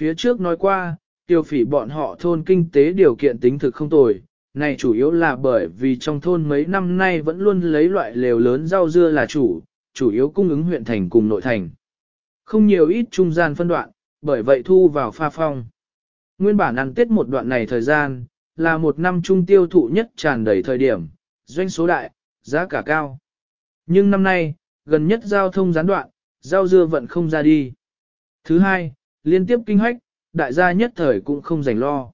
Phía trước nói qua, tiêu phỉ bọn họ thôn kinh tế điều kiện tính thực không tồi, này chủ yếu là bởi vì trong thôn mấy năm nay vẫn luôn lấy loại lều lớn rau dưa là chủ, chủ yếu cung ứng huyện thành cùng nội thành. Không nhiều ít trung gian phân đoạn, bởi vậy thu vào pha phong. Nguyên bản ăn tết một đoạn này thời gian, là một năm trung tiêu thụ nhất tràn đầy thời điểm, doanh số đại, giá cả cao. Nhưng năm nay, gần nhất giao thông gián đoạn, rau dưa vẫn không ra đi. Thứ hai, liên tiếp kinh hoách, đại gia nhất thời cũng không rảnh lo.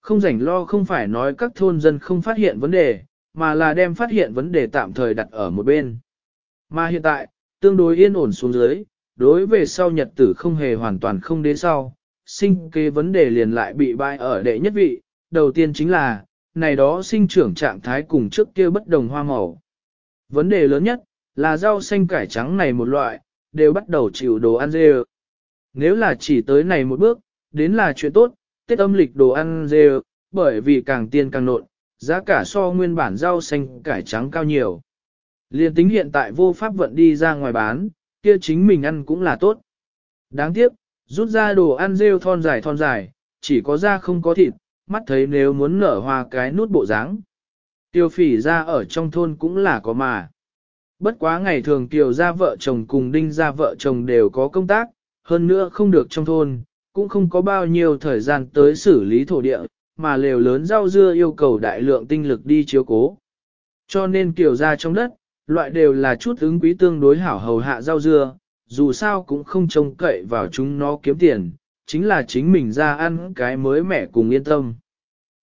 Không rảnh lo không phải nói các thôn dân không phát hiện vấn đề, mà là đem phát hiện vấn đề tạm thời đặt ở một bên. Mà hiện tại, tương đối yên ổn xuống dưới, đối về sau nhật tử không hề hoàn toàn không đến sau, sinh kế vấn đề liền lại bị bại ở đệ nhất vị, đầu tiên chính là, này đó sinh trưởng trạng thái cùng trước kia bất đồng hoa màu. Vấn đề lớn nhất, là rau xanh cải trắng này một loại, đều bắt đầu chịu đồ ăn dê nếu là chỉ tới này một bước, đến là chuyện tốt, Tết âm lịch đồ ăn dê bởi vì càng tiền càng nộn, giá cả so nguyên bản rau xanh cải trắng cao nhiều. Liên tính hiện tại vô pháp vận đi ra ngoài bán, kia chính mình ăn cũng là tốt. Đáng tiếc, rút ra đồ ăn rêu thon dài thon dài, chỉ có da không có thịt, mắt thấy nếu muốn nở hoa cái nút bộ dáng. Tiêu phỉ ra ở trong thôn cũng là có mà. Bất quá ngày thường Kiều ra vợ chồng cùng Đinh ra vợ chồng đều có công tác, hơn nữa không được trong thôn, cũng không có bao nhiêu thời gian tới xử lý thổ địa, mà lều lớn rau dưa yêu cầu đại lượng tinh lực đi chiếu cố. Cho nên Kiều ra trong đất, loại đều là chút ứng quý tương đối hảo hầu hạ rau dưa, dù sao cũng không trông cậy vào chúng nó kiếm tiền, chính là chính mình ra ăn cái mới mẻ cùng yên tâm.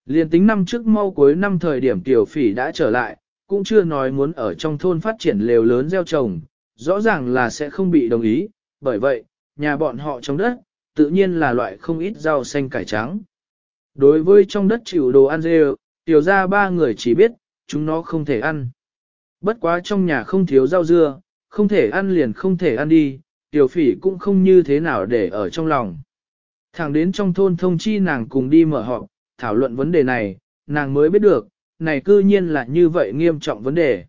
Liên tính năm trước mau cuối năm thời điểm tiểu phỉ đã trở lại, cũng chưa nói muốn ở trong thôn phát triển lều lớn gieo trồng, rõ ràng là sẽ không bị đồng ý, bởi vậy, nhà bọn họ trong đất, tự nhiên là loại không ít rau xanh cải trắng. Đối với trong đất chịu đồ ăn dê, tiểu ra ba người chỉ biết, chúng nó không thể ăn. Bất quá trong nhà không thiếu rau dưa, không thể ăn liền không thể ăn đi, tiểu phỉ cũng không như thế nào để ở trong lòng. Thẳng đến trong thôn thông chi nàng cùng đi mở họp, thảo luận vấn đề này, nàng mới biết được, này cư nhiên là như vậy nghiêm trọng vấn đề.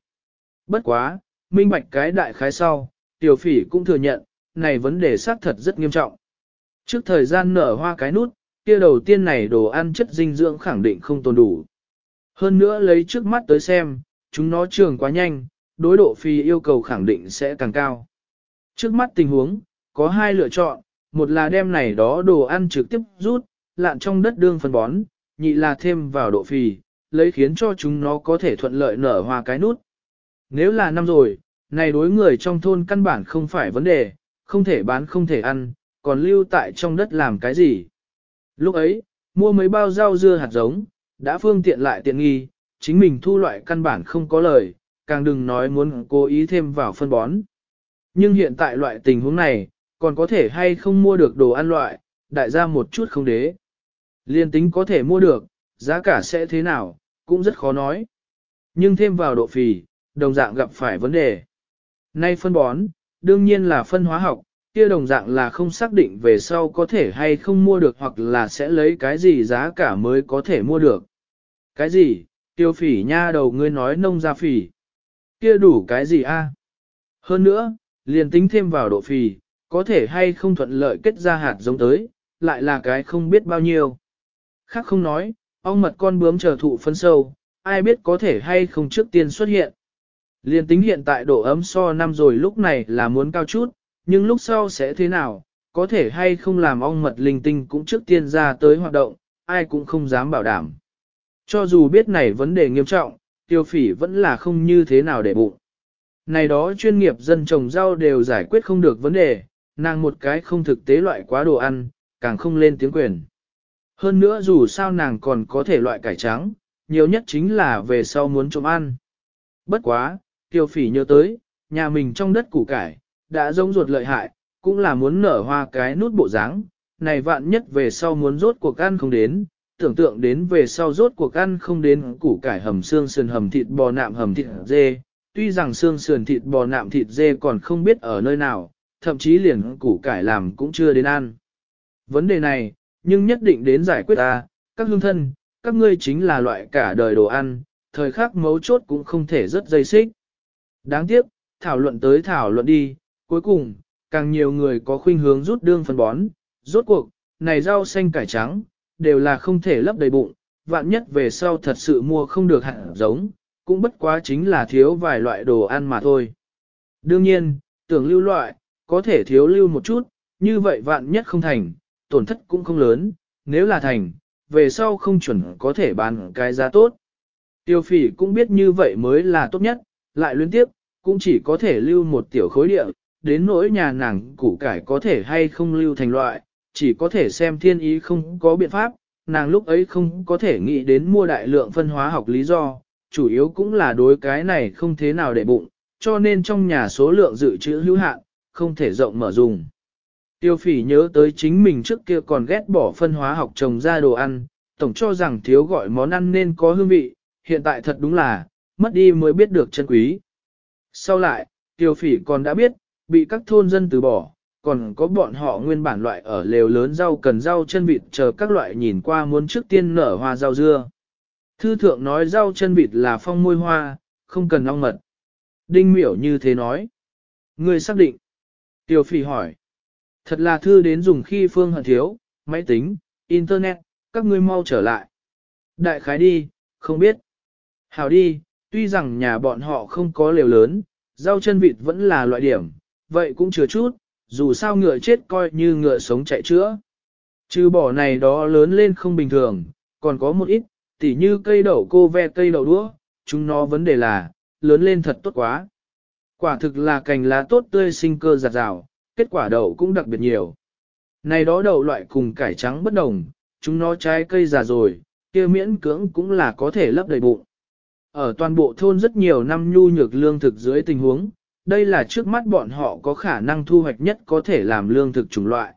Bất quá, minh bạch cái đại khái sau, tiểu phỉ cũng thừa nhận, này vấn đề xác thật rất nghiêm trọng. Trước thời gian nở hoa cái nút, kia đầu tiên này đồ ăn chất dinh dưỡng khẳng định không tồn đủ. Hơn nữa lấy trước mắt tới xem, chúng nó trường quá nhanh, đối độ phi yêu cầu khẳng định sẽ càng cao. Trước mắt tình huống, có hai lựa chọn, một là đem này đó đồ ăn trực tiếp rút, lạn trong đất đương phân bón, nhị là thêm vào độ phì, lấy khiến cho chúng nó có thể thuận lợi nở hoa cái nút. Nếu là năm rồi, này đối người trong thôn căn bản không phải vấn đề, không thể bán không thể ăn, còn lưu tại trong đất làm cái gì. Lúc ấy, mua mấy bao rau dưa hạt giống, đã phương tiện lại tiện nghi, chính mình thu loại căn bản không có lời, càng đừng nói muốn cố ý thêm vào phân bón. Nhưng hiện tại loại tình huống này, còn có thể hay không mua được đồ ăn loại, đại gia một chút không đế. Liên tính có thể mua được, giá cả sẽ thế nào, cũng rất khó nói. Nhưng thêm vào độ phì, đồng dạng gặp phải vấn đề. Nay phân bón, đương nhiên là phân hóa học, kia đồng dạng là không xác định về sau có thể hay không mua được hoặc là sẽ lấy cái gì giá cả mới có thể mua được. Cái gì, tiêu phỉ nha đầu ngươi nói nông gia phỉ. Kia đủ cái gì a? Hơn nữa, liền tính thêm vào độ phì, có thể hay không thuận lợi kết ra hạt giống tới, lại là cái không biết bao nhiêu. Khác không nói, ong mật con bướm chờ thụ phân sâu, ai biết có thể hay không trước tiên xuất hiện. Liên tính hiện tại độ ấm so năm rồi lúc này là muốn cao chút, nhưng lúc sau sẽ thế nào, có thể hay không làm ong mật linh tinh cũng trước tiên ra tới hoạt động, ai cũng không dám bảo đảm. Cho dù biết này vấn đề nghiêm trọng, tiêu phỉ vẫn là không như thế nào để bụng. Này đó chuyên nghiệp dân trồng rau đều giải quyết không được vấn đề, nàng một cái không thực tế loại quá đồ ăn, càng không lên tiếng quyền. Hơn nữa dù sao nàng còn có thể loại cải trắng, nhiều nhất chính là về sau muốn trộm ăn. Bất quá, tiêu phỉ nhớ tới, nhà mình trong đất củ cải, đã giống ruột lợi hại, cũng là muốn nở hoa cái nút bộ dáng này vạn nhất về sau muốn rốt cuộc ăn không đến, tưởng tượng đến về sau rốt cuộc ăn không đến củ cải hầm xương sườn hầm thịt bò nạm hầm thịt dê, tuy rằng xương sườn thịt bò nạm thịt dê còn không biết ở nơi nào, thậm chí liền củ cải làm cũng chưa đến ăn. Vấn đề này, nhưng nhất định đến giải quyết ta, các hương thân, các ngươi chính là loại cả đời đồ ăn, thời khắc mấu chốt cũng không thể rất dây xích. Đáng tiếc, thảo luận tới thảo luận đi, cuối cùng, càng nhiều người có khuynh hướng rút đương phân bón, rốt cuộc, này rau xanh cải trắng, đều là không thể lấp đầy bụng, vạn nhất về sau thật sự mua không được hạt giống, cũng bất quá chính là thiếu vài loại đồ ăn mà thôi. Đương nhiên, tưởng lưu loại, có thể thiếu lưu một chút, như vậy vạn nhất không thành, tổn thất cũng không lớn, nếu là thành, về sau không chuẩn có thể bán cái giá tốt. Tiêu phỉ cũng biết như vậy mới là tốt nhất, lại liên tiếp, cũng chỉ có thể lưu một tiểu khối địa, đến nỗi nhà nàng củ cải có thể hay không lưu thành loại, chỉ có thể xem thiên ý không có biện pháp, nàng lúc ấy không có thể nghĩ đến mua đại lượng phân hóa học lý do, chủ yếu cũng là đối cái này không thế nào để bụng, cho nên trong nhà số lượng dự trữ hữu hạn, không thể rộng mở dùng. Tiêu phỉ nhớ tới chính mình trước kia còn ghét bỏ phân hóa học trồng ra đồ ăn, tổng cho rằng thiếu gọi món ăn nên có hương vị, hiện tại thật đúng là, mất đi mới biết được chân quý. Sau lại, tiêu phỉ còn đã biết, bị các thôn dân từ bỏ, còn có bọn họ nguyên bản loại ở lều lớn rau cần rau chân vịt chờ các loại nhìn qua muốn trước tiên nở hoa rau dưa. Thư thượng nói rau chân vịt là phong môi hoa, không cần ong mật. Đinh miểu như thế nói. Người xác định. Tiêu phỉ hỏi. Thật là thư đến dùng khi phương hận thiếu, máy tính, internet, các ngươi mau trở lại. Đại khái đi, không biết. Hào đi, tuy rằng nhà bọn họ không có lều lớn, rau chân vịt vẫn là loại điểm, vậy cũng chưa chút, dù sao ngựa chết coi như ngựa sống chạy chữa. Trừ bỏ này đó lớn lên không bình thường, còn có một ít, tỉ như cây đậu cô ve cây đậu đũa, chúng nó vấn đề là, lớn lên thật tốt quá. Quả thực là cành lá tốt tươi sinh cơ giặt rào, kết quả đậu cũng đặc biệt nhiều. Này đó đậu loại cùng cải trắng bất đồng, chúng nó trái cây già rồi, kia miễn cưỡng cũng là có thể lấp đầy bụng. Ở toàn bộ thôn rất nhiều năm nhu nhược lương thực dưới tình huống, đây là trước mắt bọn họ có khả năng thu hoạch nhất có thể làm lương thực chủng loại.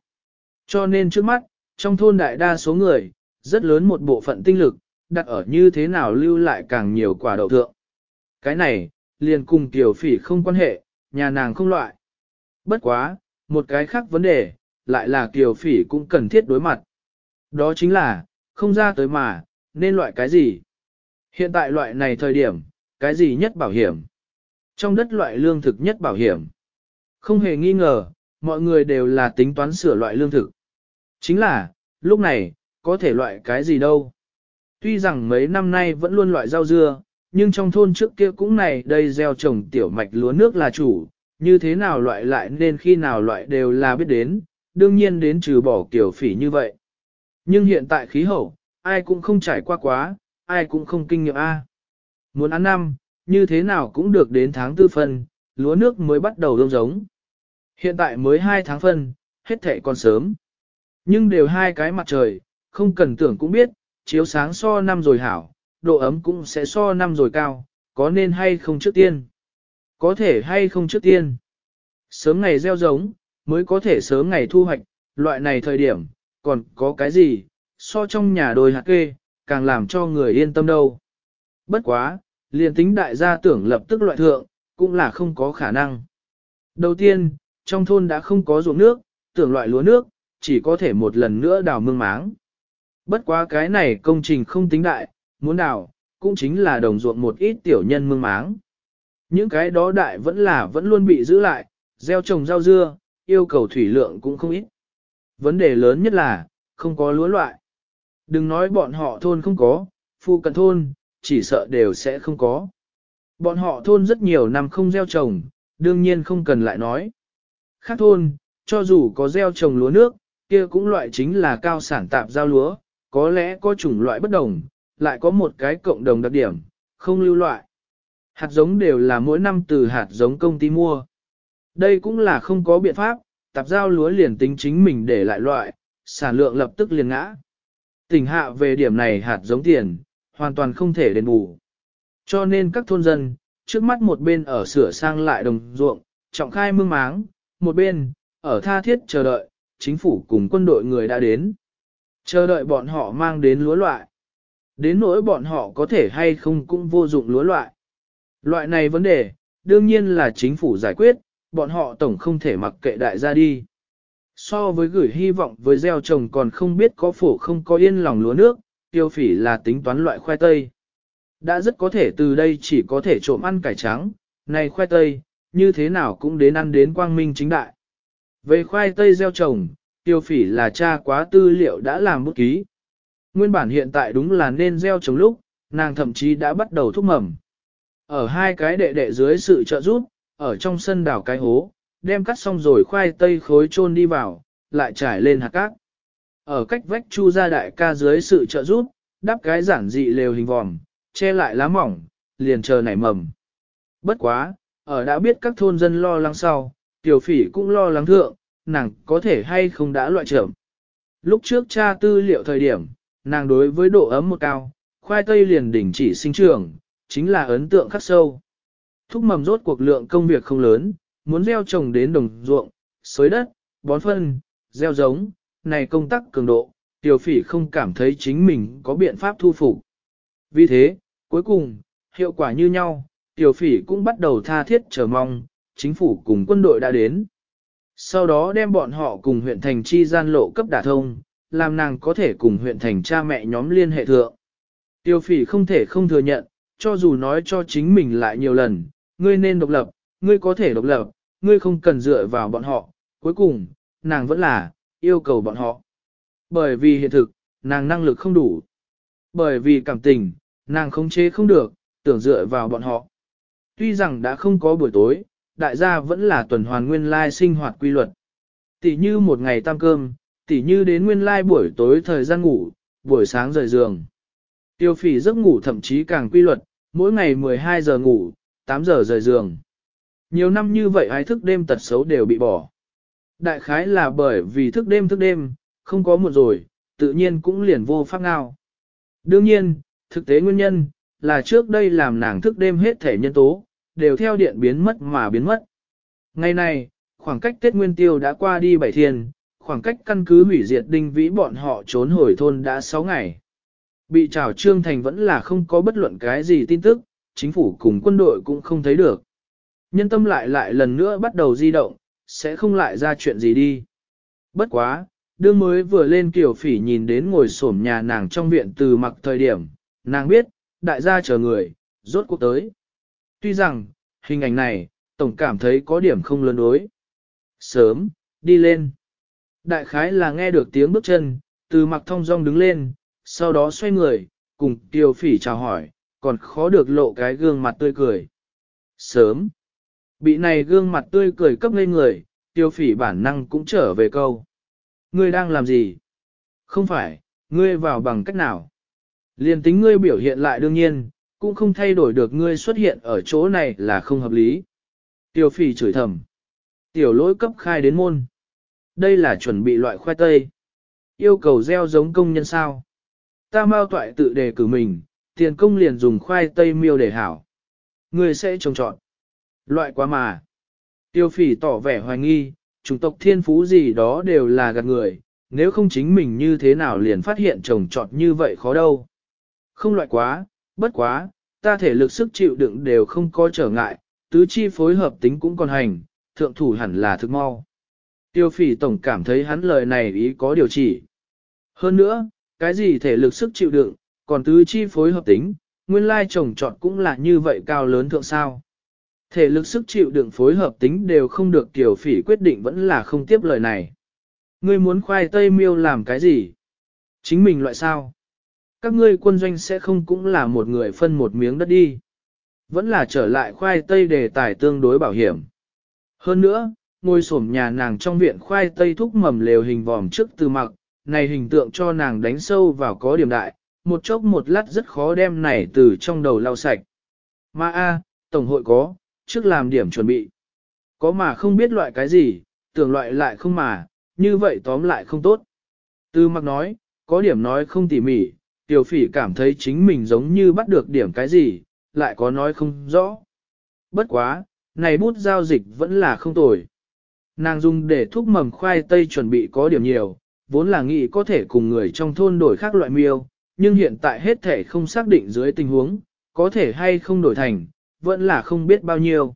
Cho nên trước mắt, trong thôn đại đa số người, rất lớn một bộ phận tinh lực, đặt ở như thế nào lưu lại càng nhiều quả đậu thượng. Cái này, liền cùng tiểu phỉ không quan hệ, nhà nàng không loại. Bất quá, một cái khác vấn đề, lại là tiểu phỉ cũng cần thiết đối mặt. Đó chính là, không ra tới mà, nên loại cái gì? Hiện tại loại này thời điểm, cái gì nhất bảo hiểm? Trong đất loại lương thực nhất bảo hiểm. Không hề nghi ngờ, mọi người đều là tính toán sửa loại lương thực. Chính là, lúc này, có thể loại cái gì đâu. Tuy rằng mấy năm nay vẫn luôn loại rau dưa, nhưng trong thôn trước kia cũng này đây gieo trồng tiểu mạch lúa nước là chủ, như thế nào loại lại nên khi nào loại đều là biết đến, đương nhiên đến trừ bỏ kiểu phỉ như vậy. Nhưng hiện tại khí hậu, ai cũng không trải qua quá, ai cũng không kinh nghiệm A. Muốn ăn năm, như thế nào cũng được đến tháng tư phân, lúa nước mới bắt đầu đông giống. Hiện tại mới 2 tháng phân, hết thệ còn sớm. Nhưng đều hai cái mặt trời, không cần tưởng cũng biết, chiếu sáng so năm rồi hảo, độ ấm cũng sẽ so năm rồi cao, có nên hay không trước tiên. Có thể hay không trước tiên. Sớm ngày gieo giống, mới có thể sớm ngày thu hoạch, loại này thời điểm, còn có cái gì, so trong nhà đồi hạt kê, càng làm cho người yên tâm đâu. Bất quá, liền tính đại gia tưởng lập tức loại thượng, cũng là không có khả năng. Đầu tiên, trong thôn đã không có ruộng nước, tưởng loại lúa nước, chỉ có thể một lần nữa đào mương máng. Bất quá cái này công trình không tính đại, muốn đào, cũng chính là đồng ruộng một ít tiểu nhân mương máng. Những cái đó đại vẫn là vẫn luôn bị giữ lại, gieo trồng rau dưa, yêu cầu thủy lượng cũng không ít. Vấn đề lớn nhất là, không có lúa loại. Đừng nói bọn họ thôn không có, phu cận thôn, chỉ sợ đều sẽ không có. Bọn họ thôn rất nhiều năm không gieo trồng, đương nhiên không cần lại nói. Khác thôn, cho dù có gieo trồng lúa nước, kia cũng loại chính là cao sản tạp giao lúa, có lẽ có chủng loại bất đồng, lại có một cái cộng đồng đặc điểm, không lưu loại. Hạt giống đều là mỗi năm từ hạt giống công ty mua. Đây cũng là không có biện pháp, tạp giao lúa liền tính chính mình để lại loại, sản lượng lập tức liền ngã. Tỉnh hạ về điểm này hạt giống tiền, hoàn toàn không thể đền bù. Cho nên các thôn dân, trước mắt một bên ở sửa sang lại đồng ruộng, trọng khai mương máng, một bên, ở tha thiết chờ đợi, chính phủ cùng quân đội người đã đến. Chờ đợi bọn họ mang đến lúa loại. Đến nỗi bọn họ có thể hay không cũng vô dụng lúa loại. Loại này vấn đề, đương nhiên là chính phủ giải quyết, bọn họ tổng không thể mặc kệ đại gia đi. So với gửi hy vọng với gieo trồng còn không biết có phổ không có yên lòng lúa nước, tiêu phỉ là tính toán loại khoai tây. Đã rất có thể từ đây chỉ có thể trộm ăn cải trắng, này khoai tây, như thế nào cũng đến ăn đến quang minh chính đại. Về khoai tây gieo trồng, tiêu phỉ là cha quá tư liệu đã làm bút ký. Nguyên bản hiện tại đúng là nên gieo trồng lúc, nàng thậm chí đã bắt đầu thúc mầm. Ở hai cái đệ đệ dưới sự trợ giúp, ở trong sân đào cái hố, đem cắt xong rồi khoai tây khối chôn đi vào, lại trải lên hạt cát. Ở cách vách chu ra đại ca dưới sự trợ giúp, đắp cái giản dị lều hình vòm, che lại lá mỏng, liền chờ nảy mầm. Bất quá, ở đã biết các thôn dân lo lắng sau, tiểu phỉ cũng lo lắng thượng, nàng có thể hay không đã loại trưởng. Lúc trước tra tư liệu thời điểm, nàng đối với độ ấm một cao, khoai tây liền đỉnh chỉ sinh trưởng, chính là ấn tượng khắc sâu. Thúc mầm rốt cuộc lượng công việc không lớn, muốn gieo trồng đến đồng ruộng, xới đất, bón phân, gieo giống, này công tác cường độ, tiểu phỉ không cảm thấy chính mình có biện pháp thu phục. Vì thế, cuối cùng, hiệu quả như nhau, tiểu phỉ cũng bắt đầu tha thiết chờ mong, chính phủ cùng quân đội đã đến. Sau đó đem bọn họ cùng huyện thành chi gian lộ cấp đả thông, làm nàng có thể cùng huyện thành cha mẹ nhóm liên hệ thượng. Tiêu phỉ không thể không thừa nhận, cho dù nói cho chính mình lại nhiều lần, ngươi nên độc lập, ngươi có thể độc lập, ngươi không cần dựa vào bọn họ, cuối cùng, nàng vẫn là, yêu cầu bọn họ. Bởi vì hiện thực, nàng năng lực không đủ. Bởi vì cảm tình, nàng không chế không được, tưởng dựa vào bọn họ. Tuy rằng đã không có buổi tối, đại gia vẫn là tuần hoàn nguyên lai sinh hoạt quy luật. Tỷ như một ngày tam cơm, tỷ như đến nguyên lai buổi tối thời gian ngủ, buổi sáng rời giường. Tiêu phỉ giấc ngủ thậm chí càng quy luật, mỗi ngày 12 giờ ngủ, 8 giờ rời giường. Nhiều năm như vậy ai thức đêm tật xấu đều bị bỏ. Đại khái là bởi vì thức đêm thức đêm, không có một rồi, tự nhiên cũng liền vô pháp ngao. Đương nhiên, thực tế nguyên nhân, là trước đây làm nàng thức đêm hết thể nhân tố, đều theo điện biến mất mà biến mất. Ngày này, khoảng cách Tết Nguyên Tiêu đã qua đi bảy thiên, khoảng cách căn cứ hủy diệt đinh vĩ bọn họ trốn hồi thôn đã 6 ngày. Bị trào trương thành vẫn là không có bất luận cái gì tin tức, chính phủ cùng quân đội cũng không thấy được. Nhân tâm lại lại lần nữa bắt đầu di động, sẽ không lại ra chuyện gì đi. Bất quá, đương mới vừa lên kiểu phỉ nhìn đến ngồi xổm nhà nàng trong viện từ mặc thời điểm, nàng biết, đại gia chờ người, rốt cuộc tới. Tuy rằng, hình ảnh này, tổng cảm thấy có điểm không lớn đối. Sớm, đi lên. Đại khái là nghe được tiếng bước chân, từ mặc thông rong đứng lên, sau đó xoay người, cùng tiêu phỉ chào hỏi, còn khó được lộ cái gương mặt tươi cười. Sớm, bị này gương mặt tươi cười cấp ngây người, tiêu phỉ bản năng cũng trở về câu. Ngươi đang làm gì? Không phải, ngươi vào bằng cách nào? Liên tính ngươi biểu hiện lại đương nhiên, cũng không thay đổi được ngươi xuất hiện ở chỗ này là không hợp lý. Tiêu phỉ chửi thầm. Tiểu lỗi cấp khai đến môn. Đây là chuẩn bị loại khoai tây. Yêu cầu gieo giống công nhân sao. Ta mau toại tự đề cử mình, tiền công liền dùng khoai tây miêu để hảo. Ngươi sẽ trồng trọn. Loại quá mà. Tiêu phỉ tỏ vẻ hoài nghi, chủng tộc thiên phú gì đó đều là gạt người, nếu không chính mình như thế nào liền phát hiện trồng trọt như vậy khó đâu. Không loại quá, bất quá, ta thể lực sức chịu đựng đều không có trở ngại, tứ chi phối hợp tính cũng còn hành, thượng thủ hẳn là thực mau. Tiêu phỉ tổng cảm thấy hắn lời này ý có điều chỉ. Hơn nữa, cái gì thể lực sức chịu đựng, còn tứ chi phối hợp tính, nguyên lai trồng trọt cũng là như vậy cao lớn thượng sao. Thể lực sức chịu đựng phối hợp tính đều không được tiểu phỉ quyết định vẫn là không tiếp lời này. Ngươi muốn khoai tây miêu làm cái gì? Chính mình loại sao? Các ngươi quân doanh sẽ không cũng là một người phân một miếng đất đi. Vẫn là trở lại khoai tây đề tài tương đối bảo hiểm. Hơn nữa, ngôi sổm nhà nàng trong viện khoai tây thúc mầm lều hình vòm trước từ mặc, này hình tượng cho nàng đánh sâu vào có điểm đại, một chốc một lát rất khó đem này từ trong đầu lau sạch. Mà a, tổng hội có, trước làm điểm chuẩn bị. Có mà không biết loại cái gì, tưởng loại lại không mà, như vậy tóm lại không tốt. Tư mặc nói, có điểm nói không tỉ mỉ, tiểu phỉ cảm thấy chính mình giống như bắt được điểm cái gì, lại có nói không rõ. Bất quá, này bút giao dịch vẫn là không tồi. Nàng dùng để thúc mầm khoai tây chuẩn bị có điểm nhiều, vốn là nghĩ có thể cùng người trong thôn đổi khác loại miêu, nhưng hiện tại hết thể không xác định dưới tình huống, có thể hay không đổi thành, vẫn là không biết bao nhiêu.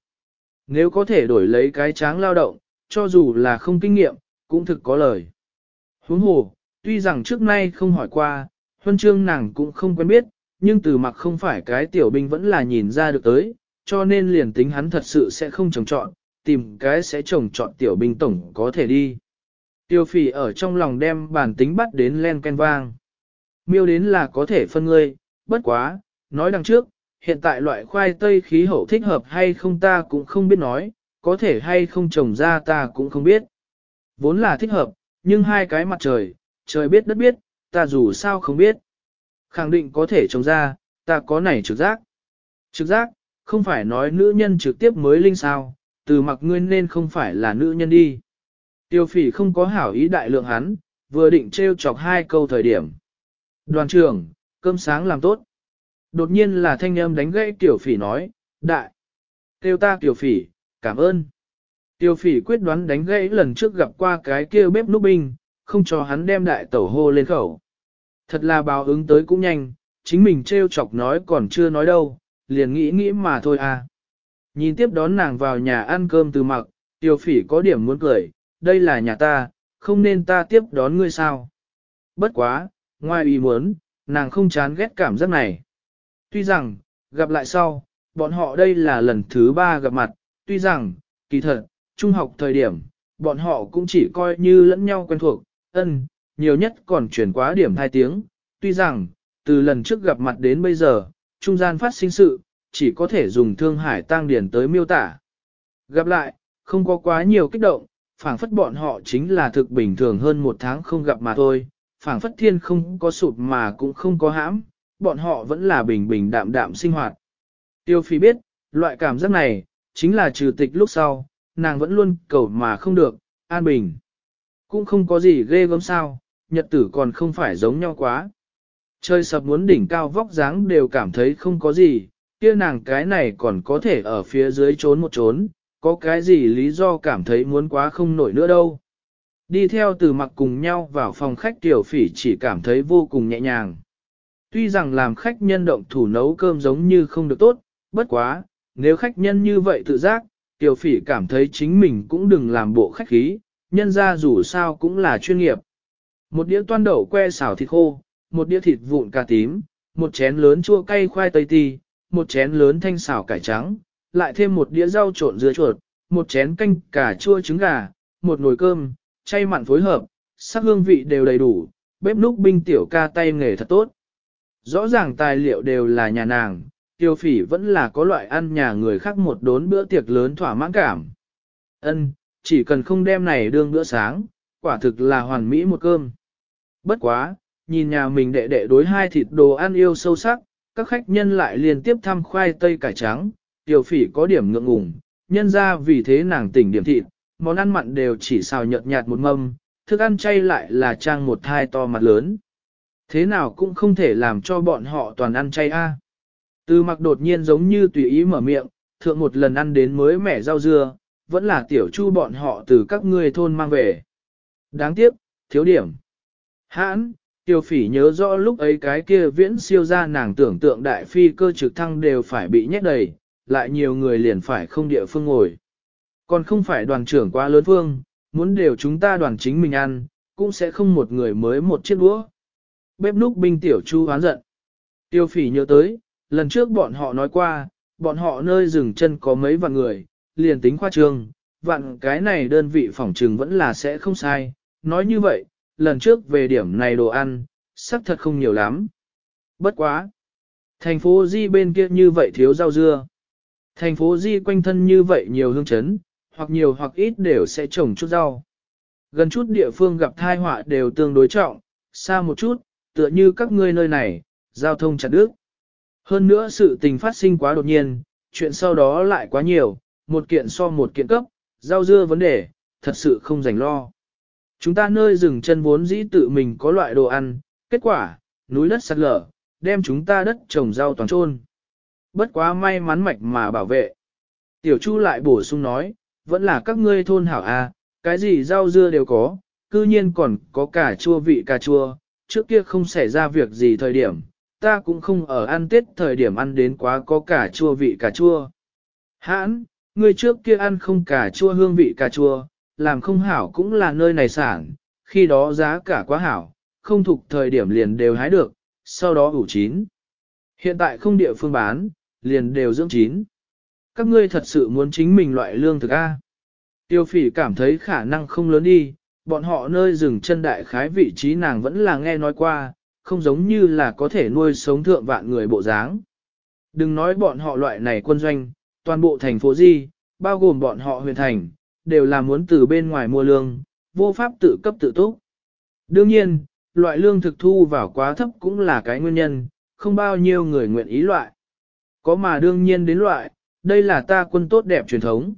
Nếu có thể đổi lấy cái tráng lao động, cho dù là không kinh nghiệm, cũng thực có lời. Huống hồ, tuy rằng trước nay không hỏi qua, huân chương nàng cũng không quen biết, nhưng từ mặc không phải cái tiểu binh vẫn là nhìn ra được tới, cho nên liền tính hắn thật sự sẽ không trồng trọn, tìm cái sẽ trồng trọn tiểu binh tổng có thể đi. Tiêu phỉ ở trong lòng đem bản tính bắt đến len ken vang. Miêu đến là có thể phân ngươi, bất quá, nói đằng trước, hiện tại loại khoai tây khí hậu thích hợp hay không ta cũng không biết nói, có thể hay không trồng ra ta cũng không biết. Vốn là thích hợp, nhưng hai cái mặt trời, trời biết đất biết, ta dù sao không biết. Khẳng định có thể trồng ra, ta có này trực giác. Trực giác, không phải nói nữ nhân trực tiếp mới linh sao, từ mặc ngươi nên không phải là nữ nhân đi. Tiêu phỉ không có hảo ý đại lượng hắn, vừa định trêu chọc hai câu thời điểm. Đoàn trưởng, cơm sáng làm tốt. Đột nhiên là thanh âm đánh gãy tiểu phỉ nói, đại. Tiêu ta tiểu phỉ, cảm ơn. Tiểu phỉ quyết đoán đánh gãy lần trước gặp qua cái kia bếp núc binh, không cho hắn đem đại tẩu hô lên khẩu. Thật là báo ứng tới cũng nhanh, chính mình trêu chọc nói còn chưa nói đâu, liền nghĩ nghĩ mà thôi à. Nhìn tiếp đón nàng vào nhà ăn cơm từ mặc, Tiểu phỉ có điểm muốn cười, đây là nhà ta, không nên ta tiếp đón ngươi sao. Bất quá, ngoài ý muốn, nàng không chán ghét cảm giác này. Tuy rằng, gặp lại sau, bọn họ đây là lần thứ ba gặp mặt, tuy rằng, kỳ thật, trung học thời điểm, bọn họ cũng chỉ coi như lẫn nhau quen thuộc, ân, nhiều nhất còn chuyển quá điểm hai tiếng, tuy rằng, từ lần trước gặp mặt đến bây giờ, trung gian phát sinh sự, chỉ có thể dùng thương hải tăng điển tới miêu tả. Gặp lại, không có quá nhiều kích động, phảng phất bọn họ chính là thực bình thường hơn một tháng không gặp mà thôi, phảng phất thiên không có sụp mà cũng không có hãm, bọn họ vẫn là bình bình đạm đạm sinh hoạt. Tiêu phi biết, loại cảm giác này, chính là trừ tịch lúc sau, nàng vẫn luôn cầu mà không được, an bình. Cũng không có gì ghê gớm sao, nhật tử còn không phải giống nhau quá. Chơi sập muốn đỉnh cao vóc dáng đều cảm thấy không có gì, kia nàng cái này còn có thể ở phía dưới trốn một trốn, có cái gì lý do cảm thấy muốn quá không nổi nữa đâu. Đi theo từ mặc cùng nhau vào phòng khách tiểu phỉ chỉ cảm thấy vô cùng nhẹ nhàng. Tuy rằng làm khách nhân động thủ nấu cơm giống như không được tốt, bất quá, nếu khách nhân như vậy tự giác, tiểu phỉ cảm thấy chính mình cũng đừng làm bộ khách khí, nhân ra dù sao cũng là chuyên nghiệp. Một đĩa toan đậu que xào thịt khô, một đĩa thịt vụn cà tím, một chén lớn chua cay khoai tây ti, một chén lớn thanh xào cải trắng, lại thêm một đĩa rau trộn dưa chuột, một chén canh cà chua trứng gà, một nồi cơm, chay mặn phối hợp, sắc hương vị đều đầy đủ, bếp núc binh tiểu ca tay nghề thật tốt. Rõ ràng tài liệu đều là nhà nàng, tiêu phỉ vẫn là có loại ăn nhà người khác một đốn bữa tiệc lớn thỏa mãn cảm. Ân, chỉ cần không đem này đương bữa sáng, quả thực là hoàn mỹ một cơm. Bất quá, nhìn nhà mình đệ đệ đối hai thịt đồ ăn yêu sâu sắc, các khách nhân lại liên tiếp thăm khoai tây cải trắng, tiêu phỉ có điểm ngượng ngùng, nhân ra vì thế nàng tỉnh điểm thịt, món ăn mặn đều chỉ xào nhợt nhạt một mâm, thức ăn chay lại là trang một thai to mặt lớn. Thế nào cũng không thể làm cho bọn họ toàn ăn chay a. Từ mặc đột nhiên giống như tùy ý mở miệng, thượng một lần ăn đến mới mẻ rau dưa, vẫn là tiểu chu bọn họ từ các ngươi thôn mang về. Đáng tiếc, thiếu điểm. Hãn, Tiêu phỉ nhớ rõ lúc ấy cái kia viễn siêu ra nàng tưởng tượng đại phi cơ trực thăng đều phải bị nhét đầy, lại nhiều người liền phải không địa phương ngồi. Còn không phải đoàn trưởng quá lớn phương, muốn đều chúng ta đoàn chính mình ăn, cũng sẽ không một người mới một chiếc đũa. Bếp núc binh tiểu chu hoán giận. Tiêu phỉ nhớ tới, lần trước bọn họ nói qua, bọn họ nơi dừng chân có mấy vạn người, liền tính khoa trương, vạn cái này đơn vị phỏng trừng vẫn là sẽ không sai. Nói như vậy, lần trước về điểm này đồ ăn, sắc thật không nhiều lắm. Bất quá. Thành phố Di bên kia như vậy thiếu rau dưa. Thành phố Di quanh thân như vậy nhiều hương chấn, hoặc nhiều hoặc ít đều sẽ trồng chút rau. Gần chút địa phương gặp thai họa đều tương đối trọng, xa một chút, tựa như các ngươi nơi này, giao thông chặt đứt. Hơn nữa sự tình phát sinh quá đột nhiên, chuyện sau đó lại quá nhiều, một kiện so một kiện cấp, rau dưa vấn đề, thật sự không dành lo. Chúng ta nơi dừng chân vốn dĩ tự mình có loại đồ ăn, kết quả, núi đất sạt lở, đem chúng ta đất trồng rau toàn trôn. Bất quá may mắn mạch mà bảo vệ. Tiểu Chu lại bổ sung nói, vẫn là các ngươi thôn hảo à, cái gì rau dưa đều có, cư nhiên còn có cả chua vị cà chua, trước kia không xảy ra việc gì thời điểm, ta cũng không ở ăn tết thời điểm ăn đến quá có cả chua vị cà chua. Hãn, người trước kia ăn không cả chua hương vị cà chua, làm không hảo cũng là nơi này sản, khi đó giá cả quá hảo, không thuộc thời điểm liền đều hái được, sau đó ủ chín. Hiện tại không địa phương bán, liền đều dưỡng chín. Các ngươi thật sự muốn chính mình loại lương thực A. Tiêu phỉ cảm thấy khả năng không lớn đi, bọn họ nơi dừng chân đại khái vị trí nàng vẫn là nghe nói qua, không giống như là có thể nuôi sống thượng vạn người bộ dáng. Đừng nói bọn họ loại này quân doanh, toàn bộ thành phố Di, bao gồm bọn họ huyền thành, đều là muốn từ bên ngoài mua lương, vô pháp tự cấp tự túc. Đương nhiên, loại lương thực thu vào quá thấp cũng là cái nguyên nhân, không bao nhiêu người nguyện ý loại. Có mà đương nhiên đến loại, đây là ta quân tốt đẹp truyền thống.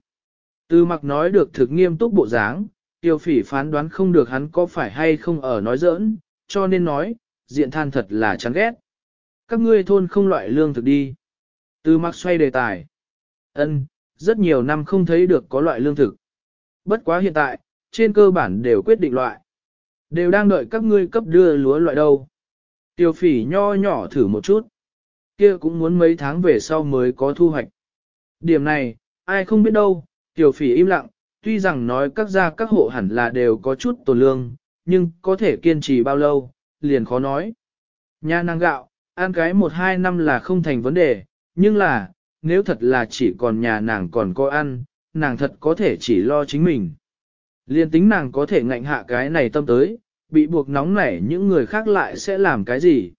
Từ mặc nói được thực nghiêm túc bộ dáng, tiêu phỉ phán đoán không được hắn có phải hay không ở nói giỡn, cho nên nói, diện than thật là chán ghét. Các ngươi thôn không loại lương thực đi. Từ mặc xoay đề tài. ân rất nhiều năm không thấy được có loại lương thực. Bất quá hiện tại, trên cơ bản đều quyết định loại. Đều đang đợi các ngươi cấp đưa lúa loại đâu. Tiêu phỉ nho nhỏ thử một chút. Kia cũng muốn mấy tháng về sau mới có thu hoạch. Điểm này, ai không biết đâu, Tiểu phỉ im lặng, tuy rằng nói các gia các hộ hẳn là đều có chút tồn lương, nhưng có thể kiên trì bao lâu, liền khó nói. Nhà năng gạo, ăn cái một hai năm là không thành vấn đề, nhưng là, nếu thật là chỉ còn nhà nàng còn có ăn, nàng thật có thể chỉ lo chính mình. Liên tính nàng có thể ngạnh hạ cái này tâm tới, bị buộc nóng nảy những người khác lại sẽ làm cái gì.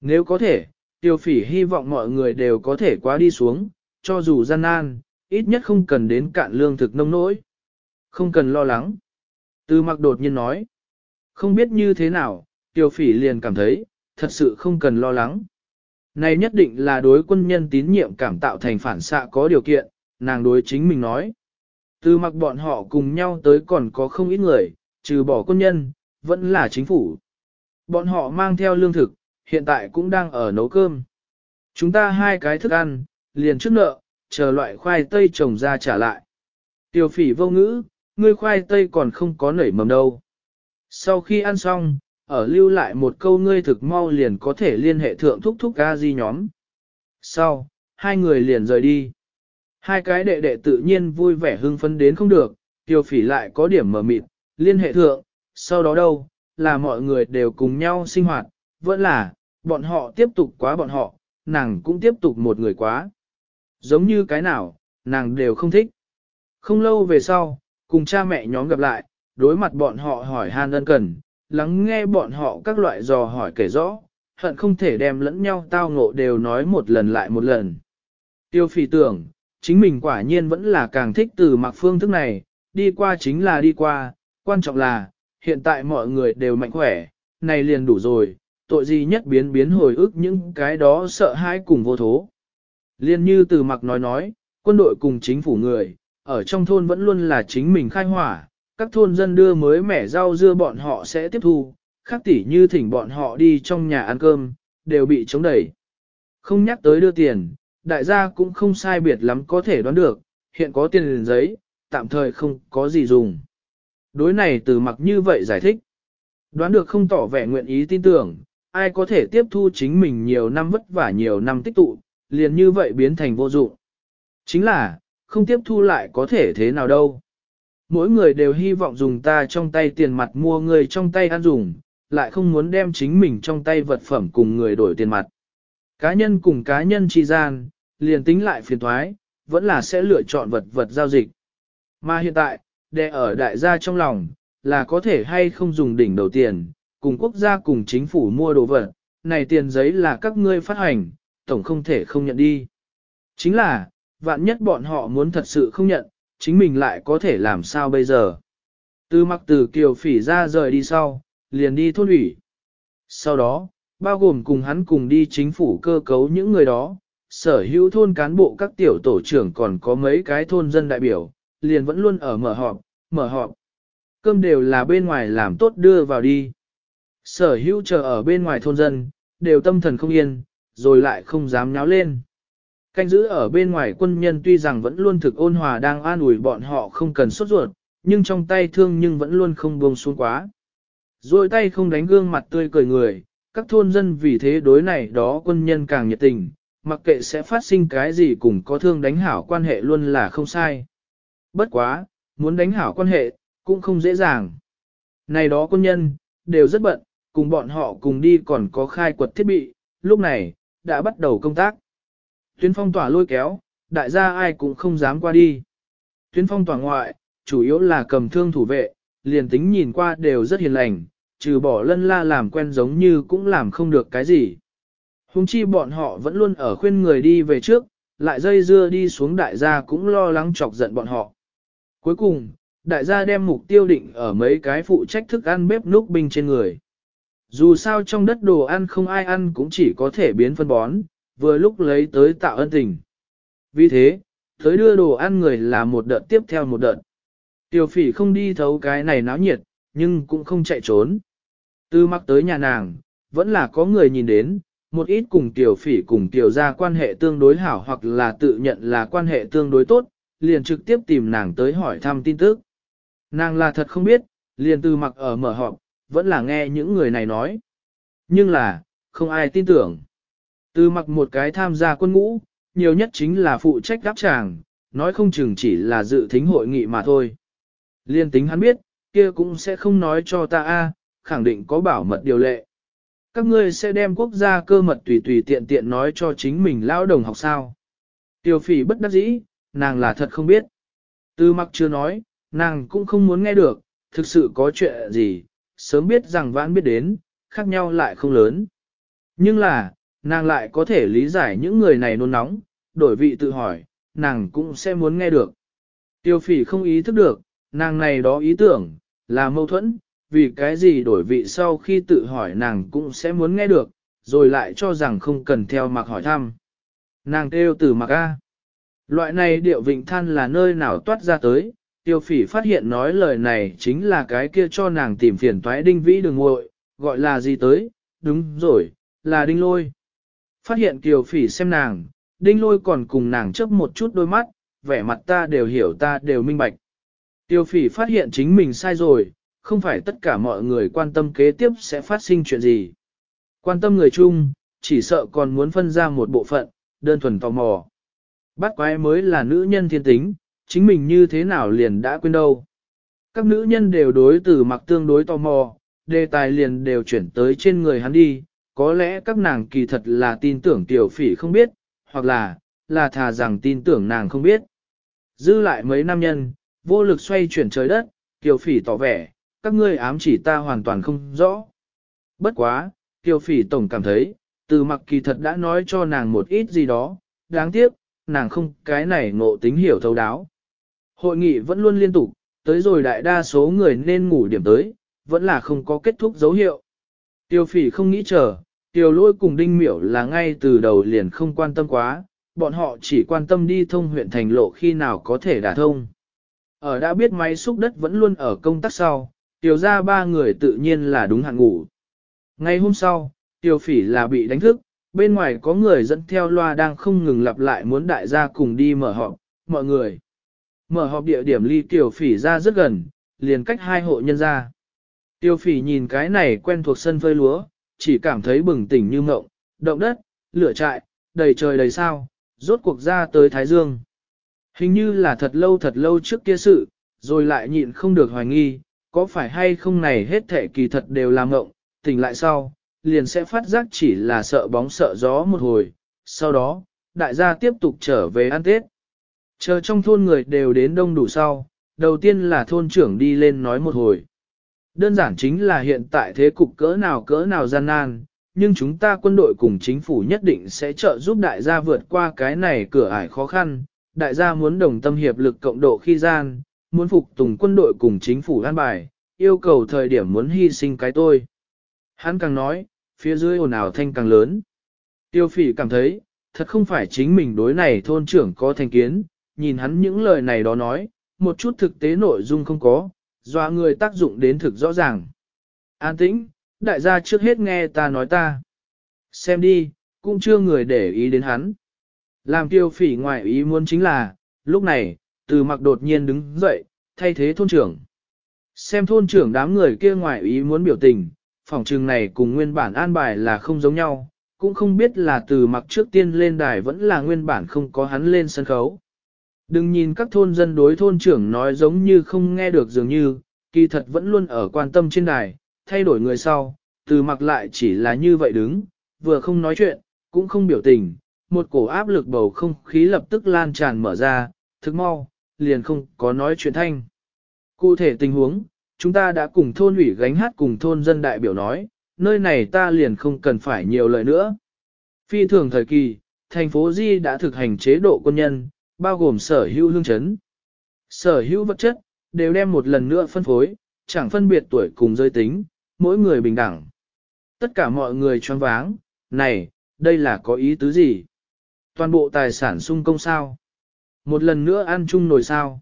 Nếu có thể, tiêu phỉ hy vọng mọi người đều có thể quá đi xuống, cho dù gian nan, ít nhất không cần đến cạn lương thực nông nỗi. Không cần lo lắng. Từ mặc đột nhiên nói. Không biết như thế nào, tiêu phỉ liền cảm thấy, thật sự không cần lo lắng. Này nhất định là đối quân nhân tín nhiệm cảm tạo thành phản xạ có điều kiện, nàng đối chính mình nói. Từ mặc bọn họ cùng nhau tới còn có không ít người, trừ bỏ quân nhân, vẫn là chính phủ. Bọn họ mang theo lương thực, hiện tại cũng đang ở nấu cơm. Chúng ta hai cái thức ăn, liền trước nợ, chờ loại khoai tây trồng ra trả lại. Tiêu phỉ vô ngữ, ngươi khoai tây còn không có nảy mầm đâu. Sau khi ăn xong, ở lưu lại một câu ngươi thực mau liền có thể liên hệ thượng thúc thúc ca di nhóm. Sau, hai người liền rời đi. Hai cái đệ đệ tự nhiên vui vẻ hưng phấn đến không được, tiêu phỉ lại có điểm mở mịt, liên hệ thượng, sau đó đâu, là mọi người đều cùng nhau sinh hoạt, vẫn là, bọn họ tiếp tục quá bọn họ, nàng cũng tiếp tục một người quá. Giống như cái nào, nàng đều không thích. Không lâu về sau, cùng cha mẹ nhóm gặp lại, đối mặt bọn họ hỏi han ân cần, lắng nghe bọn họ các loại dò hỏi kể rõ, hận không thể đem lẫn nhau tao ngộ đều nói một lần lại một lần. Tiêu phỉ tưởng, chính mình quả nhiên vẫn là càng thích từ mặc phương thức này, đi qua chính là đi qua, quan trọng là, hiện tại mọi người đều mạnh khỏe, này liền đủ rồi, tội gì nhất biến biến hồi ức những cái đó sợ hãi cùng vô thố. Liên như từ mặc nói nói, quân đội cùng chính phủ người, ở trong thôn vẫn luôn là chính mình khai hỏa, các thôn dân đưa mới mẻ rau dưa bọn họ sẽ tiếp thu, khác tỉ như thỉnh bọn họ đi trong nhà ăn cơm, đều bị chống đẩy. Không nhắc tới đưa tiền, đại gia cũng không sai biệt lắm có thể đoán được, hiện có tiền liền giấy, tạm thời không có gì dùng. Đối này từ mặc như vậy giải thích. Đoán được không tỏ vẻ nguyện ý tin tưởng, ai có thể tiếp thu chính mình nhiều năm vất vả nhiều năm tích tụ, liền như vậy biến thành vô dụng. Chính là, không tiếp thu lại có thể thế nào đâu. Mỗi người đều hy vọng dùng ta trong tay tiền mặt mua người trong tay ăn dùng, lại không muốn đem chính mình trong tay vật phẩm cùng người đổi tiền mặt. Cá nhân cùng cá nhân chi gian, liền tính lại phiền thoái, vẫn là sẽ lựa chọn vật vật giao dịch. Mà hiện tại, để ở đại gia trong lòng, là có thể hay không dùng đỉnh đầu tiền, cùng quốc gia cùng chính phủ mua đồ vật, này tiền giấy là các ngươi phát hành, tổng không thể không nhận đi. Chính là, vạn nhất bọn họ muốn thật sự không nhận, chính mình lại có thể làm sao bây giờ. Từ mặc từ kiều phỉ ra rời đi sau, liền đi thôn ủy. Sau đó, bao gồm cùng hắn cùng đi chính phủ cơ cấu những người đó, sở hữu thôn cán bộ các tiểu tổ trưởng còn có mấy cái thôn dân đại biểu, liền vẫn luôn ở mở họp, mở họp. Cơm đều là bên ngoài làm tốt đưa vào đi. Sở hữu chờ ở bên ngoài thôn dân, đều tâm thần không yên, rồi lại không dám nháo lên. Canh giữ ở bên ngoài quân nhân tuy rằng vẫn luôn thực ôn hòa đang an ủi bọn họ không cần sốt ruột, nhưng trong tay thương nhưng vẫn luôn không buông xuống quá. Rồi tay không đánh gương mặt tươi cười người, các thôn dân vì thế đối này đó quân nhân càng nhiệt tình, mặc kệ sẽ phát sinh cái gì cũng có thương đánh hảo quan hệ luôn là không sai. Bất quá, muốn đánh hảo quan hệ, cũng không dễ dàng. Này đó quân nhân, đều rất bận, cùng bọn họ cùng đi còn có khai quật thiết bị, lúc này, đã bắt đầu công tác. Tuyến phong tỏa lôi kéo, đại gia ai cũng không dám qua đi. Tuyến phong tỏa ngoại, chủ yếu là cầm thương thủ vệ, liền tính nhìn qua đều rất hiền lành, trừ bỏ lân la làm quen giống như cũng làm không được cái gì. Hùng chi bọn họ vẫn luôn ở khuyên người đi về trước, lại dây dưa đi xuống đại gia cũng lo lắng chọc giận bọn họ. Cuối cùng, đại gia đem mục tiêu định ở mấy cái phụ trách thức ăn bếp núc binh trên người. Dù sao trong đất đồ ăn không ai ăn cũng chỉ có thể biến phân bón, vừa lúc lấy tới tạo ân tình. Vì thế, tới đưa đồ ăn người là một đợt tiếp theo một đợt. Tiểu phỉ không đi thấu cái này náo nhiệt, nhưng cũng không chạy trốn. Từ mặc tới nhà nàng, vẫn là có người nhìn đến, một ít cùng tiểu phỉ cùng tiểu ra quan hệ tương đối hảo hoặc là tự nhận là quan hệ tương đối tốt, liền trực tiếp tìm nàng tới hỏi thăm tin tức. Nàng là thật không biết, liền từ mặc ở mở họp, vẫn là nghe những người này nói. Nhưng là, không ai tin tưởng. Từ mặc một cái tham gia quân ngũ, nhiều nhất chính là phụ trách gáp tràng, nói không chừng chỉ là dự thính hội nghị mà thôi. Liên tính hắn biết, kia cũng sẽ không nói cho ta a, khẳng định có bảo mật điều lệ. Các ngươi sẽ đem quốc gia cơ mật tùy tùy tiện tiện nói cho chính mình lao đồng học sao. Tiêu phỉ bất đắc dĩ, nàng là thật không biết. Từ mặc chưa nói, nàng cũng không muốn nghe được, thực sự có chuyện gì, sớm biết rằng vãn biết đến, khác nhau lại không lớn. Nhưng là, nàng lại có thể lý giải những người này nôn nóng, đổi vị tự hỏi, nàng cũng sẽ muốn nghe được. Tiêu phỉ không ý thức được, nàng này đó ý tưởng, là mâu thuẫn, vì cái gì đổi vị sau khi tự hỏi nàng cũng sẽ muốn nghe được, rồi lại cho rằng không cần theo mặc hỏi thăm. Nàng kêu từ mặc A. Loại này điệu vịnh than là nơi nào toát ra tới, tiêu phỉ phát hiện nói lời này chính là cái kia cho nàng tìm phiền toái đinh vĩ đường ngội, gọi là gì tới, đúng rồi, là đinh lôi. Phát hiện tiêu phỉ xem nàng, đinh lôi còn cùng nàng chấp một chút đôi mắt, vẻ mặt ta đều hiểu ta đều minh bạch. Tiêu phỉ phát hiện chính mình sai rồi, không phải tất cả mọi người quan tâm kế tiếp sẽ phát sinh chuyện gì. Quan tâm người chung, chỉ sợ còn muốn phân ra một bộ phận, đơn thuần tò mò. Bắt quái mới là nữ nhân thiên tính, chính mình như thế nào liền đã quên đâu. Các nữ nhân đều đối từ mặc tương đối tò mò, đề tài liền đều chuyển tới trên người hắn đi, có lẽ các nàng kỳ thật là tin tưởng tiểu phỉ không biết, hoặc là, là thà rằng tin tưởng nàng không biết. Dư lại mấy nam nhân, vô lực xoay chuyển trời đất, tiểu phỉ tỏ vẻ, các ngươi ám chỉ ta hoàn toàn không rõ. Bất quá, tiểu phỉ tổng cảm thấy, từ mặc kỳ thật đã nói cho nàng một ít gì đó, đáng tiếc, nàng không cái này ngộ tính hiểu thấu đáo. Hội nghị vẫn luôn liên tục, tới rồi đại đa số người nên ngủ điểm tới, vẫn là không có kết thúc dấu hiệu. Tiêu phỉ không nghĩ chờ, tiêu lôi cùng đinh miểu là ngay từ đầu liền không quan tâm quá, bọn họ chỉ quan tâm đi thông huyện thành lộ khi nào có thể đả thông. Ở đã biết máy xúc đất vẫn luôn ở công tác sau, tiêu ra ba người tự nhiên là đúng hạn ngủ. Ngay hôm sau, tiêu phỉ là bị đánh thức, bên ngoài có người dẫn theo loa đang không ngừng lặp lại muốn đại gia cùng đi mở họp, mọi người. Mở họp địa điểm ly tiểu phỉ ra rất gần, liền cách hai hộ nhân ra. Tiêu phỉ nhìn cái này quen thuộc sân phơi lúa, chỉ cảm thấy bừng tỉnh như mộng, động đất, lửa trại, đầy trời đầy sao, rốt cuộc ra tới Thái Dương. Hình như là thật lâu thật lâu trước kia sự, rồi lại nhịn không được hoài nghi, có phải hay không này hết thể kỳ thật đều làm mộng, tỉnh lại sau, liền sẽ phát giác chỉ là sợ bóng sợ gió một hồi, sau đó, đại gia tiếp tục trở về ăn Tết. Chờ trong thôn người đều đến đông đủ sau, đầu tiên là thôn trưởng đi lên nói một hồi. Đơn giản chính là hiện tại thế cục cỡ nào cỡ nào gian nan, nhưng chúng ta quân đội cùng chính phủ nhất định sẽ trợ giúp đại gia vượt qua cái này cửa ải khó khăn. Đại gia muốn đồng tâm hiệp lực cộng độ khi gian, muốn phục tùng quân đội cùng chính phủ an bài, yêu cầu thời điểm muốn hy sinh cái tôi. Hắn càng nói, phía dưới ồn ào thanh càng lớn. Tiêu phỉ cảm thấy, thật không phải chính mình đối này thôn trưởng có thành kiến, nhìn hắn những lời này đó nói, một chút thực tế nội dung không có, dọa người tác dụng đến thực rõ ràng. An tĩnh, đại gia trước hết nghe ta nói ta. Xem đi, cũng chưa người để ý đến hắn. Làm tiêu phỉ ngoại ý muốn chính là, lúc này, từ mặc đột nhiên đứng dậy, thay thế thôn trưởng. Xem thôn trưởng đám người kia ngoại ý muốn biểu tình, phòng trường này cùng nguyên bản an bài là không giống nhau, cũng không biết là từ mặc trước tiên lên đài vẫn là nguyên bản không có hắn lên sân khấu. Đừng nhìn các thôn dân đối thôn trưởng nói giống như không nghe được dường như, kỳ thật vẫn luôn ở quan tâm trên đài, thay đổi người sau, từ mặc lại chỉ là như vậy đứng, vừa không nói chuyện, cũng không biểu tình, một cổ áp lực bầu không khí lập tức lan tràn mở ra, thức mau, liền không có nói chuyện thanh. Cụ thể tình huống, chúng ta đã cùng thôn ủy gánh hát cùng thôn dân đại biểu nói, nơi này ta liền không cần phải nhiều lời nữa. Phi thường thời kỳ, thành phố Di đã thực hành chế độ quân nhân, bao gồm sở hữu hương chấn. Sở hữu vật chất, đều đem một lần nữa phân phối, chẳng phân biệt tuổi cùng giới tính, mỗi người bình đẳng. Tất cả mọi người choáng váng, này, đây là có ý tứ gì? Toàn bộ tài sản sung công sao? Một lần nữa ăn chung nồi sao?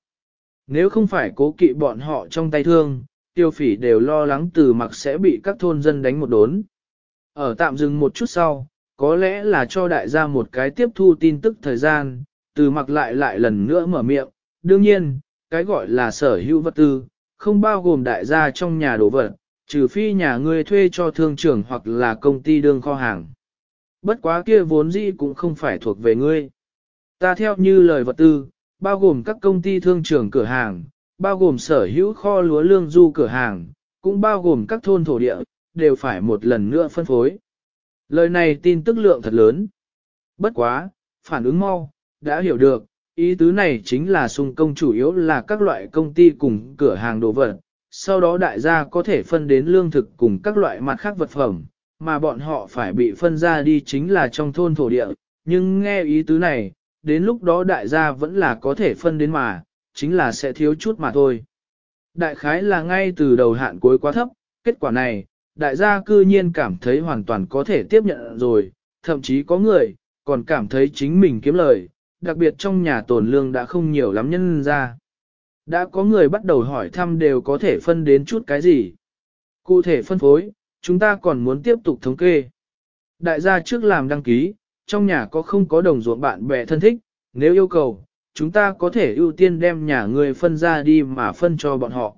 Nếu không phải cố kỵ bọn họ trong tay thương, tiêu phỉ đều lo lắng từ mặc sẽ bị các thôn dân đánh một đốn. Ở tạm dừng một chút sau, có lẽ là cho đại gia một cái tiếp thu tin tức thời gian, từ mặc lại lại lần nữa mở miệng. Đương nhiên, cái gọi là sở hữu vật tư, không bao gồm đại gia trong nhà đồ vật, trừ phi nhà ngươi thuê cho thương trưởng hoặc là công ty đương kho hàng. Bất quá kia vốn dĩ cũng không phải thuộc về ngươi. Ta theo như lời vật tư, bao gồm các công ty thương trường cửa hàng, bao gồm sở hữu kho lúa lương du cửa hàng, cũng bao gồm các thôn thổ địa, đều phải một lần nữa phân phối. Lời này tin tức lượng thật lớn. Bất quá, phản ứng mau, đã hiểu được, ý tứ này chính là sung công chủ yếu là các loại công ty cùng cửa hàng đồ vật, sau đó đại gia có thể phân đến lương thực cùng các loại mặt khác vật phẩm, mà bọn họ phải bị phân ra đi chính là trong thôn thổ địa, nhưng nghe ý tứ này, đến lúc đó đại gia vẫn là có thể phân đến mà, chính là sẽ thiếu chút mà thôi. Đại khái là ngay từ đầu hạn cuối quá thấp, kết quả này, đại gia cư nhiên cảm thấy hoàn toàn có thể tiếp nhận rồi, thậm chí có người, còn cảm thấy chính mình kiếm lời, đặc biệt trong nhà tổn lương đã không nhiều lắm nhân ra. Đã có người bắt đầu hỏi thăm đều có thể phân đến chút cái gì. Cụ thể phân phối, chúng ta còn muốn tiếp tục thống kê. Đại gia trước làm đăng ký, trong nhà có không có đồng ruộng bạn bè thân thích, nếu yêu cầu, chúng ta có thể ưu tiên đem nhà người phân ra đi mà phân cho bọn họ.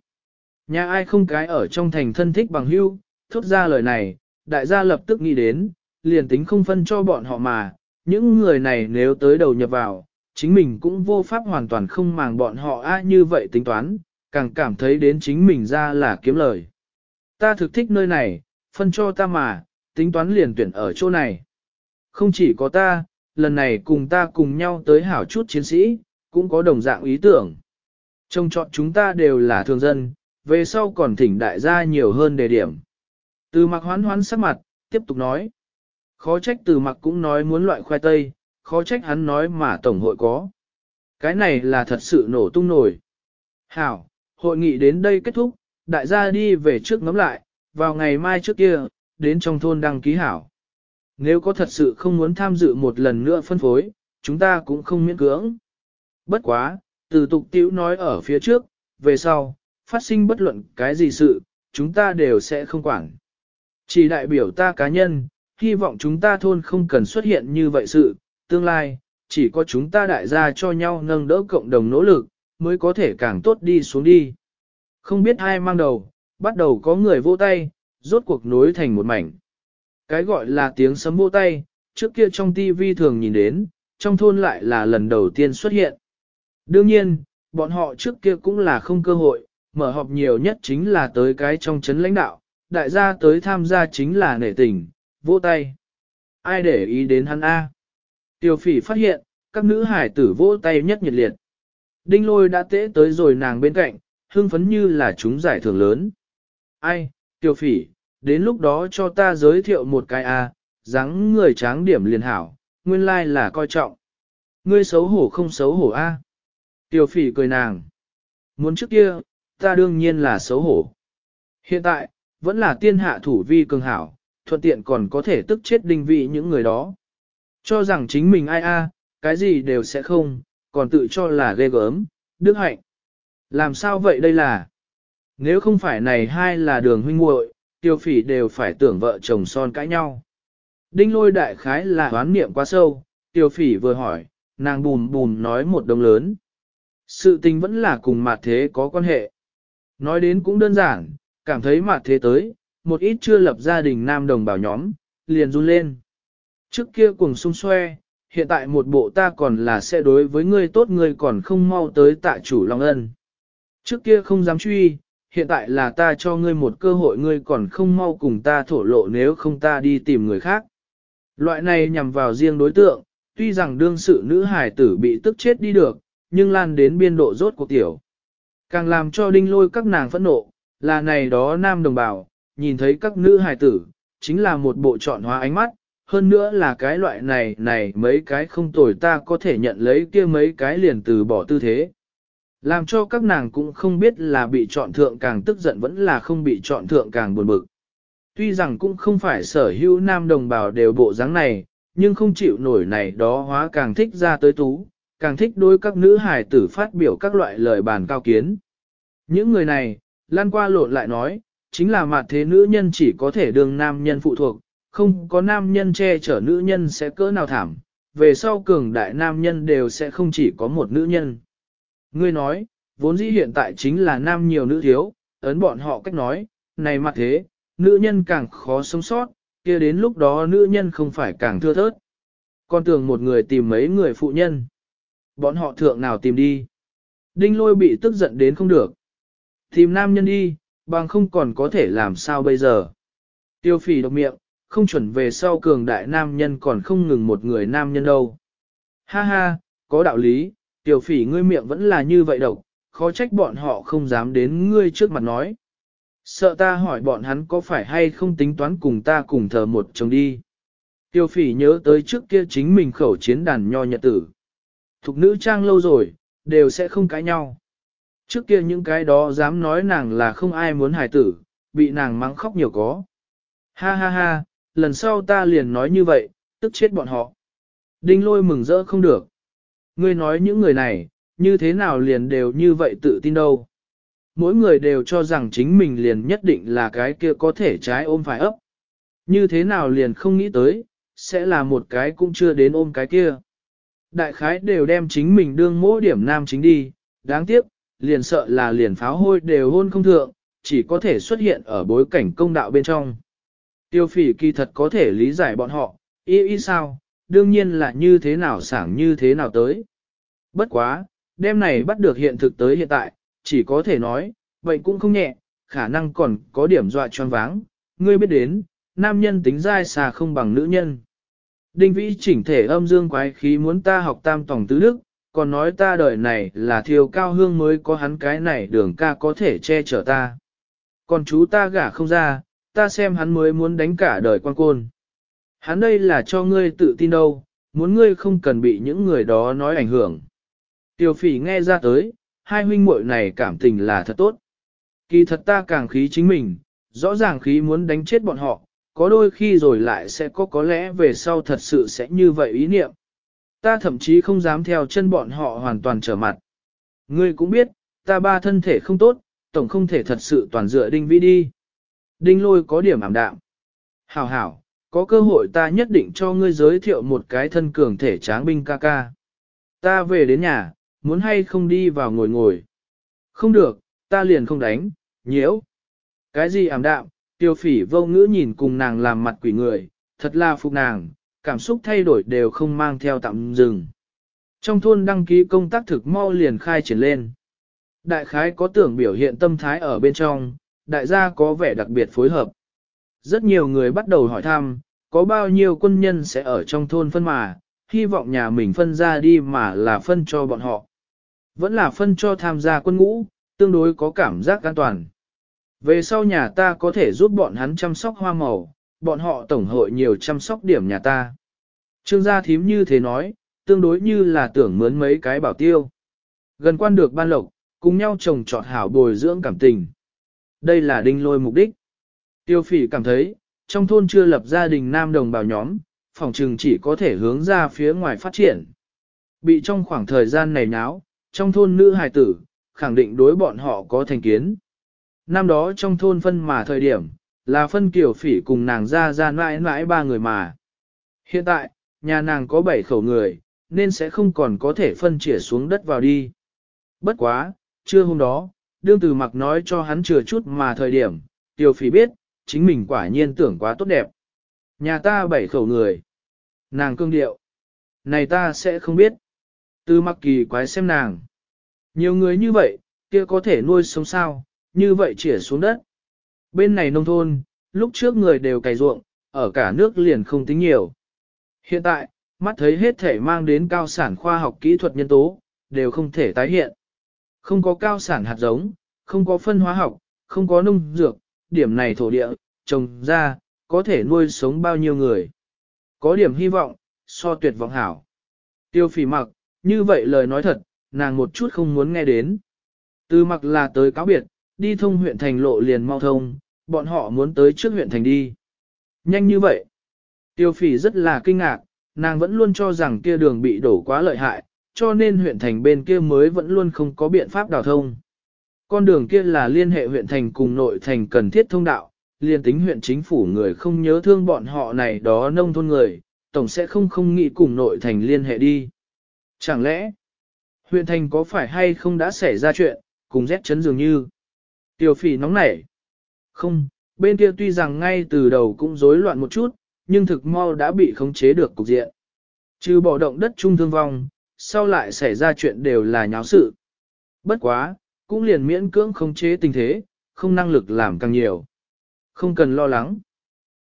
Nhà ai không cái ở trong thành thân thích bằng hưu, thốt ra lời này, đại gia lập tức nghĩ đến, liền tính không phân cho bọn họ mà, những người này nếu tới đầu nhập vào, chính mình cũng vô pháp hoàn toàn không màng bọn họ a như vậy tính toán, càng cảm thấy đến chính mình ra là kiếm lời. Ta thực thích nơi này, phân cho ta mà, tính toán liền tuyển ở chỗ này. Không chỉ có ta, lần này cùng ta cùng nhau tới hảo chút chiến sĩ, cũng có đồng dạng ý tưởng. Trông chọn chúng ta đều là thường dân, về sau còn thỉnh đại gia nhiều hơn đề điểm. Từ mặc hoán hoán sắc mặt, tiếp tục nói. Khó trách từ mặc cũng nói muốn loại khoai tây, khó trách hắn nói mà tổng hội có. Cái này là thật sự nổ tung nổi. Hảo, hội nghị đến đây kết thúc, đại gia đi về trước ngắm lại, vào ngày mai trước kia, đến trong thôn đăng ký hảo. Nếu có thật sự không muốn tham dự một lần nữa phân phối, chúng ta cũng không miễn cưỡng. Bất quá, từ tục tiểu nói ở phía trước, về sau, phát sinh bất luận cái gì sự, chúng ta đều sẽ không quản. Chỉ đại biểu ta cá nhân, hy vọng chúng ta thôn không cần xuất hiện như vậy sự, tương lai, chỉ có chúng ta đại gia cho nhau nâng đỡ cộng đồng nỗ lực, mới có thể càng tốt đi xuống đi. Không biết ai mang đầu, bắt đầu có người vỗ tay, rốt cuộc nối thành một mảnh. Cái gọi là tiếng sấm vỗ tay, trước kia trong tivi thường nhìn đến, trong thôn lại là lần đầu tiên xuất hiện. Đương nhiên, bọn họ trước kia cũng là không cơ hội, mở họp nhiều nhất chính là tới cái trong chấn lãnh đạo, đại gia tới tham gia chính là nể tình, vỗ tay. Ai để ý đến hắn A? tiểu phỉ phát hiện, các nữ hải tử vỗ tay nhất nhiệt liệt. Đinh lôi đã tễ tới rồi nàng bên cạnh, hưng phấn như là chúng giải thưởng lớn. Ai, tiểu phỉ, đến lúc đó cho ta giới thiệu một cái A, dáng người tráng điểm liền hảo, nguyên lai like là coi trọng. Ngươi xấu hổ không xấu hổ A. tiểu phỉ cười nàng. Muốn trước kia, ta đương nhiên là xấu hổ. Hiện tại, vẫn là tiên hạ thủ vi cường hảo, thuận tiện còn có thể tức chết đinh vị những người đó. Cho rằng chính mình ai a, cái gì đều sẽ không, còn tự cho là ghê gớm, đức hạnh. Làm sao vậy đây là? Nếu không phải này hai là đường huynh muội, tiêu phỉ đều phải tưởng vợ chồng son cãi nhau. Đinh lôi đại khái là hoán niệm quá sâu, tiêu phỉ vừa hỏi, nàng bùm bùm nói một đồng lớn. Sự tình vẫn là cùng mặt thế có quan hệ. Nói đến cũng đơn giản, cảm thấy mặt thế tới, một ít chưa lập gia đình nam đồng bào nhóm, liền run lên. Trước kia cùng sung xoe, hiện tại một bộ ta còn là sẽ đối với ngươi tốt ngươi còn không mau tới tạ chủ lòng ân. Trước kia không dám truy, hiện tại là ta cho ngươi một cơ hội ngươi còn không mau cùng ta thổ lộ nếu không ta đi tìm người khác. Loại này nhằm vào riêng đối tượng, tuy rằng đương sự nữ hải tử bị tức chết đi được, nhưng lan đến biên độ rốt cuộc tiểu. Càng làm cho đinh lôi các nàng phẫn nộ, là này đó nam đồng bào, nhìn thấy các nữ hài tử, chính là một bộ trọn hóa ánh mắt, hơn nữa là cái loại này này mấy cái không tồi ta có thể nhận lấy kia mấy cái liền từ bỏ tư thế. Làm cho các nàng cũng không biết là bị chọn thượng càng tức giận vẫn là không bị chọn thượng càng buồn bực. Tuy rằng cũng không phải sở hữu nam đồng bào đều bộ dáng này, nhưng không chịu nổi này đó hóa càng thích ra tới tú, càng thích đối các nữ hài tử phát biểu các loại lời bàn cao kiến. Những người này, lan qua lộn lại nói, chính là mặt thế nữ nhân chỉ có thể đương nam nhân phụ thuộc, không có nam nhân che chở nữ nhân sẽ cỡ nào thảm, về sau cường đại nam nhân đều sẽ không chỉ có một nữ nhân. Ngươi nói, vốn dĩ hiện tại chính là nam nhiều nữ thiếu, ấn bọn họ cách nói, này mặt thế, nữ nhân càng khó sống sót, kia đến lúc đó nữ nhân không phải càng thưa thớt. Con tưởng một người tìm mấy người phụ nhân. Bọn họ thượng nào tìm đi. Đinh lôi bị tức giận đến không được. Tìm nam nhân đi, bằng không còn có thể làm sao bây giờ. Tiêu phỉ độc miệng, không chuẩn về sau cường đại nam nhân còn không ngừng một người nam nhân đâu. Ha ha, có đạo lý, Tiêu phỉ ngươi miệng vẫn là như vậy độc, khó trách bọn họ không dám đến ngươi trước mặt nói. Sợ ta hỏi bọn hắn có phải hay không tính toán cùng ta cùng thờ một chồng đi. Tiêu phỉ nhớ tới trước kia chính mình khẩu chiến đàn nho nhật tử. Thục nữ trang lâu rồi, đều sẽ không cãi nhau. Trước kia những cái đó dám nói nàng là không ai muốn hài tử, bị nàng mắng khóc nhiều có. Ha ha ha, lần sau ta liền nói như vậy, tức chết bọn họ. Đinh lôi mừng rỡ không được. Ngươi nói những người này, như thế nào liền đều như vậy tự tin đâu. Mỗi người đều cho rằng chính mình liền nhất định là cái kia có thể trái ôm phải ấp. Như thế nào liền không nghĩ tới, sẽ là một cái cũng chưa đến ôm cái kia. Đại khái đều đem chính mình đương mỗi điểm nam chính đi, đáng tiếc, liền sợ là liền pháo hôi đều hôn không thượng, chỉ có thể xuất hiện ở bối cảnh công đạo bên trong. Tiêu phỉ kỳ thật có thể lý giải bọn họ, y y sao, đương nhiên là như thế nào sảng như thế nào tới. Bất quá, đêm này bắt được hiện thực tới hiện tại, chỉ có thể nói, vậy cũng không nhẹ, khả năng còn có điểm dọa choáng váng, ngươi biết đến, nam nhân tính dai xà không bằng nữ nhân. Đinh vĩ chỉnh thể âm dương quái khí muốn ta học tam tổng tứ đức, còn nói ta đời này là thiêu cao hương mới có hắn cái này đường ca có thể che chở ta. Còn chú ta gả không ra, ta xem hắn mới muốn đánh cả đời quan côn. Hắn đây là cho ngươi tự tin đâu, muốn ngươi không cần bị những người đó nói ảnh hưởng. Tiểu phỉ nghe ra tới, hai huynh muội này cảm tình là thật tốt. Kỳ thật ta càng khí chính mình, rõ ràng khí muốn đánh chết bọn họ, có đôi khi rồi lại sẽ có có lẽ về sau thật sự sẽ như vậy ý niệm. Ta thậm chí không dám theo chân bọn họ hoàn toàn trở mặt. Ngươi cũng biết, ta ba thân thể không tốt, tổng không thể thật sự toàn dựa đinh vĩ đi. Đinh lôi có điểm ảm đạm. Hảo hảo, có cơ hội ta nhất định cho ngươi giới thiệu một cái thân cường thể tráng binh ca ca. Ta về đến nhà, muốn hay không đi vào ngồi ngồi. Không được, ta liền không đánh, nhiễu. Cái gì ảm đạm, tiêu phỉ vô ngữ nhìn cùng nàng làm mặt quỷ người, thật là phục nàng, cảm xúc thay đổi đều không mang theo tạm dừng. Trong thôn đăng ký công tác thực mau liền khai triển lên. Đại khái có tưởng biểu hiện tâm thái ở bên trong, đại gia có vẻ đặc biệt phối hợp. Rất nhiều người bắt đầu hỏi thăm, có bao nhiêu quân nhân sẽ ở trong thôn phân mà, hy vọng nhà mình phân ra đi mà là phân cho bọn họ. Vẫn là phân cho tham gia quân ngũ, tương đối có cảm giác an toàn. Về sau nhà ta có thể giúp bọn hắn chăm sóc hoa màu, bọn họ tổng hội nhiều chăm sóc điểm nhà ta. Trương gia thím như thế nói, tương đối như là tưởng mướn mấy cái bảo tiêu. Gần quan được ban lộc, cùng nhau trồng trọt hảo bồi dưỡng cảm tình. Đây là đinh lôi mục đích. Tiêu phỉ cảm thấy, trong thôn chưa lập gia đình nam đồng bào nhóm, phòng trừng chỉ có thể hướng ra phía ngoài phát triển. Bị trong khoảng thời gian này náo, trong thôn nữ hài tử, khẳng định đối bọn họ có thành kiến. Năm đó trong thôn phân mà thời điểm, là phân kiểu phỉ cùng nàng ra ra mãi mãi ba người mà. Hiện tại, nhà nàng có bảy khẩu người, nên sẽ không còn có thể phân chỉa xuống đất vào đi. Bất quá, trưa hôm đó, đương từ mặc nói cho hắn chừa chút mà thời điểm, tiểu phỉ biết, chính mình quả nhiên tưởng quá tốt đẹp. Nhà ta bảy khẩu người. Nàng cương điệu. Này ta sẽ không biết. Từ mặc kỳ quái xem nàng. Nhiều người như vậy, kia có thể nuôi sống sao, như vậy chỉa xuống đất. Bên này nông thôn, lúc trước người đều cày ruộng, ở cả nước liền không tính nhiều. Hiện tại, mắt thấy hết thể mang đến cao sản khoa học kỹ thuật nhân tố, đều không thể tái hiện. Không có cao sản hạt giống, không có phân hóa học, không có nông dược, điểm này thổ địa, trồng ra, có thể nuôi sống bao nhiêu người. Có điểm hy vọng, so tuyệt vọng hảo. Tiêu phỉ mặc, như vậy lời nói thật, nàng một chút không muốn nghe đến. Từ mặc là tới cáo biệt, đi thông huyện thành lộ liền mau thông, bọn họ muốn tới trước huyện thành đi. Nhanh như vậy. Tiêu phỉ rất là kinh ngạc, nàng vẫn luôn cho rằng kia đường bị đổ quá lợi hại, cho nên huyện thành bên kia mới vẫn luôn không có biện pháp đào thông. Con đường kia là liên hệ huyện thành cùng nội thành cần thiết thông đạo, liên tính huyện chính phủ người không nhớ thương bọn họ này đó nông thôn người, tổng sẽ không không nghĩ cùng nội thành liên hệ đi. Chẳng lẽ, huyện thành có phải hay không đã xảy ra chuyện, cùng rét chấn dường như. Tiểu phỉ nóng nảy. Không, bên kia tuy rằng ngay từ đầu cũng rối loạn một chút, nhưng thực mau đã bị khống chế được cục diện. Trừ bỏ động đất trung thương vong, sau lại xảy ra chuyện đều là nháo sự. Bất quá, cũng liền miễn cưỡng khống chế tình thế, không năng lực làm càng nhiều. Không cần lo lắng.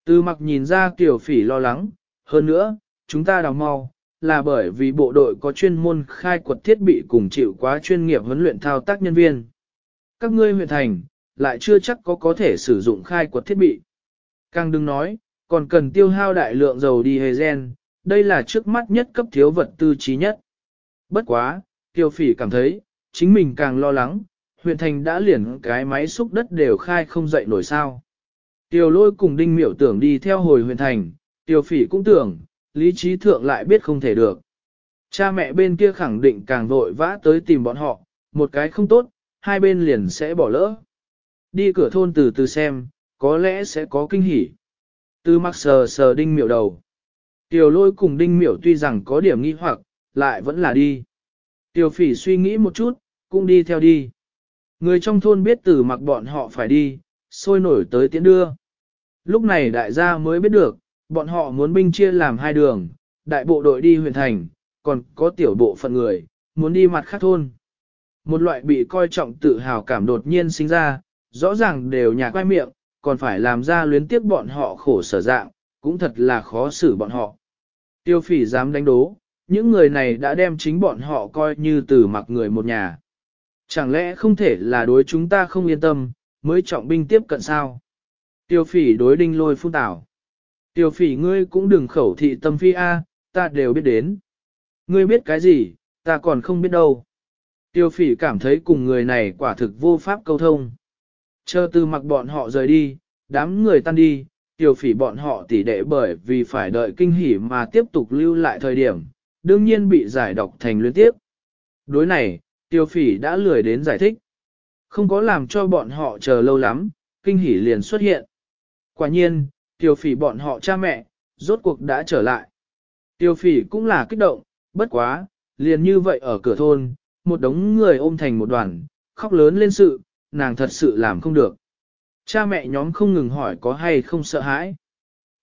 Từ mặc nhìn ra tiểu phỉ lo lắng, hơn nữa, chúng ta đào mau, là bởi vì bộ đội có chuyên môn khai quật thiết bị cùng chịu quá chuyên nghiệp huấn luyện thao tác nhân viên. Các ngươi huyện thành, lại chưa chắc có có thể sử dụng khai quật thiết bị. Càng đừng nói, còn cần tiêu hao đại lượng dầu đi hề gen, đây là trước mắt nhất cấp thiếu vật tư trí nhất. Bất quá, tiêu phỉ cảm thấy, chính mình càng lo lắng, huyện thành đã liền cái máy xúc đất đều khai không dậy nổi sao. Tiêu lôi cùng đinh miểu tưởng đi theo hồi huyện thành, tiêu phỉ cũng tưởng, lý trí thượng lại biết không thể được. Cha mẹ bên kia khẳng định càng vội vã tới tìm bọn họ, một cái không tốt, hai bên liền sẽ bỏ lỡ. Đi cửa thôn từ từ xem, có lẽ sẽ có kinh hỉ. Tư mặc sờ sờ đinh miểu đầu. Tiểu lôi cùng đinh miểu tuy rằng có điểm nghi hoặc, lại vẫn là đi. Tiểu phỉ suy nghĩ một chút, cũng đi theo đi. Người trong thôn biết từ mặc bọn họ phải đi, sôi nổi tới tiễn đưa. Lúc này đại gia mới biết được, bọn họ muốn binh chia làm hai đường, đại bộ đội đi huyện thành, còn có tiểu bộ phận người, muốn đi mặt khác thôn. Một loại bị coi trọng tự hào cảm đột nhiên sinh ra, rõ ràng đều nhà quay miệng, còn phải làm ra luyến tiếc bọn họ khổ sở dạng, cũng thật là khó xử bọn họ. Tiêu phỉ dám đánh đố, những người này đã đem chính bọn họ coi như từ mặc người một nhà. Chẳng lẽ không thể là đối chúng ta không yên tâm, mới trọng binh tiếp cận sao? Tiêu phỉ đối đinh lôi phun tảo. Tiêu phỉ ngươi cũng đừng khẩu thị tâm phi A, ta đều biết đến. Ngươi biết cái gì, ta còn không biết đâu. Tiêu phỉ cảm thấy cùng người này quả thực vô pháp câu thông. Chờ từ mặc bọn họ rời đi, đám người tan đi, tiêu phỉ bọn họ tỉ đệ bởi vì phải đợi kinh hỉ mà tiếp tục lưu lại thời điểm, đương nhiên bị giải độc thành luyến tiếp. Đối này, tiêu phỉ đã lười đến giải thích. Không có làm cho bọn họ chờ lâu lắm, kinh hỉ liền xuất hiện. Quả nhiên, tiêu phỉ bọn họ cha mẹ, rốt cuộc đã trở lại. Tiêu phỉ cũng là kích động, bất quá, liền như vậy ở cửa thôn, một đống người ôm thành một đoàn, khóc lớn lên sự, nàng thật sự làm không được. Cha mẹ nhóm không ngừng hỏi có hay không sợ hãi,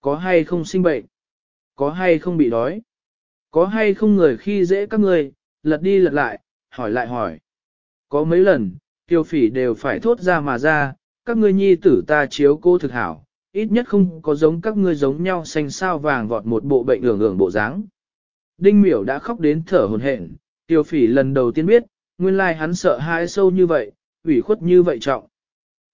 có hay không sinh bệnh, có hay không bị đói, có hay không người khi dễ các người, lật đi lật lại, hỏi lại hỏi. Có mấy lần, tiêu phỉ đều phải thốt ra mà ra, các ngươi nhi tử ta chiếu cô thực hảo, ít nhất không có giống các ngươi giống nhau xanh sao vàng vọt một bộ bệnh ưởng ưởng bộ dáng. Đinh miểu đã khóc đến thở hồn hển, tiêu phỉ lần đầu tiên biết, nguyên lai hắn sợ hãi sâu như vậy, ủy khuất như vậy trọng.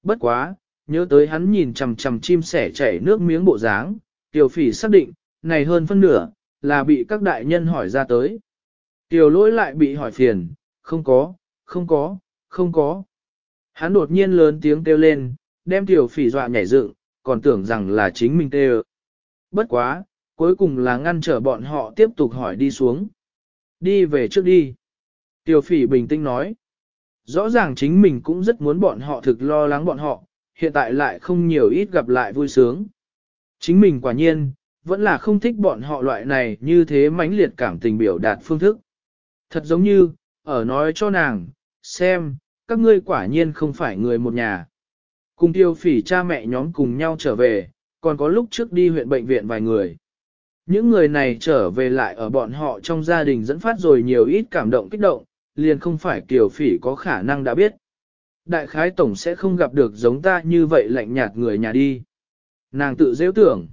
Bất quá, nhớ tới hắn nhìn chằm chằm chim sẻ chảy nước miếng bộ dáng, Tiểu phỉ xác định, này hơn phân nửa, là bị các đại nhân hỏi ra tới. Tiểu lỗi lại bị hỏi phiền, không có, không có, không có. Hắn đột nhiên lớn tiếng kêu lên, đem tiểu phỉ dọa nhảy dựng, còn tưởng rằng là chính mình tê Bất quá, cuối cùng là ngăn trở bọn họ tiếp tục hỏi đi xuống. Đi về trước đi. Tiểu phỉ bình tĩnh nói. Rõ ràng chính mình cũng rất muốn bọn họ thực lo lắng bọn họ, hiện tại lại không nhiều ít gặp lại vui sướng. Chính mình quả nhiên, vẫn là không thích bọn họ loại này như thế mãnh liệt cảm tình biểu đạt phương thức. Thật giống như, ở nói cho nàng, xem, các ngươi quả nhiên không phải người một nhà. Cùng tiêu phỉ cha mẹ nhóm cùng nhau trở về, còn có lúc trước đi huyện bệnh viện vài người. Những người này trở về lại ở bọn họ trong gia đình dẫn phát rồi nhiều ít cảm động kích động, liền không phải kiều phỉ có khả năng đã biết. Đại khái tổng sẽ không gặp được giống ta như vậy lạnh nhạt người nhà đi. Nàng tự dễ tưởng.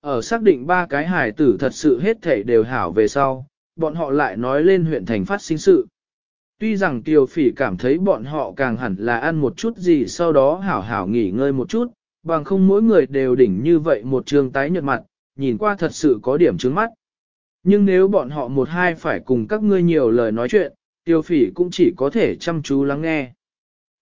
Ở xác định ba cái hải tử thật sự hết thể đều hảo về sau, bọn họ lại nói lên huyện thành phát sinh sự. Tuy rằng Kiều Phỉ cảm thấy bọn họ càng hẳn là ăn một chút gì sau đó hảo hảo nghỉ ngơi một chút, bằng không mỗi người đều đỉnh như vậy một trường tái nhợt mặt, nhìn qua thật sự có điểm trướng mắt. Nhưng nếu bọn họ một hai phải cùng các ngươi nhiều lời nói chuyện, Tiêu Phỉ cũng chỉ có thể chăm chú lắng nghe.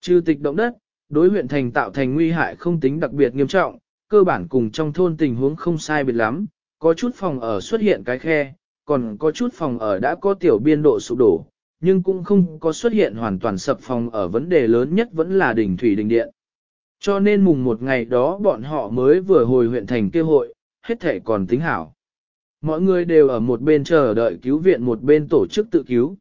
Trừ tịch động đất, đối huyện thành tạo thành nguy hại không tính đặc biệt nghiêm trọng, cơ bản cùng trong thôn tình huống không sai biệt lắm, có chút phòng ở xuất hiện cái khe, còn có chút phòng ở đã có tiểu biên độ sụp đổ, nhưng cũng không có xuất hiện hoàn toàn sập phòng ở vấn đề lớn nhất vẫn là đỉnh thủy đình điện. Cho nên mùng một ngày đó bọn họ mới vừa hồi huyện thành kêu hội, hết thể còn tính hảo. Mọi người đều ở một bên chờ đợi cứu viện một bên tổ chức tự cứu.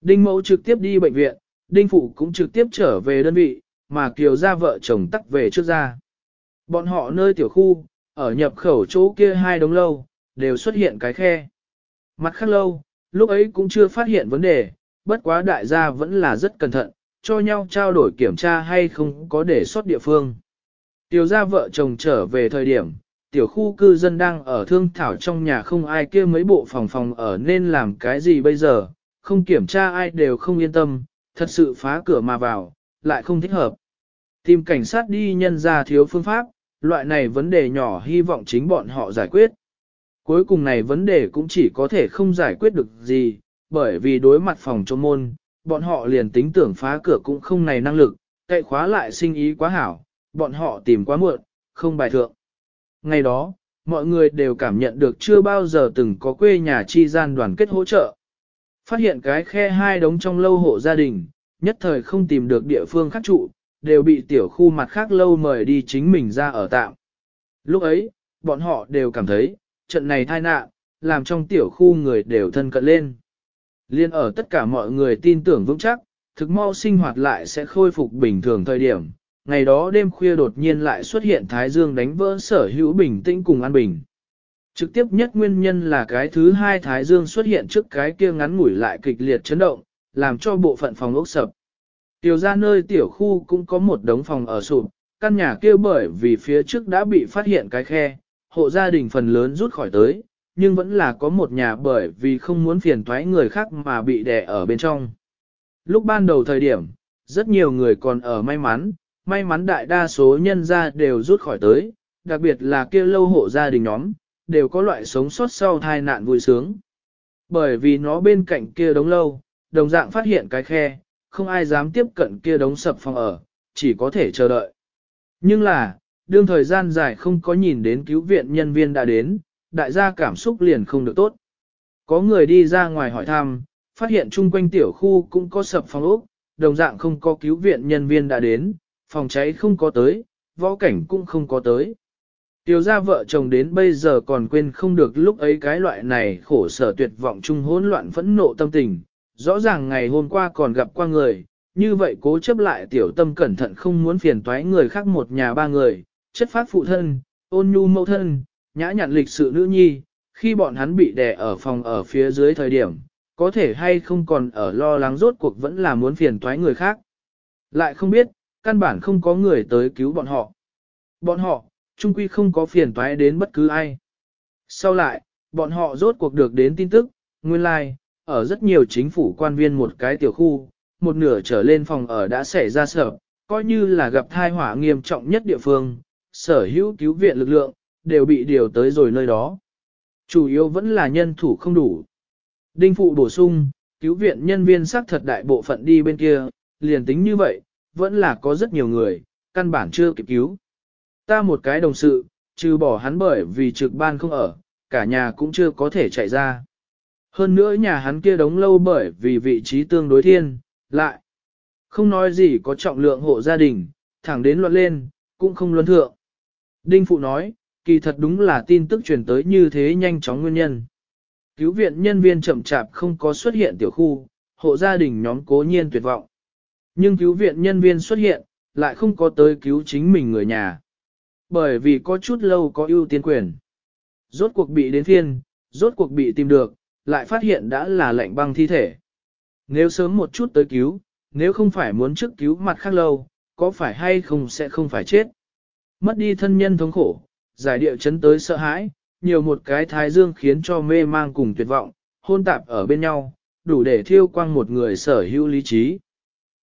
Đinh mẫu trực tiếp đi bệnh viện, đinh phụ cũng trực tiếp trở về đơn vị, mà kiều ra vợ chồng tắc về trước ra. Bọn họ nơi tiểu khu, ở nhập khẩu chỗ kia hai đống lâu, đều xuất hiện cái khe. Mặt khác lâu, lúc ấy cũng chưa phát hiện vấn đề, bất quá đại gia vẫn là rất cẩn thận, cho nhau trao đổi kiểm tra hay không có để sót địa phương. Tiểu gia vợ chồng trở về thời điểm, tiểu khu cư dân đang ở thương thảo trong nhà không ai kia mấy bộ phòng phòng ở nên làm cái gì bây giờ, không kiểm tra ai đều không yên tâm, thật sự phá cửa mà vào, lại không thích hợp. Tìm cảnh sát đi nhân ra thiếu phương pháp, loại này vấn đề nhỏ hy vọng chính bọn họ giải quyết. Cuối cùng này vấn đề cũng chỉ có thể không giải quyết được gì, bởi vì đối mặt phòng chống môn, bọn họ liền tính tưởng phá cửa cũng không này năng lực, cậy khóa lại sinh ý quá hảo, bọn họ tìm quá muộn, không bài thượng. Ngày đó, mọi người đều cảm nhận được chưa bao giờ từng có quê nhà chi gian đoàn kết hỗ trợ. Phát hiện cái khe hai đống trong lâu hộ gia đình, nhất thời không tìm được địa phương khác trụ, đều bị tiểu khu mặt khác lâu mời đi chính mình ra ở tạm. Lúc ấy, bọn họ đều cảm thấy, trận này tai nạn, làm trong tiểu khu người đều thân cận lên. Liên ở tất cả mọi người tin tưởng vững chắc, thực mau sinh hoạt lại sẽ khôi phục bình thường thời điểm. Ngày đó đêm khuya đột nhiên lại xuất hiện Thái Dương đánh vỡ sở hữu bình tĩnh cùng an bình. Trực tiếp nhất nguyên nhân là cái thứ hai Thái Dương xuất hiện trước cái kia ngắn ngủi lại kịch liệt chấn động, làm cho bộ phận phòng ốc sập. Tiểu ra nơi tiểu khu cũng có một đống phòng ở sụp, căn nhà kia bởi vì phía trước đã bị phát hiện cái khe, hộ gia đình phần lớn rút khỏi tới, nhưng vẫn là có một nhà bởi vì không muốn phiền toái người khác mà bị đè ở bên trong. Lúc ban đầu thời điểm, rất nhiều người còn ở may mắn, may mắn đại đa số nhân gia đều rút khỏi tới, đặc biệt là kia lâu hộ gia đình nhóm, đều có loại sống sót sau tai nạn vui sướng. Bởi vì nó bên cạnh kia đống lâu, đồng dạng phát hiện cái khe, không ai dám tiếp cận kia đống sập phòng ở, chỉ có thể chờ đợi. Nhưng là, đương thời gian dài không có nhìn đến cứu viện nhân viên đã đến, đại gia cảm xúc liền không được tốt. Có người đi ra ngoài hỏi thăm, phát hiện chung quanh tiểu khu cũng có sập phòng ốc, đồng dạng không có cứu viện nhân viên đã đến, phòng cháy không có tới, võ cảnh cũng không có tới. Tiểu gia vợ chồng đến bây giờ còn quên không được lúc ấy cái loại này khổ sở tuyệt vọng chung hỗn loạn phẫn nộ tâm tình. Rõ ràng ngày hôm qua còn gặp qua người, như vậy cố chấp lại tiểu tâm cẩn thận không muốn phiền toái người khác một nhà ba người, chất phát phụ thân, ôn nhu mẫu thân, nhã nhặn lịch sự nữ nhi, khi bọn hắn bị đè ở phòng ở phía dưới thời điểm, có thể hay không còn ở lo lắng rốt cuộc vẫn là muốn phiền toái người khác. Lại không biết, căn bản không có người tới cứu bọn họ. Bọn họ, chung quy không có phiền toái đến bất cứ ai. Sau lại, bọn họ rốt cuộc được đến tin tức, nguyên lai, like, ở rất nhiều chính phủ quan viên một cái tiểu khu, một nửa trở lên phòng ở đã xảy ra sở, coi như là gặp thai hỏa nghiêm trọng nhất địa phương, sở hữu cứu viện lực lượng, đều bị điều tới rồi nơi đó. Chủ yếu vẫn là nhân thủ không đủ. Đinh phụ bổ sung, cứu viện nhân viên xác thật đại bộ phận đi bên kia, liền tính như vậy, vẫn là có rất nhiều người, căn bản chưa kịp cứu. Ta một cái đồng sự, trừ bỏ hắn bởi vì trực ban không ở, cả nhà cũng chưa có thể chạy ra. Hơn nữa nhà hắn kia đóng lâu bởi vì vị trí tương đối thiên, lại. Không nói gì có trọng lượng hộ gia đình, thẳng đến luận lên, cũng không luân thượng. Đinh Phụ nói, kỳ thật đúng là tin tức truyền tới như thế nhanh chóng nguyên nhân. Cứu viện nhân viên chậm chạp không có xuất hiện tiểu khu, hộ gia đình nhóm cố nhiên tuyệt vọng. Nhưng cứu viện nhân viên xuất hiện, lại không có tới cứu chính mình người nhà. Bởi vì có chút lâu có ưu tiên quyền. Rốt cuộc bị đến phiên, rốt cuộc bị tìm được, lại phát hiện đã là lệnh băng thi thể. Nếu sớm một chút tới cứu, nếu không phải muốn trước cứu mặt khác lâu, có phải hay không sẽ không phải chết. Mất đi thân nhân thống khổ, giải địa chấn tới sợ hãi, nhiều một cái thái dương khiến cho mê mang cùng tuyệt vọng, hôn tạp ở bên nhau, đủ để thiêu quang một người sở hữu lý trí.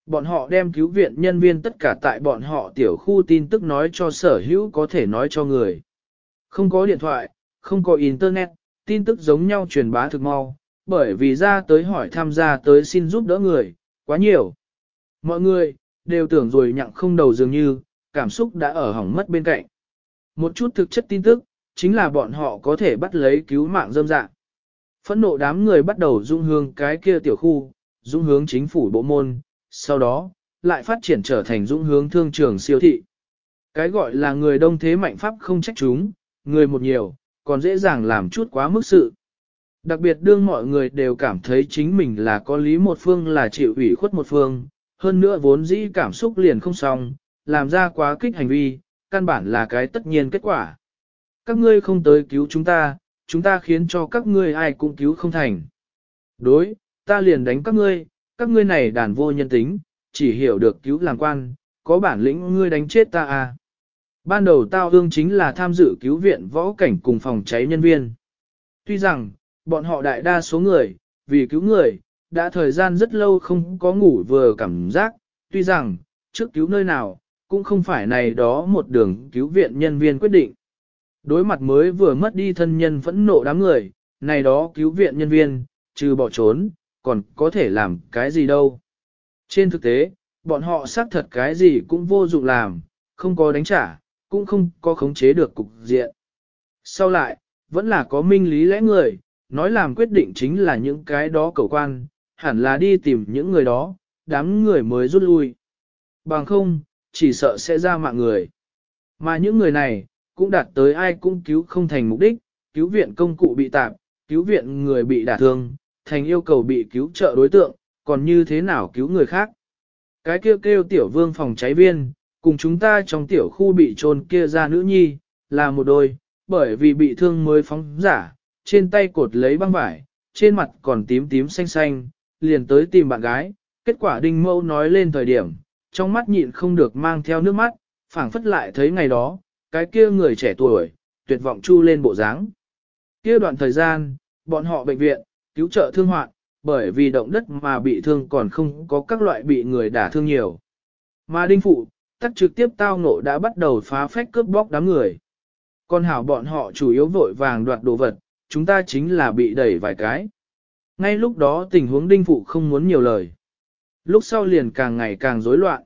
Bọn họ đem cứu viện nhân viên tất cả tại bọn họ tiểu khu tin tức nói cho sở hữu có thể nói cho người. Không có điện thoại, không có internet, tin tức giống nhau truyền bá thực mau, bởi vì ra tới hỏi tham gia tới xin giúp đỡ người, quá nhiều. Mọi người, đều tưởng rồi nhặng không đầu dường như, cảm xúc đã ở hỏng mất bên cạnh. Một chút thực chất tin tức, chính là bọn họ có thể bắt lấy cứu mạng dâm dạng. Phẫn nộ đám người bắt đầu dung hướng cái kia tiểu khu, dung hướng chính phủ bộ môn, sau đó, lại phát triển trở thành dũng hướng thương trường siêu thị. Cái gọi là người đông thế mạnh pháp không trách chúng, người một nhiều, còn dễ dàng làm chút quá mức sự. Đặc biệt đương mọi người đều cảm thấy chính mình là có lý một phương là chịu ủy khuất một phương, hơn nữa vốn dĩ cảm xúc liền không xong, làm ra quá kích hành vi, căn bản là cái tất nhiên kết quả. Các ngươi không tới cứu chúng ta, chúng ta khiến cho các ngươi ai cũng cứu không thành. Đối, ta liền đánh các ngươi, các ngươi này đàn vô nhân tính, chỉ hiểu được cứu làm quan, có bản lĩnh ngươi đánh chết ta à. Ban đầu tao hương chính là tham dự cứu viện võ cảnh cùng phòng cháy nhân viên. Tuy rằng, bọn họ đại đa số người, vì cứu người, đã thời gian rất lâu không có ngủ vừa cảm giác, tuy rằng, trước cứu nơi nào, cũng không phải này đó một đường cứu viện nhân viên quyết định. Đối mặt mới vừa mất đi thân nhân phẫn nộ đám người, này đó cứu viện nhân viên, trừ bỏ trốn, còn có thể làm cái gì đâu. Trên thực tế, bọn họ xác thật cái gì cũng vô dụng làm, không có đánh trả, cũng không có khống chế được cục diện. Sau lại, vẫn là có minh lý lẽ người, nói làm quyết định chính là những cái đó cầu quan, hẳn là đi tìm những người đó, đám người mới rút lui. Bằng không, chỉ sợ sẽ ra mạng người. Mà những người này, cũng đạt tới ai cũng cứu không thành mục đích, cứu viện công cụ bị tạp, cứu viện người bị đả thương, thành yêu cầu bị cứu trợ đối tượng, còn như thế nào cứu người khác. Cái kêu kêu tiểu vương phòng cháy viên, cùng chúng ta trong tiểu khu bị trôn kia ra nữ nhi, là một đôi, bởi vì bị thương mới phóng giả, trên tay cột lấy băng vải, trên mặt còn tím tím xanh xanh, liền tới tìm bạn gái, kết quả đinh mâu nói lên thời điểm, trong mắt nhịn không được mang theo nước mắt, phảng phất lại thấy ngày đó, cái kia người trẻ tuổi, tuyệt vọng chu lên bộ dáng. Kia đoạn thời gian, bọn họ bệnh viện, cứu trợ thương hoạn, bởi vì động đất mà bị thương còn không có các loại bị người đả thương nhiều. Mà đinh phụ, tắc trực tiếp tao ngộ đã bắt đầu phá phách cướp bóc đám người. Còn hảo bọn họ chủ yếu vội vàng đoạt đồ vật, chúng ta chính là bị đẩy vài cái. Ngay lúc đó tình huống đinh phụ không muốn nhiều lời. Lúc sau liền càng ngày càng rối loạn.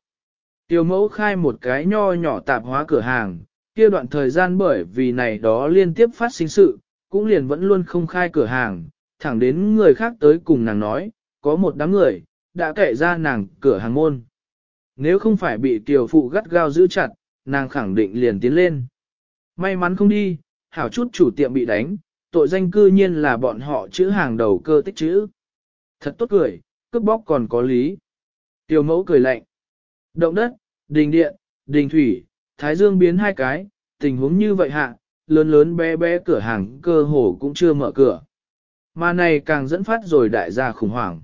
Tiêu mẫu khai một cái nho nhỏ tạp hóa cửa hàng, kia đoạn thời gian bởi vì này đó liên tiếp phát sinh sự, cũng liền vẫn luôn không khai cửa hàng, thẳng đến người khác tới cùng nàng nói, có một đám người, đã kệ ra nàng cửa hàng môn. Nếu không phải bị tiểu phụ gắt gao giữ chặt, nàng khẳng định liền tiến lên. May mắn không đi, hảo chút chủ tiệm bị đánh, tội danh cư nhiên là bọn họ chữ hàng đầu cơ tích chữ. Thật tốt cười, cướp bóc còn có lý. Tiểu mẫu cười lạnh. Động đất, đình điện, đình thủy, thái dương biến hai cái, tình huống như vậy hạ, lớn lớn bé bé cửa hàng cơ hồ cũng chưa mở cửa. Mà này càng dẫn phát rồi đại gia khủng hoảng.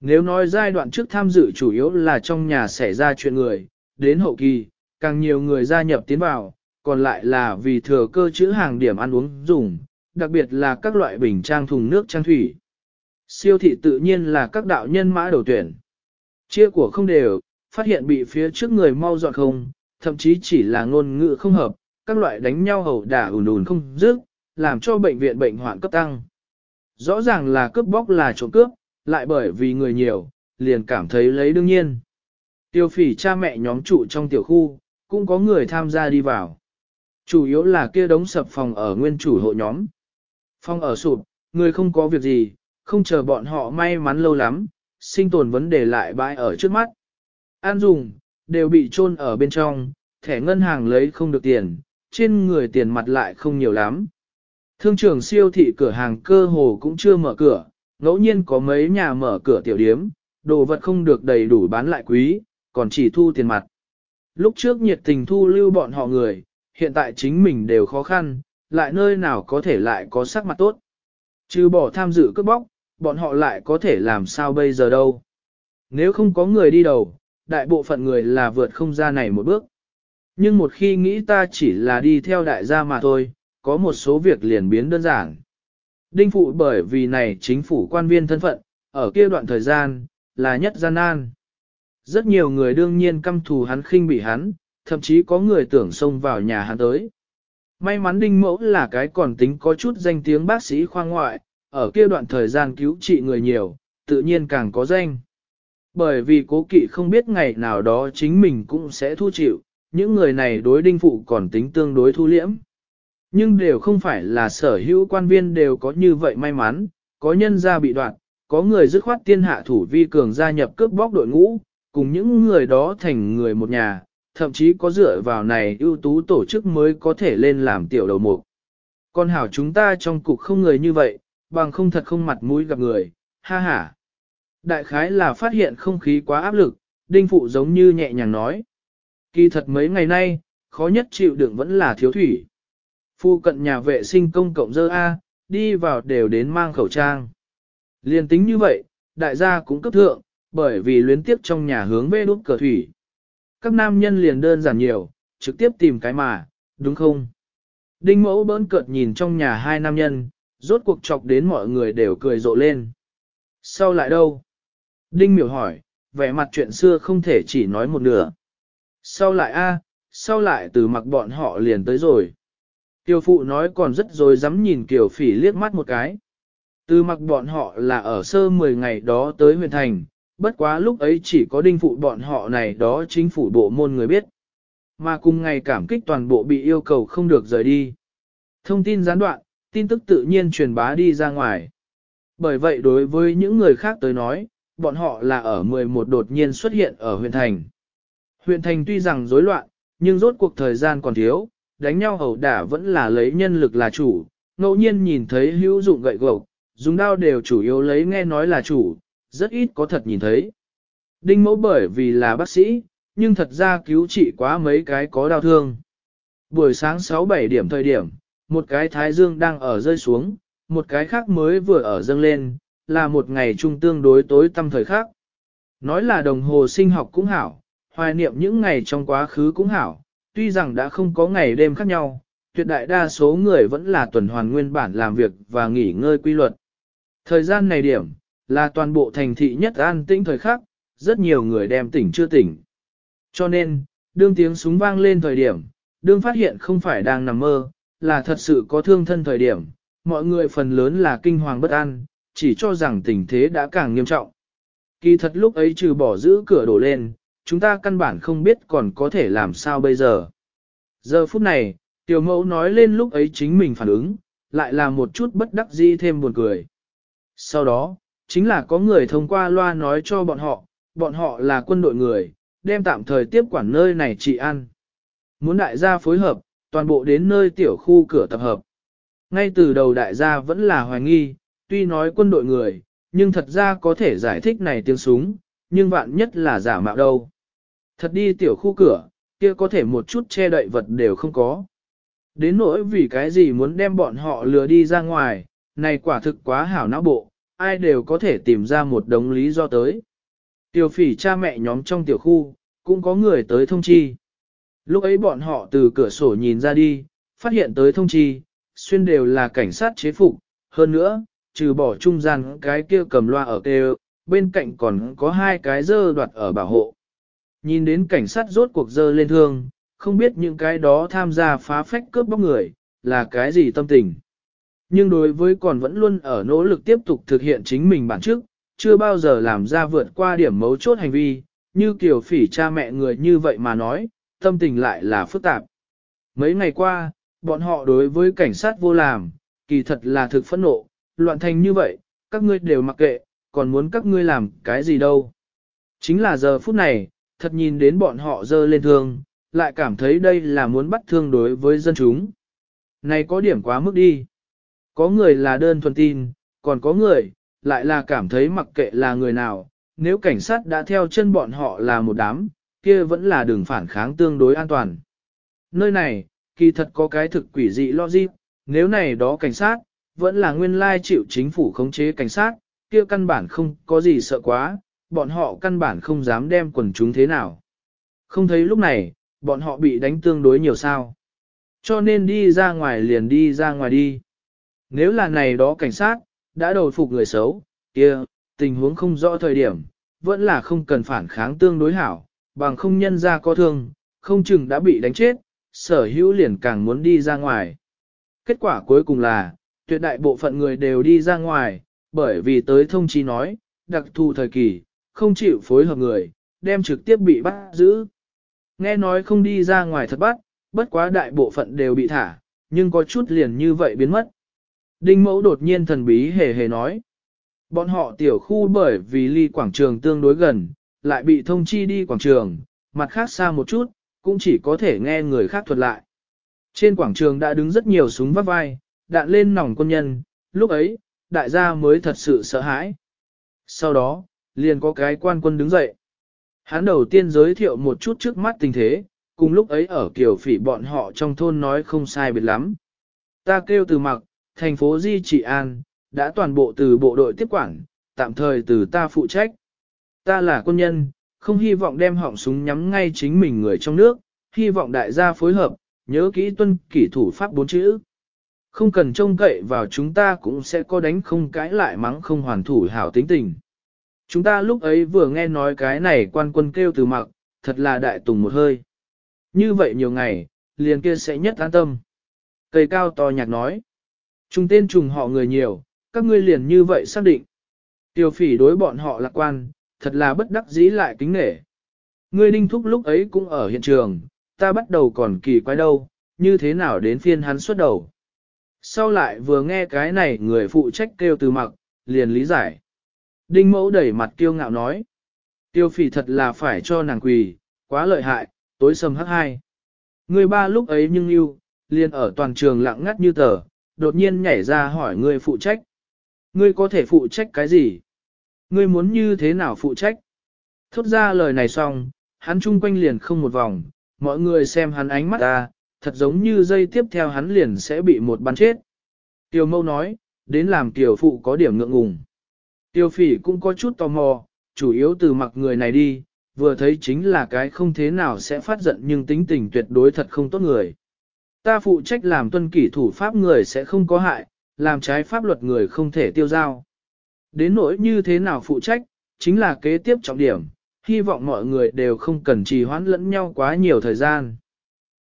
Nếu nói giai đoạn trước tham dự chủ yếu là trong nhà xảy ra chuyện người, đến hậu kỳ, càng nhiều người gia nhập tiến vào, còn lại là vì thừa cơ chữ hàng điểm ăn uống dùng, đặc biệt là các loại bình trang thùng nước trang thủy. Siêu thị tự nhiên là các đạo nhân mã đầu tuyển. Chia của không đều, phát hiện bị phía trước người mau dọn không, thậm chí chỉ là ngôn ngữ không hợp, các loại đánh nhau hầu đả ùn ùn không dứt, làm cho bệnh viện bệnh hoạn cấp tăng. Rõ ràng là cướp bóc là trộm cướp, lại bởi vì người nhiều, liền cảm thấy lấy đương nhiên. Tiêu phỉ cha mẹ nhóm trụ trong tiểu khu, cũng có người tham gia đi vào. Chủ yếu là kia đống sập phòng ở nguyên chủ hộ nhóm. Phòng ở sụp, người không có việc gì, không chờ bọn họ may mắn lâu lắm, sinh tồn vấn đề lại bãi ở trước mắt. An dùng, đều bị chôn ở bên trong, thẻ ngân hàng lấy không được tiền, trên người tiền mặt lại không nhiều lắm. Thương trường siêu thị cửa hàng cơ hồ cũng chưa mở cửa, ngẫu nhiên có mấy nhà mở cửa tiểu điếm, đồ vật không được đầy đủ bán lại quý, còn chỉ thu tiền mặt. Lúc trước nhiệt tình thu lưu bọn họ người, hiện tại chính mình đều khó khăn, lại nơi nào có thể lại có sắc mặt tốt. Chứ bỏ tham dự cướp bóc, bọn họ lại có thể làm sao bây giờ đâu. Nếu không có người đi đầu, đại bộ phận người là vượt không ra này một bước. Nhưng một khi nghĩ ta chỉ là đi theo đại gia mà thôi, có một số việc liền biến đơn giản. Đinh phụ bởi vì này chính phủ quan viên thân phận, ở kia đoạn thời gian, là nhất gian nan. Rất nhiều người đương nhiên căm thù hắn khinh bị hắn, thậm chí có người tưởng xông vào nhà hắn tới. May mắn đinh mẫu là cái còn tính có chút danh tiếng bác sĩ khoa ngoại, ở kia đoạn thời gian cứu trị người nhiều, tự nhiên càng có danh. Bởi vì cố kỵ không biết ngày nào đó chính mình cũng sẽ thu chịu, những người này đối đinh phụ còn tính tương đối thu liễm. Nhưng đều không phải là sở hữu quan viên đều có như vậy may mắn, có nhân gia bị đoạn, có người dứt khoát tiên hạ thủ vi cường gia nhập cướp bóc đội ngũ, cùng những người đó thành người một nhà, thậm chí có dựa vào này ưu tú tổ chức mới có thể lên làm tiểu đầu mục. Con hảo chúng ta trong cục không người như vậy, bằng không thật không mặt mũi gặp người, ha ha. Đại khái là phát hiện không khí quá áp lực, đinh phụ giống như nhẹ nhàng nói. Kỳ thật mấy ngày nay, khó nhất chịu đựng vẫn là thiếu thủy. Phu cận nhà vệ sinh công cộng dơ A, đi vào đều đến mang khẩu trang. Liên tính như vậy, đại gia cũng cấp thượng, bởi vì luyến tiếp trong nhà hướng về đốt cờ thủy. Các nam nhân liền đơn giản nhiều, trực tiếp tìm cái mà, đúng không? Đinh mẫu bỡn cợt nhìn trong nhà hai nam nhân, rốt cuộc chọc đến mọi người đều cười rộ lên. Sau lại đâu? Đinh miểu hỏi, vẻ mặt chuyện xưa không thể chỉ nói một nửa. Sau lại a, sau lại từ mặc bọn họ liền tới rồi. Kiều phụ nói còn rất rồi dám nhìn Kiều phỉ liếc mắt một cái. Từ mặc bọn họ là ở sơ 10 ngày đó tới huyện thành, bất quá lúc ấy chỉ có đinh phụ bọn họ này đó chính phủ bộ môn người biết. Mà cùng ngày cảm kích toàn bộ bị yêu cầu không được rời đi. Thông tin gián đoạn, tin tức tự nhiên truyền bá đi ra ngoài. Bởi vậy đối với những người khác tới nói, bọn họ là ở 11 đột nhiên xuất hiện ở huyện thành. Huyện thành tuy rằng rối loạn, nhưng rốt cuộc thời gian còn thiếu, đánh nhau hầu đả vẫn là lấy nhân lực là chủ, ngẫu nhiên nhìn thấy hữu dụng gậy gộc, dùng đao đều chủ yếu lấy nghe nói là chủ, rất ít có thật nhìn thấy. Đinh mẫu bởi vì là bác sĩ, nhưng thật ra cứu trị quá mấy cái có đau thương. Buổi sáng 6-7 điểm thời điểm, một cái thái dương đang ở rơi xuống, một cái khác mới vừa ở dâng lên, là một ngày trung tương đối tối tăm thời khác. Nói là đồng hồ sinh học cũng hảo, hoài niệm những ngày trong quá khứ cũng hảo, tuy rằng đã không có ngày đêm khác nhau, tuyệt đại đa số người vẫn là tuần hoàn nguyên bản làm việc và nghỉ ngơi quy luật. Thời gian này điểm, là toàn bộ thành thị nhất an tĩnh thời khắc, rất nhiều người đem tỉnh chưa tỉnh. Cho nên, đương tiếng súng vang lên thời điểm, đương phát hiện không phải đang nằm mơ, là thật sự có thương thân thời điểm, mọi người phần lớn là kinh hoàng bất an, chỉ cho rằng tình thế đã càng nghiêm trọng. Kỳ thật lúc ấy trừ bỏ giữ cửa đổ lên, chúng ta căn bản không biết còn có thể làm sao bây giờ. Giờ phút này, tiểu mẫu nói lên lúc ấy chính mình phản ứng, lại là một chút bất đắc dĩ thêm buồn cười. Sau đó, chính là có người thông qua loa nói cho bọn họ, bọn họ là quân đội người, đem tạm thời tiếp quản nơi này trị ăn. Muốn đại gia phối hợp, toàn bộ đến nơi tiểu khu cửa tập hợp. Ngay từ đầu đại gia vẫn là hoài nghi, tuy nói quân đội người, nhưng thật ra có thể giải thích này tiếng súng, nhưng vạn nhất là giả mạo đâu. Thật đi tiểu khu cửa, kia có thể một chút che đậy vật đều không có. Đến nỗi vì cái gì muốn đem bọn họ lừa đi ra ngoài, này quả thực quá hảo não bộ, ai đều có thể tìm ra một đống lý do tới. Tiểu phỉ cha mẹ nhóm trong tiểu khu, cũng có người tới thông chi. Lúc ấy bọn họ từ cửa sổ nhìn ra đi, phát hiện tới thông chi, xuyên đều là cảnh sát chế phục, hơn nữa, trừ bỏ trung gian cái kia cầm loa ở kêu, bên cạnh còn có hai cái dơ đoạt ở bảo hộ. Nhìn đến cảnh sát rốt cuộc dơ lên thương, không biết những cái đó tham gia phá phách cướp bóc người, là cái gì tâm tình. Nhưng đối với còn vẫn luôn ở nỗ lực tiếp tục thực hiện chính mình bản chức, chưa bao giờ làm ra vượt qua điểm mấu chốt hành vi, như kiểu phỉ cha mẹ người như vậy mà nói, tâm tình lại là phức tạp. Mấy ngày qua, bọn họ đối với cảnh sát vô làm, kỳ thật là thực phẫn nộ, loạn thành như vậy, các ngươi đều mặc kệ, còn muốn các ngươi làm cái gì đâu. Chính là giờ phút này, thật nhìn đến bọn họ dơ lên thương, lại cảm thấy đây là muốn bắt thương đối với dân chúng. Này có điểm quá mức đi. Có người là đơn thuần tin, còn có người, lại là cảm thấy mặc kệ là người nào, nếu cảnh sát đã theo chân bọn họ là một đám, kia vẫn là đường phản kháng tương đối an toàn. Nơi này, kỳ thật có cái thực quỷ dị logic, nếu này đó cảnh sát, vẫn là nguyên lai chịu chính phủ khống chế cảnh sát, kia căn bản không có gì sợ quá, bọn họ căn bản không dám đem quần chúng thế nào. Không thấy lúc này, bọn họ bị đánh tương đối nhiều sao. Cho nên đi ra ngoài liền đi ra ngoài đi. Nếu là này đó cảnh sát, đã đầu phục người xấu, kia, tình huống không rõ thời điểm, vẫn là không cần phản kháng tương đối hảo, bằng không nhân ra có thương, không chừng đã bị đánh chết, sở hữu liền càng muốn đi ra ngoài. Kết quả cuối cùng là, tuyệt đại bộ phận người đều đi ra ngoài, bởi vì tới thông chí nói, đặc thù thời kỳ, không chịu phối hợp người, đem trực tiếp bị bắt giữ. Nghe nói không đi ra ngoài thật bắt, bất quá đại bộ phận đều bị thả, nhưng có chút liền như vậy biến mất. Đinh mẫu đột nhiên thần bí hề hề nói. Bọn họ tiểu khu bởi vì ly quảng trường tương đối gần, lại bị thông chi đi quảng trường, mặt khác xa một chút, cũng chỉ có thể nghe người khác thuật lại. Trên quảng trường đã đứng rất nhiều súng vắt vai, đạn lên nòng quân nhân, lúc ấy, đại gia mới thật sự sợ hãi. Sau đó, liền có cái quan quân đứng dậy. Hắn đầu tiên giới thiệu một chút trước mắt tình thế, cùng lúc ấy ở kiểu phỉ bọn họ trong thôn nói không sai biệt lắm. Ta kêu từ mặc, thành phố Di Trị An, đã toàn bộ từ bộ đội tiếp quản, tạm thời từ ta phụ trách. Ta là quân nhân, không hy vọng đem họng súng nhắm ngay chính mình người trong nước, hy vọng đại gia phối hợp, nhớ kỹ tuân kỷ thủ pháp bốn chữ. Không cần trông cậy vào chúng ta cũng sẽ có đánh không cãi lại mắng không hoàn thủ hảo tính tình. Chúng ta lúc ấy vừa nghe nói cái này quan quân kêu từ mặc, thật là đại tùng một hơi. Như vậy nhiều ngày, liền kia sẽ nhất an tâm. Cây cao to nhạc nói. Trung tên trùng họ người nhiều, các ngươi liền như vậy xác định. Tiêu phỉ đối bọn họ lạc quan, thật là bất đắc dĩ lại kính nể. Ngươi đinh thúc lúc ấy cũng ở hiện trường, ta bắt đầu còn kỳ quái đâu, như thế nào đến phiên hắn xuất đầu. Sau lại vừa nghe cái này người phụ trách kêu từ mặc, liền lý giải. Đinh mẫu đẩy mặt kiêu ngạo nói. Tiêu phỉ thật là phải cho nàng quỳ, quá lợi hại, tối sầm hắc hai. Người ba lúc ấy nhưng yêu, liền ở toàn trường lặng ngắt như tờ, đột nhiên nhảy ra hỏi người phụ trách. Ngươi có thể phụ trách cái gì? Ngươi muốn như thế nào phụ trách? Thốt ra lời này xong, hắn chung quanh liền không một vòng, mọi người xem hắn ánh mắt ta, thật giống như dây tiếp theo hắn liền sẽ bị một bắn chết. Tiêu mâu nói, đến làm tiểu phụ có điểm ngượng ngùng. Tiêu phỉ cũng có chút tò mò, chủ yếu từ mặc người này đi, vừa thấy chính là cái không thế nào sẽ phát giận nhưng tính tình tuyệt đối thật không tốt người. Ta phụ trách làm tuân kỷ thủ pháp người sẽ không có hại, làm trái pháp luật người không thể tiêu giao. Đến nỗi như thế nào phụ trách, chính là kế tiếp trọng điểm, hy vọng mọi người đều không cần trì hoãn lẫn nhau quá nhiều thời gian.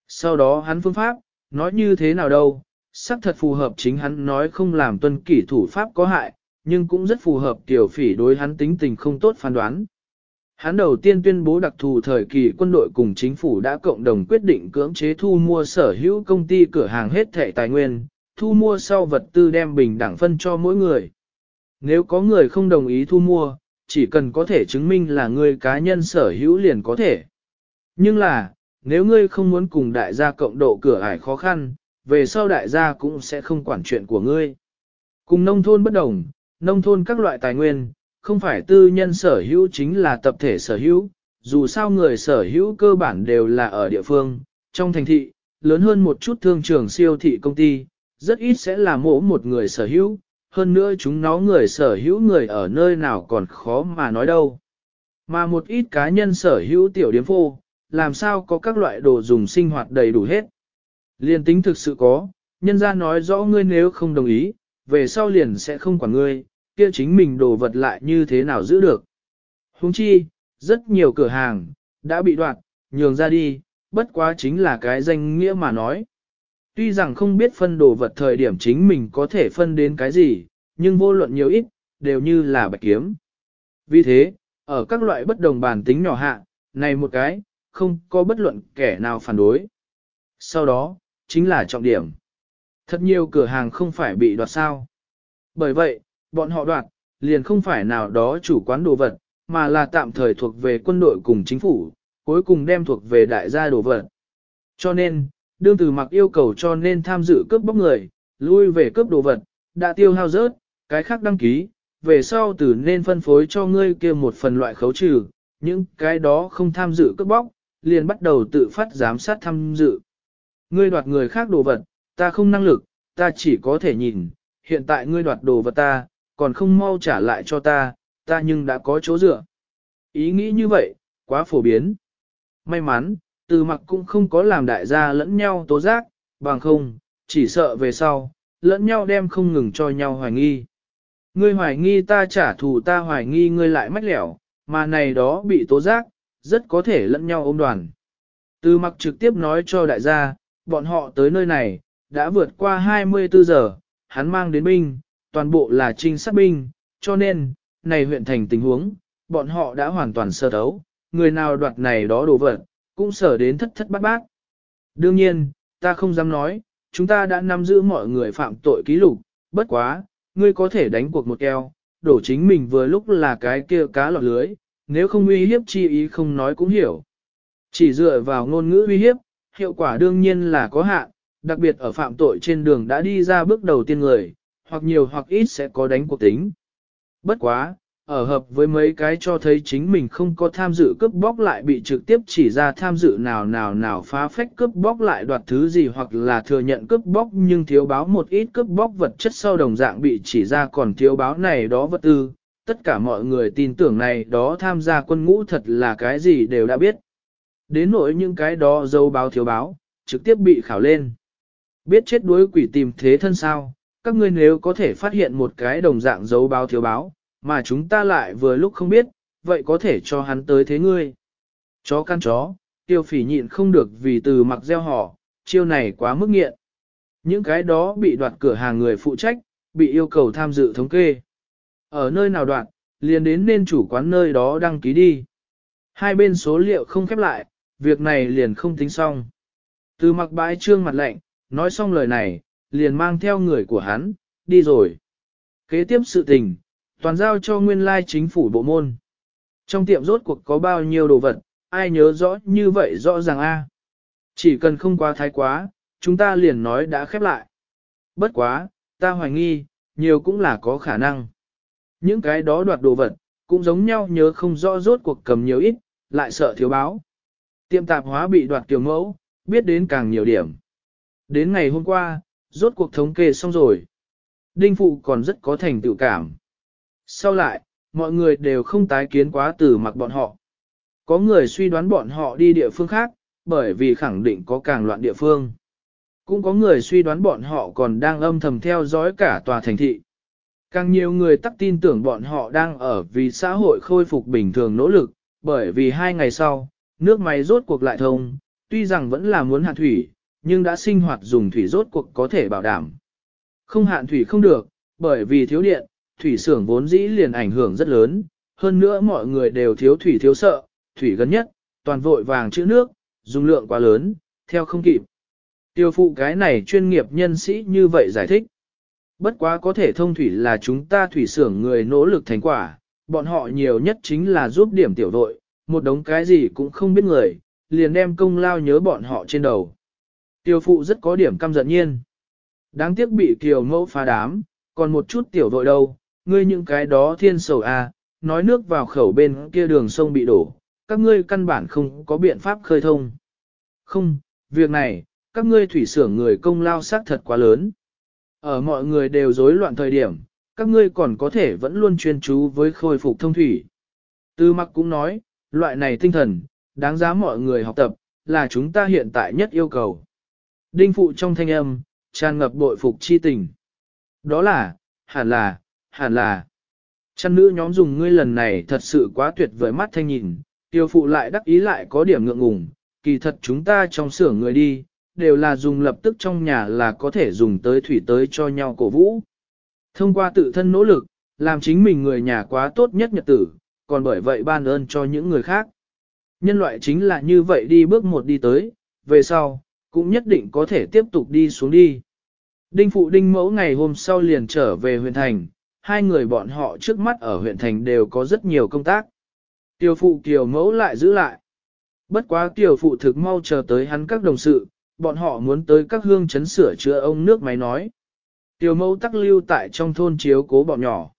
Sau đó hắn phương pháp, nói như thế nào đâu, xác thật phù hợp chính hắn nói không làm tuân kỷ thủ pháp có hại, nhưng cũng rất phù hợp tiểu phỉ đối hắn tính tình không tốt phán đoán. Hắn đầu tiên tuyên bố đặc thù thời kỳ quân đội cùng chính phủ đã cộng đồng quyết định cưỡng chế thu mua sở hữu công ty cửa hàng hết thẻ tài nguyên, thu mua sau vật tư đem bình đẳng phân cho mỗi người. Nếu có người không đồng ý thu mua, chỉ cần có thể chứng minh là người cá nhân sở hữu liền có thể. Nhưng là, nếu ngươi không muốn cùng đại gia cộng độ cửa ải khó khăn, về sau đại gia cũng sẽ không quản chuyện của ngươi. Cùng nông thôn bất đồng, nông thôn các loại tài nguyên, không phải tư nhân sở hữu chính là tập thể sở hữu, dù sao người sở hữu cơ bản đều là ở địa phương, trong thành thị, lớn hơn một chút thương trường siêu thị công ty, rất ít sẽ là mỗ một người sở hữu, hơn nữa chúng nó người sở hữu người ở nơi nào còn khó mà nói đâu. Mà một ít cá nhân sở hữu tiểu điếm phô, làm sao có các loại đồ dùng sinh hoạt đầy đủ hết. Liên tính thực sự có, nhân ra nói rõ ngươi nếu không đồng ý, về sau liền sẽ không quản ngươi, kia chính mình đồ vật lại như thế nào giữ được. Huống chi, rất nhiều cửa hàng, đã bị đoạt, nhường ra đi, bất quá chính là cái danh nghĩa mà nói. Tuy rằng không biết phân đồ vật thời điểm chính mình có thể phân đến cái gì, nhưng vô luận nhiều ít, đều như là bạch kiếm. Vì thế, ở các loại bất đồng bản tính nhỏ hạ, này một cái, không có bất luận kẻ nào phản đối. Sau đó, chính là trọng điểm. Thật nhiều cửa hàng không phải bị đoạt sao. Bởi vậy, bọn họ đoạt, liền không phải nào đó chủ quán đồ vật, mà là tạm thời thuộc về quân đội cùng chính phủ, cuối cùng đem thuộc về đại gia đồ vật. Cho nên, đương từ mặc yêu cầu cho nên tham dự cướp bóc người, lui về cướp đồ vật, đã tiêu hao rớt, cái khác đăng ký, về sau từ nên phân phối cho ngươi kia một phần loại khấu trừ, những cái đó không tham dự cướp bóc, liền bắt đầu tự phát giám sát tham dự. Ngươi đoạt người khác đồ vật, ta không năng lực, ta chỉ có thể nhìn, hiện tại ngươi đoạt đồ vật ta, còn không mau trả lại cho ta, ta nhưng đã có chỗ dựa. Ý nghĩ như vậy, quá phổ biến. May mắn, từ mặc cũng không có làm đại gia lẫn nhau tố giác, bằng không, chỉ sợ về sau, lẫn nhau đem không ngừng cho nhau hoài nghi. Ngươi hoài nghi ta trả thù ta hoài nghi ngươi lại mách lẻo, mà này đó bị tố giác, rất có thể lẫn nhau ôm đoàn. Từ mặc trực tiếp nói cho đại gia, bọn họ tới nơi này, đã vượt qua 24 giờ, hắn mang đến binh, toàn bộ là trinh sát binh, cho nên, này huyện thành tình huống, bọn họ đã hoàn toàn sơ thấu, người nào đoạt này đó đồ vật, cũng sở đến thất thất bát bát. Đương nhiên, ta không dám nói, chúng ta đã nắm giữ mọi người phạm tội ký lục, bất quá, ngươi có thể đánh cuộc một keo, đổ chính mình vừa lúc là cái kia cá lọt lưới, nếu không uy hiếp chi ý không nói cũng hiểu. Chỉ dựa vào ngôn ngữ uy hiếp, hiệu quả đương nhiên là có hạn, đặc biệt ở phạm tội trên đường đã đi ra bước đầu tiên người, hoặc nhiều hoặc ít sẽ có đánh cuộc tính. Bất quá, ở hợp với mấy cái cho thấy chính mình không có tham dự cướp bóc lại bị trực tiếp chỉ ra tham dự nào nào nào phá phách cướp bóc lại đoạt thứ gì hoặc là thừa nhận cướp bóc nhưng thiếu báo một ít cướp bóc vật chất sau đồng dạng bị chỉ ra còn thiếu báo này đó vật tư. Tất cả mọi người tin tưởng này đó tham gia quân ngũ thật là cái gì đều đã biết. Đến nỗi những cái đó dâu báo thiếu báo, trực tiếp bị khảo lên. Biết chết đuối quỷ tìm thế thân sao, các ngươi nếu có thể phát hiện một cái đồng dạng dấu báo thiếu báo, mà chúng ta lại vừa lúc không biết, vậy có thể cho hắn tới thế ngươi. Chó căn chó, tiêu phỉ nhịn không được vì từ mặc gieo họ, chiêu này quá mức nghiện. Những cái đó bị đoạt cửa hàng người phụ trách, bị yêu cầu tham dự thống kê. Ở nơi nào đoạt, liền đến nên chủ quán nơi đó đăng ký đi. Hai bên số liệu không khép lại, việc này liền không tính xong. Từ mặc bãi trương mặt lạnh, nói xong lời này, liền mang theo người của hắn, đi rồi. Kế tiếp sự tình, toàn giao cho nguyên lai chính phủ bộ môn. Trong tiệm rốt cuộc có bao nhiêu đồ vật, ai nhớ rõ như vậy rõ ràng a. Chỉ cần không quá thái quá, chúng ta liền nói đã khép lại. Bất quá, ta hoài nghi, nhiều cũng là có khả năng. Những cái đó đoạt đồ vật, cũng giống nhau nhớ không rõ rốt cuộc cầm nhiều ít, lại sợ thiếu báo. Tiệm tạp hóa bị đoạt tiểu mẫu, biết đến càng nhiều điểm. Đến ngày hôm qua, rốt cuộc thống kê xong rồi. Đinh Phụ còn rất có thành tựu cảm. Sau lại, mọi người đều không tái kiến quá từ mặc bọn họ. Có người suy đoán bọn họ đi địa phương khác, bởi vì khẳng định có càng loạn địa phương. Cũng có người suy đoán bọn họ còn đang âm thầm theo dõi cả tòa thành thị. Càng nhiều người tắc tin tưởng bọn họ đang ở vì xã hội khôi phục bình thường nỗ lực, bởi vì hai ngày sau, nước máy rốt cuộc lại thông, tuy rằng vẫn là muốn hạ thủy, nhưng đã sinh hoạt dùng thủy rốt cuộc có thể bảo đảm. Không hạn thủy không được, bởi vì thiếu điện, thủy xưởng vốn dĩ liền ảnh hưởng rất lớn, hơn nữa mọi người đều thiếu thủy thiếu sợ, thủy gần nhất, toàn vội vàng chữ nước, dùng lượng quá lớn, theo không kịp. Tiêu phụ cái này chuyên nghiệp nhân sĩ như vậy giải thích. Bất quá có thể thông thủy là chúng ta thủy xưởng người nỗ lực thành quả, bọn họ nhiều nhất chính là giúp điểm tiểu đội, một đống cái gì cũng không biết người, liền đem công lao nhớ bọn họ trên đầu. Tiêu phụ rất có điểm căm giận nhiên. Đáng tiếc bị kiều mẫu phá đám, còn một chút tiểu vội đâu, ngươi những cái đó thiên sầu à, nói nước vào khẩu bên kia đường sông bị đổ, các ngươi căn bản không có biện pháp khơi thông. Không, việc này, các ngươi thủy xưởng người công lao xác thật quá lớn. Ở mọi người đều rối loạn thời điểm, các ngươi còn có thể vẫn luôn chuyên chú với khôi phục thông thủy. Tư mặc cũng nói, loại này tinh thần, đáng giá mọi người học tập, là chúng ta hiện tại nhất yêu cầu. Đinh phụ trong thanh âm, tràn ngập bội phục chi tình. Đó là, hẳn là, hẳn là. Chăn nữ nhóm dùng ngươi lần này thật sự quá tuyệt vời mắt thanh nhìn, tiêu phụ lại đắc ý lại có điểm ngượng ngùng, kỳ thật chúng ta trong xưởng người đi, đều là dùng lập tức trong nhà là có thể dùng tới thủy tới cho nhau cổ vũ. Thông qua tự thân nỗ lực, làm chính mình người nhà quá tốt nhất nhật tử, còn bởi vậy ban ơn cho những người khác. Nhân loại chính là như vậy đi bước một đi tới, về sau, cũng nhất định có thể tiếp tục đi xuống đi. Đinh phụ đinh mẫu ngày hôm sau liền trở về huyện thành, hai người bọn họ trước mắt ở huyện thành đều có rất nhiều công tác. Tiểu phụ kiều mẫu lại giữ lại. Bất quá tiểu phụ thực mau chờ tới hắn các đồng sự, bọn họ muốn tới các hương chấn sửa chữa ông nước máy nói. Tiểu mẫu tắc lưu tại trong thôn chiếu cố bọn nhỏ.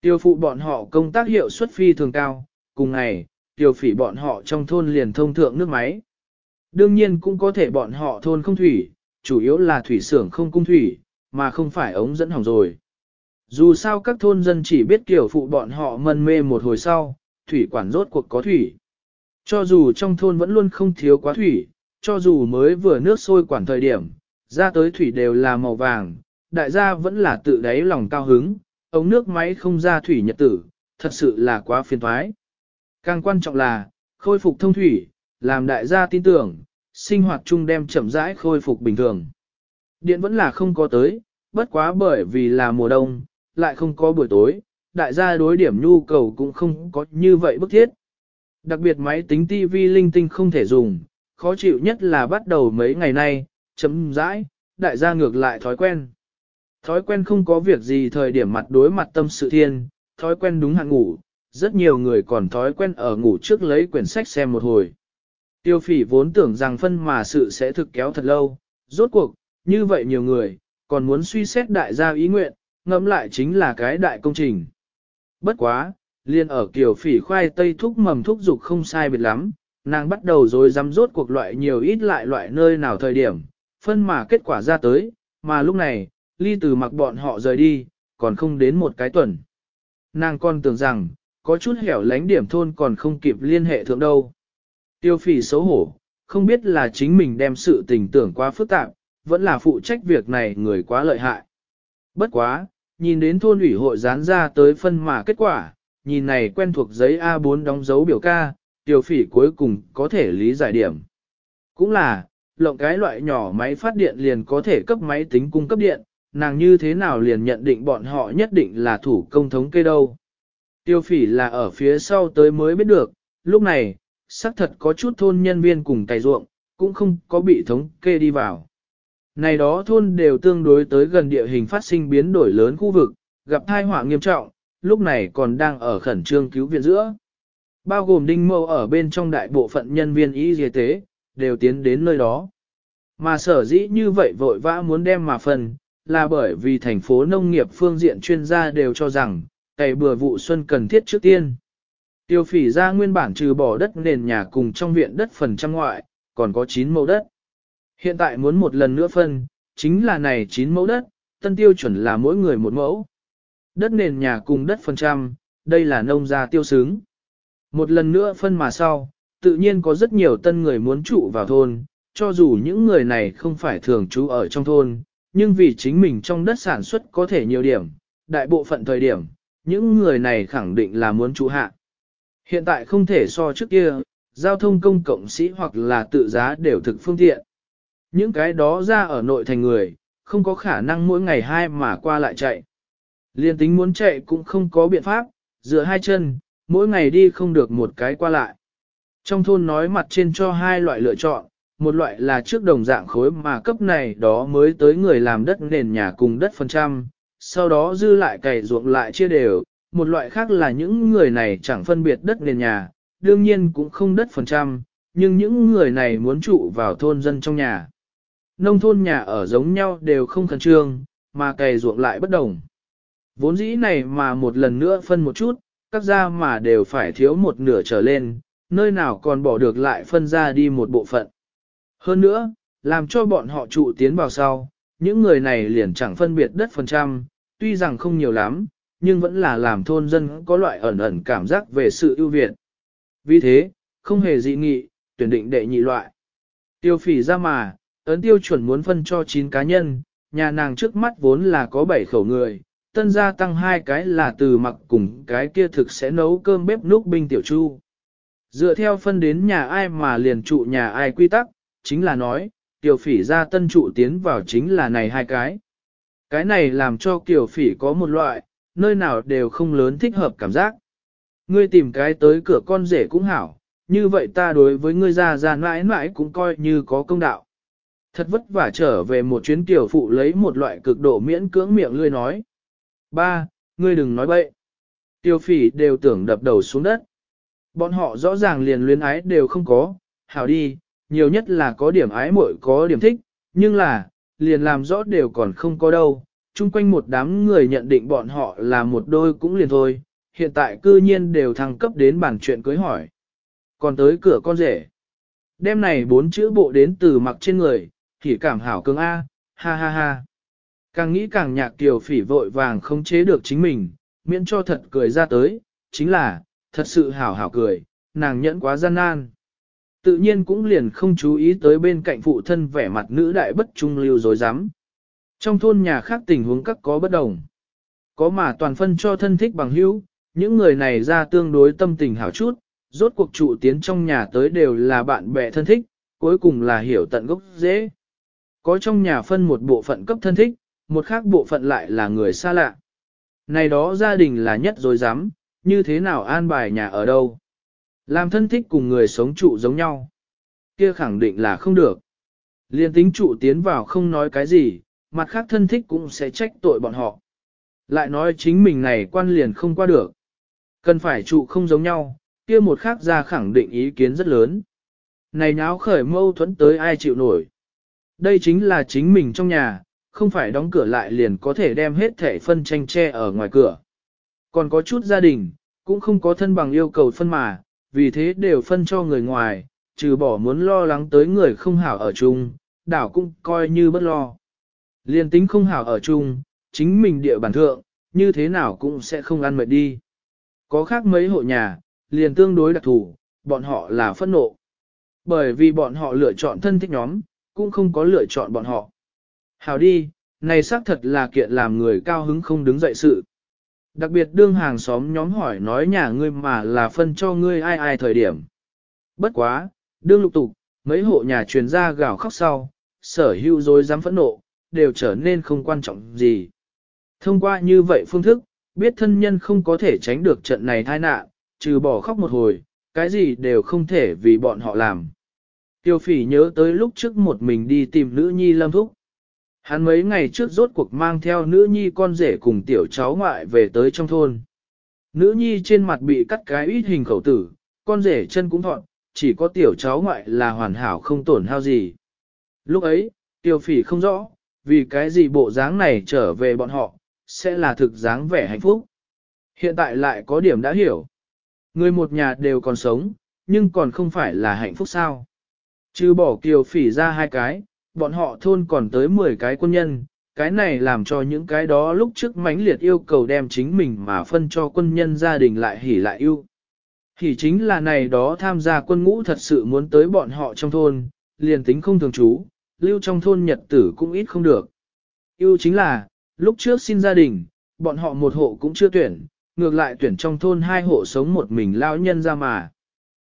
Tiểu phụ bọn họ công tác hiệu suất phi thường cao, cùng ngày, tiểu phỉ bọn họ trong thôn liền thông thượng nước máy. Đương nhiên cũng có thể bọn họ thôn không thủy, chủ yếu là thủy xưởng không cung thủy, mà không phải ống dẫn hỏng rồi. Dù sao các thôn dân chỉ biết kiểu phụ bọn họ mân mê một hồi sau, thủy quản rốt cuộc có thủy. Cho dù trong thôn vẫn luôn không thiếu quá thủy, cho dù mới vừa nước sôi quản thời điểm, ra tới thủy đều là màu vàng, đại gia vẫn là tự đáy lòng cao hứng, ống nước máy không ra thủy nhật tử, thật sự là quá phiền thoái. Càng quan trọng là, khôi phục thông thủy, làm đại gia tin tưởng, sinh hoạt chung đem chậm rãi khôi phục bình thường. Điện vẫn là không có tới, bất quá bởi vì là mùa đông, lại không có buổi tối, đại gia đối điểm nhu cầu cũng không có như vậy bức thiết. Đặc biệt máy tính TV linh tinh không thể dùng, khó chịu nhất là bắt đầu mấy ngày nay, chấm rãi, đại gia ngược lại thói quen. Thói quen không có việc gì thời điểm mặt đối mặt tâm sự thiên, thói quen đúng hạn ngủ, rất nhiều người còn thói quen ở ngủ trước lấy quyển sách xem một hồi. Tiêu phỉ vốn tưởng rằng phân mà sự sẽ thực kéo thật lâu, rốt cuộc, như vậy nhiều người, còn muốn suy xét đại gia ý nguyện, ngẫm lại chính là cái đại công trình. Bất quá, liên ở kiểu phỉ khoai tây thúc mầm thúc dục không sai biệt lắm, nàng bắt đầu rồi dám rốt cuộc loại nhiều ít lại loại nơi nào thời điểm, phân mà kết quả ra tới, mà lúc này, ly từ mặc bọn họ rời đi, còn không đến một cái tuần. Nàng còn tưởng rằng, có chút hẻo lánh điểm thôn còn không kịp liên hệ thượng đâu. Tiêu phỉ xấu hổ, không biết là chính mình đem sự tình tưởng quá phức tạp, vẫn là phụ trách việc này người quá lợi hại. Bất quá, nhìn đến thôn ủy hội dán ra tới phân mà kết quả, nhìn này quen thuộc giấy A4 đóng dấu biểu ca, tiêu phỉ cuối cùng có thể lý giải điểm. Cũng là, lộng cái loại nhỏ máy phát điện liền có thể cấp máy tính cung cấp điện, nàng như thế nào liền nhận định bọn họ nhất định là thủ công thống kê đâu. Tiêu phỉ là ở phía sau tới mới biết được, lúc này, xác thật có chút thôn nhân viên cùng cày ruộng, cũng không có bị thống kê đi vào. Này đó thôn đều tương đối tới gần địa hình phát sinh biến đổi lớn khu vực, gặp tai họa nghiêm trọng, lúc này còn đang ở khẩn trương cứu viện giữa. Bao gồm đinh mâu ở bên trong đại bộ phận nhân viên y y tế, đều tiến đến nơi đó. Mà sở dĩ như vậy vội vã muốn đem mà phần, là bởi vì thành phố nông nghiệp phương diện chuyên gia đều cho rằng, cày bừa vụ xuân cần thiết trước tiên. Tiêu phỉ ra nguyên bản trừ bỏ đất nền nhà cùng trong viện đất phần trăm ngoại, còn có 9 mẫu đất. Hiện tại muốn một lần nữa phân, chính là này 9 mẫu đất, tân tiêu chuẩn là mỗi người một mẫu. Đất nền nhà cùng đất phần trăm, đây là nông gia tiêu xứng. Một lần nữa phân mà sau, tự nhiên có rất nhiều tân người muốn trụ vào thôn, cho dù những người này không phải thường trú ở trong thôn, nhưng vì chính mình trong đất sản xuất có thể nhiều điểm, đại bộ phận thời điểm, những người này khẳng định là muốn trụ hạ. Hiện tại không thể so trước kia, giao thông công cộng sĩ hoặc là tự giá đều thực phương tiện. Những cái đó ra ở nội thành người, không có khả năng mỗi ngày hai mà qua lại chạy. Liên tính muốn chạy cũng không có biện pháp, dựa hai chân, mỗi ngày đi không được một cái qua lại. Trong thôn nói mặt trên cho hai loại lựa chọn, một loại là trước đồng dạng khối mà cấp này đó mới tới người làm đất nền nhà cùng đất phần trăm, sau đó dư lại cày ruộng lại chia đều, một loại khác là những người này chẳng phân biệt đất nền nhà, đương nhiên cũng không đất phần trăm, nhưng những người này muốn trụ vào thôn dân trong nhà. Nông thôn nhà ở giống nhau đều không khẩn trương, mà cày ruộng lại bất đồng. Vốn dĩ này mà một lần nữa phân một chút, các gia mà đều phải thiếu một nửa trở lên, nơi nào còn bỏ được lại phân ra đi một bộ phận. Hơn nữa, làm cho bọn họ trụ tiến vào sau, những người này liền chẳng phân biệt đất phần trăm, tuy rằng không nhiều lắm, nhưng vẫn là làm thôn dân có loại ẩn ẩn cảm giác về sự ưu việt. Vì thế, không hề dị nghị, tuyển định đệ nhị loại. Tiêu phỉ ra mà, ấn tiêu chuẩn muốn phân cho 9 cá nhân, nhà nàng trước mắt vốn là có 7 khẩu người, tân gia tăng hai cái là từ mặc cùng cái kia thực sẽ nấu cơm bếp núc binh tiểu chu. Dựa theo phân đến nhà ai mà liền trụ nhà ai quy tắc, chính là nói, tiểu phỉ ra tân trụ tiến vào chính là này hai cái. Cái này làm cho kiểu phỉ có một loại, nơi nào đều không lớn thích hợp cảm giác. Ngươi tìm cái tới cửa con rể cũng hảo, như vậy ta đối với ngươi ra già mãi mãi cũng coi như có công đạo. Thật vất vả trở về một chuyến tiểu phụ lấy một loại cực độ miễn cưỡng miệng lươi nói. Ba, ngươi đừng nói bậy. Tiêu phỉ đều tưởng đập đầu xuống đất. Bọn họ rõ ràng liền luyến ái đều không có, hảo đi, nhiều nhất là có điểm ái muội có điểm thích, nhưng là, liền làm rõ đều còn không có đâu. Trung quanh một đám người nhận định bọn họ là một đôi cũng liền thôi, hiện tại cư nhiên đều thăng cấp đến bản chuyện cưới hỏi. Còn tới cửa con rể. Đêm này bốn chữ bộ đến từ mặc trên người, thì cảm hảo cưng A, ha ha ha. Càng nghĩ càng nhạc tiểu phỉ vội vàng không chế được chính mình, miễn cho thật cười ra tới, chính là, thật sự hảo hảo cười, nàng nhẫn quá gian nan. Tự nhiên cũng liền không chú ý tới bên cạnh phụ thân vẻ mặt nữ đại bất trung lưu dối rắm trong thôn nhà khác tình huống các có bất đồng. Có mà toàn phân cho thân thích bằng hữu, những người này ra tương đối tâm tình hảo chút, rốt cuộc trụ tiến trong nhà tới đều là bạn bè thân thích, cuối cùng là hiểu tận gốc dễ. Có trong nhà phân một bộ phận cấp thân thích, một khác bộ phận lại là người xa lạ. Này đó gia đình là nhất rồi dám, như thế nào an bài nhà ở đâu. Làm thân thích cùng người sống trụ giống nhau. Kia khẳng định là không được. Liên tính trụ tiến vào không nói cái gì, mặt khác thân thích cũng sẽ trách tội bọn họ. Lại nói chính mình này quan liền không qua được. Cần phải trụ không giống nhau, kia một khác ra khẳng định ý kiến rất lớn. Này nháo khởi mâu thuẫn tới ai chịu nổi. Đây chính là chính mình trong nhà, không phải đóng cửa lại liền có thể đem hết thể phân tranh che ở ngoài cửa. Còn có chút gia đình, cũng không có thân bằng yêu cầu phân mà, vì thế đều phân cho người ngoài, trừ bỏ muốn lo lắng tới người không hảo ở chung, đảo cũng coi như bất lo. Liên tính không hảo ở chung, chính mình địa bản thượng, như thế nào cũng sẽ không ăn mệt đi. Có khác mấy hộ nhà, liền tương đối đặc thủ, bọn họ là phẫn nộ. Bởi vì bọn họ lựa chọn thân thích nhóm, cũng không có lựa chọn bọn họ. Hảo đi, này xác thật là kiện làm người cao hứng không đứng dậy sự. Đặc biệt đương hàng xóm nhóm hỏi nói nhà ngươi mà là phân cho ngươi ai ai thời điểm. Bất quá, đương lục tục, mấy hộ nhà truyền ra gào khóc sau, sở hữu rồi dám phẫn nộ, đều trở nên không quan trọng gì. Thông qua như vậy phương thức, biết thân nhân không có thể tránh được trận này tai nạn, trừ bỏ khóc một hồi, cái gì đều không thể vì bọn họ làm. Tiêu phỉ nhớ tới lúc trước một mình đi tìm nữ nhi lâm thúc. Hắn mấy ngày trước rốt cuộc mang theo nữ nhi con rể cùng tiểu cháu ngoại về tới trong thôn. Nữ nhi trên mặt bị cắt cái ít hình khẩu tử, con rể chân cũng thọn, chỉ có tiểu cháu ngoại là hoàn hảo không tổn hao gì. Lúc ấy, tiêu phỉ không rõ, vì cái gì bộ dáng này trở về bọn họ, sẽ là thực dáng vẻ hạnh phúc. Hiện tại lại có điểm đã hiểu. Người một nhà đều còn sống, nhưng còn không phải là hạnh phúc sao. Chứ bỏ kiều phỉ ra hai cái, bọn họ thôn còn tới 10 cái quân nhân, cái này làm cho những cái đó lúc trước mãnh liệt yêu cầu đem chính mình mà phân cho quân nhân gia đình lại hỉ lại yêu. Hỉ chính là này đó tham gia quân ngũ thật sự muốn tới bọn họ trong thôn, liền tính không thường trú, lưu trong thôn nhật tử cũng ít không được. Yêu chính là, lúc trước xin gia đình, bọn họ một hộ cũng chưa tuyển, ngược lại tuyển trong thôn hai hộ sống một mình lao nhân ra mà.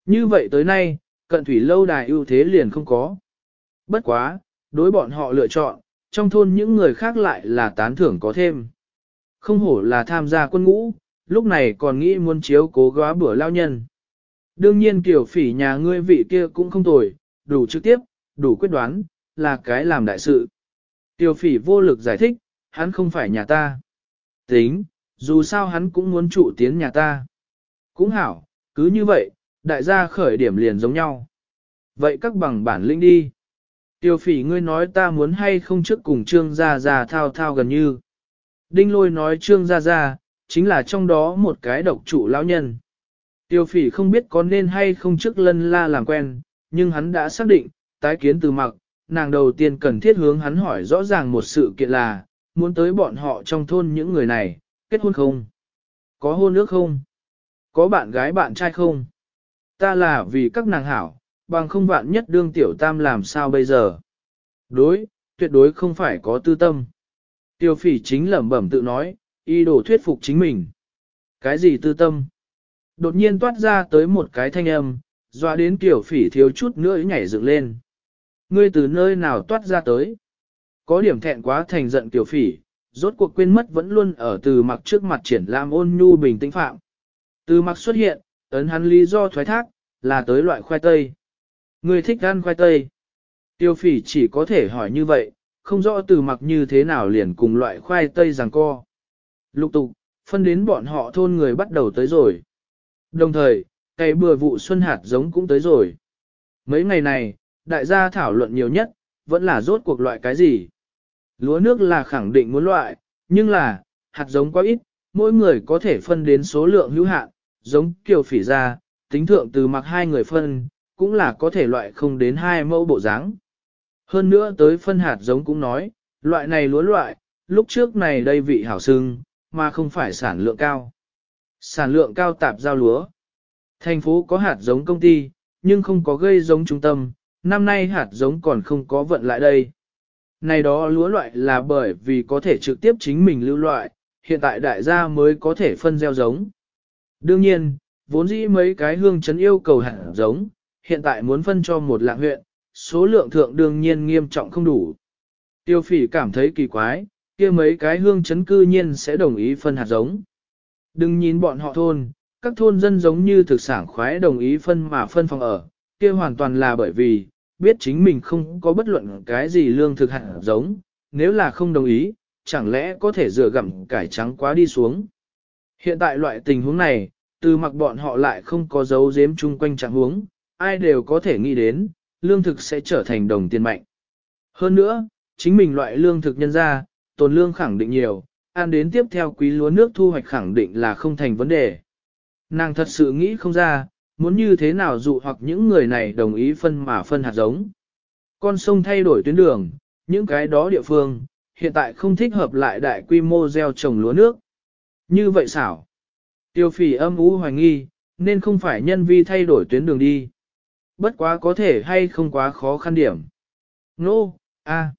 Như vậy tới nay, cận thủy lâu đài ưu thế liền không có. Bất quá, đối bọn họ lựa chọn, trong thôn những người khác lại là tán thưởng có thêm. Không hổ là tham gia quân ngũ, lúc này còn nghĩ muốn chiếu cố góa bữa lao nhân. Đương nhiên kiểu phỉ nhà ngươi vị kia cũng không tồi, đủ trực tiếp, đủ quyết đoán, là cái làm đại sự. Tiêu phỉ vô lực giải thích, hắn không phải nhà ta. Tính, dù sao hắn cũng muốn trụ tiến nhà ta. Cũng hảo, cứ như vậy, đại gia khởi điểm liền giống nhau. Vậy các bằng bản lĩnh đi. Tiêu phỉ ngươi nói ta muốn hay không trước cùng trương gia gia thao thao gần như. Đinh lôi nói trương gia gia, chính là trong đó một cái độc trụ lão nhân. Tiêu phỉ không biết có nên hay không trước lân la làm quen, nhưng hắn đã xác định, tái kiến từ mặc, nàng đầu tiên cần thiết hướng hắn hỏi rõ ràng một sự kiện là, muốn tới bọn họ trong thôn những người này, kết hôn không? Có hôn ước không? Có bạn gái bạn trai không? Ta là vì các nàng hảo, bằng không vạn nhất đương tiểu tam làm sao bây giờ? Đối, tuyệt đối không phải có tư tâm. Tiêu phỉ chính lẩm bẩm tự nói, y đồ thuyết phục chính mình. Cái gì tư tâm? Đột nhiên toát ra tới một cái thanh âm, dọa đến tiểu phỉ thiếu chút nữa nhảy dựng lên. Ngươi từ nơi nào toát ra tới? Có điểm thẹn quá thành giận tiểu phỉ, rốt cuộc quên mất vẫn luôn ở từ mặc trước mặt triển lãm ôn nhu bình tĩnh phạm. Từ mặc xuất hiện, ấn hắn lý do thoái thác, là tới loại khoai tây. Ngươi thích ăn khoai tây. Tiêu phỉ chỉ có thể hỏi như vậy, không rõ từ mặc như thế nào liền cùng loại khoai tây rằng co. Lục tục, phân đến bọn họ thôn người bắt đầu tới rồi. Đồng thời, cây bừa vụ xuân hạt giống cũng tới rồi. Mấy ngày này, đại gia thảo luận nhiều nhất, vẫn là rốt cuộc loại cái gì. Lúa nước là khẳng định muốn loại, nhưng là, hạt giống quá ít, mỗi người có thể phân đến số lượng hữu hạn, giống kiều phỉ ra, tính thượng từ mặc hai người phân, cũng là có thể loại không đến hai mẫu bộ dáng. Hơn nữa tới phân hạt giống cũng nói, loại này lúa loại, lúc trước này đây vị hảo sưng, mà không phải sản lượng cao. Sản lượng cao tạp giao lúa. Thành phố có hạt giống công ty, nhưng không có gây giống trung tâm, năm nay hạt giống còn không có vận lại đây. Này đó lúa loại là bởi vì có thể trực tiếp chính mình lưu loại, hiện tại đại gia mới có thể phân gieo giống. Đương nhiên, vốn dĩ mấy cái hương chấn yêu cầu hạt giống, hiện tại muốn phân cho một lạng huyện, số lượng thượng đương nhiên nghiêm trọng không đủ. Tiêu phỉ cảm thấy kỳ quái, kia mấy cái hương chấn cư nhiên sẽ đồng ý phân hạt giống. Đừng nhìn bọn họ thôn, các thôn dân giống như thực sản khoái đồng ý phân mà phân phòng ở, kia hoàn toàn là bởi vì, biết chính mình không có bất luận cái gì lương thực hạt giống, nếu là không đồng ý, chẳng lẽ có thể dựa gặm cải trắng quá đi xuống. Hiện tại loại tình huống này, từ mặc bọn họ lại không có dấu giếm chung quanh trạng huống, ai đều có thể nghĩ đến, lương thực sẽ trở thành đồng tiền mạnh. Hơn nữa, chính mình loại lương thực nhân ra, tồn lương khẳng định nhiều, ăn đến tiếp theo quý lúa nước thu hoạch khẳng định là không thành vấn đề. Nàng thật sự nghĩ không ra, muốn như thế nào dụ hoặc những người này đồng ý phân mà phân hạt giống. Con sông thay đổi tuyến đường, những cái đó địa phương, hiện tại không thích hợp lại đại quy mô gieo trồng lúa nước. Như vậy xảo. Tiêu phỉ âm ú hoài nghi, nên không phải nhân vi thay đổi tuyến đường đi. Bất quá có thể hay không quá khó khăn điểm. Nô, no, a.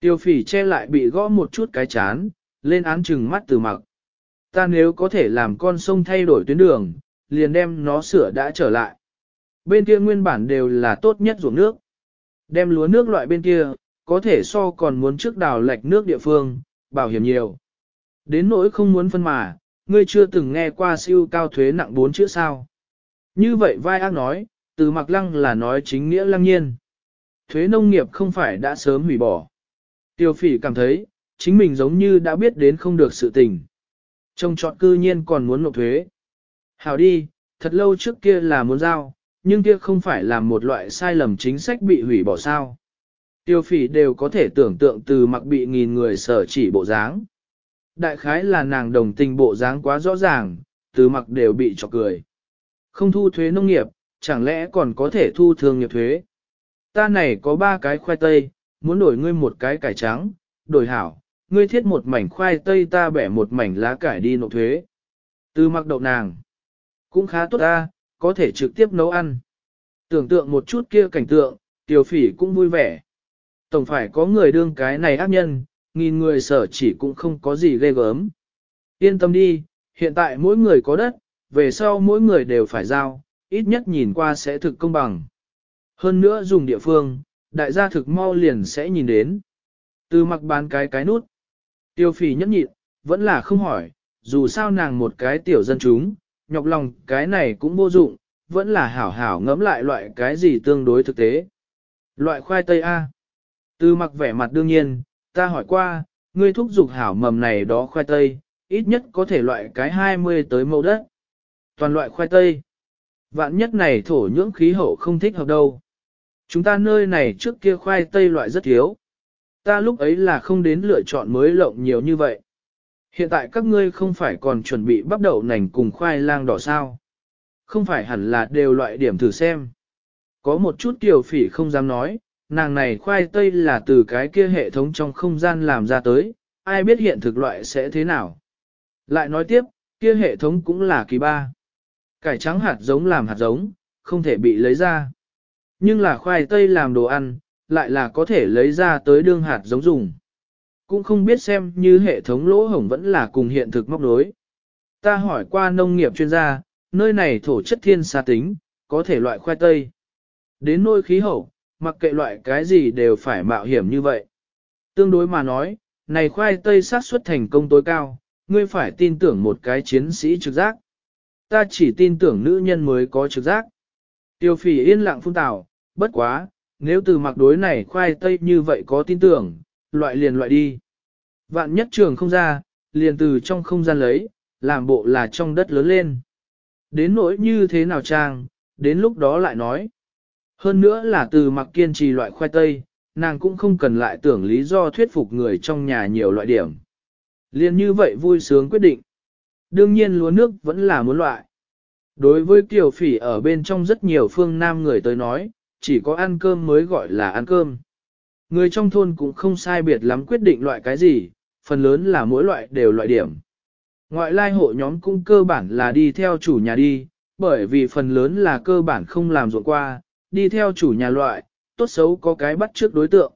Tiêu phỉ che lại bị gõ một chút cái chán, lên án chừng mắt từ mặc. Ta nếu có thể làm con sông thay đổi tuyến đường, liền đem nó sửa đã trở lại. Bên kia nguyên bản đều là tốt nhất ruộng nước. Đem lúa nước loại bên kia, có thể so còn muốn trước đào lệch nước địa phương, bảo hiểm nhiều. Đến nỗi không muốn phân mà, ngươi chưa từng nghe qua siêu cao thuế nặng bốn chữ sao. Như vậy vai ác nói, từ mặc lăng là nói chính nghĩa lăng nhiên. Thuế nông nghiệp không phải đã sớm hủy bỏ. Tiêu phỉ cảm thấy, chính mình giống như đã biết đến không được sự tình. Trông chọn cư nhiên còn muốn nộp thuế. Hảo đi, thật lâu trước kia là muốn giao, nhưng kia không phải là một loại sai lầm chính sách bị hủy bỏ sao. Tiêu phỉ đều có thể tưởng tượng từ mặc bị nghìn người sở chỉ bộ dáng. Đại khái là nàng đồng tình bộ dáng quá rõ ràng, từ mặc đều bị chọc cười. Không thu thuế nông nghiệp, chẳng lẽ còn có thể thu thương nghiệp thuế. Ta này có ba cái khoai tây, muốn đổi ngươi một cái cải trắng, đổi hảo, ngươi thiết một mảnh khoai tây ta bẻ một mảnh lá cải đi nộp thuế. Từ mặc đậu nàng, cũng khá tốt ta, có thể trực tiếp nấu ăn. Tưởng tượng một chút kia cảnh tượng, tiểu phỉ cũng vui vẻ. Tổng phải có người đương cái này ác nhân, nghìn người sở chỉ cũng không có gì ghê gớm. Yên tâm đi, hiện tại mỗi người có đất, về sau mỗi người đều phải giao, ít nhất nhìn qua sẽ thực công bằng. Hơn nữa dùng địa phương, đại gia thực mau liền sẽ nhìn đến. Từ mặc bán cái cái nút. Tiêu phỉ nhẫn nhịn, vẫn là không hỏi, dù sao nàng một cái tiểu dân chúng, nhọc lòng cái này cũng vô dụng, vẫn là hảo hảo ngẫm lại loại cái gì tương đối thực tế. Loại khoai tây A. Từ mặc vẻ mặt đương nhiên, ta hỏi qua, ngươi thúc dục hảo mầm này đó khoai tây, ít nhất có thể loại cái 20 tới mẫu đất. Toàn loại khoai tây. Vạn nhất này thổ nhưỡng khí hậu không thích hợp đâu. Chúng ta nơi này trước kia khoai tây loại rất thiếu. Ta lúc ấy là không đến lựa chọn mới lộng nhiều như vậy. Hiện tại các ngươi không phải còn chuẩn bị bắp đậu nành cùng khoai lang đỏ sao. Không phải hẳn là đều loại điểm thử xem. Có một chút tiểu phỉ không dám nói, nàng này khoai tây là từ cái kia hệ thống trong không gian làm ra tới, ai biết hiện thực loại sẽ thế nào. Lại nói tiếp, kia hệ thống cũng là kỳ ba. Cải trắng hạt giống làm hạt giống, không thể bị lấy ra. Nhưng là khoai tây làm đồ ăn, lại là có thể lấy ra tới đương hạt giống dùng. Cũng không biết xem như hệ thống lỗ hổng vẫn là cùng hiện thực móc đối. Ta hỏi qua nông nghiệp chuyên gia, nơi này thổ chất thiên xa tính, có thể loại khoai tây. Đến nôi khí hậu, mặc kệ loại cái gì đều phải mạo hiểm như vậy. Tương đối mà nói, này khoai tây xác suất thành công tối cao, ngươi phải tin tưởng một cái chiến sĩ trực giác. Ta chỉ tin tưởng nữ nhân mới có trực giác. Tiêu phỉ yên lặng phun tào, bất quá, nếu từ mặc đối này khoai tây như vậy có tin tưởng, loại liền loại đi. Vạn nhất trường không ra, liền từ trong không gian lấy, làm bộ là trong đất lớn lên. Đến nỗi như thế nào trang, đến lúc đó lại nói. Hơn nữa là từ mặc kiên trì loại khoai tây, nàng cũng không cần lại tưởng lý do thuyết phục người trong nhà nhiều loại điểm. Liên như vậy vui sướng quyết định. Đương nhiên lúa nước vẫn là muốn loại. Đối với kiều phỉ ở bên trong rất nhiều phương nam người tới nói, chỉ có ăn cơm mới gọi là ăn cơm. Người trong thôn cũng không sai biệt lắm quyết định loại cái gì, phần lớn là mỗi loại đều loại điểm. Ngoại lai hộ nhóm cũng cơ bản là đi theo chủ nhà đi, bởi vì phần lớn là cơ bản không làm ruộng qua, đi theo chủ nhà loại, tốt xấu có cái bắt trước đối tượng.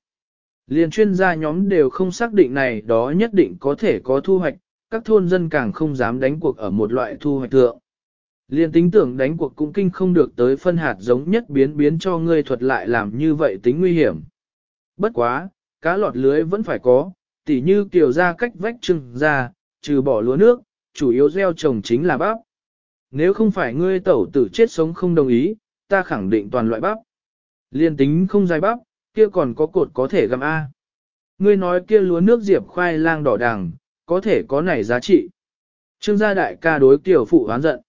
Liên chuyên gia nhóm đều không xác định này đó nhất định có thể có thu hoạch, các thôn dân càng không dám đánh cuộc ở một loại thu hoạch thượng. Liên tính tưởng đánh cuộc cũng kinh không được tới phân hạt giống nhất biến biến cho ngươi thuật lại làm như vậy tính nguy hiểm. Bất quá, cá lọt lưới vẫn phải có, tỉ như kiểu ra cách vách trưng ra, trừ bỏ lúa nước, chủ yếu gieo trồng chính là bắp. Nếu không phải ngươi tẩu tử chết sống không đồng ý, ta khẳng định toàn loại bắp. Liên tính không dài bắp, kia còn có cột có thể găm A. Ngươi nói kia lúa nước diệp khoai lang đỏ đằng, có thể có này giá trị. Trương gia đại ca đối kiểu phụ hoán giận.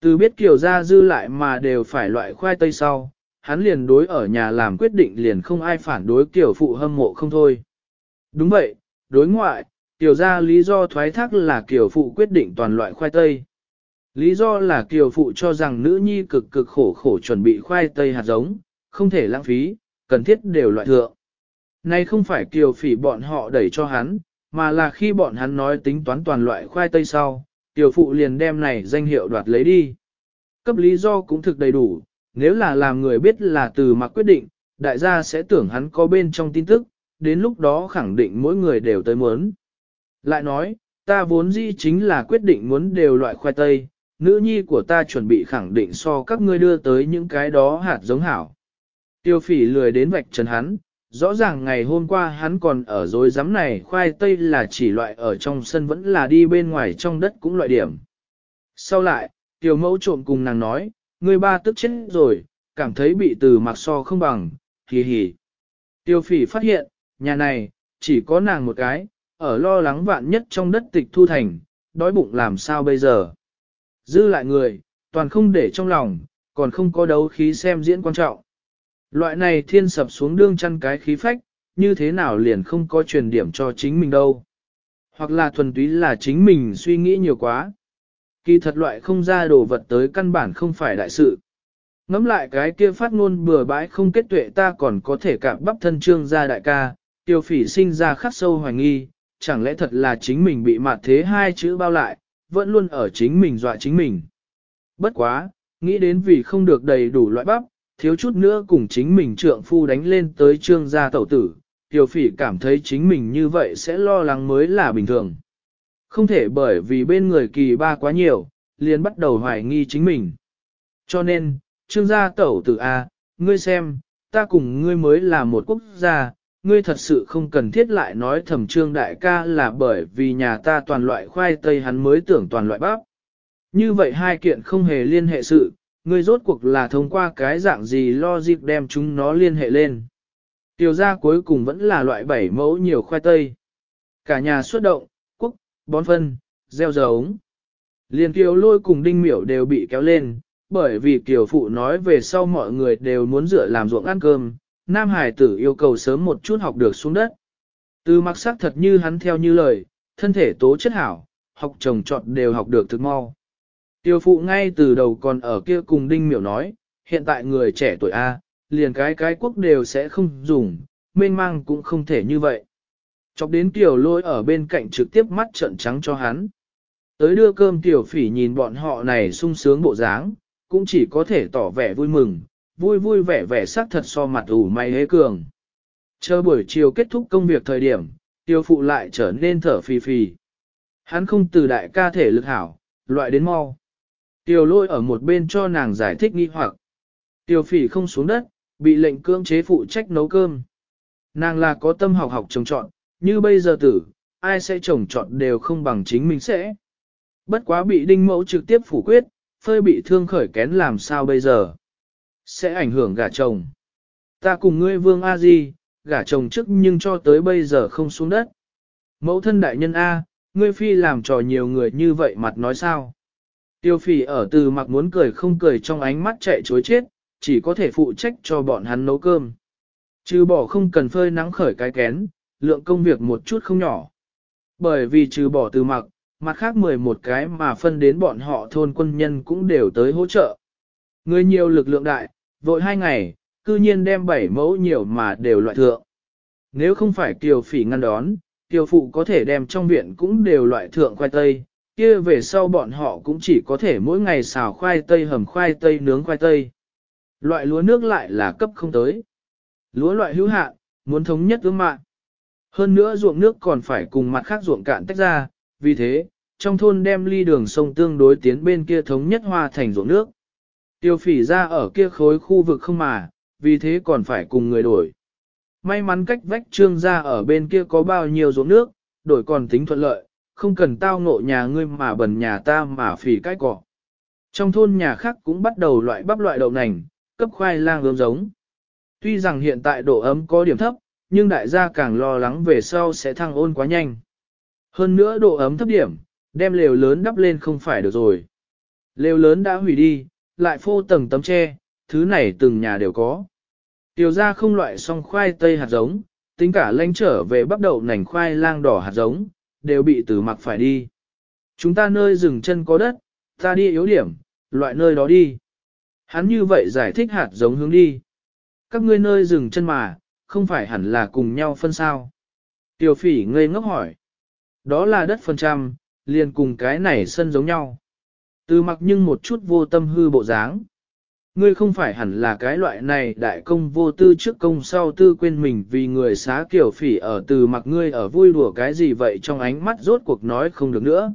Từ biết kiểu gia dư lại mà đều phải loại khoai tây sau, hắn liền đối ở nhà làm quyết định liền không ai phản đối tiểu phụ hâm mộ không thôi. Đúng vậy, đối ngoại, tiểu gia lý do thoái thác là kiểu phụ quyết định toàn loại khoai tây. Lý do là tiểu phụ cho rằng nữ nhi cực cực khổ khổ chuẩn bị khoai tây hạt giống, không thể lãng phí, cần thiết đều loại thượng. nay không phải kiều phỉ bọn họ đẩy cho hắn, mà là khi bọn hắn nói tính toán toàn loại khoai tây sau, tiểu phụ liền đem này danh hiệu đoạt lấy đi. Cấp lý do cũng thực đầy đủ, nếu là làm người biết là từ mặc quyết định, đại gia sẽ tưởng hắn có bên trong tin tức, đến lúc đó khẳng định mỗi người đều tới muốn. Lại nói, ta vốn dĩ chính là quyết định muốn đều loại khoai tây, nữ nhi của ta chuẩn bị khẳng định so các ngươi đưa tới những cái đó hạt giống hảo. Tiêu phỉ lười đến vạch trần hắn, rõ ràng ngày hôm qua hắn còn ở dối rắm này khoai tây là chỉ loại ở trong sân vẫn là đi bên ngoài trong đất cũng loại điểm. Sau lại, tiểu mẫu trộm cùng nàng nói, người ba tức chết rồi, cảm thấy bị từ mặc so không bằng, hì hì. Tiêu phỉ phát hiện, nhà này, chỉ có nàng một cái, ở lo lắng vạn nhất trong đất tịch thu thành, đói bụng làm sao bây giờ. Dư lại người, toàn không để trong lòng, còn không có đấu khí xem diễn quan trọng. Loại này thiên sập xuống đương chăn cái khí phách, như thế nào liền không có truyền điểm cho chính mình đâu. Hoặc là thuần túy là chính mình suy nghĩ nhiều quá. Kỳ thật loại không ra đồ vật tới căn bản không phải đại sự. Ngắm lại cái kia phát ngôn bừa bãi không kết tuệ ta còn có thể cảm bắp thân trương ra đại ca, tiêu phỉ sinh ra khắc sâu hoài nghi, chẳng lẽ thật là chính mình bị mạt thế hai chữ bao lại, vẫn luôn ở chính mình dọa chính mình. Bất quá, nghĩ đến vì không được đầy đủ loại bắp, thiếu chút nữa cùng chính mình trượng phu đánh lên tới trương gia tẩu tử, tiêu phỉ cảm thấy chính mình như vậy sẽ lo lắng mới là bình thường. Không thể bởi vì bên người kỳ ba quá nhiều, liền bắt đầu hoài nghi chính mình. Cho nên, trương gia tẩu tử A, ngươi xem, ta cùng ngươi mới là một quốc gia, ngươi thật sự không cần thiết lại nói thẩm trương đại ca là bởi vì nhà ta toàn loại khoai tây hắn mới tưởng toàn loại bắp. Như vậy hai kiện không hề liên hệ sự, ngươi rốt cuộc là thông qua cái dạng gì lo dịp đem chúng nó liên hệ lên. Tiểu ra cuối cùng vẫn là loại bảy mẫu nhiều khoai tây. Cả nhà xuất động, bón phân, gieo giống. Liên kiều lôi cùng đinh miểu đều bị kéo lên, bởi vì kiều phụ nói về sau mọi người đều muốn rửa làm ruộng ăn cơm, Nam Hải tử yêu cầu sớm một chút học được xuống đất. Từ mặc sắc thật như hắn theo như lời, thân thể tố chất hảo, học trồng trọt đều học được thực mau. Tiêu phụ ngay từ đầu còn ở kia cùng đinh miểu nói, hiện tại người trẻ tuổi A, liền cái cái quốc đều sẽ không dùng, mênh mang cũng không thể như vậy. Chọc đến tiểu lôi ở bên cạnh trực tiếp mắt trợn trắng cho hắn. Tới đưa cơm tiểu phỉ nhìn bọn họ này sung sướng bộ dáng, cũng chỉ có thể tỏ vẻ vui mừng, vui vui vẻ vẻ sắc thật so mặt ủ may hế cường. Chờ buổi chiều kết thúc công việc thời điểm, tiêu phụ lại trở nên thở phì phì. Hắn không từ đại ca thể lực hảo, loại đến mau. Tiêu lôi ở một bên cho nàng giải thích nghi hoặc. Tiêu phỉ không xuống đất, bị lệnh cưỡng chế phụ trách nấu cơm. Nàng là có tâm học học trồng trọn, như bây giờ tử, ai sẽ trồng trọt đều không bằng chính mình sẽ. Bất quá bị đinh mẫu trực tiếp phủ quyết, phơi bị thương khởi kén làm sao bây giờ sẽ ảnh hưởng gả chồng. Ta cùng ngươi vương A Di, gả chồng trước nhưng cho tới bây giờ không xuống đất. Mẫu thân đại nhân A, ngươi phi làm trò nhiều người như vậy mặt nói sao. Tiêu phỉ ở từ mặc muốn cười không cười trong ánh mắt chạy chối chết, chỉ có thể phụ trách cho bọn hắn nấu cơm. Trừ bỏ không cần phơi nắng khởi cái kén, lượng công việc một chút không nhỏ. Bởi vì trừ bỏ từ mặc, mặt khác 11 cái mà phân đến bọn họ thôn quân nhân cũng đều tới hỗ trợ. Người nhiều lực lượng đại, vội hai ngày, cư nhiên đem bảy mẫu nhiều mà đều loại thượng. Nếu không phải kiều phỉ ngăn đón, kiều phụ có thể đem trong viện cũng đều loại thượng khoai tây, kia về sau bọn họ cũng chỉ có thể mỗi ngày xào khoai tây hầm khoai tây nướng khoai tây. Loại lúa nước lại là cấp không tới. Lúa loại hữu hạn, muốn thống nhất ương mạng. Hơn nữa ruộng nước còn phải cùng mặt khác ruộng cạn tách ra, vì thế, trong thôn đem ly đường sông tương đối tiến bên kia thống nhất hoa thành ruộng nước. Tiêu phỉ ra ở kia khối khu vực không mà, vì thế còn phải cùng người đổi. May mắn cách vách trương ra ở bên kia có bao nhiêu ruộng nước, đổi còn tính thuận lợi, không cần tao ngộ nhà ngươi mà bẩn nhà ta mà phỉ cái cỏ. Trong thôn nhà khác cũng bắt đầu loại bắp loại đậu nành, cấp khoai lang ươm giống. Tuy rằng hiện tại độ ấm có điểm thấp, nhưng đại gia càng lo lắng về sau sẽ thăng ôn quá nhanh. Hơn nữa độ ấm thấp điểm, đem lều lớn đắp lên không phải được rồi. Lều lớn đã hủy đi, lại phô tầng tấm tre, thứ này từng nhà đều có. Tiểu ra không loại xong khoai tây hạt giống, tính cả lãnh trở về bắp đậu nành khoai lang đỏ hạt giống, đều bị từ mặc phải đi. Chúng ta nơi dừng chân có đất, ta đi yếu điểm, loại nơi đó đi. Hắn như vậy giải thích hạt giống hướng đi. Các ngươi nơi dừng chân mà, không phải hẳn là cùng nhau phân sao. Tiểu phỉ ngây ngốc hỏi. Đó là đất phần trăm, liền cùng cái này sân giống nhau. Từ mặc nhưng một chút vô tâm hư bộ dáng. Ngươi không phải hẳn là cái loại này đại công vô tư trước công sau tư quên mình vì người xá kiểu phỉ ở từ mặc ngươi ở vui đùa cái gì vậy trong ánh mắt rốt cuộc nói không được nữa.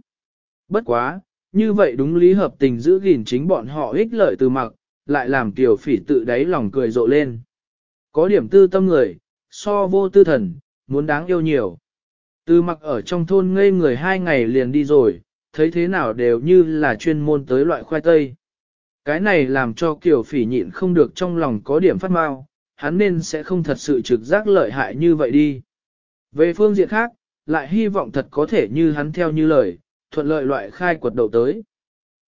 Bất quá, như vậy đúng lý hợp tình giữ gìn chính bọn họ ích lợi từ mặc, lại làm tiểu phỉ tự đáy lòng cười rộ lên. Có điểm tư tâm người, so vô tư thần, muốn đáng yêu nhiều. Từ mặc ở trong thôn ngây người hai ngày liền đi rồi, thấy thế nào đều như là chuyên môn tới loại khoai tây. Cái này làm cho kiểu phỉ nhịn không được trong lòng có điểm phát mau, hắn nên sẽ không thật sự trực giác lợi hại như vậy đi. Về phương diện khác, lại hy vọng thật có thể như hắn theo như lời, thuận lợi loại khai quật đầu tới.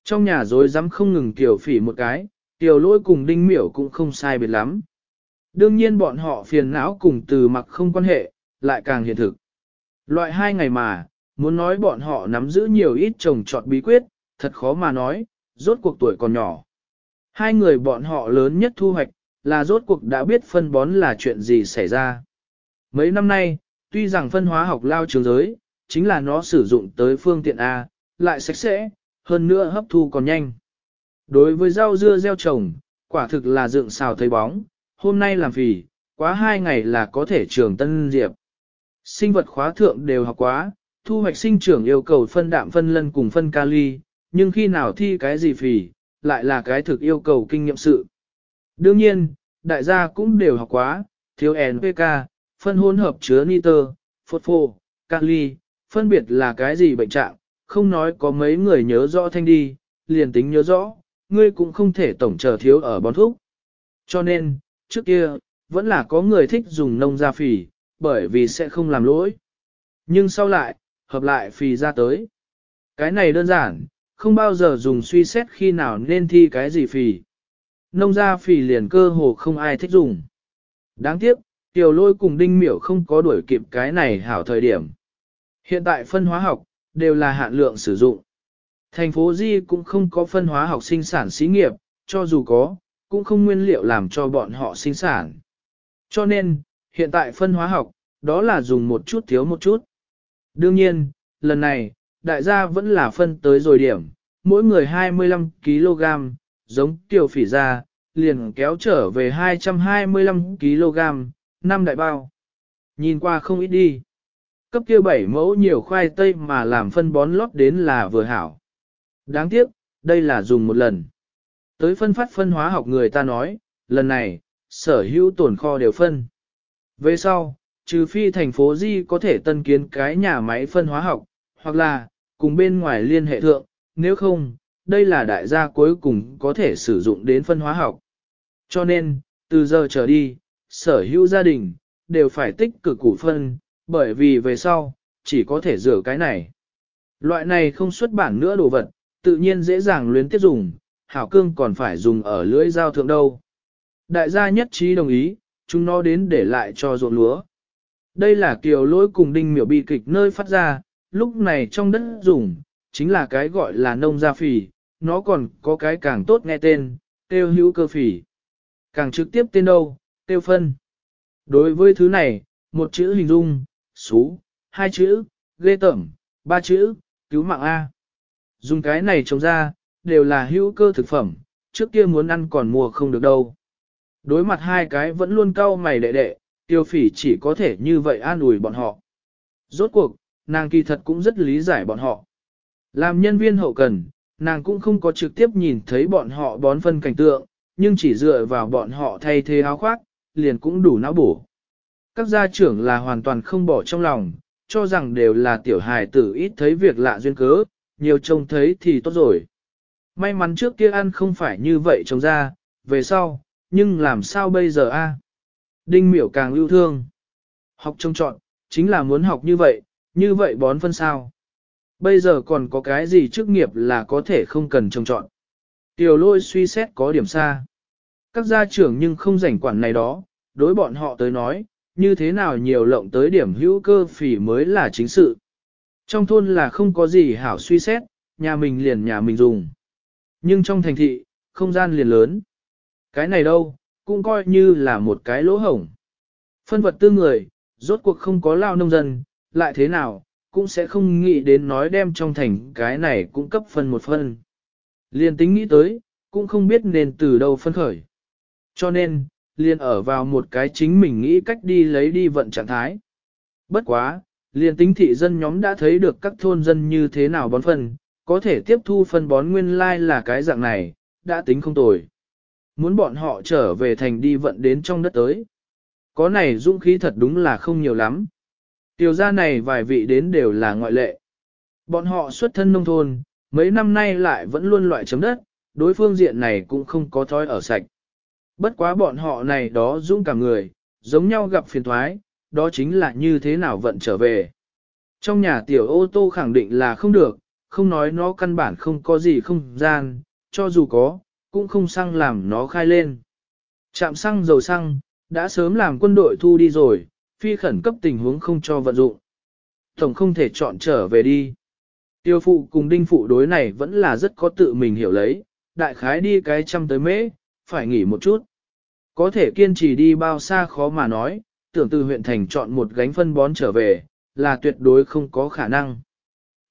Trong nhà dối dám không ngừng kiểu phỉ một cái, tiểu lỗi cùng đinh miểu cũng không sai biệt lắm. Đương nhiên bọn họ phiền não cùng từ mặc không quan hệ, lại càng hiện thực. Loại hai ngày mà, muốn nói bọn họ nắm giữ nhiều ít trồng trọt bí quyết, thật khó mà nói, rốt cuộc tuổi còn nhỏ. Hai người bọn họ lớn nhất thu hoạch, là rốt cuộc đã biết phân bón là chuyện gì xảy ra. Mấy năm nay, tuy rằng phân hóa học lao trường giới, chính là nó sử dụng tới phương tiện A, lại sạch sẽ, hơn nữa hấp thu còn nhanh. Đối với rau dưa gieo trồng, quả thực là dựng xào thấy bóng, hôm nay làm phì, quá hai ngày là có thể trường tân diệp. Sinh vật khóa thượng đều học quá, thu hoạch sinh trưởng yêu cầu phân đạm phân lân cùng phân kali, nhưng khi nào thi cái gì phì, lại là cái thực yêu cầu kinh nghiệm sự. Đương nhiên, đại gia cũng đều học quá, thiếu NPK, phân hỗn hợp chứa nitơ, phosphor, kali, phân biệt là cái gì bệnh trạng, không nói có mấy người nhớ rõ thanh đi, liền tính nhớ rõ, ngươi cũng không thể tổng chờ thiếu ở bón thuốc. Cho nên, trước kia, vẫn là có người thích dùng nông gia phì, bởi vì sẽ không làm lỗi. Nhưng sau lại, hợp lại phì ra tới. Cái này đơn giản, không bao giờ dùng suy xét khi nào nên thi cái gì phì. Nông gia phì liền cơ hồ không ai thích dùng. Đáng tiếc, tiểu lôi cùng đinh miểu không có đuổi kịp cái này hảo thời điểm. Hiện tại phân hóa học, đều là hạn lượng sử dụng. Thành phố Di cũng không có phân hóa học sinh sản xí nghiệp, cho dù có, cũng không nguyên liệu làm cho bọn họ sinh sản. Cho nên, hiện tại phân hóa học, đó là dùng một chút thiếu một chút. Đương nhiên, lần này, đại gia vẫn là phân tới rồi điểm, mỗi người 25 kg, giống tiểu phỉ ra, liền kéo trở về 225 kg, năm đại bao. Nhìn qua không ít đi. Cấp kia bảy mẫu nhiều khoai tây mà làm phân bón lót đến là vừa hảo. Đáng tiếc, đây là dùng một lần. Tới phân phát phân hóa học người ta nói, lần này, sở hữu tổn kho đều phân. Về sau, trừ phi thành phố Di có thể tân kiến cái nhà máy phân hóa học, hoặc là, cùng bên ngoài liên hệ thượng, nếu không, đây là đại gia cuối cùng có thể sử dụng đến phân hóa học. Cho nên, từ giờ trở đi, sở hữu gia đình, đều phải tích cực củ phân, bởi vì về sau, chỉ có thể rửa cái này. Loại này không xuất bản nữa đồ vật, tự nhiên dễ dàng luyến tiếp dùng, hảo cương còn phải dùng ở lưỡi dao thượng đâu. Đại gia nhất trí đồng ý, chúng nó đến để lại cho ruộng lúa. Đây là kiều lỗi cùng đinh miểu bi kịch nơi phát ra, lúc này trong đất dùng, chính là cái gọi là nông gia phì, nó còn có cái càng tốt nghe tên, tiêu hữu cơ phì. Càng trực tiếp tên đâu, tiêu phân. Đối với thứ này, một chữ hình dung, xú, hai chữ, ghê tẩm, ba chữ, cứu mạng A. Dùng cái này trồng ra, đều là hữu cơ thực phẩm, trước kia muốn ăn còn mua không được đâu. Đối mặt hai cái vẫn luôn cau mày đệ đệ, tiêu phỉ chỉ có thể như vậy an ủi bọn họ. Rốt cuộc, nàng kỳ thật cũng rất lý giải bọn họ. Làm nhân viên hậu cần, nàng cũng không có trực tiếp nhìn thấy bọn họ bón phân cảnh tượng, nhưng chỉ dựa vào bọn họ thay thế áo khoác, liền cũng đủ não bổ. Các gia trưởng là hoàn toàn không bỏ trong lòng, cho rằng đều là tiểu hài tử ít thấy việc lạ duyên cớ, nhiều trông thấy thì tốt rồi. May mắn trước kia ăn không phải như vậy trông ra, về sau, nhưng làm sao bây giờ a? Đinh miểu càng lưu thương. Học trông chọn, chính là muốn học như vậy, như vậy bón phân sao. Bây giờ còn có cái gì chức nghiệp là có thể không cần trông chọn. Tiểu lôi suy xét có điểm xa. Các gia trưởng nhưng không rảnh quản này đó, đối bọn họ tới nói, như thế nào nhiều lộng tới điểm hữu cơ phỉ mới là chính sự. Trong thôn là không có gì hảo suy xét, nhà mình liền nhà mình dùng. Nhưng trong thành thị, không gian liền lớn. Cái này đâu, cũng coi như là một cái lỗ hổng. Phân vật tư người, rốt cuộc không có lao nông dân, lại thế nào, cũng sẽ không nghĩ đến nói đem trong thành cái này cũng cấp phân một phân. Liền tính nghĩ tới, cũng không biết nên từ đâu phân khởi. Cho nên, liền ở vào một cái chính mình nghĩ cách đi lấy đi vận trạng thái. Bất quá, liền tính thị dân nhóm đã thấy được các thôn dân như thế nào bón phân, có thể tiếp thu phân bón nguyên lai like là cái dạng này, đã tính không tồi. Muốn bọn họ trở về thành đi vận đến trong đất tới. Có này dũng khí thật đúng là không nhiều lắm. Tiểu gia này vài vị đến đều là ngoại lệ. Bọn họ xuất thân nông thôn, mấy năm nay lại vẫn luôn loại chấm đất, đối phương diện này cũng không có thói ở sạch. Bất quá bọn họ này đó dũng cả người, giống nhau gặp phiền thoái, đó chính là như thế nào vận trở về. Trong nhà tiểu ô tô khẳng định là không được, không nói nó căn bản không có gì không gian, cho dù có, cũng không xăng làm nó khai lên. Chạm xăng dầu xăng, đã sớm làm quân đội thu đi rồi, phi khẩn cấp tình huống không cho vận dụng. Tổng không thể chọn trở về đi. Tiêu phụ cùng đinh phụ đối này vẫn là rất có tự mình hiểu lấy, đại khái đi cái trăm tới mễ, phải nghỉ một chút. Có thể kiên trì đi bao xa khó mà nói, tưởng từ huyện thành chọn một gánh phân bón trở về, là tuyệt đối không có khả năng.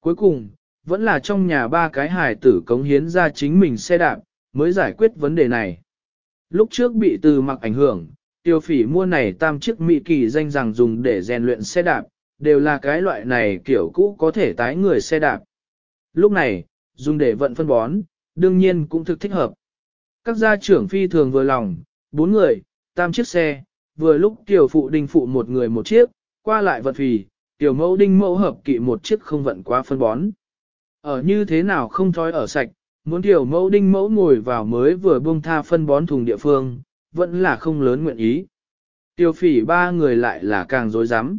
Cuối cùng, vẫn là trong nhà ba cái hài tử cống hiến ra chính mình xe đạp, mới giải quyết vấn đề này. Lúc trước bị từ mặc ảnh hưởng, tiêu phỉ mua này tam chiếc mỹ kỳ danh rằng dùng để rèn luyện xe đạp, đều là cái loại này kiểu cũ có thể tái người xe đạp. Lúc này, dùng để vận phân bón, đương nhiên cũng thực thích hợp. Các gia trưởng phi thường vừa lòng, bốn người, tam chiếc xe, vừa lúc tiểu phụ đinh phụ một người một chiếc, qua lại vận phì, tiểu mẫu đinh mẫu hợp kỵ một chiếc không vận quá phân bón. Ở như thế nào không thói ở sạch, muốn tiểu mẫu đinh mẫu ngồi vào mới vừa buông tha phân bón thùng địa phương, vẫn là không lớn nguyện ý. Tiêu phỉ ba người lại là càng dối rắm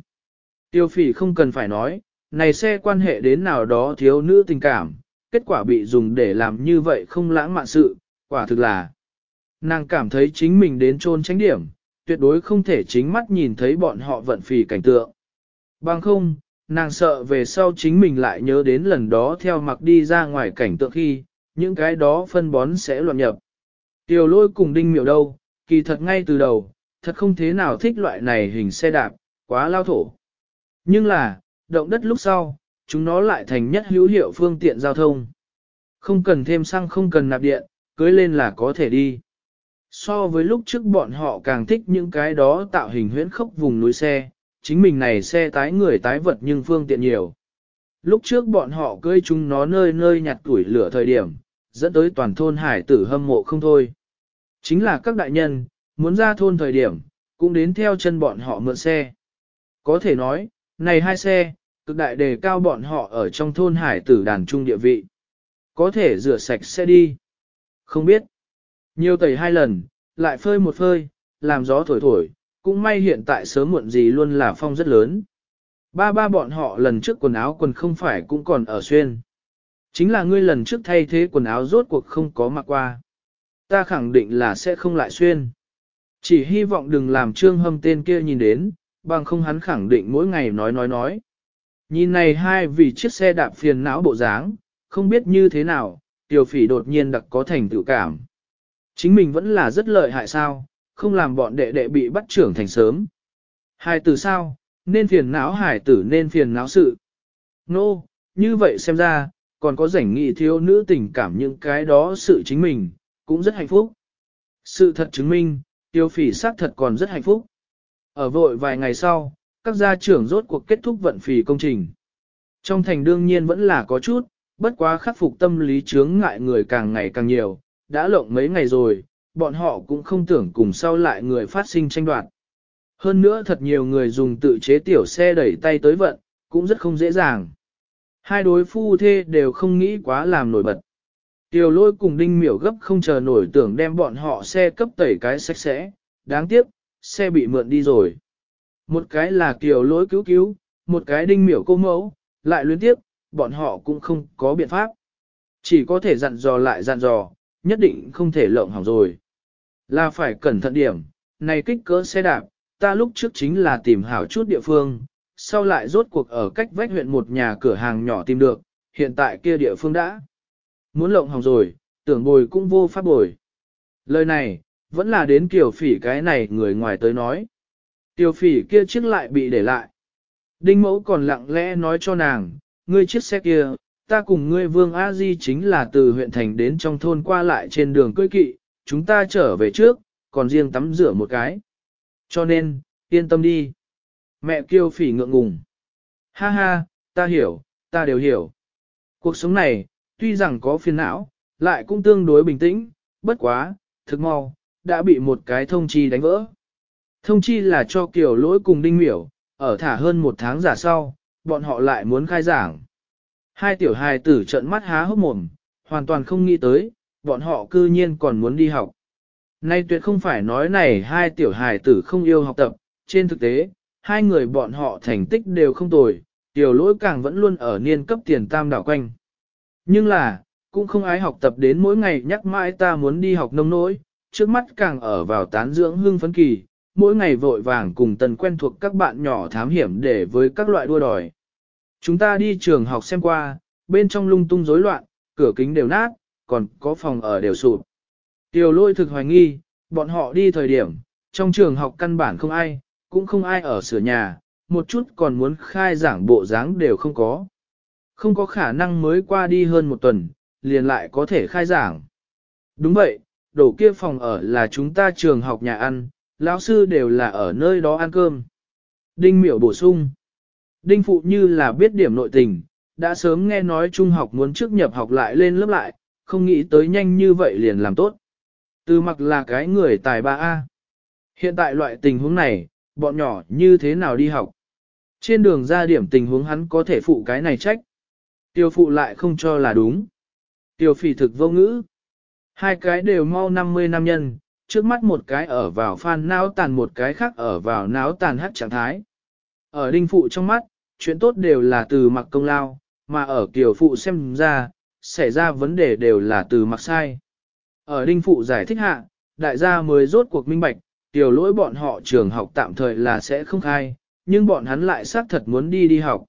Tiêu phỉ không cần phải nói, này xe quan hệ đến nào đó thiếu nữ tình cảm, kết quả bị dùng để làm như vậy không lãng mạn sự, quả thực là. Nàng cảm thấy chính mình đến trôn tránh điểm, tuyệt đối không thể chính mắt nhìn thấy bọn họ vận phì cảnh tượng. Bằng không, nàng sợ về sau chính mình lại nhớ đến lần đó theo mặc đi ra ngoài cảnh tượng khi, những cái đó phân bón sẽ loạn nhập. Tiểu lôi cùng đinh miểu đâu, kỳ thật ngay từ đầu, thật không thế nào thích loại này hình xe đạp, quá lao thổ. Nhưng là, động đất lúc sau, chúng nó lại thành nhất hữu hiệu phương tiện giao thông. Không cần thêm xăng không cần nạp điện, cưới lên là có thể đi. So với lúc trước bọn họ càng thích những cái đó tạo hình huyễn khốc vùng núi xe, chính mình này xe tái người tái vật nhưng phương tiện nhiều. Lúc trước bọn họ cưới chúng nó nơi nơi nhặt tuổi lửa thời điểm, dẫn tới toàn thôn hải tử hâm mộ không thôi. Chính là các đại nhân, muốn ra thôn thời điểm, cũng đến theo chân bọn họ mượn xe. Có thể nói, này hai xe, cực đại đề cao bọn họ ở trong thôn hải tử đàn trung địa vị. Có thể rửa sạch xe đi. Không biết. Nhiều tẩy hai lần, lại phơi một phơi, làm gió thổi thổi, cũng may hiện tại sớm muộn gì luôn là phong rất lớn. Ba ba bọn họ lần trước quần áo quần không phải cũng còn ở xuyên. Chính là ngươi lần trước thay thế quần áo rốt cuộc không có mặc qua. Ta khẳng định là sẽ không lại xuyên. Chỉ hy vọng đừng làm trương hâm tên kia nhìn đến, bằng không hắn khẳng định mỗi ngày nói nói nói. Nhìn này hai vì chiếc xe đạp phiền não bộ dáng, không biết như thế nào, tiểu phỉ đột nhiên đặc có thành tự cảm. Chính mình vẫn là rất lợi hại sao, không làm bọn đệ đệ bị bắt trưởng thành sớm. Hài tử sao, nên phiền não hải tử nên phiền não sự. Nô, no, như vậy xem ra, còn có rảnh nghị thiếu nữ tình cảm những cái đó sự chính mình, cũng rất hạnh phúc. Sự thật chứng minh, tiêu phỉ xác thật còn rất hạnh phúc. Ở vội vài ngày sau, các gia trưởng rốt cuộc kết thúc vận phì công trình. Trong thành đương nhiên vẫn là có chút, bất quá khắc phục tâm lý chướng ngại người càng ngày càng nhiều, đã lộng mấy ngày rồi, bọn họ cũng không tưởng cùng sau lại người phát sinh tranh đoạt. Hơn nữa thật nhiều người dùng tự chế tiểu xe đẩy tay tới vận, cũng rất không dễ dàng. Hai đối phu thê đều không nghĩ quá làm nổi bật. Tiểu lôi cùng đinh miểu gấp không chờ nổi tưởng đem bọn họ xe cấp tẩy cái sạch sẽ, đáng tiếc, xe bị mượn đi rồi. Một cái là kiểu lỗi cứu cứu, một cái đinh miểu cô mẫu, lại luyến tiếp, bọn họ cũng không có biện pháp. Chỉ có thể dặn dò lại dặn dò, nhất định không thể lộng hỏng rồi. Là phải cẩn thận điểm, này kích cỡ xe đạp, ta lúc trước chính là tìm hảo chút địa phương, sau lại rốt cuộc ở cách vách huyện một nhà cửa hàng nhỏ tìm được, hiện tại kia địa phương đã. Muốn lộng hỏng rồi, tưởng bồi cũng vô pháp bồi. Lời này, vẫn là đến kiểu phỉ cái này người ngoài tới nói. Tiểu phỉ kia chiếc lại bị để lại. Đinh mẫu còn lặng lẽ nói cho nàng, ngươi chiếc xe kia, ta cùng ngươi vương a di chính là từ huyện thành đến trong thôn qua lại trên đường cưỡi kỵ, chúng ta trở về trước, còn riêng tắm rửa một cái. Cho nên, yên tâm đi. Mẹ kêu phỉ ngượng ngùng. Ha ha, ta hiểu, ta đều hiểu. Cuộc sống này, tuy rằng có phiền não, lại cũng tương đối bình tĩnh, bất quá, thực mau, đã bị một cái thông chi đánh vỡ. Thông chi là cho kiểu lỗi cùng đinh miểu, ở thả hơn một tháng giả sau, bọn họ lại muốn khai giảng. Hai tiểu hài tử trận mắt há hốc mồm, hoàn toàn không nghĩ tới, bọn họ cư nhiên còn muốn đi học. Nay tuyệt không phải nói này hai tiểu hài tử không yêu học tập, trên thực tế, hai người bọn họ thành tích đều không tồi, tiểu lỗi càng vẫn luôn ở niên cấp tiền tam đảo quanh. Nhưng là, cũng không ai học tập đến mỗi ngày nhắc mãi ta muốn đi học nông nỗi, trước mắt càng ở vào tán dưỡng hương phấn kỳ, mỗi ngày vội vàng cùng tần quen thuộc các bạn nhỏ thám hiểm để với các loại đua đòi. Chúng ta đi trường học xem qua, bên trong lung tung rối loạn, cửa kính đều nát, còn có phòng ở đều sụp. Tiểu lôi thực hoài nghi, bọn họ đi thời điểm, trong trường học căn bản không ai, cũng không ai ở sửa nhà, một chút còn muốn khai giảng bộ dáng đều không có. Không có khả năng mới qua đi hơn một tuần, liền lại có thể khai giảng. Đúng vậy, đổ kia phòng ở là chúng ta trường học nhà ăn, lão sư đều là ở nơi đó ăn cơm. Đinh miểu bổ sung. Đinh phụ như là biết điểm nội tình, đã sớm nghe nói trung học muốn trước nhập học lại lên lớp lại, không nghĩ tới nhanh như vậy liền làm tốt. Từ mặc là cái người tài ba A. Hiện tại loại tình huống này, bọn nhỏ như thế nào đi học? Trên đường ra điểm tình huống hắn có thể phụ cái này trách. Tiêu phụ lại không cho là đúng. Tiêu phỉ thực vô ngữ. Hai cái đều mau 50 năm nhân, trước mắt một cái ở vào phan náo tàn một cái khác ở vào náo tàn hắc trạng thái. Ở đinh phụ trong mắt, chuyện tốt đều là từ mặc công lao, mà ở kiều phụ xem ra, xảy ra vấn đề đều là từ mặc sai. Ở đinh phụ giải thích hạ, đại gia mới rốt cuộc minh bạch, tiểu lỗi bọn họ trường học tạm thời là sẽ không khai, nhưng bọn hắn lại xác thật muốn đi đi học.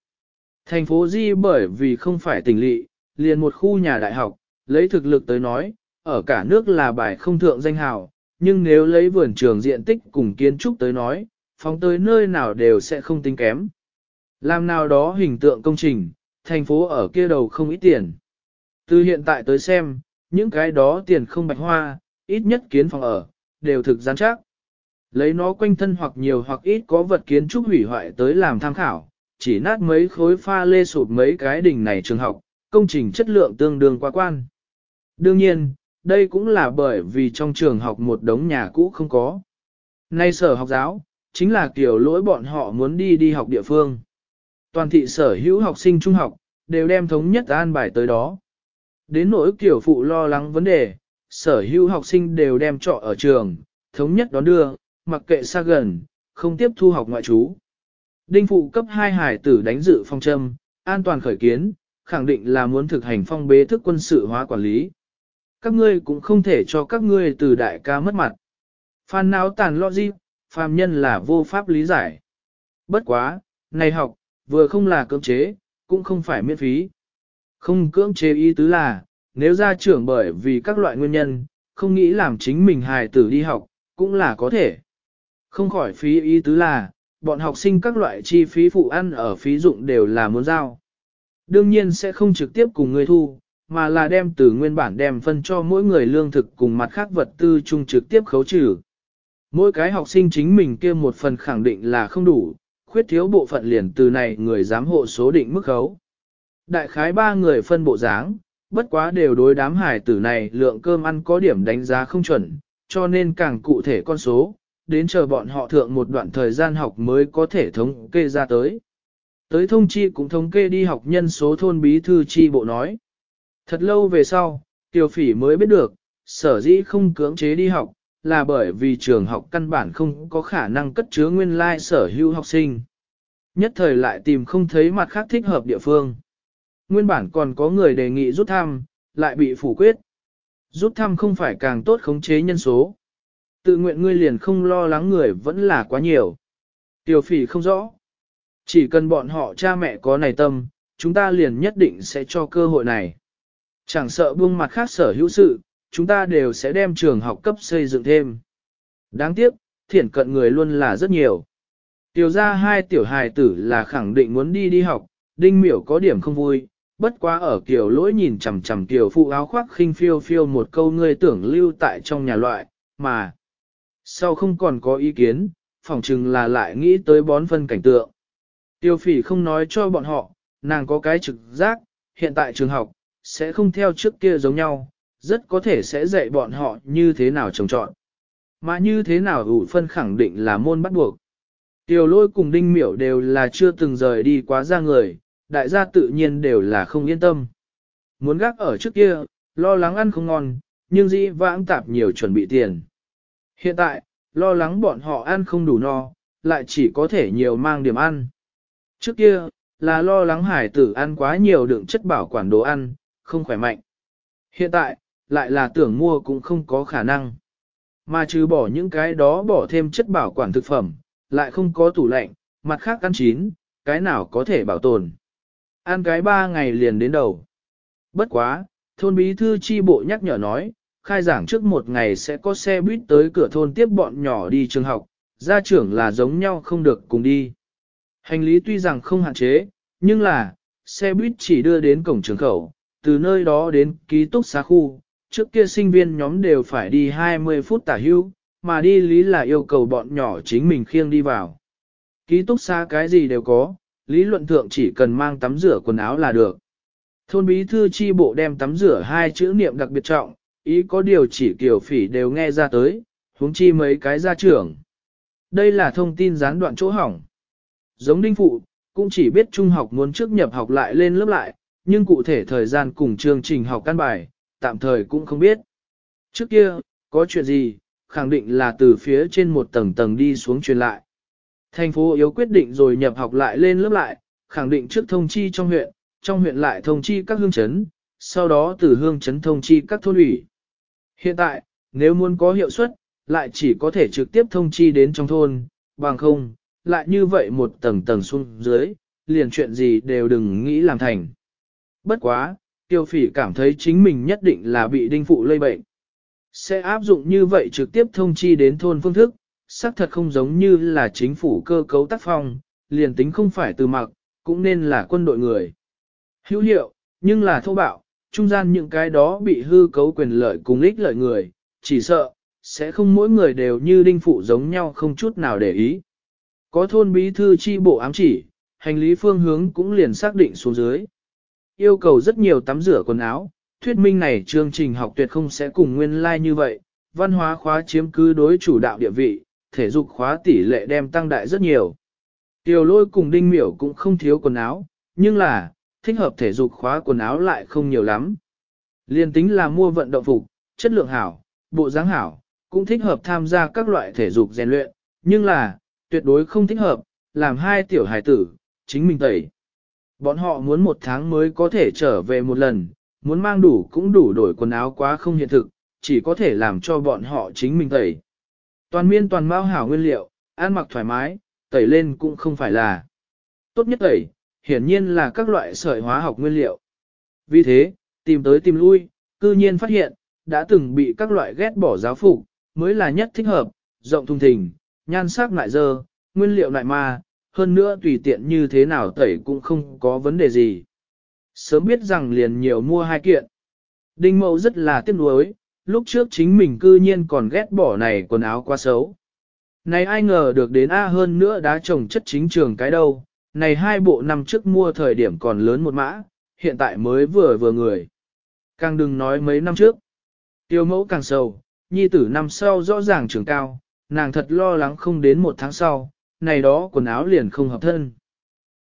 Thành phố Di bởi vì không phải tỉnh lỵ, liền một khu nhà đại học, lấy thực lực tới nói, ở cả nước là bài không thượng danh hào, nhưng nếu lấy vườn trường diện tích cùng kiến trúc tới nói, phóng tới nơi nào đều sẽ không tính kém. Làm nào đó hình tượng công trình, thành phố ở kia đầu không ít tiền. Từ hiện tại tới xem, những cái đó tiền không bạch hoa, ít nhất kiến phòng ở, đều thực gián chắc. Lấy nó quanh thân hoặc nhiều hoặc ít có vật kiến trúc hủy hoại tới làm tham khảo, chỉ nát mấy khối pha lê sụp mấy cái đỉnh này trường học, công trình chất lượng tương đương quá quan. Đương nhiên, đây cũng là bởi vì trong trường học một đống nhà cũ không có. Nay sở học giáo, chính là kiểu lỗi bọn họ muốn đi đi học địa phương. Toàn thị sở hữu học sinh trung học, đều đem thống nhất an bài tới đó. Đến nỗi kiểu phụ lo lắng vấn đề, sở hữu học sinh đều đem trọ ở trường, thống nhất đón đưa, mặc kệ xa gần, không tiếp thu học ngoại trú. Đinh phụ cấp 2 hải tử đánh dự phong châm, an toàn khởi kiến, khẳng định là muốn thực hành phong bế thức quân sự hóa quản lý. Các ngươi cũng không thể cho các ngươi từ đại ca mất mặt. Phan não tàn lo di, phàm nhân là vô pháp lý giải. Bất quá, này học, vừa không là cưỡng chế, cũng không phải miễn phí. Không cưỡng chế ý tứ là, nếu gia trưởng bởi vì các loại nguyên nhân, không nghĩ làm chính mình hài tử đi học, cũng là có thể. Không khỏi phí ý tứ là, bọn học sinh các loại chi phí phụ ăn ở phí dụng đều là muốn giao. Đương nhiên sẽ không trực tiếp cùng người thu, mà là đem từ nguyên bản đem phân cho mỗi người lương thực cùng mặt khác vật tư chung trực tiếp khấu trừ. Mỗi cái học sinh chính mình kia một phần khẳng định là không đủ, khuyết thiếu bộ phận liền từ này người giám hộ số định mức khấu đại khái ba người phân bộ dáng, bất quá đều đối đám hải tử này lượng cơm ăn có điểm đánh giá không chuẩn, cho nên càng cụ thể con số, đến chờ bọn họ thượng một đoạn thời gian học mới có thể thống kê ra tới. Tới thông chi cũng thống kê đi học nhân số thôn bí thư chi bộ nói. Thật lâu về sau, Tiêu Phỉ mới biết được, sở dĩ không cưỡng chế đi học, là bởi vì trường học căn bản không có khả năng cất chứa nguyên lai sở hữu học sinh. Nhất thời lại tìm không thấy mặt khác thích hợp địa phương. Nguyên bản còn có người đề nghị rút thăm, lại bị phủ quyết. Rút thăm không phải càng tốt khống chế nhân số. Tự nguyện ngươi liền không lo lắng người vẫn là quá nhiều. Tiểu phỉ không rõ. Chỉ cần bọn họ cha mẹ có này tâm, chúng ta liền nhất định sẽ cho cơ hội này. Chẳng sợ buông mặt khác sở hữu sự, chúng ta đều sẽ đem trường học cấp xây dựng thêm. Đáng tiếc, thiển cận người luôn là rất nhiều. Tiểu ra hai tiểu hài tử là khẳng định muốn đi đi học, đinh miểu có điểm không vui, bất quá ở kiểu lỗi nhìn chằm chằm kiểu phụ áo khoác khinh phiêu phiêu một câu ngươi tưởng lưu tại trong nhà loại, mà sau không còn có ý kiến, phỏng chừng là lại nghĩ tới bón phân cảnh tượng. Tiêu phỉ không nói cho bọn họ, nàng có cái trực giác, hiện tại trường học, sẽ không theo trước kia giống nhau, rất có thể sẽ dạy bọn họ như thế nào trồng trọn. Mà như thế nào ủ phân khẳng định là môn bắt buộc. Tiêu lôi cùng đinh miểu đều là chưa từng rời đi quá ra người, đại gia tự nhiên đều là không yên tâm. Muốn gác ở trước kia, lo lắng ăn không ngon, nhưng dĩ vãng tạp nhiều chuẩn bị tiền. Hiện tại, lo lắng bọn họ ăn không đủ no, lại chỉ có thể nhiều mang điểm ăn. Trước kia, là lo lắng hải tử ăn quá nhiều đựng chất bảo quản đồ ăn, không khỏe mạnh. Hiện tại, lại là tưởng mua cũng không có khả năng. Mà trừ bỏ những cái đó bỏ thêm chất bảo quản thực phẩm, lại không có tủ lạnh, mặt khác ăn chín, cái nào có thể bảo tồn. Ăn cái ba ngày liền đến đầu. Bất quá, thôn bí thư chi bộ nhắc nhở nói, khai giảng trước một ngày sẽ có xe buýt tới cửa thôn tiếp bọn nhỏ đi trường học, gia trưởng là giống nhau không được cùng đi. Hành lý tuy rằng không hạn chế, nhưng là, xe buýt chỉ đưa đến cổng trường khẩu, từ nơi đó đến ký túc xá khu, trước kia sinh viên nhóm đều phải đi 20 phút tả hưu, mà đi lý là yêu cầu bọn nhỏ chính mình khiêng đi vào. Ký túc xá cái gì đều có, lý luận thượng chỉ cần mang tắm rửa quần áo là được. Thôn bí thư chi bộ đem tắm rửa hai chữ niệm đặc biệt trọng, ý có điều chỉ kiểu phỉ đều nghe ra tới, huống chi mấy cái gia trưởng. Đây là thông tin gián đoạn chỗ hỏng. Giống đinh phụ, cũng chỉ biết trung học muốn trước nhập học lại lên lớp lại, nhưng cụ thể thời gian cùng chương trình học căn bài, tạm thời cũng không biết. Trước kia, có chuyện gì, khẳng định là từ phía trên một tầng tầng đi xuống truyền lại. Thành phố yếu quyết định rồi nhập học lại lên lớp lại, khẳng định trước thông chi trong huyện, trong huyện lại thông chi các hương chấn, sau đó từ hương chấn thông chi các thôn ủy. Hiện tại, nếu muốn có hiệu suất, lại chỉ có thể trực tiếp thông chi đến trong thôn, bằng không, lại như vậy một tầng tầng xuống dưới, liền chuyện gì đều đừng nghĩ làm thành. Bất quá, tiêu phỉ cảm thấy chính mình nhất định là bị đinh phụ lây bệnh. Sẽ áp dụng như vậy trực tiếp thông chi đến thôn phương thức, xác thật không giống như là chính phủ cơ cấu tác phong, liền tính không phải từ mặc, cũng nên là quân đội người. Hữu hiệu, nhưng là thô bạo, trung gian những cái đó bị hư cấu quyền lợi cùng ích lợi người, chỉ sợ, sẽ không mỗi người đều như đinh phụ giống nhau không chút nào để ý. Có thôn bí thư chi bộ ám chỉ, hành lý phương hướng cũng liền xác định xuống dưới. Yêu cầu rất nhiều tắm rửa quần áo, thuyết minh này chương trình học tuyệt không sẽ cùng nguyên lai like như vậy, văn hóa khóa chiếm cứ đối chủ đạo địa vị, thể dục khóa tỷ lệ đem tăng đại rất nhiều. Tiểu lôi cùng đinh miểu cũng không thiếu quần áo, nhưng là, thích hợp thể dục khóa quần áo lại không nhiều lắm. Liên tính là mua vận động phục, chất lượng hảo, bộ dáng hảo, cũng thích hợp tham gia các loại thể dục rèn luyện, nhưng là, tuyệt đối không thích hợp, làm hai tiểu hải tử, chính mình tẩy. Bọn họ muốn một tháng mới có thể trở về một lần, muốn mang đủ cũng đủ đổi quần áo quá không hiện thực, chỉ có thể làm cho bọn họ chính mình tẩy. Toàn miên toàn mao hảo nguyên liệu, ăn mặc thoải mái, tẩy lên cũng không phải là tốt nhất tẩy, hiển nhiên là các loại sợi hóa học nguyên liệu. Vì thế, tìm tới tìm lui, cư nhiên phát hiện, đã từng bị các loại ghét bỏ giáo phục, mới là nhất thích hợp, rộng thùng thình, nhan sắc lại dơ, nguyên liệu lại ma, hơn nữa tùy tiện như thế nào tẩy cũng không có vấn đề gì. Sớm biết rằng liền nhiều mua hai kiện. Đinh mậu rất là tiếc nuối, lúc trước chính mình cư nhiên còn ghét bỏ này quần áo quá xấu. Này ai ngờ được đến A hơn nữa đá trồng chất chính trường cái đâu, này hai bộ năm trước mua thời điểm còn lớn một mã, hiện tại mới vừa vừa người. Càng đừng nói mấy năm trước. Tiêu mẫu càng sầu, nhi tử năm sau rõ ràng trưởng cao, nàng thật lo lắng không đến một tháng sau, này đó quần áo liền không hợp thân.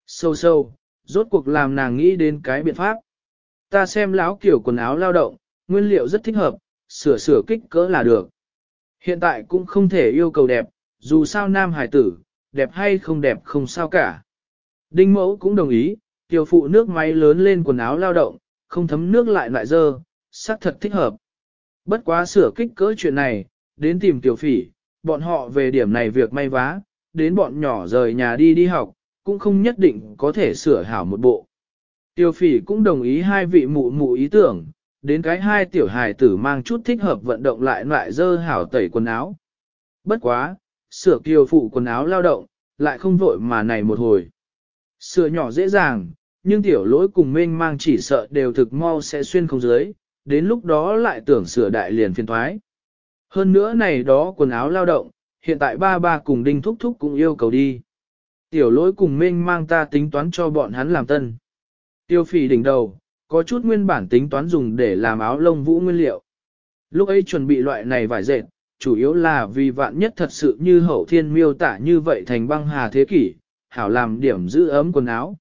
Sâu sâu, rốt cuộc làm nàng nghĩ đến cái biện pháp. Ta xem lão kiểu quần áo lao động, nguyên liệu rất thích hợp, sửa sửa kích cỡ là được. Hiện tại cũng không thể yêu cầu đẹp, dù sao nam hải tử, đẹp hay không đẹp không sao cả. Đinh mẫu cũng đồng ý, tiểu phụ nước máy lớn lên quần áo lao động, không thấm nước lại lại dơ, sắc thật thích hợp. Bất quá sửa kích cỡ chuyện này, đến tìm tiểu phỉ, bọn họ về điểm này việc may vá, đến bọn nhỏ rời nhà đi đi học, cũng không nhất định có thể sửa hảo một bộ. Tiểu phỉ cũng đồng ý hai vị mụ mụ ý tưởng, đến cái hai tiểu hài tử mang chút thích hợp vận động lại loại dơ hảo tẩy quần áo. Bất quá, sửa kiều phụ quần áo lao động, lại không vội mà này một hồi. Sửa nhỏ dễ dàng, nhưng tiểu lỗi cùng mênh mang chỉ sợ đều thực mau sẽ xuyên không dưới, đến lúc đó lại tưởng sửa đại liền phiền thoái. Hơn nữa này đó quần áo lao động, hiện tại ba ba cùng đinh thúc thúc cũng yêu cầu đi. Tiểu lỗi cùng mênh mang ta tính toán cho bọn hắn làm tân. Tiêu phỉ đỉnh đầu, có chút nguyên bản tính toán dùng để làm áo lông vũ nguyên liệu. Lúc ấy chuẩn bị loại này vải dệt, chủ yếu là vì vạn nhất thật sự như hậu thiên miêu tả như vậy thành băng hà thế kỷ, hảo làm điểm giữ ấm quần áo.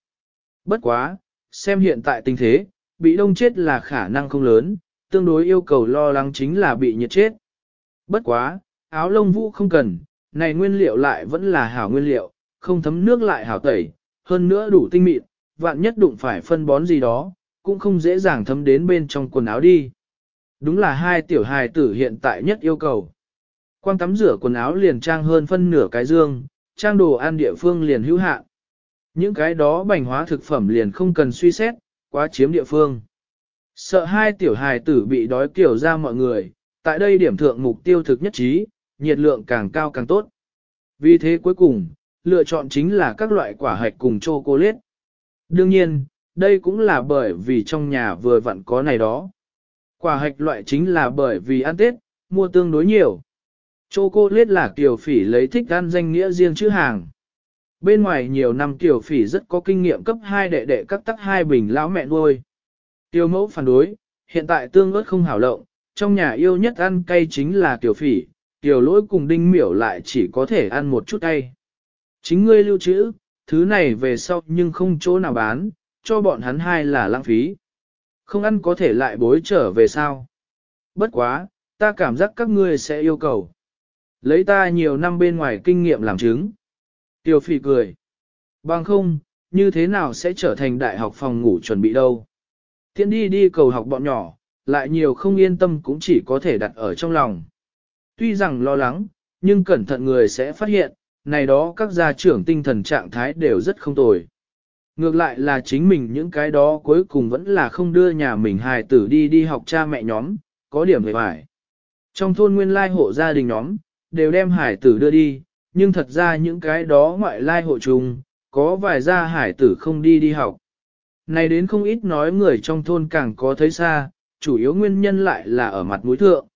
Bất quá, xem hiện tại tình thế, bị đông chết là khả năng không lớn, tương đối yêu cầu lo lắng chính là bị nhiệt chết. Bất quá, áo lông vũ không cần, này nguyên liệu lại vẫn là hảo nguyên liệu, không thấm nước lại hảo tẩy, hơn nữa đủ tinh mịn, vạn nhất đụng phải phân bón gì đó, cũng không dễ dàng thấm đến bên trong quần áo đi. Đúng là hai tiểu hài tử hiện tại nhất yêu cầu. Quang tắm rửa quần áo liền trang hơn phân nửa cái dương, trang đồ ăn địa phương liền hữu hạn. Những cái đó bành hóa thực phẩm liền không cần suy xét, quá chiếm địa phương. Sợ hai tiểu hài tử bị đói kiểu ra mọi người, tại đây điểm thượng mục tiêu thực nhất trí, nhiệt lượng càng cao càng tốt. Vì thế cuối cùng, lựa chọn chính là các loại quả hạch cùng chocolate. Đương nhiên, đây cũng là bởi vì trong nhà vừa vặn có này đó. Quả hạch loại chính là bởi vì ăn Tết, mua tương đối nhiều. Chocolate là tiểu phỉ lấy thích ăn danh nghĩa riêng chữ hàng. Bên ngoài nhiều năm tiểu phỉ rất có kinh nghiệm cấp 2 đệ đệ cắt tắc hai bình lão mẹ nuôi. Tiêu mẫu phản đối, hiện tại tương ớt không hảo lộng, trong nhà yêu nhất ăn cay chính là tiểu phỉ, tiểu lỗi cùng đinh miểu lại chỉ có thể ăn một chút cay. Chính ngươi lưu trữ, thứ này về sau nhưng không chỗ nào bán, cho bọn hắn hai là lãng phí. Không ăn có thể lại bối trở về sao. Bất quá, ta cảm giác các ngươi sẽ yêu cầu. Lấy ta nhiều năm bên ngoài kinh nghiệm làm chứng. Tiêu phỉ cười. Bằng không, như thế nào sẽ trở thành đại học phòng ngủ chuẩn bị đâu. Tiến đi đi cầu học bọn nhỏ, lại nhiều không yên tâm cũng chỉ có thể đặt ở trong lòng. Tuy rằng lo lắng, nhưng cẩn thận người sẽ phát hiện, này đó các gia trưởng tinh thần trạng thái đều rất không tồi. Ngược lại là chính mình những cái đó cuối cùng vẫn là không đưa nhà mình hài tử đi đi học cha mẹ nhóm, có điểm về phải. Trong thôn nguyên lai hộ gia đình nhóm, đều đem hải tử đưa đi, nhưng thật ra những cái đó ngoại lai hộ trùng, có vài gia hải tử không đi đi học. Này đến không ít nói người trong thôn càng có thấy xa, chủ yếu nguyên nhân lại là ở mặt mũi thượng.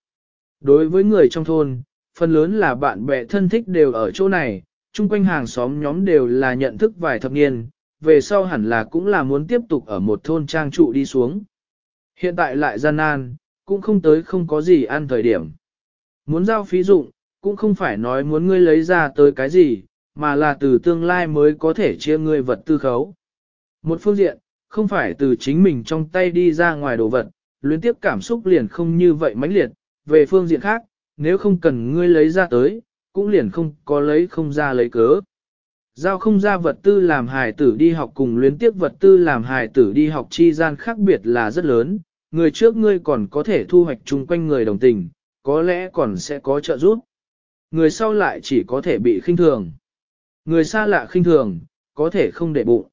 Đối với người trong thôn, phần lớn là bạn bè thân thích đều ở chỗ này, chung quanh hàng xóm nhóm đều là nhận thức vài thập niên, về sau hẳn là cũng là muốn tiếp tục ở một thôn trang trụ đi xuống. Hiện tại lại gian nan, cũng không tới không có gì ăn thời điểm. Muốn giao phí dụng, cũng không phải nói muốn ngươi lấy ra tới cái gì, mà là từ tương lai mới có thể chia ngươi vật tư khấu. Một phương diện, không phải từ chính mình trong tay đi ra ngoài đồ vật, luyến tiếp cảm xúc liền không như vậy mãnh liệt, về phương diện khác, nếu không cần ngươi lấy ra tới, cũng liền không có lấy không ra lấy cớ. Giao không ra vật tư làm hài tử đi học cùng luyến tiếp vật tư làm hài tử đi học chi gian khác biệt là rất lớn, người trước ngươi còn có thể thu hoạch chung quanh người đồng tình, có lẽ còn sẽ có trợ giúp. Người sau lại chỉ có thể bị khinh thường. Người xa lạ khinh thường, có thể không để bụng.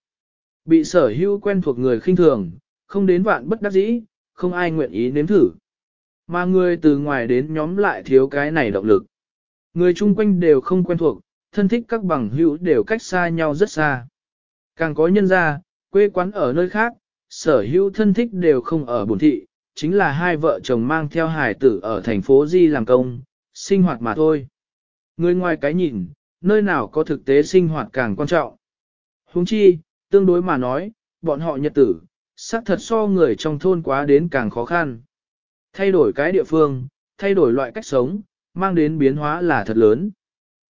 Bị sở hữu quen thuộc người khinh thường, không đến vạn bất đắc dĩ, không ai nguyện ý nếm thử. Mà người từ ngoài đến nhóm lại thiếu cái này động lực. Người chung quanh đều không quen thuộc, thân thích các bằng hữu đều cách xa nhau rất xa. Càng có nhân gia, quê quán ở nơi khác, sở hữu thân thích đều không ở bổn thị, chính là hai vợ chồng mang theo hải tử ở thành phố Di làm công, sinh hoạt mà thôi. Người ngoài cái nhìn, nơi nào có thực tế sinh hoạt càng quan trọng. Huống chi, tương đối mà nói, bọn họ nhật tử, xác thật so người trong thôn quá đến càng khó khăn. Thay đổi cái địa phương, thay đổi loại cách sống, mang đến biến hóa là thật lớn.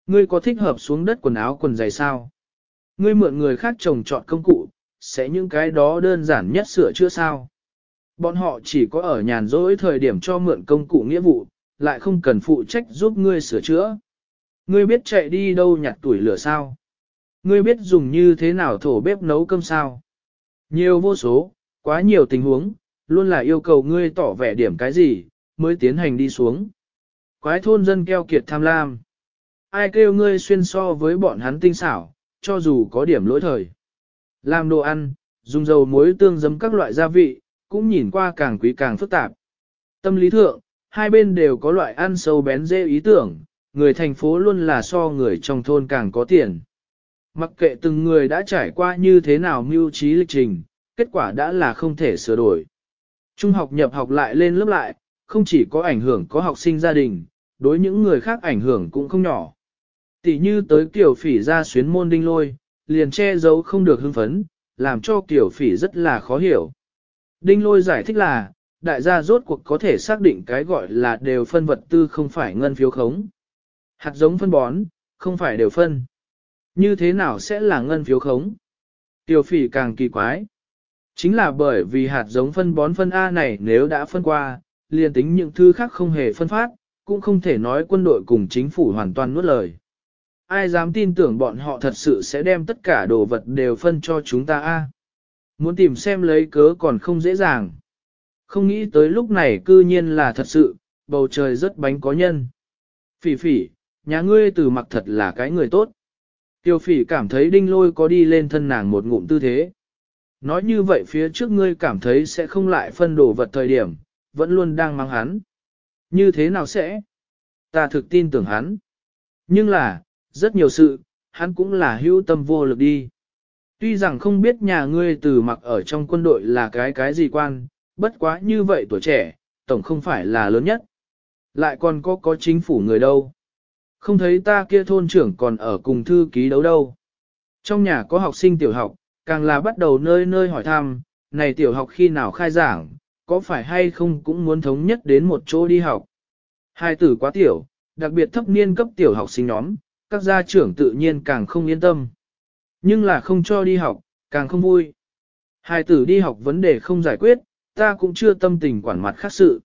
Ngươi có thích hợp xuống đất quần áo quần giày sao? Ngươi mượn người khác trồng chọn công cụ, sẽ những cái đó đơn giản nhất sửa chữa sao? Bọn họ chỉ có ở nhàn rỗi thời điểm cho mượn công cụ nghĩa vụ, lại không cần phụ trách giúp ngươi sửa chữa. Ngươi biết chạy đi đâu nhặt tuổi lửa sao? Ngươi biết dùng như thế nào thổ bếp nấu cơm sao? Nhiều vô số, quá nhiều tình huống, luôn là yêu cầu ngươi tỏ vẻ điểm cái gì, mới tiến hành đi xuống. Quái thôn dân keo kiệt tham lam. Ai kêu ngươi xuyên so với bọn hắn tinh xảo, cho dù có điểm lỗi thời. Làm đồ ăn, dùng dầu muối tương giấm các loại gia vị, cũng nhìn qua càng quý càng phức tạp. Tâm lý thượng, hai bên đều có loại ăn sâu bén dễ ý tưởng, người thành phố luôn là so người trong thôn càng có tiền. Mặc kệ từng người đã trải qua như thế nào mưu trí lịch trình, kết quả đã là không thể sửa đổi. Trung học nhập học lại lên lớp lại, không chỉ có ảnh hưởng có học sinh gia đình, đối những người khác ảnh hưởng cũng không nhỏ. Tỷ như tới kiểu phỉ ra xuyến môn đinh lôi, liền che giấu không được hưng phấn, làm cho kiểu phỉ rất là khó hiểu. Đinh lôi giải thích là, đại gia rốt cuộc có thể xác định cái gọi là đều phân vật tư không phải ngân phiếu khống. Hạt giống phân bón, không phải đều phân. Như thế nào sẽ là ngân phiếu khống? Tiểu phỉ càng kỳ quái. Chính là bởi vì hạt giống phân bón phân A này nếu đã phân qua, liền tính những thứ khác không hề phân phát, cũng không thể nói quân đội cùng chính phủ hoàn toàn nuốt lời. Ai dám tin tưởng bọn họ thật sự sẽ đem tất cả đồ vật đều phân cho chúng ta A. Muốn tìm xem lấy cớ còn không dễ dàng. Không nghĩ tới lúc này cư nhiên là thật sự, bầu trời rất bánh có nhân. Phỉ phỉ, nhà ngươi từ mặc thật là cái người tốt. Tiêu phỉ cảm thấy đinh lôi có đi lên thân nàng một ngụm tư thế. Nói như vậy phía trước ngươi cảm thấy sẽ không lại phân đồ vật thời điểm, vẫn luôn đang mang hắn. Như thế nào sẽ? Ta thực tin tưởng hắn. Nhưng là, rất nhiều sự, hắn cũng là hữu tâm vô lực đi. Tuy rằng không biết nhà ngươi từ mặc ở trong quân đội là cái cái gì quan, bất quá như vậy tuổi trẻ, tổng không phải là lớn nhất. Lại còn có có chính phủ người đâu. Không thấy ta kia thôn trưởng còn ở cùng thư ký đấu đâu. Trong nhà có học sinh tiểu học, càng là bắt đầu nơi nơi hỏi thăm, này tiểu học khi nào khai giảng, có phải hay không cũng muốn thống nhất đến một chỗ đi học. Hai tử quá tiểu, đặc biệt thấp niên cấp tiểu học sinh nhóm, các gia trưởng tự nhiên càng không yên tâm. Nhưng là không cho đi học, càng không vui. Hai tử đi học vấn đề không giải quyết, ta cũng chưa tâm tình quản mặt khác sự.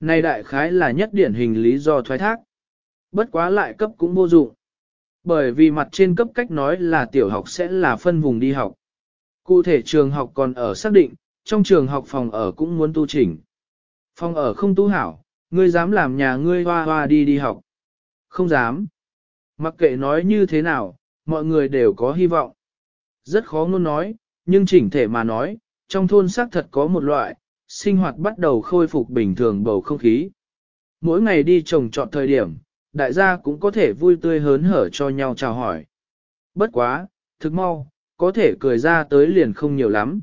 Này đại khái là nhất điển hình lý do thoái thác. Bất quá lại cấp cũng vô dụng. Bởi vì mặt trên cấp cách nói là tiểu học sẽ là phân vùng đi học. Cụ thể trường học còn ở xác định, trong trường học phòng ở cũng muốn tu chỉnh. Phòng ở không tu hảo, ngươi dám làm nhà ngươi hoa hoa đi đi học. Không dám. Mặc kệ nói như thế nào, mọi người đều có hy vọng. Rất khó ngôn nói, nhưng chỉnh thể mà nói, trong thôn xác thật có một loại, sinh hoạt bắt đầu khôi phục bình thường bầu không khí. Mỗi ngày đi trồng trọt thời điểm, đại gia cũng có thể vui tươi hớn hở cho nhau chào hỏi. Bất quá, thực mau, có thể cười ra tới liền không nhiều lắm.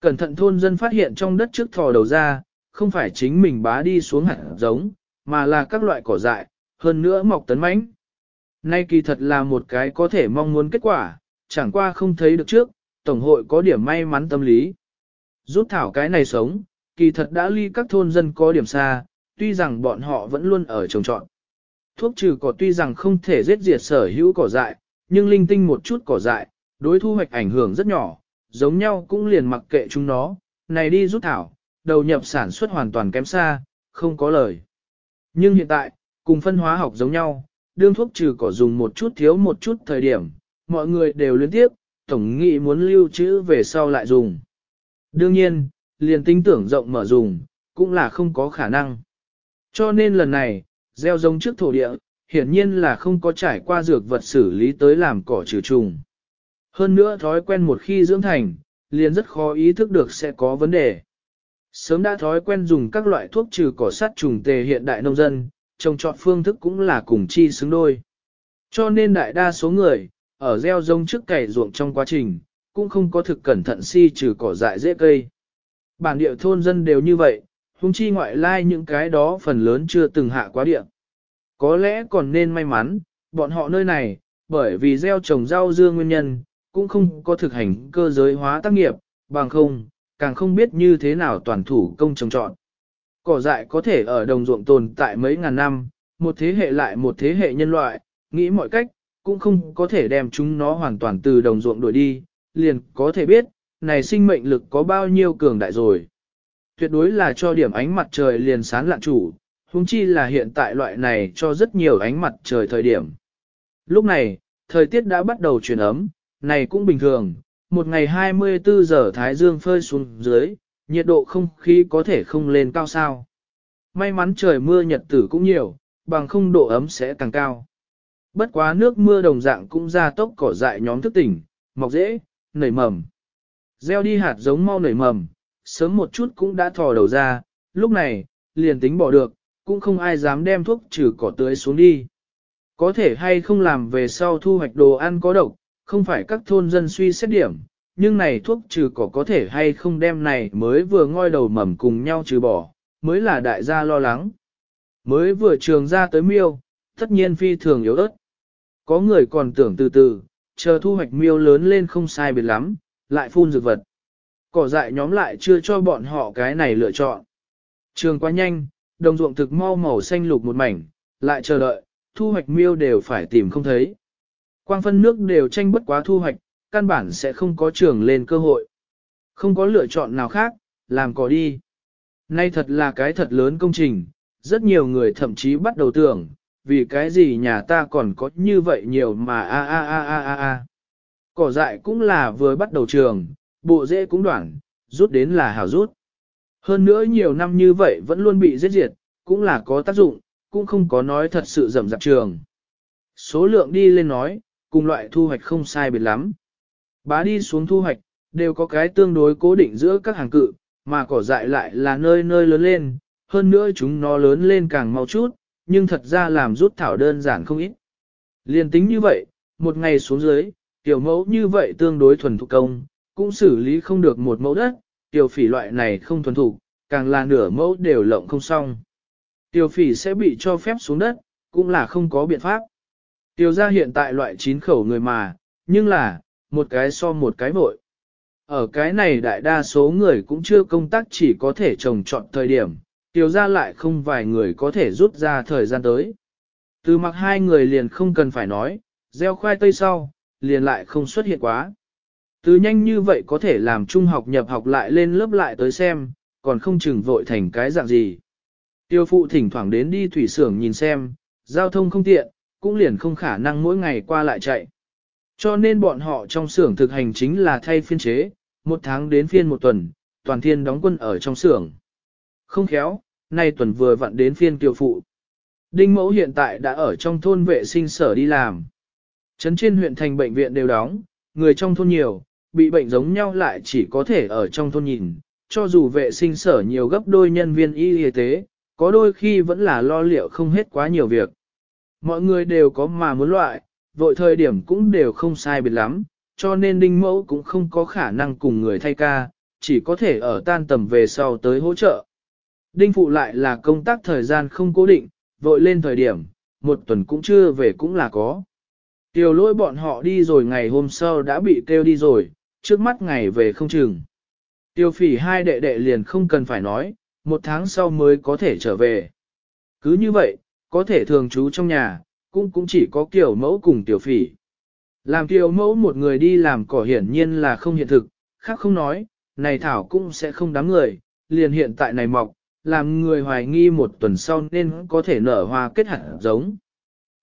Cẩn thận thôn dân phát hiện trong đất trước thò đầu ra, không phải chính mình bá đi xuống hạt giống, mà là các loại cỏ dại, hơn nữa mọc tấn mãnh. Nay kỳ thật là một cái có thể mong muốn kết quả, chẳng qua không thấy được trước, Tổng hội có điểm may mắn tâm lý. Rút thảo cái này sống, kỳ thật đã ly các thôn dân có điểm xa, tuy rằng bọn họ vẫn luôn ở trồng trọn. Thuốc trừ cỏ tuy rằng không thể giết diệt sở hữu cỏ dại, nhưng linh tinh một chút cỏ dại, đối thu hoạch ảnh hưởng rất nhỏ, giống nhau cũng liền mặc kệ chúng nó, này đi rút thảo, đầu nhập sản xuất hoàn toàn kém xa, không có lời. Nhưng hiện tại, cùng phân hóa học giống nhau, đương thuốc trừ cỏ dùng một chút thiếu một chút thời điểm, mọi người đều liên tiếp, tổng nghị muốn lưu trữ về sau lại dùng. Đương nhiên, liền tinh tưởng rộng mở dùng, cũng là không có khả năng. Cho nên lần này, gieo giống trước thổ địa, hiển nhiên là không có trải qua dược vật xử lý tới làm cỏ trừ trùng. Hơn nữa thói quen một khi dưỡng thành, liền rất khó ý thức được sẽ có vấn đề. Sớm đã thói quen dùng các loại thuốc trừ cỏ sát trùng tề hiện đại nông dân, trồng trọt phương thức cũng là cùng chi xứng đôi. Cho nên đại đa số người, ở gieo rông trước cày ruộng trong quá trình, cũng không có thực cẩn thận si trừ cỏ dại dễ cây. Bản địa thôn dân đều như vậy, hung chi ngoại lai những cái đó phần lớn chưa từng hạ quá địa. Có lẽ còn nên may mắn, bọn họ nơi này, bởi vì gieo trồng rau dưa nguyên nhân, cũng không có thực hành cơ giới hóa tác nghiệp, bằng không, càng không biết như thế nào toàn thủ công trồng trọn. Cỏ dại có thể ở đồng ruộng tồn tại mấy ngàn năm, một thế hệ lại một thế hệ nhân loại, nghĩ mọi cách, cũng không có thể đem chúng nó hoàn toàn từ đồng ruộng đuổi đi, liền có thể biết, này sinh mệnh lực có bao nhiêu cường đại rồi. Tuyệt đối là cho điểm ánh mặt trời liền sáng lạn chủ, huống chi là hiện tại loại này cho rất nhiều ánh mặt trời thời điểm. Lúc này, thời tiết đã bắt đầu chuyển ấm, này cũng bình thường, một ngày 24 giờ Thái Dương phơi xuống dưới, nhiệt độ không khí có thể không lên cao sao. May mắn trời mưa nhật tử cũng nhiều, bằng không độ ấm sẽ càng cao. Bất quá nước mưa đồng dạng cũng ra tốc cỏ dại nhóm thức tỉnh, mọc dễ, nảy mầm. Gieo đi hạt giống mau nảy mầm, sớm một chút cũng đã thò đầu ra, lúc này, liền tính bỏ được, cũng không ai dám đem thuốc trừ cỏ tưới xuống đi. Có thể hay không làm về sau thu hoạch đồ ăn có độc, không phải các thôn dân suy xét điểm, nhưng này thuốc trừ cỏ có thể hay không đem này mới vừa ngoi đầu mầm cùng nhau trừ bỏ, mới là đại gia lo lắng. Mới vừa trường ra tới miêu, tất nhiên phi thường yếu ớt. Có người còn tưởng từ từ, chờ thu hoạch miêu lớn lên không sai biệt lắm, lại phun dược vật. Cỏ dại nhóm lại chưa cho bọn họ cái này lựa chọn. Trường quá nhanh, đồng ruộng thực mau màu xanh lục một mảnh, lại chờ đợi, thu hoạch miêu đều phải tìm không thấy. Quang phân nước đều tranh bất quá thu hoạch, căn bản sẽ không có trường lên cơ hội. Không có lựa chọn nào khác, làm cỏ đi. Nay thật là cái thật lớn công trình, rất nhiều người thậm chí bắt đầu tưởng, vì cái gì nhà ta còn có như vậy nhiều mà a a a a a a. Cỏ dại cũng là vừa bắt đầu trường, bộ rễ cũng đoạn, rút đến là hảo rút. Hơn nữa nhiều năm như vậy vẫn luôn bị giết diệt, cũng là có tác dụng, cũng không có nói thật sự rầm rạp trường. Số lượng đi lên nói, cùng loại thu hoạch không sai biệt lắm. Bá đi xuống thu hoạch, đều có cái tương đối cố định giữa các hàng cự, mà cỏ dại lại là nơi nơi lớn lên, hơn nữa chúng nó lớn lên càng mau chút, nhưng thật ra làm rút thảo đơn giản không ít. Liên tính như vậy, một ngày xuống dưới, tiểu mẫu như vậy tương đối thuần thục công, cũng xử lý không được một mẫu đất, tiểu phỉ loại này không thuần thục, càng là nửa mẫu đều lộng không xong. Tiểu phỉ sẽ bị cho phép xuống đất, cũng là không có biện pháp. Tiểu gia hiện tại loại chín khẩu người mà, nhưng là, một cái so một cái vội. Ở cái này đại đa số người cũng chưa công tác chỉ có thể trồng chọn thời điểm, tiểu gia lại không vài người có thể rút ra thời gian tới. Từ mặc hai người liền không cần phải nói, gieo khoai tây sau, liền lại không xuất hiện quá. Từ nhanh như vậy có thể làm trung học nhập học lại lên lớp lại tới xem, còn không chừng vội thành cái dạng gì. Tiêu phụ thỉnh thoảng đến đi thủy xưởng nhìn xem, giao thông không tiện, cũng liền không khả năng mỗi ngày qua lại chạy. Cho nên bọn họ trong xưởng thực hành chính là thay phiên chế, một tháng đến phiên một tuần, toàn thiên đóng quân ở trong xưởng. Không khéo, nay tuần vừa vặn đến phiên Tiểu phụ. Đinh mẫu hiện tại đã ở trong thôn vệ sinh sở đi làm. Trấn trên huyện thành bệnh viện đều đóng, người trong thôn nhiều, bị bệnh giống nhau lại chỉ có thể ở trong thôn nhìn, cho dù vệ sinh sở nhiều gấp đôi nhân viên y y tế, có đôi khi vẫn là lo liệu không hết quá nhiều việc. Mọi người đều có mà muốn loại, vội thời điểm cũng đều không sai biệt lắm, cho nên đinh mẫu cũng không có khả năng cùng người thay ca, chỉ có thể ở tan tầm về sau tới hỗ trợ. Đinh phụ lại là công tác thời gian không cố định, vội lên thời điểm, một tuần cũng chưa về cũng là có. Tiểu lỗi bọn họ đi rồi ngày hôm sau đã bị kêu đi rồi, trước mắt ngày về không chừng. Tiêu phỉ hai đệ đệ liền không cần phải nói, một tháng sau mới có thể trở về. Cứ như vậy, có thể thường trú trong nhà, cũng cũng chỉ có kiểu mẫu cùng tiểu phỉ. Làm kiểu mẫu một người đi làm cỏ hiển nhiên là không hiện thực, khác không nói, này thảo cũng sẽ không đám người, liền hiện tại này mọc, làm người hoài nghi một tuần sau nên có thể nở hoa kết hạt giống.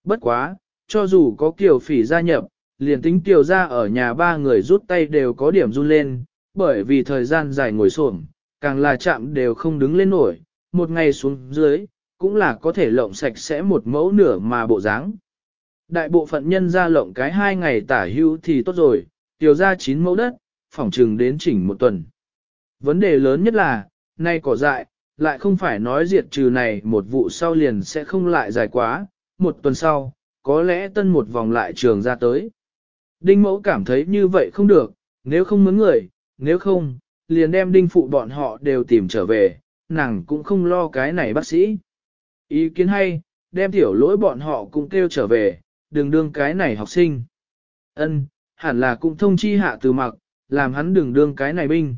Bất quá, cho dù có kiểu phỉ gia nhập, liền tính tiểu ra ở nhà ba người rút tay đều có điểm run lên, bởi vì thời gian dài ngồi xổm, càng là chạm đều không đứng lên nổi, một ngày xuống dưới, cũng là có thể lộng sạch sẽ một mẫu nửa mà bộ dáng. Đại bộ phận nhân ra lộng cái hai ngày tả hưu thì tốt rồi, tiểu ra chín mẫu đất, phỏng trừng đến chỉnh một tuần. Vấn đề lớn nhất là, nay cỏ dại, lại không phải nói diệt trừ này một vụ sau liền sẽ không lại dài quá, một tuần sau, có lẽ tân một vòng lại trường ra tới. Đinh mẫu cảm thấy như vậy không được, nếu không mướn người, nếu không, liền đem đinh phụ bọn họ đều tìm trở về, nàng cũng không lo cái này bác sĩ. Ý kiến hay, đem tiểu lỗi bọn họ cũng kêu trở về, đừng đương cái này học sinh. Ân, hẳn là cũng thông chi hạ từ mặc, làm hắn đừng đương cái này binh.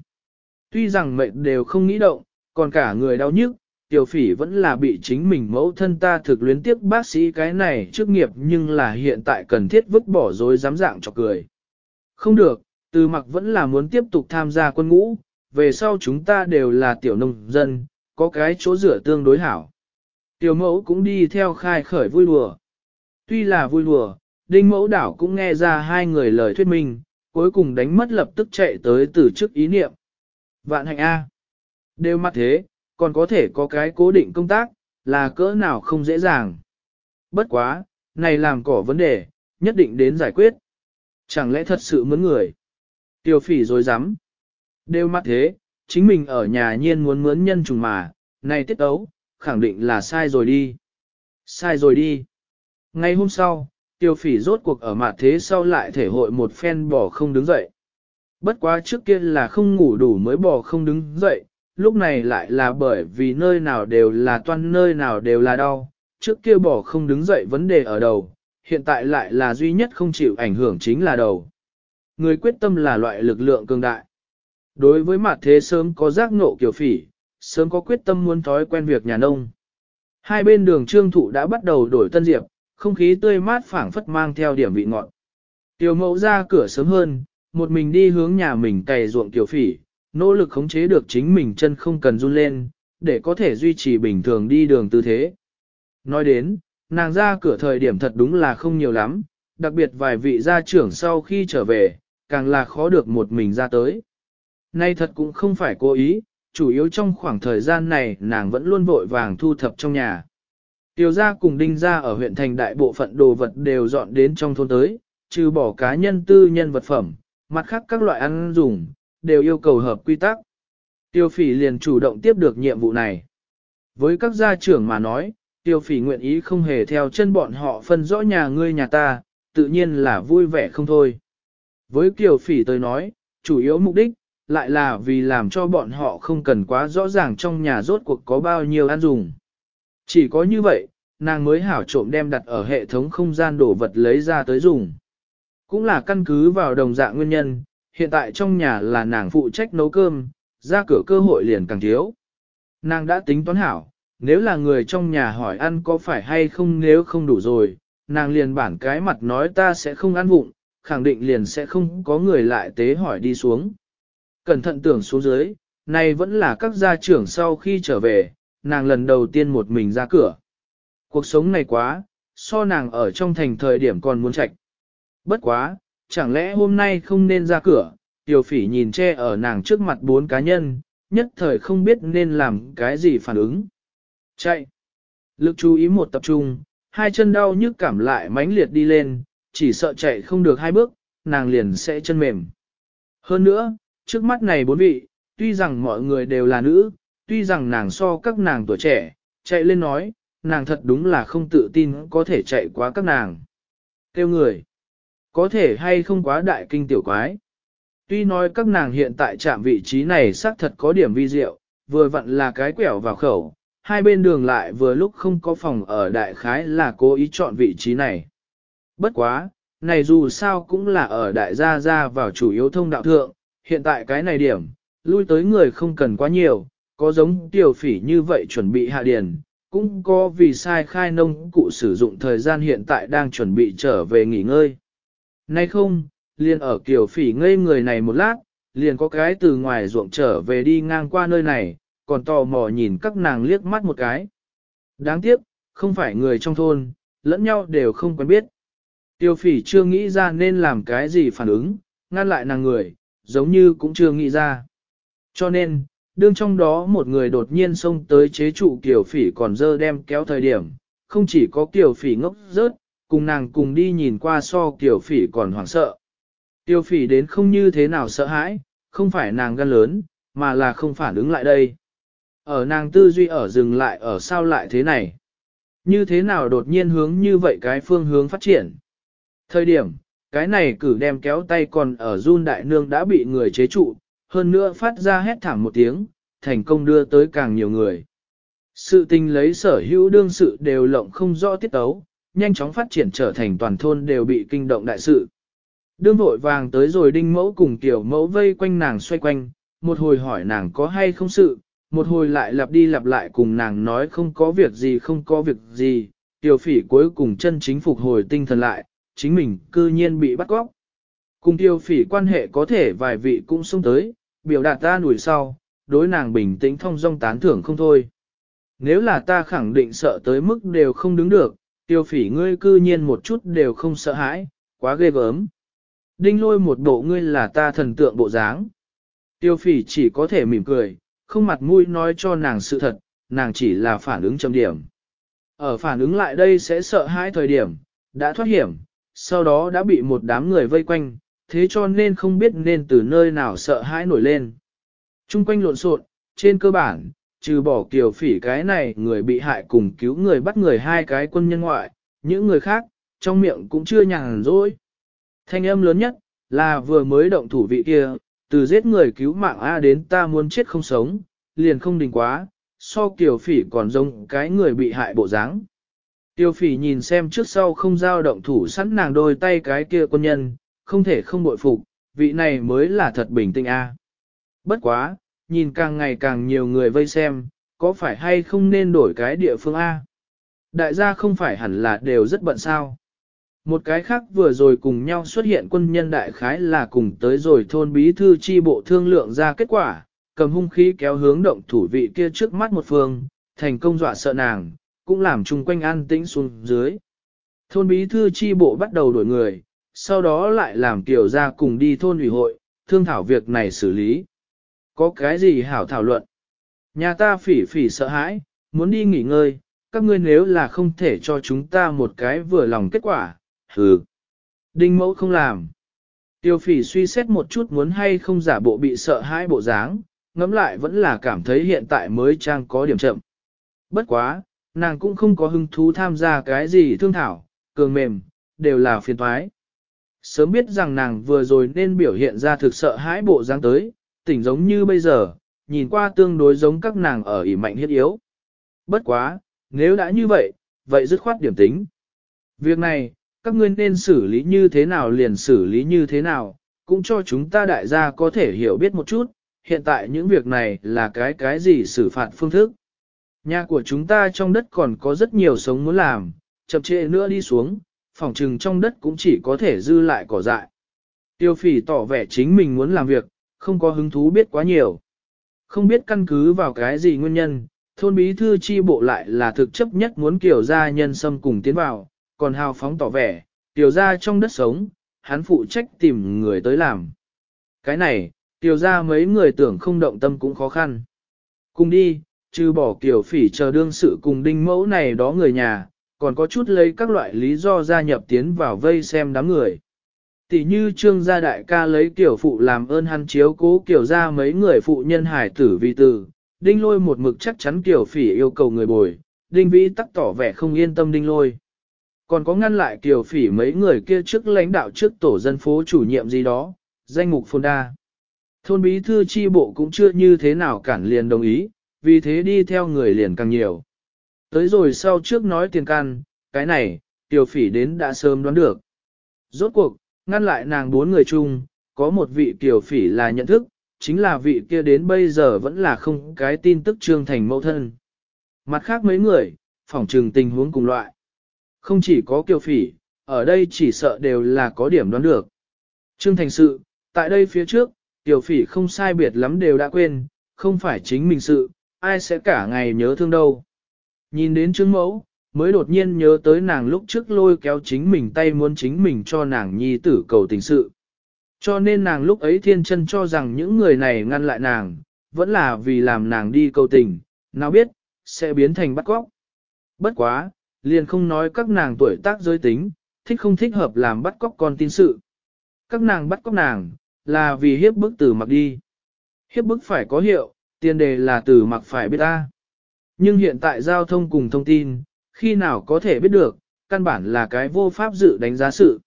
Tuy rằng mệnh đều không nghĩ động, còn cả người đau nhức, tiểu phỉ vẫn là bị chính mình mẫu thân ta thực luyến tiếc bác sĩ cái này trước nghiệp nhưng là hiện tại cần thiết vứt bỏ dối dám dạng cho cười. Không được, từ mặc vẫn là muốn tiếp tục tham gia quân ngũ, về sau chúng ta đều là tiểu nông dân, có cái chỗ rửa tương đối hảo. Tiểu mẫu cũng đi theo khai khởi vui đùa. Tuy là vui đùa, đinh mẫu đảo cũng nghe ra hai người lời thuyết minh, cuối cùng đánh mất lập tức chạy tới từ trước ý niệm. Vạn hạnh A. Đều mặt thế, còn có thể có cái cố định công tác, là cỡ nào không dễ dàng. Bất quá, này làm cỏ vấn đề, nhất định đến giải quyết. Chẳng lẽ thật sự mướn người? Tiêu phỉ rồi dám. Đều mặt thế, chính mình ở nhà nhiên muốn mướn nhân trùng mà, này tiết ấu, khẳng định là sai rồi đi. Sai rồi đi. Ngay hôm sau, tiêu phỉ rốt cuộc ở mặt thế sau lại thể hội một phen bỏ không đứng dậy. Bất quá trước kia là không ngủ đủ mới bỏ không đứng dậy, lúc này lại là bởi vì nơi nào đều là toan nơi nào đều là đau, trước kia bỏ không đứng dậy vấn đề ở đầu, hiện tại lại là duy nhất không chịu ảnh hưởng chính là đầu. Người quyết tâm là loại lực lượng cường đại. Đối với mặt thế sớm có giác ngộ kiểu phỉ, sớm có quyết tâm muốn thói quen việc nhà nông. Hai bên đường trương thụ đã bắt đầu đổi tân diệp, không khí tươi mát phảng phất mang theo điểm vị ngọt. Tiểu mẫu ra cửa sớm hơn, một mình đi hướng nhà mình cày ruộng tiểu phỉ, nỗ lực khống chế được chính mình chân không cần run lên, để có thể duy trì bình thường đi đường tư thế. Nói đến, nàng ra cửa thời điểm thật đúng là không nhiều lắm, đặc biệt vài vị gia trưởng sau khi trở về, càng là khó được một mình ra tới. Nay thật cũng không phải cố ý, chủ yếu trong khoảng thời gian này nàng vẫn luôn vội vàng thu thập trong nhà. Tiêu gia cùng đinh gia ở huyện thành đại bộ phận đồ vật đều dọn đến trong thôn tới, trừ bỏ cá nhân tư nhân vật phẩm, mặt khác các loại ăn dùng, đều yêu cầu hợp quy tắc. Tiêu phỉ liền chủ động tiếp được nhiệm vụ này. Với các gia trưởng mà nói, tiêu phỉ nguyện ý không hề theo chân bọn họ phân rõ nhà ngươi nhà ta, tự nhiên là vui vẻ không thôi. Với kiều phỉ tôi nói, chủ yếu mục đích, lại là vì làm cho bọn họ không cần quá rõ ràng trong nhà rốt cuộc có bao nhiêu ăn dùng. Chỉ có như vậy, nàng mới hảo trộm đem đặt ở hệ thống không gian đổ vật lấy ra tới dùng. Cũng là căn cứ vào đồng dạng nguyên nhân, hiện tại trong nhà là nàng phụ trách nấu cơm, ra cửa cơ hội liền càng thiếu. Nàng đã tính toán hảo, nếu là người trong nhà hỏi ăn có phải hay không nếu không đủ rồi, nàng liền bản cái mặt nói ta sẽ không ăn vụng, khẳng định liền sẽ không có người lại tế hỏi đi xuống. Cẩn thận tưởng xuống dưới, này vẫn là các gia trưởng sau khi trở về, nàng lần đầu tiên một mình ra cửa. Cuộc sống này quá, so nàng ở trong thành thời điểm còn muốn chạy. Bất quá, chẳng lẽ hôm nay không nên ra cửa, tiểu phỉ nhìn che ở nàng trước mặt bốn cá nhân, nhất thời không biết nên làm cái gì phản ứng. Chạy. Lực chú ý một tập trung, hai chân đau nhức cảm lại mãnh liệt đi lên, chỉ sợ chạy không được hai bước, nàng liền sẽ chân mềm. Hơn nữa, trước mắt này bốn vị, tuy rằng mọi người đều là nữ, tuy rằng nàng so các nàng tuổi trẻ, chạy lên nói, nàng thật đúng là không tự tin có thể chạy quá các nàng. Kêu người, có thể hay không quá đại kinh tiểu quái. Tuy nói các nàng hiện tại chạm vị trí này xác thật có điểm vi diệu, vừa vặn là cái quẻo vào khẩu, hai bên đường lại vừa lúc không có phòng ở đại khái là cố ý chọn vị trí này. Bất quá, này dù sao cũng là ở đại gia ra vào chủ yếu thông đạo thượng, hiện tại cái này điểm, lui tới người không cần quá nhiều, có giống tiểu phỉ như vậy chuẩn bị hạ điền, cũng có vì sai khai nông cụ sử dụng thời gian hiện tại đang chuẩn bị trở về nghỉ ngơi. Nay không, liền ở kiểu phỉ ngây người này một lát, liền có cái từ ngoài ruộng trở về đi ngang qua nơi này, còn tò mò nhìn các nàng liếc mắt một cái. Đáng tiếc, không phải người trong thôn, lẫn nhau đều không quen biết. Tiêu phỉ chưa nghĩ ra nên làm cái gì phản ứng, ngăn lại nàng người, giống như cũng chưa nghĩ ra. Cho nên, đương trong đó một người đột nhiên xông tới chế trụ kiểu phỉ còn dơ đem kéo thời điểm, không chỉ có kiểu phỉ ngốc rớt, cùng nàng cùng đi nhìn qua so kiểu phỉ còn hoảng sợ. Tiêu phỉ đến không như thế nào sợ hãi, không phải nàng gan lớn, mà là không phản ứng lại đây. Ở nàng tư duy ở dừng lại ở sao lại thế này? Như thế nào đột nhiên hướng như vậy cái phương hướng phát triển? Thời điểm, cái này cử đem kéo tay còn ở run đại nương đã bị người chế trụ, hơn nữa phát ra hét thảm một tiếng, thành công đưa tới càng nhiều người. Sự tình lấy sở hữu đương sự đều lộng không rõ tiết tấu, nhanh chóng phát triển trở thành toàn thôn đều bị kinh động đại sự. Đương vội vàng tới rồi đinh mẫu cùng tiểu mẫu vây quanh nàng xoay quanh, một hồi hỏi nàng có hay không sự, một hồi lại lặp đi lặp lại cùng nàng nói không có việc gì không có việc gì, tiểu phỉ cuối cùng chân chính phục hồi tinh thần lại, chính mình cư nhiên bị bắt cóc. Cùng tiêu phỉ quan hệ có thể vài vị cũng xông tới, biểu đạt ta nủi sau, đối nàng bình tĩnh thông dong tán thưởng không thôi. Nếu là ta khẳng định sợ tới mức đều không đứng được, tiêu phỉ ngươi cư nhiên một chút đều không sợ hãi, quá ghê gớm. Đinh lôi một bộ ngươi là ta thần tượng bộ dáng. Tiêu phỉ chỉ có thể mỉm cười, không mặt mũi nói cho nàng sự thật, nàng chỉ là phản ứng chấm điểm. Ở phản ứng lại đây sẽ sợ hãi thời điểm, đã thoát hiểm, sau đó đã bị một đám người vây quanh, thế cho nên không biết nên từ nơi nào sợ hãi nổi lên. Trung quanh lộn xộn, trên cơ bản, trừ bỏ kiều phỉ cái này người bị hại cùng cứu người bắt người hai cái quân nhân ngoại, những người khác, trong miệng cũng chưa nhàn rỗi. Thanh âm lớn nhất, là vừa mới động thủ vị kia, từ giết người cứu mạng A đến ta muốn chết không sống, liền không đình quá, so kiều phỉ còn giống cái người bị hại bộ dáng. Tiêu phỉ nhìn xem trước sau không giao động thủ sẵn nàng đôi tay cái kia quân nhân, không thể không bội phục, vị này mới là thật bình tĩnh a. Bất quá, nhìn càng ngày càng nhiều người vây xem, có phải hay không nên đổi cái địa phương A? Đại gia không phải hẳn là đều rất bận sao. Một cái khác vừa rồi cùng nhau xuất hiện quân nhân đại khái là cùng tới rồi thôn bí thư chi bộ thương lượng ra kết quả, cầm hung khí kéo hướng động thủ vị kia trước mắt một phương, thành công dọa sợ nàng, cũng làm chung quanh an tĩnh xuống dưới. Thôn bí thư chi bộ bắt đầu đổi người, sau đó lại làm tiểu ra cùng đi thôn ủy hội, thương thảo việc này xử lý. Có cái gì hảo thảo luận? Nhà ta phỉ phỉ sợ hãi, muốn đi nghỉ ngơi, các ngươi nếu là không thể cho chúng ta một cái vừa lòng kết quả, hừ. Đinh mẫu không làm. Tiêu phỉ suy xét một chút muốn hay không giả bộ bị sợ hãi bộ dáng, ngẫm lại vẫn là cảm thấy hiện tại mới trang có điểm chậm. Bất quá, nàng cũng không có hứng thú tham gia cái gì thương thảo, cường mềm, đều là phiền thoái. Sớm biết rằng nàng vừa rồi nên biểu hiện ra thực sợ hãi bộ dáng tới, tỉnh giống như bây giờ, nhìn qua tương đối giống các nàng ở ỉ mạnh hiết yếu. Bất quá, nếu đã như vậy, vậy dứt khoát điểm tính. Việc này, các ngươi nên xử lý như thế nào liền xử lý như thế nào, cũng cho chúng ta đại gia có thể hiểu biết một chút, hiện tại những việc này là cái cái gì xử phạt phương thức. Nhà của chúng ta trong đất còn có rất nhiều sống muốn làm, chậm trễ nữa đi xuống, phòng trừng trong đất cũng chỉ có thể dư lại cỏ dại. Tiêu phỉ tỏ vẻ chính mình muốn làm việc, không có hứng thú biết quá nhiều. Không biết căn cứ vào cái gì nguyên nhân, thôn bí thư chi bộ lại là thực chấp nhất muốn kiểu gia nhân xâm cùng tiến vào, còn hào phóng tỏ vẻ, tiểu gia trong đất sống, hắn phụ trách tìm người tới làm. Cái này, tiểu gia mấy người tưởng không động tâm cũng khó khăn. Cùng đi, trừ bỏ kiểu phỉ chờ đương sự cùng đinh mẫu này đó người nhà, còn có chút lấy các loại lý do gia nhập tiến vào vây xem đám người. Tỷ như trương gia đại ca lấy kiểu phụ làm ơn hắn chiếu cố kiểu ra mấy người phụ nhân hải tử vi tử, đinh lôi một mực chắc chắn kiểu phỉ yêu cầu người bồi, đinh vĩ tắc tỏ vẻ không yên tâm đinh lôi. Còn có ngăn lại kiểu phỉ mấy người kia trước lãnh đạo trước tổ dân phố chủ nhiệm gì đó, danh mục phôn đa. Thôn bí thư chi bộ cũng chưa như thế nào cản liền đồng ý, vì thế đi theo người liền càng nhiều. Tới rồi sau trước nói tiền can, cái này, tiểu phỉ đến đã sớm đoán được. Rốt cuộc, ngăn lại nàng bốn người chung, có một vị tiểu phỉ là nhận thức, chính là vị kia đến bây giờ vẫn là không cái tin tức trương thành mẫu thân. Mặt khác mấy người, phỏng trừng tình huống cùng loại. Không chỉ có kiều phỉ, ở đây chỉ sợ đều là có điểm đoán được. Trương thành sự, tại đây phía trước, tiểu phỉ không sai biệt lắm đều đã quên, không phải chính mình sự, ai sẽ cả ngày nhớ thương đâu. Nhìn đến chứng mẫu, mới đột nhiên nhớ tới nàng lúc trước lôi kéo chính mình tay muốn chính mình cho nàng nhi tử cầu tình sự. Cho nên nàng lúc ấy thiên chân cho rằng những người này ngăn lại nàng, vẫn là vì làm nàng đi cầu tình, nào biết, sẽ biến thành bắt cóc. Bất quá, liền không nói các nàng tuổi tác giới tính, thích không thích hợp làm bắt cóc con tin sự. Các nàng bắt cóc nàng, là vì hiếp bức từ mặc đi. Hiếp bức phải có hiệu, tiền đề là từ mặc phải biết ta. Nhưng hiện tại giao thông cùng thông tin, khi nào có thể biết được, căn bản là cái vô pháp dự đánh giá sự.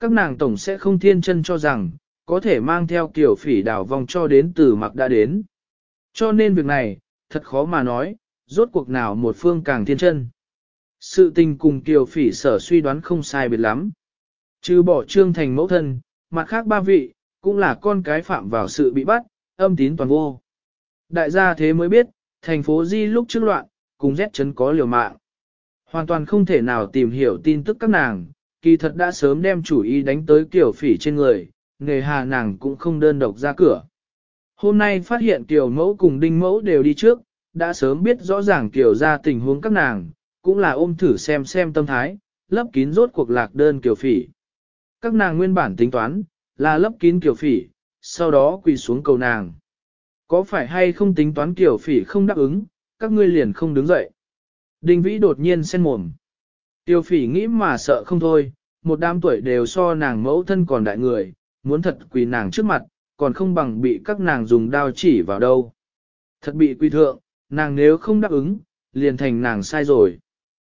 Các nàng tổng sẽ không thiên chân cho rằng, có thể mang theo kiểu phỉ đảo vòng cho đến từ mặc đã đến. Cho nên việc này, thật khó mà nói, rốt cuộc nào một phương càng thiên chân. Sự tình cùng kiều phỉ sở suy đoán không sai biệt lắm. Trừ bỏ trương thành mẫu thân, mặt khác ba vị, cũng là con cái phạm vào sự bị bắt, âm tín toàn vô. Đại gia thế mới biết, thành phố Di lúc trước loạn, cùng rét chấn có liều mạng. Hoàn toàn không thể nào tìm hiểu tin tức các nàng, kỳ thật đã sớm đem chủ ý đánh tới kiểu phỉ trên người, nghề hà nàng cũng không đơn độc ra cửa. Hôm nay phát hiện tiểu mẫu cùng đinh mẫu đều đi trước, đã sớm biết rõ ràng kiểu ra tình huống các nàng, cũng là ôm thử xem xem tâm thái, lấp kín rốt cuộc lạc đơn kiểu phỉ. Các nàng nguyên bản tính toán, là lấp kín kiểu phỉ, sau đó quỳ xuống cầu nàng. Có phải hay không tính toán kiểu phỉ không đáp ứng, các ngươi liền không đứng dậy. Đinh vĩ đột nhiên sen mồm. Tiêu phỉ nghĩ mà sợ không thôi, một đám tuổi đều so nàng mẫu thân còn đại người, muốn thật quỳ nàng trước mặt, còn không bằng bị các nàng dùng đao chỉ vào đâu. Thật bị quy thượng, nàng nếu không đáp ứng, liền thành nàng sai rồi.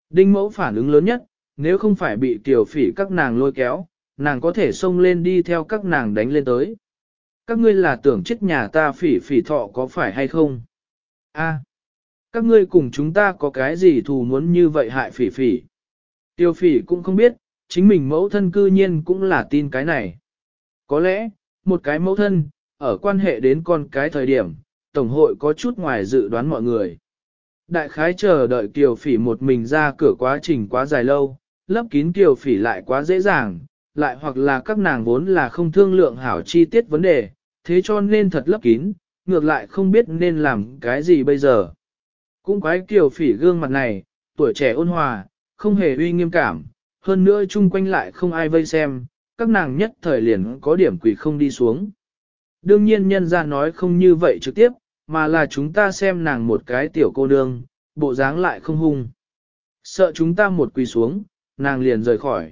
Đinh mẫu phản ứng lớn nhất, nếu không phải bị tiểu phỉ các nàng lôi kéo, nàng có thể xông lên đi theo các nàng đánh lên tới. Các ngươi là tưởng chết nhà ta phỉ phỉ thọ có phải hay không? A, các ngươi cùng chúng ta có cái gì thù muốn như vậy hại phỉ phỉ? Tiêu phỉ cũng không biết, chính mình mẫu thân cư nhiên cũng là tin cái này. Có lẽ, một cái mẫu thân, ở quan hệ đến con cái thời điểm, Tổng hội có chút ngoài dự đoán mọi người. Đại khái chờ đợi Kiều Phỉ một mình ra cửa quá trình quá dài lâu, lấp kín Kiều Phỉ lại quá dễ dàng, lại hoặc là các nàng vốn là không thương lượng hảo chi tiết vấn đề, thế cho nên thật lấp kín, ngược lại không biết nên làm cái gì bây giờ. Cũng quái kiểu Phỉ gương mặt này, tuổi trẻ ôn hòa, không hề uy nghiêm cảm, hơn nữa chung quanh lại không ai vây xem, các nàng nhất thời liền có điểm quỷ không đi xuống. Đương nhiên nhân ra nói không như vậy trực tiếp, mà là chúng ta xem nàng một cái tiểu cô nương, bộ dáng lại không hung. Sợ chúng ta một quỳ xuống, nàng liền rời khỏi.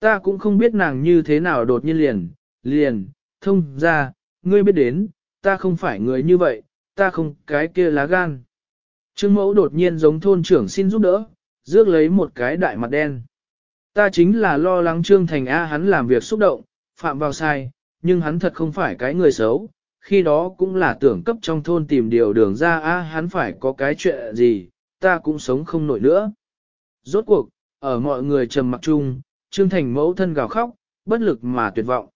Ta cũng không biết nàng như thế nào đột nhiên liền, liền, thông ra, ngươi biết đến, ta không phải người như vậy, ta không cái kia lá gan. Trương mẫu đột nhiên giống thôn trưởng xin giúp đỡ, rước lấy một cái đại mặt đen. Ta chính là lo lắng Trương Thành A hắn làm việc xúc động, phạm vào sai, nhưng hắn thật không phải cái người xấu, khi đó cũng là tưởng cấp trong thôn tìm điều đường ra A hắn phải có cái chuyện gì, ta cũng sống không nổi nữa. Rốt cuộc, ở mọi người trầm mặc chung, Trương Thành mẫu thân gào khóc, bất lực mà tuyệt vọng.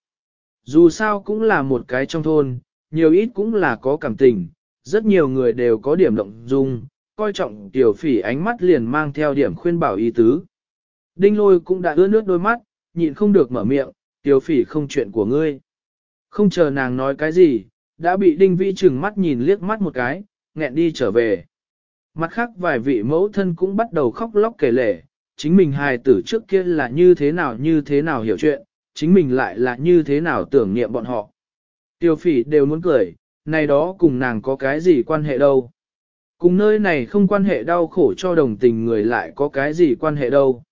Dù sao cũng là một cái trong thôn, nhiều ít cũng là có cảm tình, rất nhiều người đều có điểm động dung, coi trọng tiểu phỉ ánh mắt liền mang theo điểm khuyên bảo ý tứ. Đinh lôi cũng đã ướt nước đôi mắt, nhịn không được mở miệng, tiểu phỉ không chuyện của ngươi. Không chờ nàng nói cái gì, đã bị đinh vĩ chừng mắt nhìn liếc mắt một cái, nghẹn đi trở về. Mặt khác vài vị mẫu thân cũng bắt đầu khóc lóc kể lể, chính mình hài tử trước kia là như thế nào như thế nào hiểu chuyện, chính mình lại là như thế nào tưởng niệm bọn họ. Tiêu phỉ đều muốn cười, này đó cùng nàng có cái gì quan hệ đâu. Cùng nơi này không quan hệ đau khổ cho đồng tình người lại có cái gì quan hệ đâu.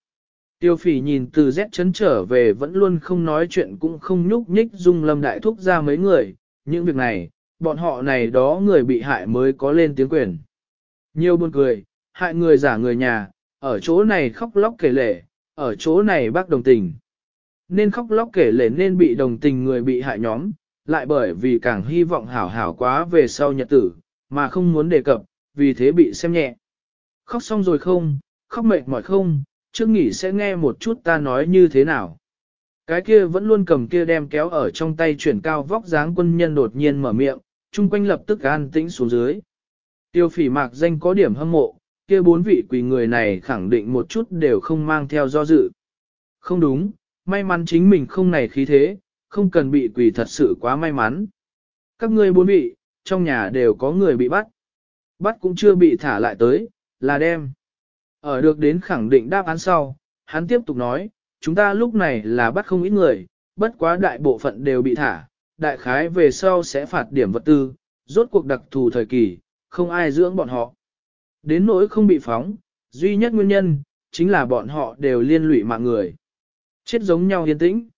Tiêu phỉ nhìn từ Z chấn trở về vẫn luôn không nói chuyện cũng không nhúc nhích dung lâm đại thúc ra mấy người, những việc này, bọn họ này đó người bị hại mới có lên tiếng quyền. Nhiều buồn cười, hại người giả người nhà, ở chỗ này khóc lóc kể lể, ở chỗ này bác đồng tình. Nên khóc lóc kể lể nên bị đồng tình người bị hại nhóm, lại bởi vì càng hy vọng hảo hảo quá về sau nhật tử, mà không muốn đề cập, vì thế bị xem nhẹ. Khóc xong rồi không, khóc mệt mỏi không, trước nghỉ sẽ nghe một chút ta nói như thế nào. Cái kia vẫn luôn cầm kia đem kéo ở trong tay chuyển cao vóc dáng quân nhân đột nhiên mở miệng, chung quanh lập tức an tĩnh xuống dưới. Tiêu phỉ mạc danh có điểm hâm mộ, kia bốn vị quỷ người này khẳng định một chút đều không mang theo do dự. Không đúng, may mắn chính mình không này khí thế, không cần bị quỷ thật sự quá may mắn. Các ngươi bốn vị, trong nhà đều có người bị bắt. Bắt cũng chưa bị thả lại tới, là đem. Ở được đến khẳng định đáp án sau, hắn tiếp tục nói, chúng ta lúc này là bắt không ít người, bất quá đại bộ phận đều bị thả, đại khái về sau sẽ phạt điểm vật tư, rốt cuộc đặc thù thời kỳ, không ai dưỡng bọn họ. Đến nỗi không bị phóng, duy nhất nguyên nhân, chính là bọn họ đều liên lụy mạng người. Chết giống nhau yên tĩnh.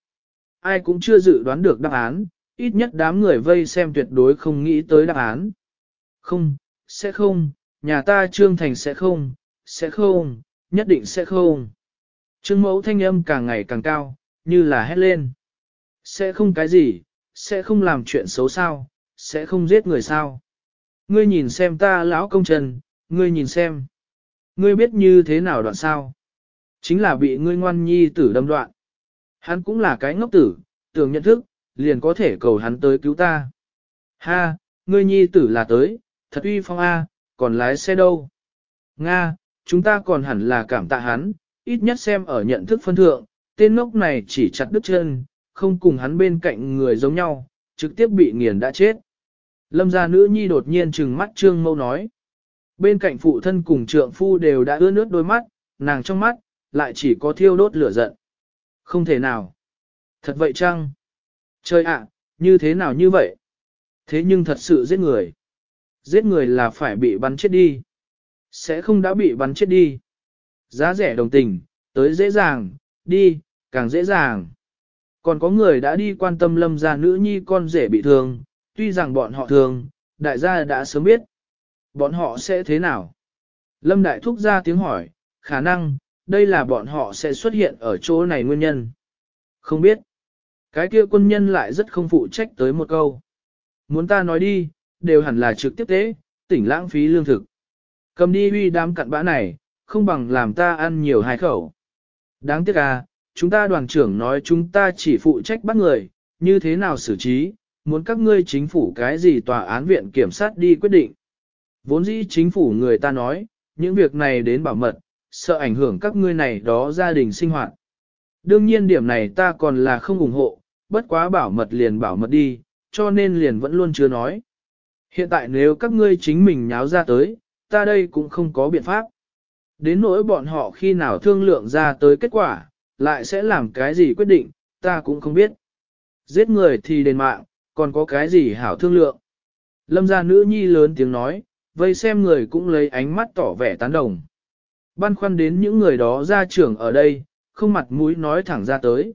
Ai cũng chưa dự đoán được đáp án, ít nhất đám người vây xem tuyệt đối không nghĩ tới đáp án. Không, sẽ không, nhà ta Trương Thành sẽ không, sẽ không, nhất định sẽ không. Trương mẫu thanh âm càng ngày càng cao, như là hét lên. Sẽ không cái gì, sẽ không làm chuyện xấu sao, sẽ không giết người sao. Ngươi nhìn xem ta lão công trần, ngươi nhìn xem. Ngươi biết như thế nào đoạn sao? Chính là bị ngươi ngoan nhi tử đâm đoạn. Hắn cũng là cái ngốc tử, tưởng nhận thức, liền có thể cầu hắn tới cứu ta. Ha, ngươi nhi tử là tới, thật uy phong A, còn lái xe đâu. Nga, chúng ta còn hẳn là cảm tạ hắn, ít nhất xem ở nhận thức phân thượng, tên ngốc này chỉ chặt đứt chân, không cùng hắn bên cạnh người giống nhau, trực tiếp bị nghiền đã chết. Lâm gia nữ nhi đột nhiên trừng mắt trương mâu nói. Bên cạnh phụ thân cùng trượng phu đều đã ướt nước đôi mắt, nàng trong mắt, lại chỉ có thiêu đốt lửa giận. Không thể nào. Thật vậy chăng? Trời ạ, như thế nào như vậy? Thế nhưng thật sự giết người. Giết người là phải bị bắn chết đi. Sẽ không đã bị bắn chết đi. Giá rẻ đồng tình, tới dễ dàng, đi, càng dễ dàng. Còn có người đã đi quan tâm lâm gia nữ nhi con rể bị thương, tuy rằng bọn họ thương, đại gia đã sớm biết. Bọn họ sẽ thế nào? Lâm đại thúc ra tiếng hỏi, khả năng, đây là bọn họ sẽ xuất hiện ở chỗ này nguyên nhân. Không biết. Cái kia quân nhân lại rất không phụ trách tới một câu. Muốn ta nói đi, đều hẳn là trực tiếp tế, tỉnh lãng phí lương thực. Cầm đi uy đám cặn bã này, không bằng làm ta ăn nhiều hai khẩu. Đáng tiếc à, chúng ta đoàn trưởng nói chúng ta chỉ phụ trách bắt người, như thế nào xử trí, muốn các ngươi chính phủ cái gì tòa án viện kiểm sát đi quyết định. Vốn dĩ chính phủ người ta nói, những việc này đến bảo mật, sợ ảnh hưởng các ngươi này đó gia đình sinh hoạt. Đương nhiên điểm này ta còn là không ủng hộ, bất quá bảo mật liền bảo mật đi, cho nên liền vẫn luôn chưa nói. Hiện tại nếu các ngươi chính mình nháo ra tới, ta đây cũng không có biện pháp. Đến nỗi bọn họ khi nào thương lượng ra tới kết quả, lại sẽ làm cái gì quyết định, ta cũng không biết. Giết người thì đền mạng, còn có cái gì hảo thương lượng. Lâm gia nữ nhi lớn tiếng nói, vây xem người cũng lấy ánh mắt tỏ vẻ tán đồng. Băn khoăn đến những người đó ra trưởng ở đây, không mặt mũi nói thẳng ra tới.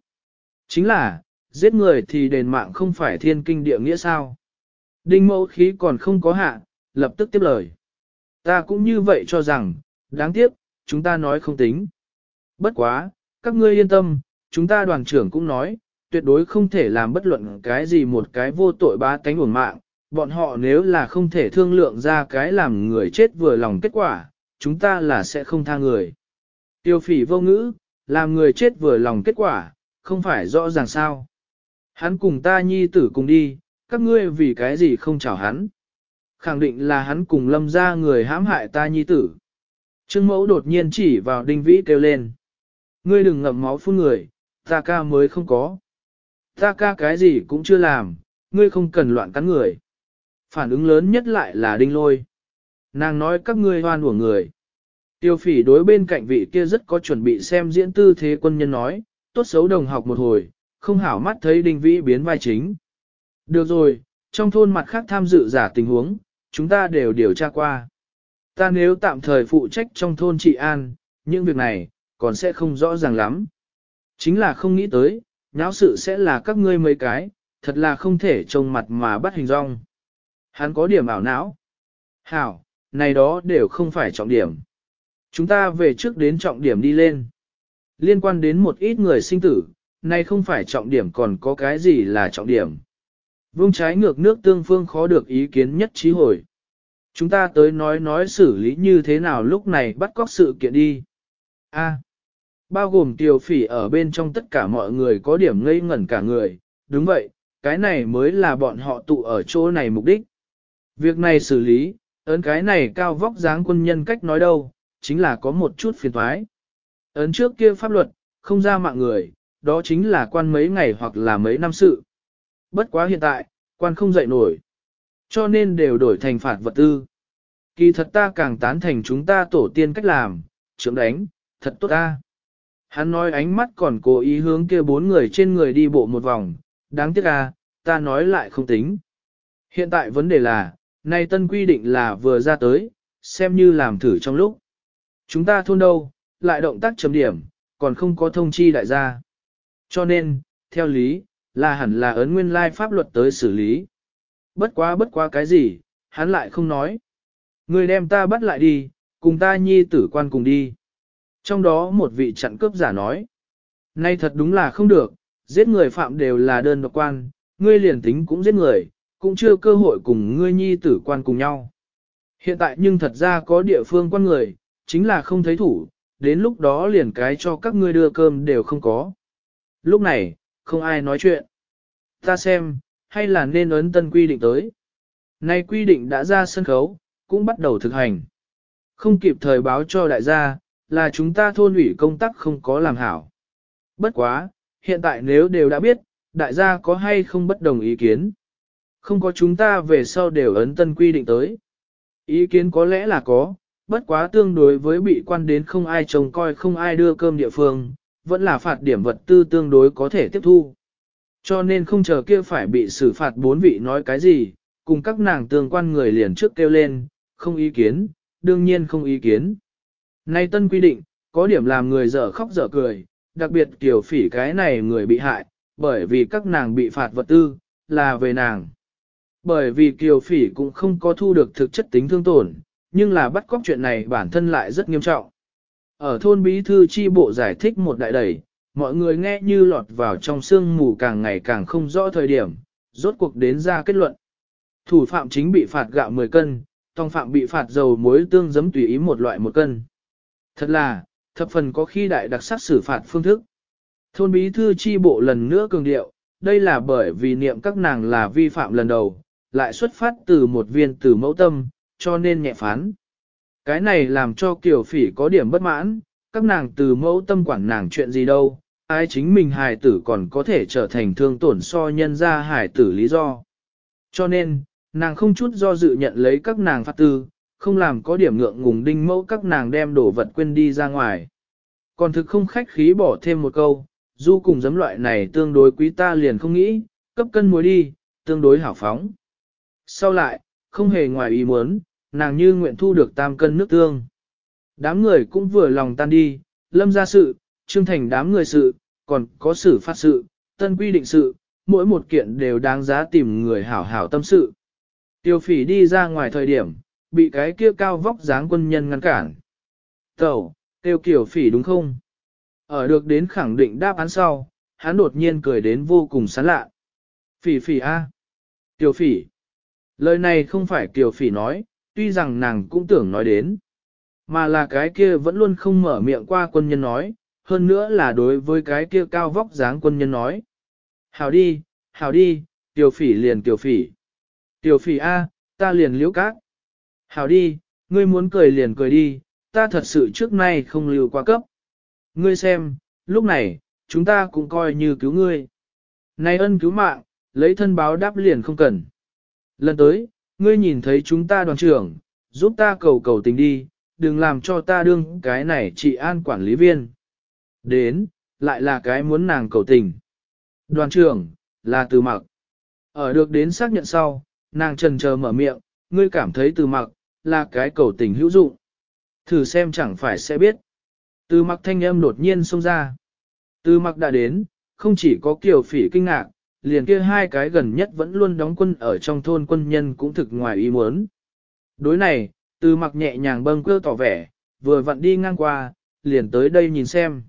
Chính là, giết người thì đền mạng không phải thiên kinh địa nghĩa sao. Đinh mẫu khí còn không có hạ, lập tức tiếp lời. Ta cũng như vậy cho rằng, đáng tiếc, chúng ta nói không tính. Bất quá, các ngươi yên tâm, chúng ta đoàn trưởng cũng nói, tuyệt đối không thể làm bất luận cái gì một cái vô tội bá tánh uổng mạng, bọn họ nếu là không thể thương lượng ra cái làm người chết vừa lòng kết quả, chúng ta là sẽ không tha người. Tiêu phỉ vô ngữ, làm người chết vừa lòng kết quả, không phải rõ ràng sao. Hắn cùng ta nhi tử cùng đi, các ngươi vì cái gì không chào hắn. Khẳng định là hắn cùng lâm ra người hãm hại ta nhi tử. Trương mẫu đột nhiên chỉ vào đinh vĩ kêu lên. Ngươi đừng ngậm máu phun người, ta ca mới không có. Ta ca cái gì cũng chưa làm, ngươi không cần loạn cắn người. Phản ứng lớn nhất lại là đinh lôi. Nàng nói các ngươi hoan của người. Tiêu phỉ đối bên cạnh vị kia rất có chuẩn bị xem diễn tư thế quân nhân nói, tốt xấu đồng học một hồi, không hảo mắt thấy đinh vĩ biến vai chính. Được rồi, trong thôn mặt khác tham dự giả tình huống, chúng ta đều điều tra qua. Ta nếu tạm thời phụ trách trong thôn trị an, những việc này, còn sẽ không rõ ràng lắm. Chính là không nghĩ tới, nháo sự sẽ là các ngươi mấy cái, thật là không thể trông mặt mà bắt hình rong. Hắn có điểm ảo não. Hảo, này đó đều không phải trọng điểm. Chúng ta về trước đến trọng điểm đi lên. Liên quan đến một ít người sinh tử, này không phải trọng điểm còn có cái gì là trọng điểm. Vương trái ngược nước tương phương khó được ý kiến nhất trí hồi. Chúng ta tới nói nói xử lý như thế nào lúc này bắt cóc sự kiện đi. A. bao gồm tiểu phỉ ở bên trong tất cả mọi người có điểm ngây ngẩn cả người, đúng vậy, cái này mới là bọn họ tụ ở chỗ này mục đích. Việc này xử lý, ấn cái này cao vóc dáng quân nhân cách nói đâu, chính là có một chút phiền thoái. Ấn trước kia pháp luật, không ra mạng người, đó chính là quan mấy ngày hoặc là mấy năm sự. Bất quá hiện tại, quan không dậy nổi. Cho nên đều đổi thành phạt vật tư. Kỳ thật ta càng tán thành chúng ta tổ tiên cách làm, trưởng đánh, thật tốt ta. Hắn nói ánh mắt còn cố ý hướng kia bốn người trên người đi bộ một vòng, đáng tiếc à, ta nói lại không tính. Hiện tại vấn đề là, nay tân quy định là vừa ra tới, xem như làm thử trong lúc. Chúng ta thôn đâu, lại động tác chấm điểm, còn không có thông chi đại gia. Cho nên, theo lý, là hẳn là ấn nguyên lai pháp luật tới xử lý. Bất quá bất quá cái gì, hắn lại không nói. Người đem ta bắt lại đi, cùng ta nhi tử quan cùng đi. Trong đó một vị chặn cướp giả nói. Nay thật đúng là không được, giết người phạm đều là đơn độc quan, ngươi liền tính cũng giết người, cũng chưa cơ hội cùng ngươi nhi tử quan cùng nhau. Hiện tại nhưng thật ra có địa phương quan người, chính là không thấy thủ, đến lúc đó liền cái cho các ngươi đưa cơm đều không có. Lúc này, không ai nói chuyện. Ta xem, hay là nên ấn tân quy định tới. Nay quy định đã ra sân khấu, cũng bắt đầu thực hành. Không kịp thời báo cho đại gia, là chúng ta thôn ủy công tác không có làm hảo. Bất quá, hiện tại nếu đều đã biết, đại gia có hay không bất đồng ý kiến. Không có chúng ta về sau đều ấn tân quy định tới. Ý kiến có lẽ là có, bất quá tương đối với bị quan đến không ai trông coi không ai đưa cơm địa phương, vẫn là phạt điểm vật tư tương đối có thể tiếp thu. Cho nên không chờ kia phải bị xử phạt bốn vị nói cái gì, cùng các nàng tương quan người liền trước kêu lên, không ý kiến, đương nhiên không ý kiến. Nay tân quy định, có điểm làm người dở khóc dở cười, đặc biệt kiểu phỉ cái này người bị hại, bởi vì các nàng bị phạt vật tư, là về nàng. Bởi vì kiều phỉ cũng không có thu được thực chất tính thương tổn, nhưng là bắt cóc chuyện này bản thân lại rất nghiêm trọng. Ở thôn bí thư chi bộ giải thích một đại đẩy, mọi người nghe như lọt vào trong sương mù càng ngày càng không rõ thời điểm, rốt cuộc đến ra kết luận. Thủ phạm chính bị phạt gạo 10 cân, tòng phạm bị phạt dầu muối tương giấm tùy ý một loại một cân. Thật là, thập phần có khi đại đặc sắc xử phạt phương thức. Thôn bí thư chi bộ lần nữa cường điệu, đây là bởi vì niệm các nàng là vi phạm lần đầu, lại xuất phát từ một viên từ mẫu tâm, cho nên nhẹ phán. Cái này làm cho kiểu phỉ có điểm bất mãn, các nàng từ mẫu tâm quản nàng chuyện gì đâu, ai chính mình hài tử còn có thể trở thành thương tổn so nhân ra hài tử lý do. Cho nên, nàng không chút do dự nhận lấy các nàng phát tư, không làm có điểm ngượng ngùng đinh mẫu các nàng đem đổ vật quên đi ra ngoài. Còn thực không khách khí bỏ thêm một câu, du cùng giấm loại này tương đối quý ta liền không nghĩ, cấp cân muối đi, tương đối hảo phóng. Sau lại, không hề ngoài ý muốn, nàng như nguyện thu được tam cân nước tương. Đám người cũng vừa lòng tan đi, lâm ra sự, trương thành đám người sự, còn có sự phát sự, tân quy định sự, mỗi một kiện đều đáng giá tìm người hảo hảo tâm sự. Tiêu phỉ đi ra ngoài thời điểm, bị cái kia cao vóc dáng quân nhân ngăn cản. Tẩu, tiêu kiểu phỉ đúng không? Ở được đến khẳng định đáp án sau, hắn đột nhiên cười đến vô cùng sán lạ. Phỉ phỉ a, à? Tiêu phỉ. Lời này không phải Kiều Phỉ nói, tuy rằng nàng cũng tưởng nói đến, mà là cái kia vẫn luôn không mở miệng qua quân nhân nói, hơn nữa là đối với cái kia cao vóc dáng quân nhân nói. Hào đi, hào đi, Kiều Phỉ liền Kiều Phỉ. Kiều Phỉ A, ta liền liễu cát. Hào đi, ngươi muốn cười liền cười đi, ta thật sự trước nay không lưu qua cấp. Ngươi xem, lúc này, chúng ta cũng coi như cứu ngươi. Này ân cứu mạng, lấy thân báo đáp liền không cần. Lần tới, ngươi nhìn thấy chúng ta đoàn trưởng, giúp ta cầu cầu tình đi, đừng làm cho ta đương cái này chị an quản lý viên. Đến, lại là cái muốn nàng cầu tình. Đoàn trưởng, là từ mặc. Ở được đến xác nhận sau, nàng trần chờ mở miệng, ngươi cảm thấy từ mặc, là cái cầu tình hữu dụng. Thử xem chẳng phải sẽ biết. Từ mặc thanh âm đột nhiên xông ra. Từ mặc đã đến, không chỉ có kiều phỉ kinh ngạc, liền kia hai cái gần nhất vẫn luôn đóng quân ở trong thôn quân nhân cũng thực ngoài ý muốn. Đối này, từ mặc nhẹ nhàng bâng cơ tỏ vẻ, vừa vặn đi ngang qua, liền tới đây nhìn xem.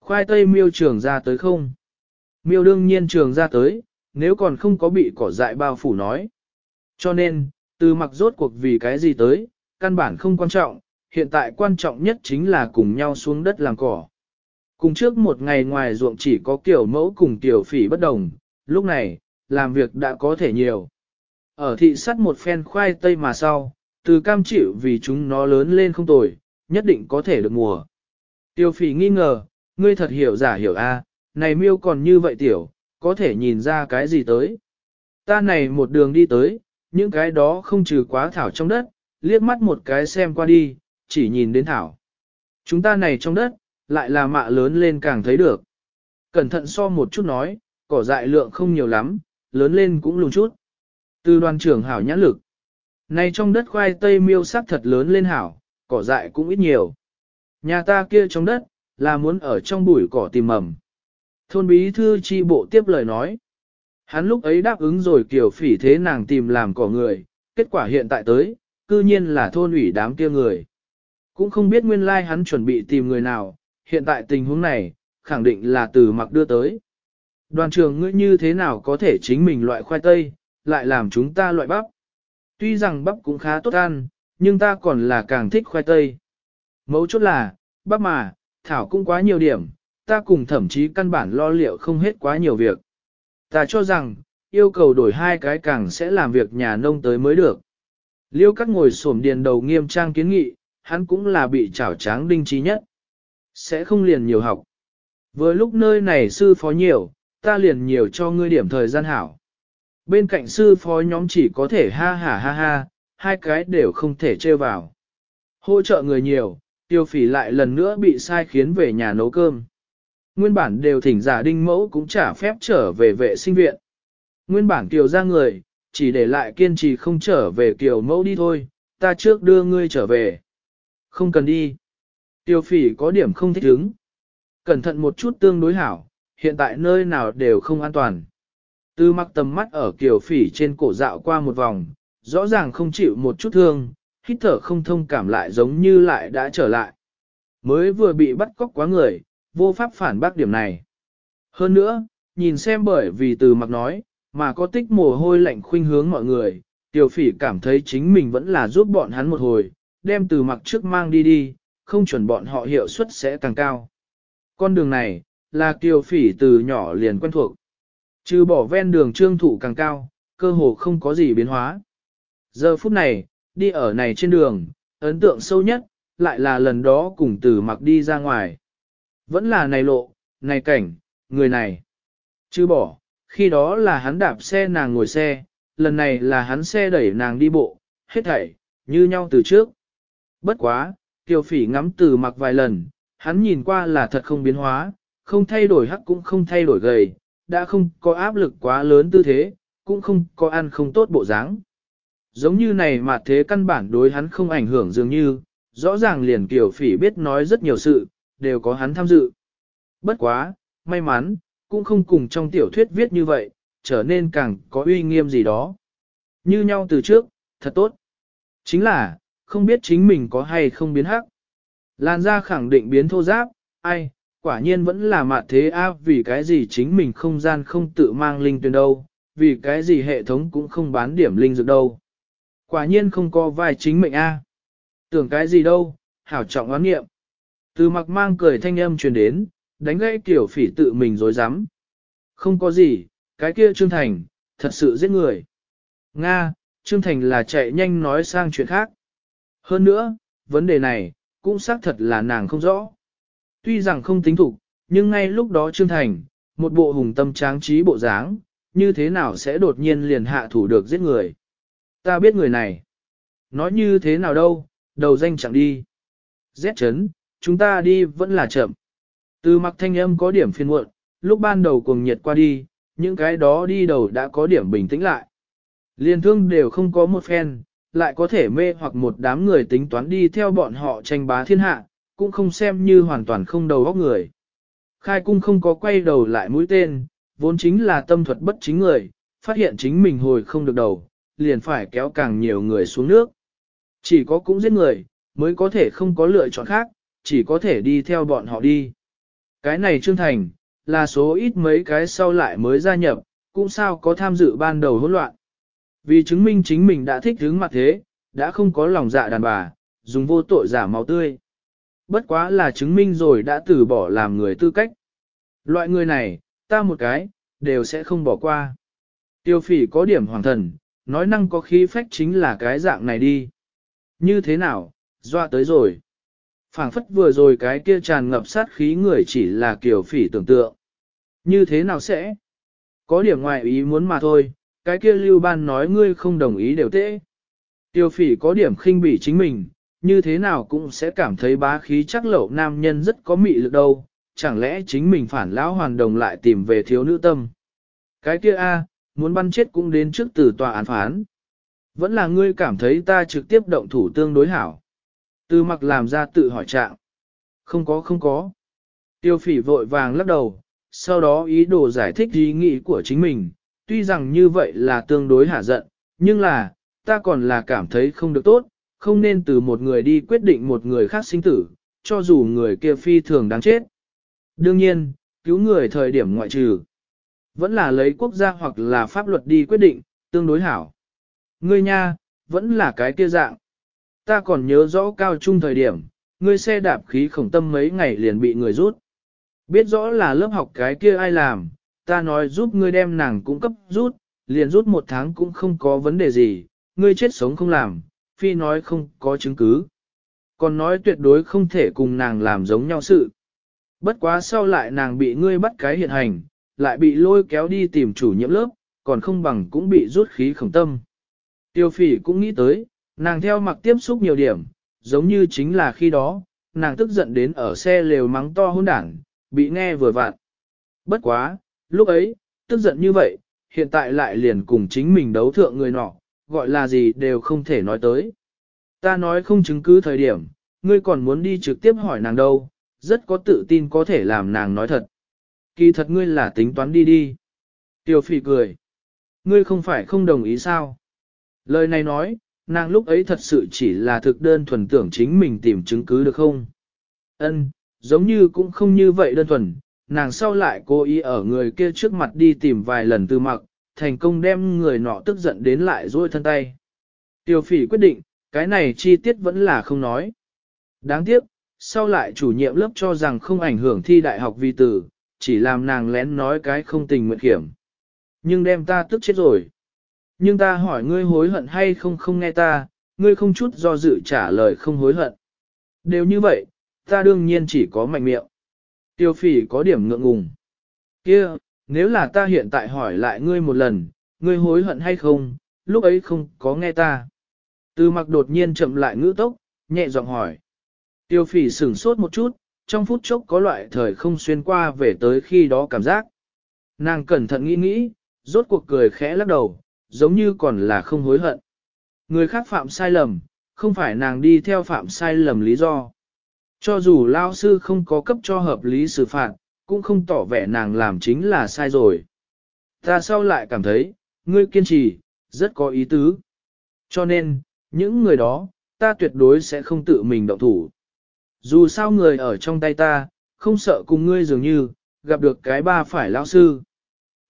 Khoai tây miêu trường ra tới không? Miêu đương nhiên trường ra tới, nếu còn không có bị cỏ dại bao phủ nói. Cho nên, từ mặc rốt cuộc vì cái gì tới, căn bản không quan trọng, hiện tại quan trọng nhất chính là cùng nhau xuống đất làm cỏ. Cùng trước một ngày ngoài ruộng chỉ có kiểu mẫu cùng tiểu phỉ bất đồng, lúc này, làm việc đã có thể nhiều. Ở thị sắt một phen khoai tây mà sau, từ cam chịu vì chúng nó lớn lên không tồi, nhất định có thể được mùa. Tiêu phỉ nghi ngờ, ngươi thật hiểu giả hiểu a, này miêu còn như vậy tiểu, có thể nhìn ra cái gì tới. Ta này một đường đi tới, những cái đó không trừ quá thảo trong đất, liếc mắt một cái xem qua đi, chỉ nhìn đến thảo. Chúng ta này trong đất, lại là mạ lớn lên càng thấy được. Cẩn thận so một chút nói, cỏ dại lượng không nhiều lắm, lớn lên cũng lùn chút. Từ đoàn trưởng hảo nhãn lực. Này trong đất khoai tây miêu sắc thật lớn lên hảo, cỏ dại cũng ít nhiều. Nhà ta kia trong đất, là muốn ở trong bụi cỏ tìm mầm. Thôn bí thư chi bộ tiếp lời nói. Hắn lúc ấy đáp ứng rồi kiểu phỉ thế nàng tìm làm cỏ người, kết quả hiện tại tới, cư nhiên là thôn ủy đám kia người. Cũng không biết nguyên lai like hắn chuẩn bị tìm người nào, hiện tại tình huống này, khẳng định là từ mặc đưa tới. Đoàn trưởng ngươi như thế nào có thể chính mình loại khoai tây, lại làm chúng ta loại bắp. Tuy rằng bắp cũng khá tốt ăn, nhưng ta còn là càng thích khoai tây. Mấu chốt là, bắp mà, thảo cũng quá nhiều điểm, ta cùng thậm chí căn bản lo liệu không hết quá nhiều việc. Ta cho rằng, yêu cầu đổi hai cái càng sẽ làm việc nhà nông tới mới được. Liêu các ngồi xổm điền đầu nghiêm trang kiến nghị, hắn cũng là bị chảo tráng đinh trí nhất. Sẽ không liền nhiều học. Vừa lúc nơi này sư phó nhiều, ta liền nhiều cho ngươi điểm thời gian hảo. Bên cạnh sư phó nhóm chỉ có thể ha ha ha ha, hai cái đều không thể trêu vào. Hỗ trợ người nhiều, tiêu phỉ lại lần nữa bị sai khiến về nhà nấu cơm. Nguyên bản đều thỉnh giả đinh mẫu cũng trả phép trở về vệ sinh viện. Nguyên bản kiều ra người, chỉ để lại kiên trì không trở về kiều mẫu đi thôi, ta trước đưa ngươi trở về. Không cần đi. Tiêu phỉ có điểm không thích ứng. Cẩn thận một chút tương đối hảo, hiện tại nơi nào đều không an toàn. Tư mặc tầm mắt ở kiều phỉ trên cổ dạo qua một vòng, rõ ràng không chịu một chút thương, hít thở không thông cảm lại giống như lại đã trở lại. Mới vừa bị bắt cóc quá người, vô pháp phản bác điểm này. Hơn nữa, nhìn xem bởi vì từ mặc nói, mà có tích mồ hôi lạnh khuynh hướng mọi người, tiểu phỉ cảm thấy chính mình vẫn là giúp bọn hắn một hồi, đem từ mặc trước mang đi đi, không chuẩn bọn họ hiệu suất sẽ càng cao. Con đường này, là kiều phỉ từ nhỏ liền quen thuộc. Trừ bỏ ven đường trương thủ càng cao, cơ hồ không có gì biến hóa. Giờ phút này, đi ở này trên đường, ấn tượng sâu nhất, lại là lần đó cùng từ mặc đi ra ngoài. Vẫn là này lộ, này cảnh, người này. Chứ bỏ, khi đó là hắn đạp xe nàng ngồi xe, lần này là hắn xe đẩy nàng đi bộ, hết thảy, như nhau từ trước. Bất quá, kiều phỉ ngắm từ mặc vài lần, hắn nhìn qua là thật không biến hóa, không thay đổi hắc cũng không thay đổi gầy, đã không có áp lực quá lớn tư thế, cũng không có ăn không tốt bộ dáng. Giống như này mà thế căn bản đối hắn không ảnh hưởng dường như, rõ ràng liền kiểu phỉ biết nói rất nhiều sự, đều có hắn tham dự. Bất quá, may mắn, cũng không cùng trong tiểu thuyết viết như vậy, trở nên càng có uy nghiêm gì đó. Như nhau từ trước, thật tốt. Chính là, không biết chính mình có hay không biến hắc. Lan ra khẳng định biến thô giáp, ai, quả nhiên vẫn là mạt thế a vì cái gì chính mình không gian không tự mang linh tuyến đâu, vì cái gì hệ thống cũng không bán điểm linh dược đâu. Quả nhiên không có vai chính mệnh a. Tưởng cái gì đâu, hảo trọng oán nghiệm. Từ mặc mang cười thanh âm truyền đến, đánh gãy tiểu phỉ tự mình dối rắm Không có gì, cái kia Trương Thành, thật sự giết người. Nga, Trương Thành là chạy nhanh nói sang chuyện khác. Hơn nữa, vấn đề này, cũng xác thật là nàng không rõ. Tuy rằng không tính thục, nhưng ngay lúc đó Trương Thành, một bộ hùng tâm tráng trí bộ dáng, như thế nào sẽ đột nhiên liền hạ thủ được giết người. Ta biết người này. Nói như thế nào đâu, đầu danh chẳng đi. Rét chấn, chúng ta đi vẫn là chậm. Từ mặc thanh âm có điểm phiên muộn, lúc ban đầu cùng nhiệt qua đi, những cái đó đi đầu đã có điểm bình tĩnh lại. Liên thương đều không có một phen, lại có thể mê hoặc một đám người tính toán đi theo bọn họ tranh bá thiên hạ, cũng không xem như hoàn toàn không đầu óc người. Khai cung không có quay đầu lại mũi tên, vốn chính là tâm thuật bất chính người, phát hiện chính mình hồi không được đầu, liền phải kéo càng nhiều người xuống nước. Chỉ có cũng giết người, mới có thể không có lựa chọn khác, chỉ có thể đi theo bọn họ đi. Cái này Trương Thành, là số ít mấy cái sau lại mới gia nhập, cũng sao có tham dự ban đầu hỗn loạn. Vì chứng minh chính mình đã thích hướng mặt thế, đã không có lòng dạ đàn bà, dùng vô tội giả máu tươi. Bất quá là chứng minh rồi đã từ bỏ làm người tư cách. Loại người này, ta một cái, đều sẽ không bỏ qua. Tiêu phỉ có điểm hoàng thần, nói năng có khí phách chính là cái dạng này đi. Như thế nào, doa tới rồi phảng phất vừa rồi cái kia tràn ngập sát khí người chỉ là kiểu phỉ tưởng tượng. Như thế nào sẽ? Có điểm ngoại ý muốn mà thôi, cái kia lưu ban nói ngươi không đồng ý đều tệ. Tiêu phỉ có điểm khinh bỉ chính mình, như thế nào cũng sẽ cảm thấy bá khí chắc lậu nam nhân rất có mị lực đâu, chẳng lẽ chính mình phản lão hoàn đồng lại tìm về thiếu nữ tâm. Cái kia a muốn bắn chết cũng đến trước từ tòa án phán. Vẫn là ngươi cảm thấy ta trực tiếp động thủ tương đối hảo. Từ mặc làm ra tự hỏi trạng. Không có không có. Tiêu phỉ vội vàng lắc đầu, sau đó ý đồ giải thích ý nghĩ của chính mình, tuy rằng như vậy là tương đối hạ giận, nhưng là, ta còn là cảm thấy không được tốt, không nên từ một người đi quyết định một người khác sinh tử, cho dù người kia phi thường đáng chết. Đương nhiên, cứu người thời điểm ngoại trừ, vẫn là lấy quốc gia hoặc là pháp luật đi quyết định, tương đối hảo. Ngươi nha, vẫn là cái kia dạng. Ta còn nhớ rõ cao trung thời điểm, ngươi xe đạp khí khổng tâm mấy ngày liền bị người rút. Biết rõ là lớp học cái kia ai làm, ta nói giúp ngươi đem nàng cung cấp rút, liền rút một tháng cũng không có vấn đề gì, ngươi chết sống không làm, phi nói không có chứng cứ. Còn nói tuyệt đối không thể cùng nàng làm giống nhau sự. Bất quá sau lại nàng bị ngươi bắt cái hiện hành, lại bị lôi kéo đi tìm chủ nhiệm lớp, còn không bằng cũng bị rút khí khổng tâm. Tiêu phỉ cũng nghĩ tới, nàng theo mặc tiếp xúc nhiều điểm, giống như chính là khi đó, nàng tức giận đến ở xe lều mắng to hôn đảng, bị nghe vừa vặn. Bất quá, lúc ấy, tức giận như vậy, hiện tại lại liền cùng chính mình đấu thượng người nọ, gọi là gì đều không thể nói tới. Ta nói không chứng cứ thời điểm, ngươi còn muốn đi trực tiếp hỏi nàng đâu, rất có tự tin có thể làm nàng nói thật. Kỳ thật ngươi là tính toán đi đi. Tiêu phỉ cười. Ngươi không phải không đồng ý sao? Lời này nói, nàng lúc ấy thật sự chỉ là thực đơn thuần tưởng chính mình tìm chứng cứ được không? Ân, giống như cũng không như vậy đơn thuần, nàng sau lại cố ý ở người kia trước mặt đi tìm vài lần tư mặc, thành công đem người nọ tức giận đến lại dôi thân tay. Tiêu phỉ quyết định, cái này chi tiết vẫn là không nói. Đáng tiếc, sau lại chủ nhiệm lớp cho rằng không ảnh hưởng thi đại học vi tử, chỉ làm nàng lén nói cái không tình nguyện kiểm. Nhưng đem ta tức chết rồi. Nhưng ta hỏi ngươi hối hận hay không không nghe ta, ngươi không chút do dự trả lời không hối hận. Đều như vậy, ta đương nhiên chỉ có mạnh miệng. Tiêu phỉ có điểm ngượng ngùng. kia nếu là ta hiện tại hỏi lại ngươi một lần, ngươi hối hận hay không, lúc ấy không có nghe ta. Từ mặc đột nhiên chậm lại ngữ tốc, nhẹ giọng hỏi. Tiêu phỉ sửng sốt một chút, trong phút chốc có loại thời không xuyên qua về tới khi đó cảm giác. Nàng cẩn thận nghĩ nghĩ, rốt cuộc cười khẽ lắc đầu, giống như còn là không hối hận. Người khác phạm sai lầm, không phải nàng đi theo phạm sai lầm lý do. Cho dù lao sư không có cấp cho hợp lý xử phạt, cũng không tỏ vẻ nàng làm chính là sai rồi. Ta sau lại cảm thấy, ngươi kiên trì, rất có ý tứ. Cho nên, những người đó, ta tuyệt đối sẽ không tự mình động thủ. Dù sao người ở trong tay ta, không sợ cùng ngươi dường như, gặp được cái ba phải lão sư.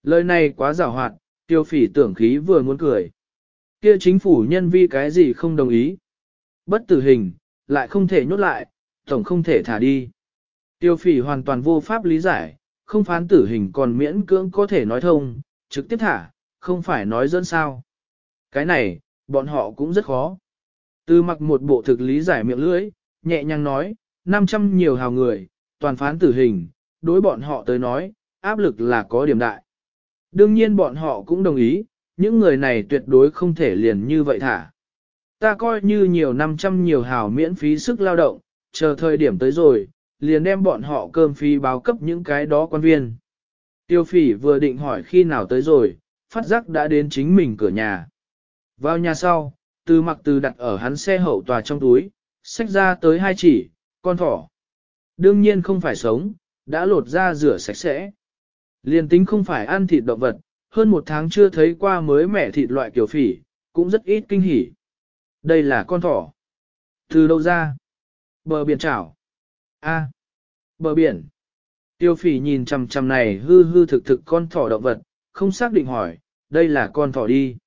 Lời này quá giảo hoạt, tiêu phỉ tưởng khí vừa muốn cười. Kia chính phủ nhân vi cái gì không đồng ý. Bất tử hình, lại không thể nhốt lại, tổng không thể thả đi. Tiêu phỉ hoàn toàn vô pháp lý giải, không phán tử hình còn miễn cưỡng có thể nói thông, trực tiếp thả, không phải nói dẫn sao. Cái này, bọn họ cũng rất khó. Tư mặc một bộ thực lý giải miệng lưỡi, nhẹ nhàng nói, 500 nhiều hào người, toàn phán tử hình, đối bọn họ tới nói, áp lực là có điểm đại. Đương nhiên bọn họ cũng đồng ý, những người này tuyệt đối không thể liền như vậy thả. Ta coi như nhiều 500 nhiều hào miễn phí sức lao động, chờ thời điểm tới rồi, liền đem bọn họ cơm phí báo cấp những cái đó quan viên. Tiêu phỉ vừa định hỏi khi nào tới rồi, phát giác đã đến chính mình cửa nhà. Vào nhà sau, từ mặc từ đặt ở hắn xe hậu tòa trong túi, xách ra tới hai chỉ, con thỏ. Đương nhiên không phải sống, đã lột ra rửa sạch sẽ. liền tính không phải ăn thịt động vật, hơn một tháng chưa thấy qua mới mẻ thịt loại kiểu phỉ, cũng rất ít kinh hỉ. Đây là con thỏ. Từ đâu ra? Bờ biển chảo. A. Bờ biển. Tiêu phỉ nhìn chằm chằm này hư hư thực thực con thỏ động vật, không xác định hỏi, đây là con thỏ đi.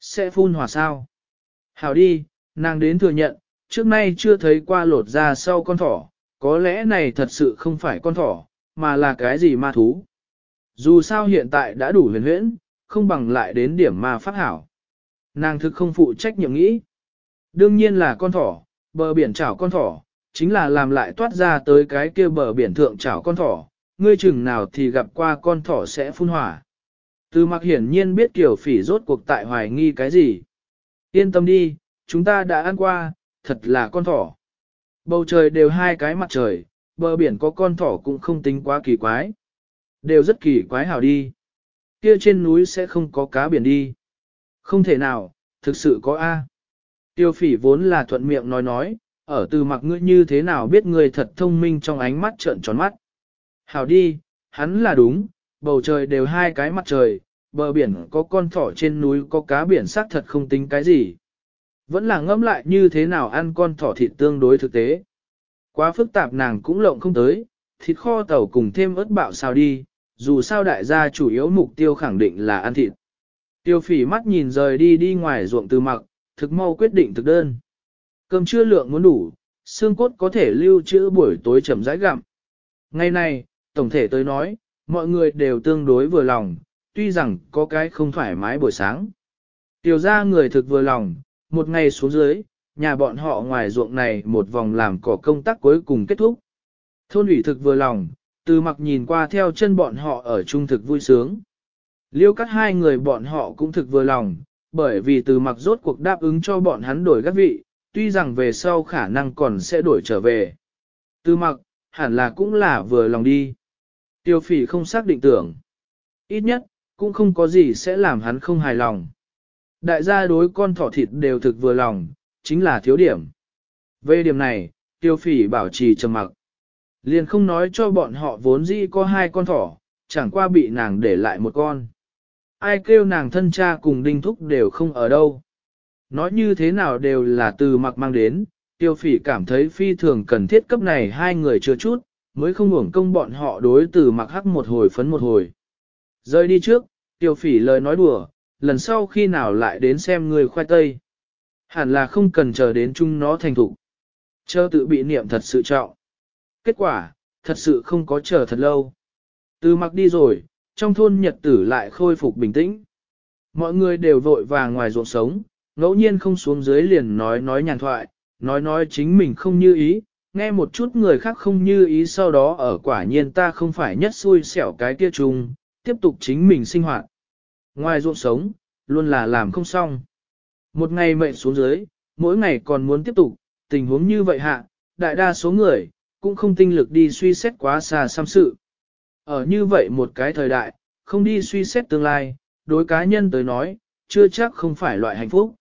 Sẽ phun hỏa sao? Hảo đi, nàng đến thừa nhận, trước nay chưa thấy qua lột ra sau con thỏ, có lẽ này thật sự không phải con thỏ, mà là cái gì ma thú. Dù sao hiện tại đã đủ huyền huyễn, không bằng lại đến điểm ma phát hảo. Nàng thực không phụ trách nhiệm nghĩ. Đương nhiên là con thỏ, bờ biển chảo con thỏ, chính là làm lại toát ra tới cái kia bờ biển thượng chảo con thỏ, ngươi chừng nào thì gặp qua con thỏ sẽ phun hỏa. Từ mặc hiển nhiên biết kiểu phỉ rốt cuộc tại hoài nghi cái gì. Yên tâm đi, chúng ta đã ăn qua, thật là con thỏ. Bầu trời đều hai cái mặt trời, bờ biển có con thỏ cũng không tính quá kỳ quái. Đều rất kỳ quái hảo đi. Kia trên núi sẽ không có cá biển đi. Không thể nào, thực sự có A. Tiêu phỉ vốn là thuận miệng nói nói, ở từ mặc ngươi như thế nào biết ngươi thật thông minh trong ánh mắt trợn tròn mắt. Hảo đi, hắn là đúng, bầu trời đều hai cái mặt trời, bờ biển có con thỏ trên núi có cá biển xác thật không tính cái gì. Vẫn là ngẫm lại như thế nào ăn con thỏ thịt tương đối thực tế. Quá phức tạp nàng cũng lộng không tới, thịt kho tàu cùng thêm ớt bạo sao đi, dù sao đại gia chủ yếu mục tiêu khẳng định là ăn thịt. Tiêu phỉ mắt nhìn rời đi đi ngoài ruộng từ mặc, thực mau quyết định thực đơn. Cơm chưa lượng muốn đủ, xương cốt có thể lưu trữ buổi tối chậm rãi gặm. Ngày này, tổng thể tới nói, mọi người đều tương đối vừa lòng, tuy rằng có cái không thoải mái buổi sáng. Tiểu ra người thực vừa lòng, một ngày xuống dưới, nhà bọn họ ngoài ruộng này một vòng làm cỏ công tác cuối cùng kết thúc. Thôn ủy thực vừa lòng, từ mặc nhìn qua theo chân bọn họ ở trung thực vui sướng. Liêu cắt hai người bọn họ cũng thực vừa lòng, bởi vì từ mặc rốt cuộc đáp ứng cho bọn hắn đổi các vị, tuy rằng về sau khả năng còn sẽ đổi trở về. Từ mặc, hẳn là cũng là vừa lòng đi. Tiêu phỉ không xác định tưởng. Ít nhất, cũng không có gì sẽ làm hắn không hài lòng. Đại gia đối con thỏ thịt đều thực vừa lòng, chính là thiếu điểm. Về điểm này, tiêu phỉ bảo trì trầm mặc. Liền không nói cho bọn họ vốn dĩ có hai con thỏ, chẳng qua bị nàng để lại một con. Ai kêu nàng thân cha cùng đinh thúc đều không ở đâu. Nói như thế nào đều là từ mặc mang đến, tiêu phỉ cảm thấy phi thường cần thiết cấp này hai người chưa chút, mới không hưởng công bọn họ đối từ mặc hắc một hồi phấn một hồi. Rơi đi trước, tiêu phỉ lời nói đùa, lần sau khi nào lại đến xem người khoai tây. Hẳn là không cần chờ đến chung nó thành thục. Chờ tự bị niệm thật sự trọng. Kết quả, thật sự không có chờ thật lâu. Từ mặc đi rồi, trong thôn nhật tử lại khôi phục bình tĩnh. Mọi người đều vội vàng ngoài ruộng sống, ngẫu nhiên không xuống dưới liền nói nói nhàn thoại, nói nói chính mình không như ý, nghe một chút người khác không như ý sau đó ở quả nhiên ta không phải nhất xui xẻo cái kia chung, tiếp tục chính mình sinh hoạt. Ngoài ruộng sống, luôn là làm không xong. Một ngày mệnh xuống dưới, mỗi ngày còn muốn tiếp tục, tình huống như vậy hạ, đại đa số người, cũng không tinh lực đi suy xét quá xa xăm sự. Ở như vậy một cái thời đại, không đi suy xét tương lai, đối cá nhân tới nói, chưa chắc không phải loại hạnh phúc.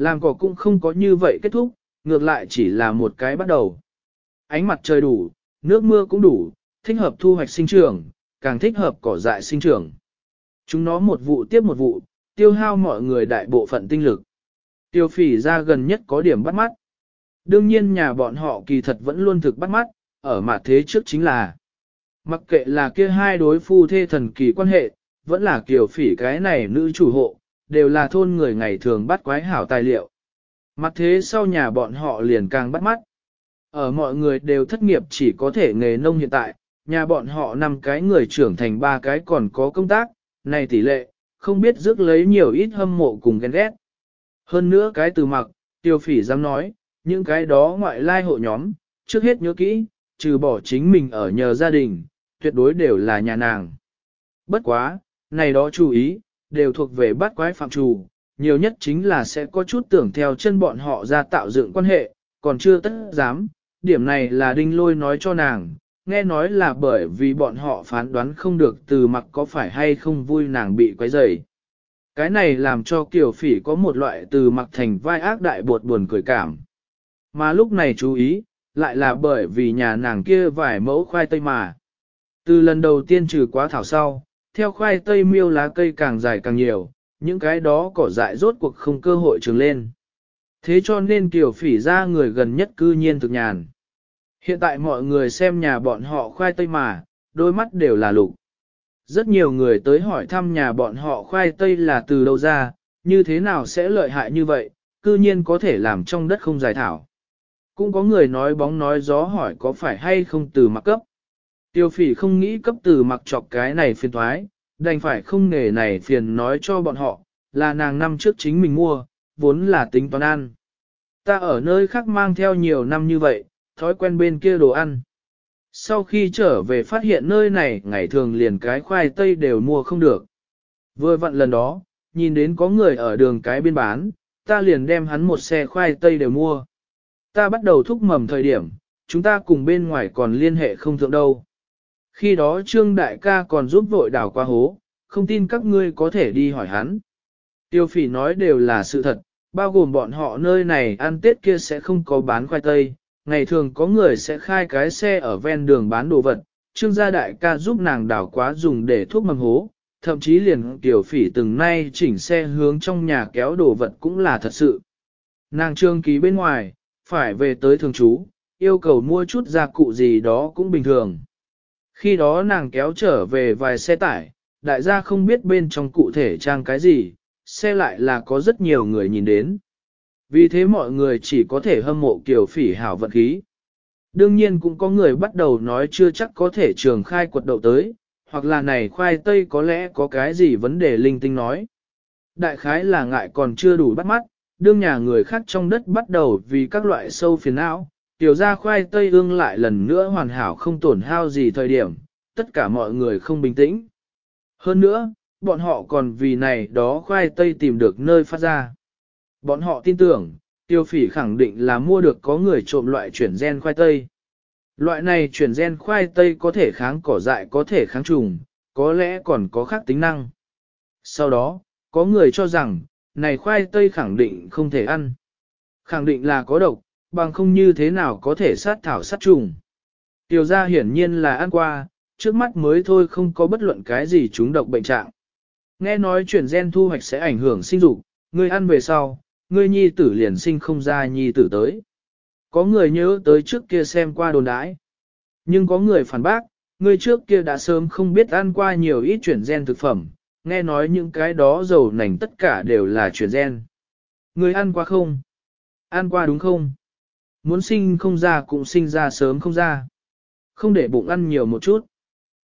Làm cỏ cũng không có như vậy kết thúc, ngược lại chỉ là một cái bắt đầu. Ánh mặt trời đủ, nước mưa cũng đủ, thích hợp thu hoạch sinh trưởng, càng thích hợp cỏ dại sinh trưởng. Chúng nó một vụ tiếp một vụ, tiêu hao mọi người đại bộ phận tinh lực. Tiêu phỉ ra gần nhất có điểm bắt mắt. Đương nhiên nhà bọn họ kỳ thật vẫn luôn thực bắt mắt, ở mặt thế trước chính là Mặc kệ là kia hai đối phu thê thần kỳ quan hệ, vẫn là kiểu phỉ cái này nữ chủ hộ, đều là thôn người ngày thường bắt quái hảo tài liệu. Mặt thế sau nhà bọn họ liền càng bắt mắt. Ở mọi người đều thất nghiệp chỉ có thể nghề nông hiện tại, nhà bọn họ năm cái người trưởng thành ba cái còn có công tác, này tỷ lệ, không biết rước lấy nhiều ít hâm mộ cùng ghen ghét. Hơn nữa cái từ mặc, tiêu phỉ dám nói, những cái đó ngoại lai hộ nhóm, trước hết nhớ kỹ, trừ bỏ chính mình ở nhờ gia đình, tuyệt đối đều là nhà nàng. Bất quá, này đó chú ý, đều thuộc về bắt quái phạm trù, nhiều nhất chính là sẽ có chút tưởng theo chân bọn họ ra tạo dựng quan hệ, còn chưa tất dám, điểm này là đinh lôi nói cho nàng, nghe nói là bởi vì bọn họ phán đoán không được từ mặc có phải hay không vui nàng bị quấy rầy. Cái này làm cho kiểu phỉ có một loại từ mặc thành vai ác đại buột buồn cười cảm. Mà lúc này chú ý, lại là bởi vì nhà nàng kia vài mẫu khoai tây mà. Từ lần đầu tiên trừ quá thảo sau, theo khoai tây miêu lá cây càng dài càng nhiều, những cái đó cỏ dại rốt cuộc không cơ hội trường lên. Thế cho nên kiểu phỉ ra người gần nhất cư nhiên thực nhàn. Hiện tại mọi người xem nhà bọn họ khoai tây mà, đôi mắt đều là lục. Rất nhiều người tới hỏi thăm nhà bọn họ khoai tây là từ đâu ra, như thế nào sẽ lợi hại như vậy, cư nhiên có thể làm trong đất không giải thảo. Cũng có người nói bóng nói gió hỏi có phải hay không từ mặc cấp. Tiêu phỉ không nghĩ cấp từ mặc chọc cái này phiền thoái, đành phải không nghề này phiền nói cho bọn họ, là nàng năm trước chính mình mua, vốn là tính toán ăn. Ta ở nơi khác mang theo nhiều năm như vậy, thói quen bên kia đồ ăn. Sau khi trở về phát hiện nơi này ngày thường liền cái khoai tây đều mua không được. Vừa vặn lần đó, nhìn đến có người ở đường cái bên bán, ta liền đem hắn một xe khoai tây đều mua. Ta bắt đầu thúc mầm thời điểm, chúng ta cùng bên ngoài còn liên hệ không thượng đâu. Khi đó Trương Đại ca còn giúp vội đào qua hố, không tin các ngươi có thể đi hỏi hắn. Tiêu phỉ nói đều là sự thật, bao gồm bọn họ nơi này ăn Tết kia sẽ không có bán khoai tây, ngày thường có người sẽ khai cái xe ở ven đường bán đồ vật, Trương gia đại ca giúp nàng đào quá dùng để thuốc mầm hố, thậm chí liền tiểu phỉ từng nay chỉnh xe hướng trong nhà kéo đồ vật cũng là thật sự. Nàng trương ký bên ngoài, phải về tới thường trú, yêu cầu mua chút gia cụ gì đó cũng bình thường. Khi đó nàng kéo trở về vài xe tải, đại gia không biết bên trong cụ thể trang cái gì, xe lại là có rất nhiều người nhìn đến. Vì thế mọi người chỉ có thể hâm mộ kiểu phỉ hảo vận khí. Đương nhiên cũng có người bắt đầu nói chưa chắc có thể trường khai quật đậu tới, hoặc là này khoai tây có lẽ có cái gì vấn đề linh tinh nói. Đại khái là ngại còn chưa đủ bắt mắt, đương nhà người khác trong đất bắt đầu vì các loại sâu phiền não, tiểu ra khoai tây ương lại lần nữa hoàn hảo không tổn hao gì thời điểm, tất cả mọi người không bình tĩnh. Hơn nữa, bọn họ còn vì này đó khoai tây tìm được nơi phát ra. Bọn họ tin tưởng, tiêu phỉ khẳng định là mua được có người trộm loại chuyển gen khoai tây. Loại này chuyển gen khoai tây có thể kháng cỏ dại có thể kháng trùng, có lẽ còn có khác tính năng. Sau đó, có người cho rằng, này khoai tây khẳng định không thể ăn. Khẳng định là có độc, bằng không như thế nào có thể sát thảo sát trùng. Tiểu gia hiển nhiên là ăn qua, trước mắt mới thôi không có bất luận cái gì chúng độc bệnh trạng. Nghe nói chuyển gen thu hoạch sẽ ảnh hưởng sinh dục, người ăn về sau, người nhi tử liền sinh không ra nhi tử tới. Có người nhớ tới trước kia xem qua đồn đãi. Nhưng có người phản bác, người trước kia đã sớm không biết ăn qua nhiều ít chuyển gen thực phẩm, nghe nói những cái đó dầu nành tất cả đều là chuyển gen. Người ăn qua không? Ăn qua đúng không? Muốn sinh không ra cũng sinh ra sớm không ra. Không để bụng ăn nhiều một chút.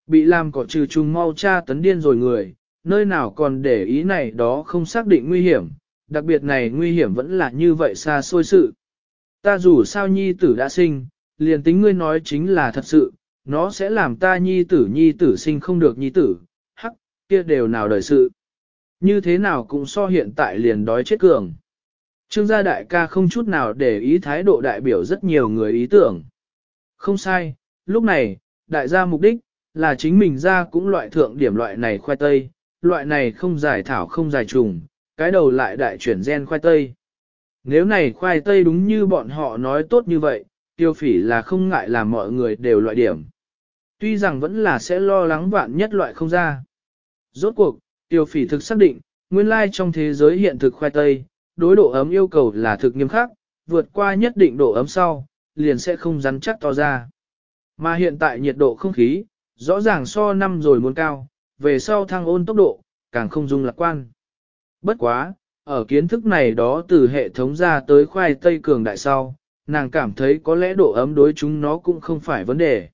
Bị làm cỏ trừ trùng mau cha tấn điên rồi người, nơi nào còn để ý này đó không xác định nguy hiểm, đặc biệt này nguy hiểm vẫn là như vậy xa xôi sự. Ta dù sao nhi tử đã sinh, liền tính ngươi nói chính là thật sự, nó sẽ làm ta nhi tử nhi tử sinh không được nhi tử, hắc, kia đều nào đời sự. Như thế nào cũng so hiện tại liền đói chết cường. Trương gia đại ca không chút nào để ý thái độ đại biểu rất nhiều người ý tưởng. Không sai, lúc này, đại gia mục đích, là chính mình ra cũng loại thượng điểm loại này khoai tây, loại này không giải thảo không giải trùng, cái đầu lại đại chuyển gen khoai tây. Nếu này khoai tây đúng như bọn họ nói tốt như vậy, tiêu phỉ là không ngại làm mọi người đều loại điểm. Tuy rằng vẫn là sẽ lo lắng vạn nhất loại không ra. Rốt cuộc, tiêu phỉ thực xác định, nguyên lai trong thế giới hiện thực khoai tây, đối độ ấm yêu cầu là thực nghiêm khắc, vượt qua nhất định độ ấm sau, liền sẽ không rắn chắc to ra. Mà hiện tại nhiệt độ không khí, rõ ràng so năm rồi muốn cao, về sau thăng ôn tốc độ, càng không dung lạc quan. Bất quá, ở kiến thức này đó từ hệ thống ra tới khoai tây cường đại sau, nàng cảm thấy có lẽ độ ấm đối chúng nó cũng không phải vấn đề.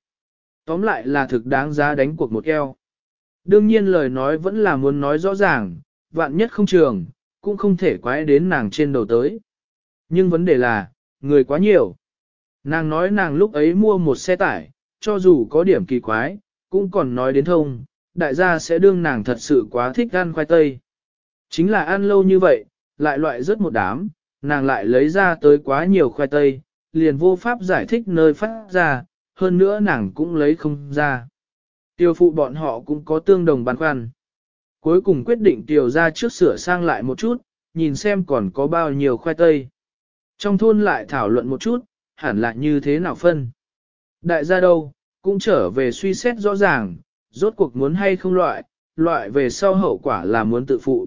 Tóm lại là thực đáng giá đánh cuộc một eo. Đương nhiên lời nói vẫn là muốn nói rõ ràng, vạn nhất không trường, cũng không thể quái đến nàng trên đầu tới. Nhưng vấn đề là, người quá nhiều. Nàng nói nàng lúc ấy mua một xe tải, cho dù có điểm kỳ quái, cũng còn nói đến thông, đại gia sẽ đương nàng thật sự quá thích ăn khoai tây. Chính là ăn lâu như vậy, lại loại rất một đám, nàng lại lấy ra tới quá nhiều khoai tây, liền vô pháp giải thích nơi phát ra, hơn nữa nàng cũng lấy không ra. Tiêu phụ bọn họ cũng có tương đồng băn khoăn. Cuối cùng quyết định tiêu ra trước sửa sang lại một chút, nhìn xem còn có bao nhiêu khoai tây. Trong thôn lại thảo luận một chút, hẳn là như thế nào phân. Đại gia đâu, cũng trở về suy xét rõ ràng, rốt cuộc muốn hay không loại, loại về sau hậu quả là muốn tự phụ.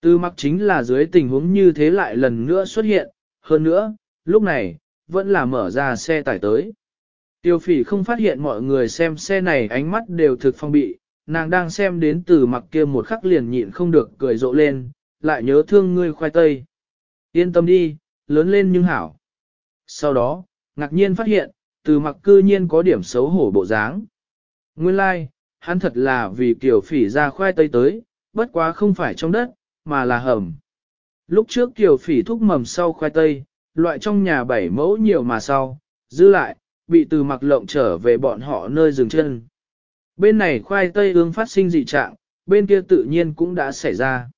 Tư mặc chính là dưới tình huống như thế lại lần nữa xuất hiện, hơn nữa, lúc này, vẫn là mở ra xe tải tới. Tiêu phỉ không phát hiện mọi người xem xe này ánh mắt đều thực phong bị, nàng đang xem đến từ mặc kia một khắc liền nhịn không được cười rộ lên, lại nhớ thương ngươi khoai tây. Yên tâm đi, lớn lên nhưng hảo. Sau đó, ngạc nhiên phát hiện, từ mặc cư nhiên có điểm xấu hổ bộ dáng. Nguyên lai, like, hắn thật là vì kiểu phỉ ra khoai tây tới, bất quá không phải trong đất, mà là hầm. Lúc trước kiểu phỉ thúc mầm sau khoai tây, loại trong nhà bảy mẫu nhiều mà sau, giữ lại, bị từ mặc lộng trở về bọn họ nơi dừng chân. Bên này khoai tây ương phát sinh dị trạng, bên kia tự nhiên cũng đã xảy ra.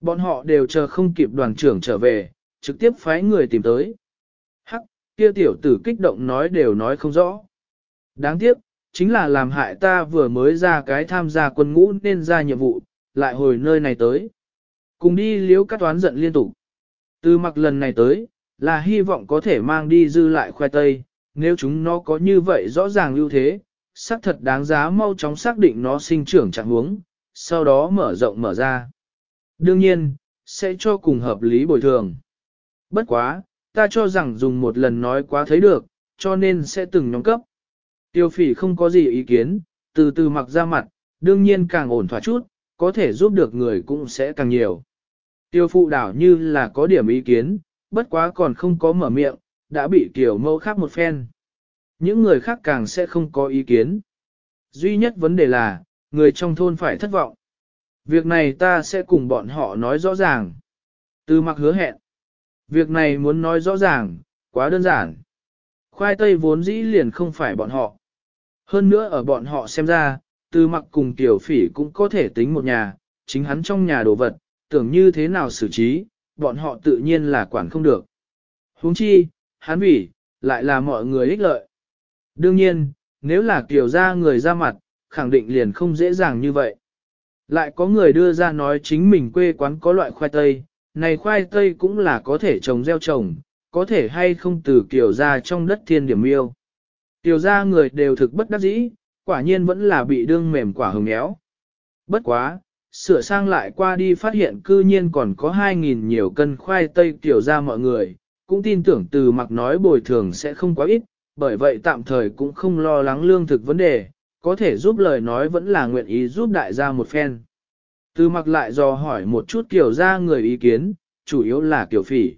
Bọn họ đều chờ không kịp đoàn trưởng trở về, trực tiếp phái người tìm tới. Hắc, kia tiểu tử kích động nói đều nói không rõ. Đáng tiếc, chính là làm hại ta vừa mới ra cái tham gia quân ngũ nên ra nhiệm vụ, lại hồi nơi này tới. Cùng đi liếu các toán giận liên tục. Từ mặc lần này tới, là hy vọng có thể mang đi dư lại khoai tây, nếu chúng nó có như vậy rõ ràng ưu thế, xác thật đáng giá mau chóng xác định nó sinh trưởng trạng huống, sau đó mở rộng mở ra. Đương nhiên, sẽ cho cùng hợp lý bồi thường. Bất quá, ta cho rằng dùng một lần nói quá thấy được, cho nên sẽ từng nhóm cấp. Tiêu phỉ không có gì ý kiến, từ từ mặc ra mặt, đương nhiên càng ổn thỏa chút, có thể giúp được người cũng sẽ càng nhiều. Tiêu phụ đảo như là có điểm ý kiến, bất quá còn không có mở miệng, đã bị kiểu mâu khác một phen. Những người khác càng sẽ không có ý kiến. Duy nhất vấn đề là, người trong thôn phải thất vọng. Việc này ta sẽ cùng bọn họ nói rõ ràng. Từ mặc hứa hẹn. Việc này muốn nói rõ ràng, quá đơn giản. Khoai tây vốn dĩ liền không phải bọn họ. Hơn nữa ở bọn họ xem ra, từ mặc cùng tiểu phỉ cũng có thể tính một nhà, chính hắn trong nhà đồ vật, tưởng như thế nào xử trí, bọn họ tự nhiên là quản không được. huống chi, hắn vì, lại là mọi người ích lợi. Đương nhiên, nếu là kiểu ra người ra mặt, khẳng định liền không dễ dàng như vậy. Lại có người đưa ra nói chính mình quê quán có loại khoai tây, này khoai tây cũng là có thể trồng gieo trồng, có thể hay không từ kiểu ra trong đất thiên điểm yêu. Tiểu ra người đều thực bất đắc dĩ, quả nhiên vẫn là bị đương mềm quả hồng éo. Bất quá, sửa sang lại qua đi phát hiện cư nhiên còn có 2.000 nhiều cân khoai tây tiểu ra mọi người, cũng tin tưởng từ mặc nói bồi thường sẽ không quá ít, bởi vậy tạm thời cũng không lo lắng lương thực vấn đề, có thể giúp lời nói vẫn là nguyện ý giúp đại gia một phen. Từ mặc lại dò hỏi một chút kiểu ra người ý kiến, chủ yếu là kiểu phỉ.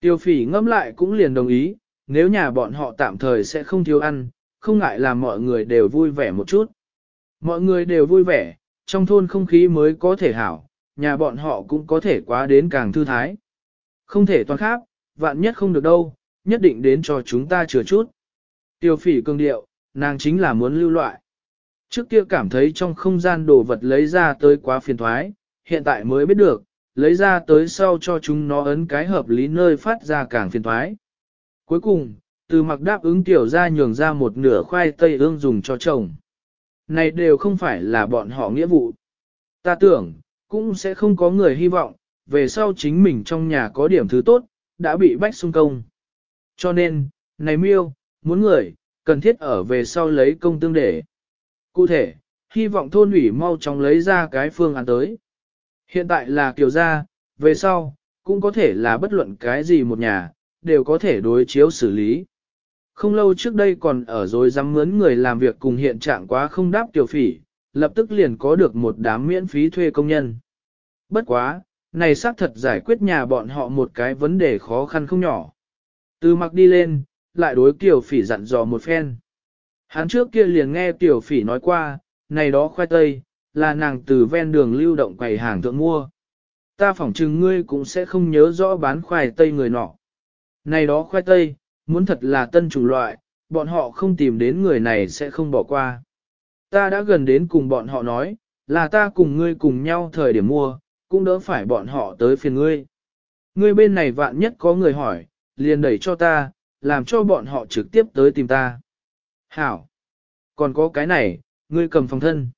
Tiêu phỉ ngâm lại cũng liền đồng ý, nếu nhà bọn họ tạm thời sẽ không thiếu ăn, không ngại làm mọi người đều vui vẻ một chút. Mọi người đều vui vẻ, trong thôn không khí mới có thể hảo, nhà bọn họ cũng có thể quá đến càng thư thái. Không thể toàn khác, vạn nhất không được đâu, nhất định đến cho chúng ta chừa chút. Tiêu phỉ cương điệu, nàng chính là muốn lưu loại. Trước kia cảm thấy trong không gian đồ vật lấy ra tới quá phiền thoái, hiện tại mới biết được, lấy ra tới sau cho chúng nó ấn cái hợp lý nơi phát ra càng phiền thoái. Cuối cùng, từ mặc đáp ứng tiểu ra nhường ra một nửa khoai tây ương dùng cho chồng. Này đều không phải là bọn họ nghĩa vụ. Ta tưởng, cũng sẽ không có người hy vọng, về sau chính mình trong nhà có điểm thứ tốt, đã bị bách xung công. Cho nên, này miêu, muốn người, cần thiết ở về sau lấy công tương để. Cụ thể, hy vọng thôn ủy mau chóng lấy ra cái phương án tới. Hiện tại là kiều gia, về sau, cũng có thể là bất luận cái gì một nhà, đều có thể đối chiếu xử lý. Không lâu trước đây còn ở rồi dám mướn người làm việc cùng hiện trạng quá không đáp tiểu phỉ, lập tức liền có được một đám miễn phí thuê công nhân. Bất quá, này xác thật giải quyết nhà bọn họ một cái vấn đề khó khăn không nhỏ. Từ mặc đi lên, lại đối tiểu phỉ dặn dò một phen. Hắn trước kia liền nghe tiểu phỉ nói qua, này đó khoai tây, là nàng từ ven đường lưu động quầy hàng thượng mua. Ta phỏng chừng ngươi cũng sẽ không nhớ rõ bán khoai tây người nọ. Này đó khoai tây, muốn thật là tân chủng loại, bọn họ không tìm đến người này sẽ không bỏ qua. Ta đã gần đến cùng bọn họ nói, là ta cùng ngươi cùng nhau thời điểm mua, cũng đỡ phải bọn họ tới phiền ngươi. Ngươi bên này vạn nhất có người hỏi, liền đẩy cho ta, làm cho bọn họ trực tiếp tới tìm ta. Hảo! Còn có cái này, ngươi cầm phòng thân.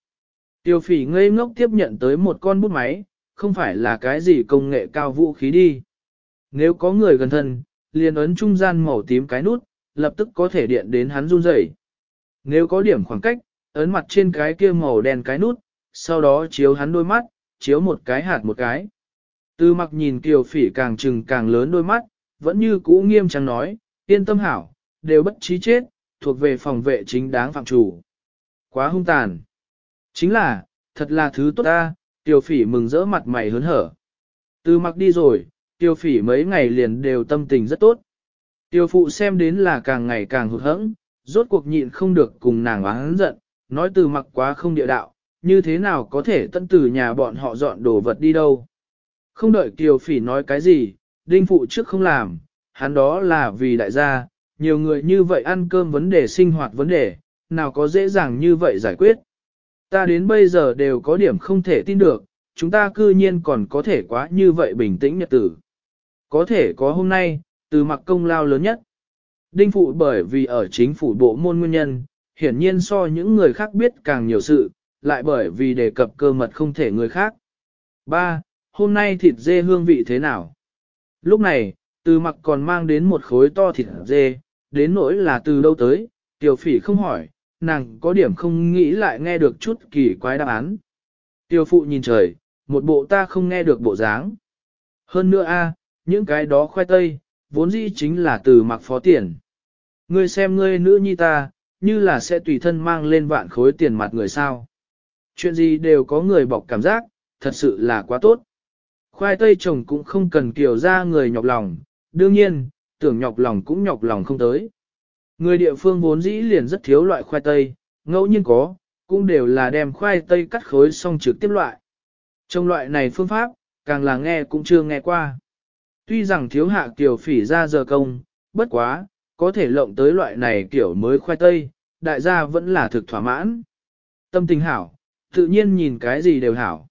Tiêu phỉ ngây ngốc tiếp nhận tới một con bút máy, không phải là cái gì công nghệ cao vũ khí đi. Nếu có người gần thân, liền ấn trung gian màu tím cái nút, lập tức có thể điện đến hắn run rẩy. Nếu có điểm khoảng cách, ấn mặt trên cái kia màu đen cái nút, sau đó chiếu hắn đôi mắt, chiếu một cái hạt một cái. Từ mặc nhìn kiều phỉ càng trừng càng lớn đôi mắt, vẫn như cũ nghiêm trang nói, yên tâm hảo, đều bất trí chết, thuộc về phòng vệ chính đáng phạm chủ. Quá hung tàn. Chính là, thật là thứ tốt ta, tiêu phỉ mừng rỡ mặt mày hớn hở. Từ mặc đi rồi, tiêu phỉ mấy ngày liền đều tâm tình rất tốt. Tiêu phụ xem đến là càng ngày càng hụt hẫng, rốt cuộc nhịn không được cùng nàng oán giận, nói từ mặc quá không địa đạo, như thế nào có thể tận từ nhà bọn họ dọn đồ vật đi đâu. Không đợi Tiêu phỉ nói cái gì, đinh phụ trước không làm, hắn đó là vì đại gia, nhiều người như vậy ăn cơm vấn đề sinh hoạt vấn đề, nào có dễ dàng như vậy giải quyết. Ta đến bây giờ đều có điểm không thể tin được, chúng ta cư nhiên còn có thể quá như vậy bình tĩnh nhật tử. Có thể có hôm nay, từ mặc công lao lớn nhất. Đinh phụ bởi vì ở chính phủ bộ môn nguyên nhân, hiển nhiên so những người khác biết càng nhiều sự, lại bởi vì đề cập cơ mật không thể người khác. 3. Hôm nay thịt dê hương vị thế nào? Lúc này, từ mặc còn mang đến một khối to thịt dê, đến nỗi là từ đâu tới, tiểu phỉ không hỏi, nàng có điểm không nghĩ lại nghe được chút kỳ quái đáp án. tiểu phụ nhìn trời, một bộ ta không nghe được bộ dáng. Hơn nữa a, những cái đó khoai tây, vốn dĩ chính là từ mặc phó tiền. Ngươi xem ngươi nữ nhi ta, như là sẽ tùy thân mang lên vạn khối tiền mặt người sao. Chuyện gì đều có người bọc cảm giác, thật sự là quá tốt. Khoai tây trồng cũng không cần kiểu ra người nhọc lòng, đương nhiên, tưởng nhọc lòng cũng nhọc lòng không tới. Người địa phương vốn dĩ liền rất thiếu loại khoai tây, ngẫu nhiên có, cũng đều là đem khoai tây cắt khối xong trực tiếp loại. Trong loại này phương pháp, càng là nghe cũng chưa nghe qua. Tuy rằng thiếu hạ kiểu phỉ ra giờ công, bất quá, có thể lộng tới loại này kiểu mới khoai tây, đại gia vẫn là thực thỏa mãn. Tâm tình hảo, tự nhiên nhìn cái gì đều hảo.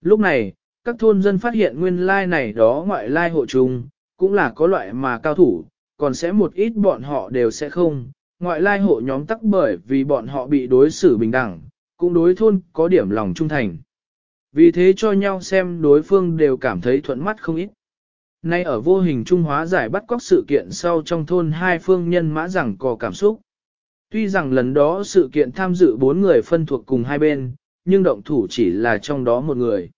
Lúc này, các thôn dân phát hiện nguyên lai này đó ngoại lai hộ trùng, cũng là có loại mà cao thủ, còn sẽ một ít bọn họ đều sẽ không. Ngoại lai hộ nhóm tắc bởi vì bọn họ bị đối xử bình đẳng, cũng đối thôn có điểm lòng trung thành. Vì thế cho nhau xem đối phương đều cảm thấy thuận mắt không ít. Nay ở vô hình trung hóa giải bắt cóc sự kiện sau trong thôn hai phương nhân mã rằng có cảm xúc. Tuy rằng lần đó sự kiện tham dự bốn người phân thuộc cùng hai bên, nhưng động thủ chỉ là trong đó một người.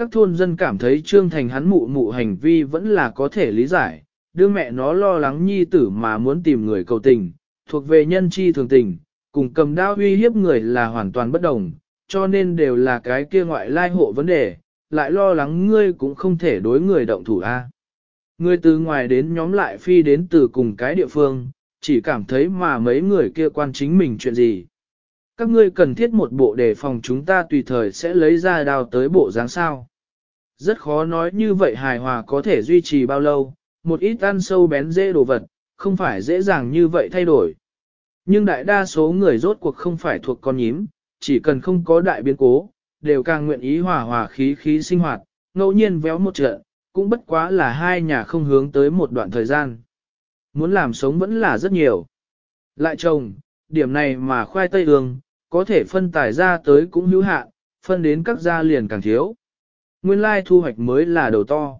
Các thôn dân cảm thấy Trương Thành hắn mụ mụ hành vi vẫn là có thể lý giải, đưa mẹ nó lo lắng nhi tử mà muốn tìm người cầu tình, thuộc về nhân chi thường tình, cùng cầm đao uy hiếp người là hoàn toàn bất đồng, cho nên đều là cái kia ngoại lai hộ vấn đề, lại lo lắng ngươi cũng không thể đối người động thủ a. Người từ ngoài đến nhóm lại phi đến từ cùng cái địa phương, chỉ cảm thấy mà mấy người kia quan chính mình chuyện gì. Các ngươi cần thiết một bộ đề phòng chúng ta tùy thời sẽ lấy ra đao tới bộ dáng sao. Rất khó nói như vậy hài hòa có thể duy trì bao lâu, một ít ăn sâu bén dễ đồ vật, không phải dễ dàng như vậy thay đổi. Nhưng đại đa số người rốt cuộc không phải thuộc con nhím, chỉ cần không có đại biến cố, đều càng nguyện ý hòa hòa khí khí sinh hoạt, ngẫu nhiên véo một trận, cũng bất quá là hai nhà không hướng tới một đoạn thời gian. Muốn làm sống vẫn là rất nhiều. Lại trồng, điểm này mà khoai tây ương, có thể phân tải ra tới cũng hữu hạn, phân đến các gia liền càng thiếu. Nguyên lai thu hoạch mới là đầu to.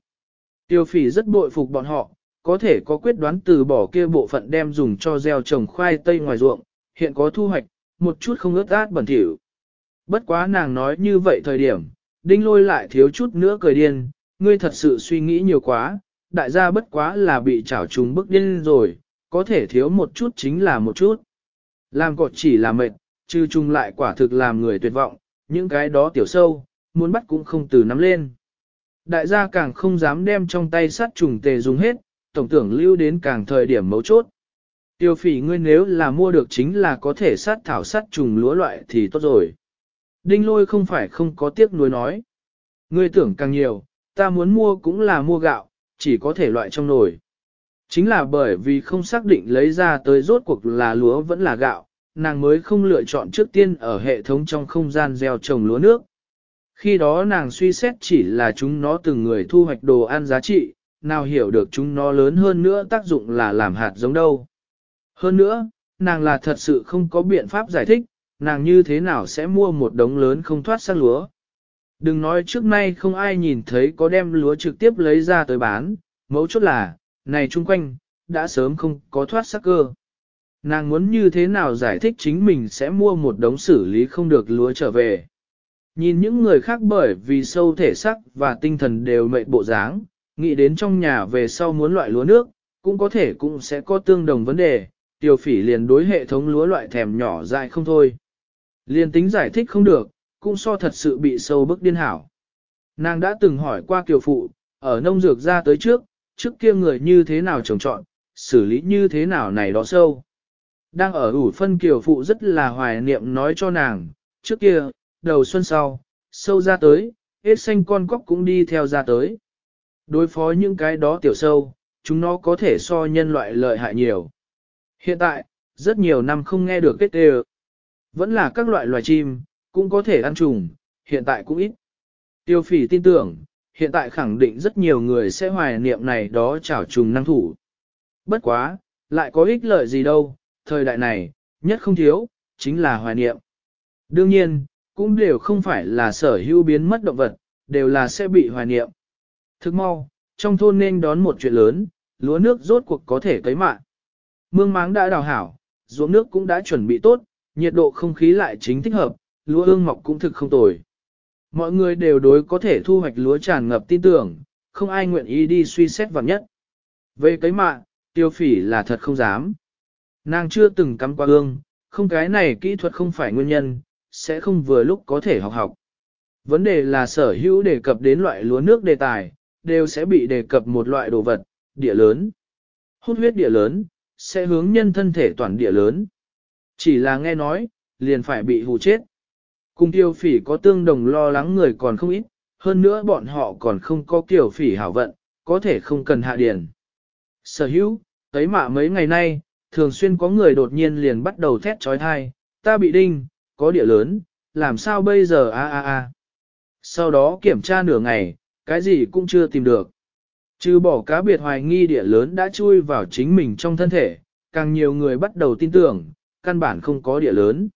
Tiêu phỉ rất bội phục bọn họ, có thể có quyết đoán từ bỏ kia bộ phận đem dùng cho gieo trồng khoai tây ngoài ruộng, hiện có thu hoạch, một chút không ướt át bẩn thỉu. Bất quá nàng nói như vậy thời điểm, đinh lôi lại thiếu chút nữa cười điên, ngươi thật sự suy nghĩ nhiều quá, đại gia bất quá là bị chảo trúng bức điên rồi, có thể thiếu một chút chính là một chút. Làm cọt chỉ là mệt, trừ trùng lại quả thực làm người tuyệt vọng, những cái đó tiểu sâu, muốn bắt cũng không từ nắm lên. Đại gia càng không dám đem trong tay sát trùng tề dùng hết, tổng tưởng lưu đến càng thời điểm mấu chốt. Tiêu phỉ ngươi nếu là mua được chính là có thể sát thảo sát trùng lúa loại thì tốt rồi. Đinh lôi không phải không có tiếc nuối nói. Ngươi tưởng càng nhiều, ta muốn mua cũng là mua gạo, chỉ có thể loại trong nồi. Chính là bởi vì không xác định lấy ra tới rốt cuộc là lúa vẫn là gạo, nàng mới không lựa chọn trước tiên ở hệ thống trong không gian gieo trồng lúa nước. Khi đó nàng suy xét chỉ là chúng nó từng người thu hoạch đồ ăn giá trị, nào hiểu được chúng nó lớn hơn nữa tác dụng là làm hạt giống đâu. Hơn nữa, nàng là thật sự không có biện pháp giải thích, nàng như thế nào sẽ mua một đống lớn không thoát xác lúa. Đừng nói trước nay không ai nhìn thấy có đem lúa trực tiếp lấy ra tới bán, mấu chốt là, này chung quanh, đã sớm không có thoát sắc cơ. Nàng muốn như thế nào giải thích chính mình sẽ mua một đống xử lý không được lúa trở về. Nhìn những người khác bởi vì sâu thể sắc và tinh thần đều mệt bộ dáng, nghĩ đến trong nhà về sau muốn loại lúa nước, cũng có thể cũng sẽ có tương đồng vấn đề, tiêu phỉ liền đối hệ thống lúa loại thèm nhỏ dại không thôi. Liền tính giải thích không được, cũng so thật sự bị sâu bức điên hảo. Nàng đã từng hỏi qua kiều phụ, ở nông dược ra tới trước, trước kia người như thế nào trồng trọn, xử lý như thế nào này đó sâu. Đang ở ủ phân kiều phụ rất là hoài niệm nói cho nàng, trước kia, đầu xuân sau, sâu ra tới, hết xanh con cóc cũng đi theo ra tới. Đối phó những cái đó tiểu sâu, chúng nó có thể so nhân loại lợi hại nhiều. Hiện tại, rất nhiều năm không nghe được kết đều. Vẫn là các loại loài chim, cũng có thể ăn trùng, hiện tại cũng ít. Tiêu phỉ tin tưởng, hiện tại khẳng định rất nhiều người sẽ hoài niệm này đó chảo trùng năng thủ. Bất quá, lại có ích lợi gì đâu, thời đại này, nhất không thiếu, chính là hoài niệm. Đương nhiên, cũng đều không phải là sở hữu biến mất động vật, đều là sẽ bị hoài niệm. Thức mau, trong thôn nên đón một chuyện lớn, lúa nước rốt cuộc có thể cấy mạng. Mương máng đã đào hảo, ruộng nước cũng đã chuẩn bị tốt, nhiệt độ không khí lại chính thích hợp, lúa ương mọc cũng thực không tồi. Mọi người đều đối có thể thu hoạch lúa tràn ngập tin tưởng, không ai nguyện ý đi suy xét vào nhất. Về cấy mạng, tiêu phỉ là thật không dám. Nàng chưa từng cắm qua ương, không cái này kỹ thuật không phải nguyên nhân, sẽ không vừa lúc có thể học học. Vấn đề là sở hữu đề cập đến loại lúa nước đề tài, đều sẽ bị đề cập một loại đồ vật, địa lớn. Hút huyết địa lớn, sẽ hướng nhân thân thể toàn địa lớn. Chỉ là nghe nói, liền phải bị hù chết. Cùng tiêu phỉ có tương đồng lo lắng người còn không ít, hơn nữa bọn họ còn không có kiểu phỉ hảo vận, có thể không cần hạ điển. Sở hữu, thấy mạ mấy ngày nay, thường xuyên có người đột nhiên liền bắt đầu thét trói thai, ta bị đinh, có địa lớn, làm sao bây giờ a a a. Sau đó kiểm tra nửa ngày, cái gì cũng chưa tìm được. Trừ bỏ cá biệt hoài nghi địa lớn đã chui vào chính mình trong thân thể, càng nhiều người bắt đầu tin tưởng, căn bản không có địa lớn.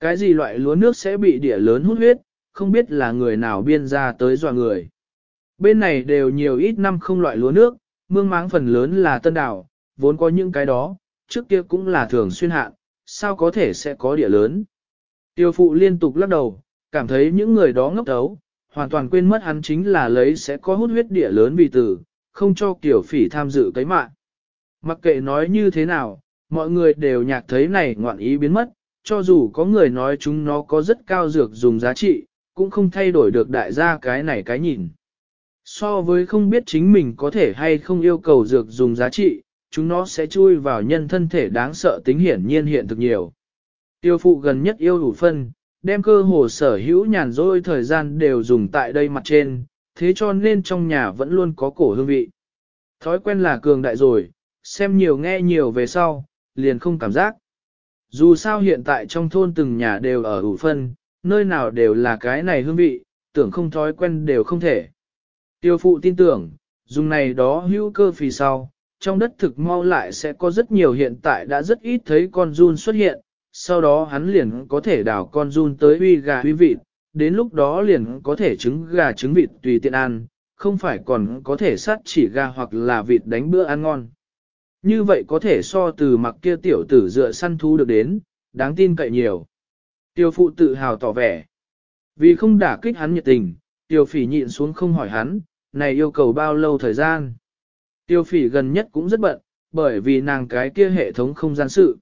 Cái gì loại lúa nước sẽ bị địa lớn hút huyết, không biết là người nào biên ra tới dọa người. Bên này đều nhiều ít năm không loại lúa nước, mương máng phần lớn là tân đảo, vốn có những cái đó, trước kia cũng là thường xuyên hạn, sao có thể sẽ có địa lớn. Tiêu phụ liên tục lắc đầu, cảm thấy những người đó ngốc đấu, hoàn toàn quên mất hắn chính là lấy sẽ có hút huyết địa lớn vì tử, không cho kiểu phỉ tham dự cái mạng. Mặc kệ nói như thế nào, mọi người đều nhạc thấy này ngoạn ý biến mất, cho dù có người nói chúng nó có rất cao dược dùng giá trị, cũng không thay đổi được đại gia cái này cái nhìn. So với không biết chính mình có thể hay không yêu cầu dược dùng giá trị, chúng nó sẽ chui vào nhân thân thể đáng sợ tính hiển nhiên hiện thực nhiều. Tiêu phụ gần nhất yêu đủ phân, đem cơ hồ sở hữu nhàn rỗi thời gian đều dùng tại đây mặt trên, thế cho nên trong nhà vẫn luôn có cổ hương vị. Thói quen là cường đại rồi, xem nhiều nghe nhiều về sau, liền không cảm giác. Dù sao hiện tại trong thôn từng nhà đều ở ủ phân, nơi nào đều là cái này hương vị, tưởng không thói quen đều không thể. Tiêu phụ tin tưởng, dùng này đó hữu cơ phì sau, trong đất thực mau lại sẽ có rất nhiều hiện tại đã rất ít thấy con run xuất hiện, sau đó hắn liền có thể đào con run tới uy gà uy vịt, đến lúc đó liền có thể trứng gà trứng vịt tùy tiện ăn, không phải còn có thể sát chỉ gà hoặc là vịt đánh bữa ăn ngon. Như vậy có thể so từ mặc kia tiểu tử dựa săn thú được đến, đáng tin cậy nhiều. Tiêu phụ tự hào tỏ vẻ. Vì không đả kích hắn nhiệt tình, tiêu phỉ nhịn xuống không hỏi hắn, này yêu cầu bao lâu thời gian. Tiêu phỉ gần nhất cũng rất bận, bởi vì nàng cái kia hệ thống không gian sự.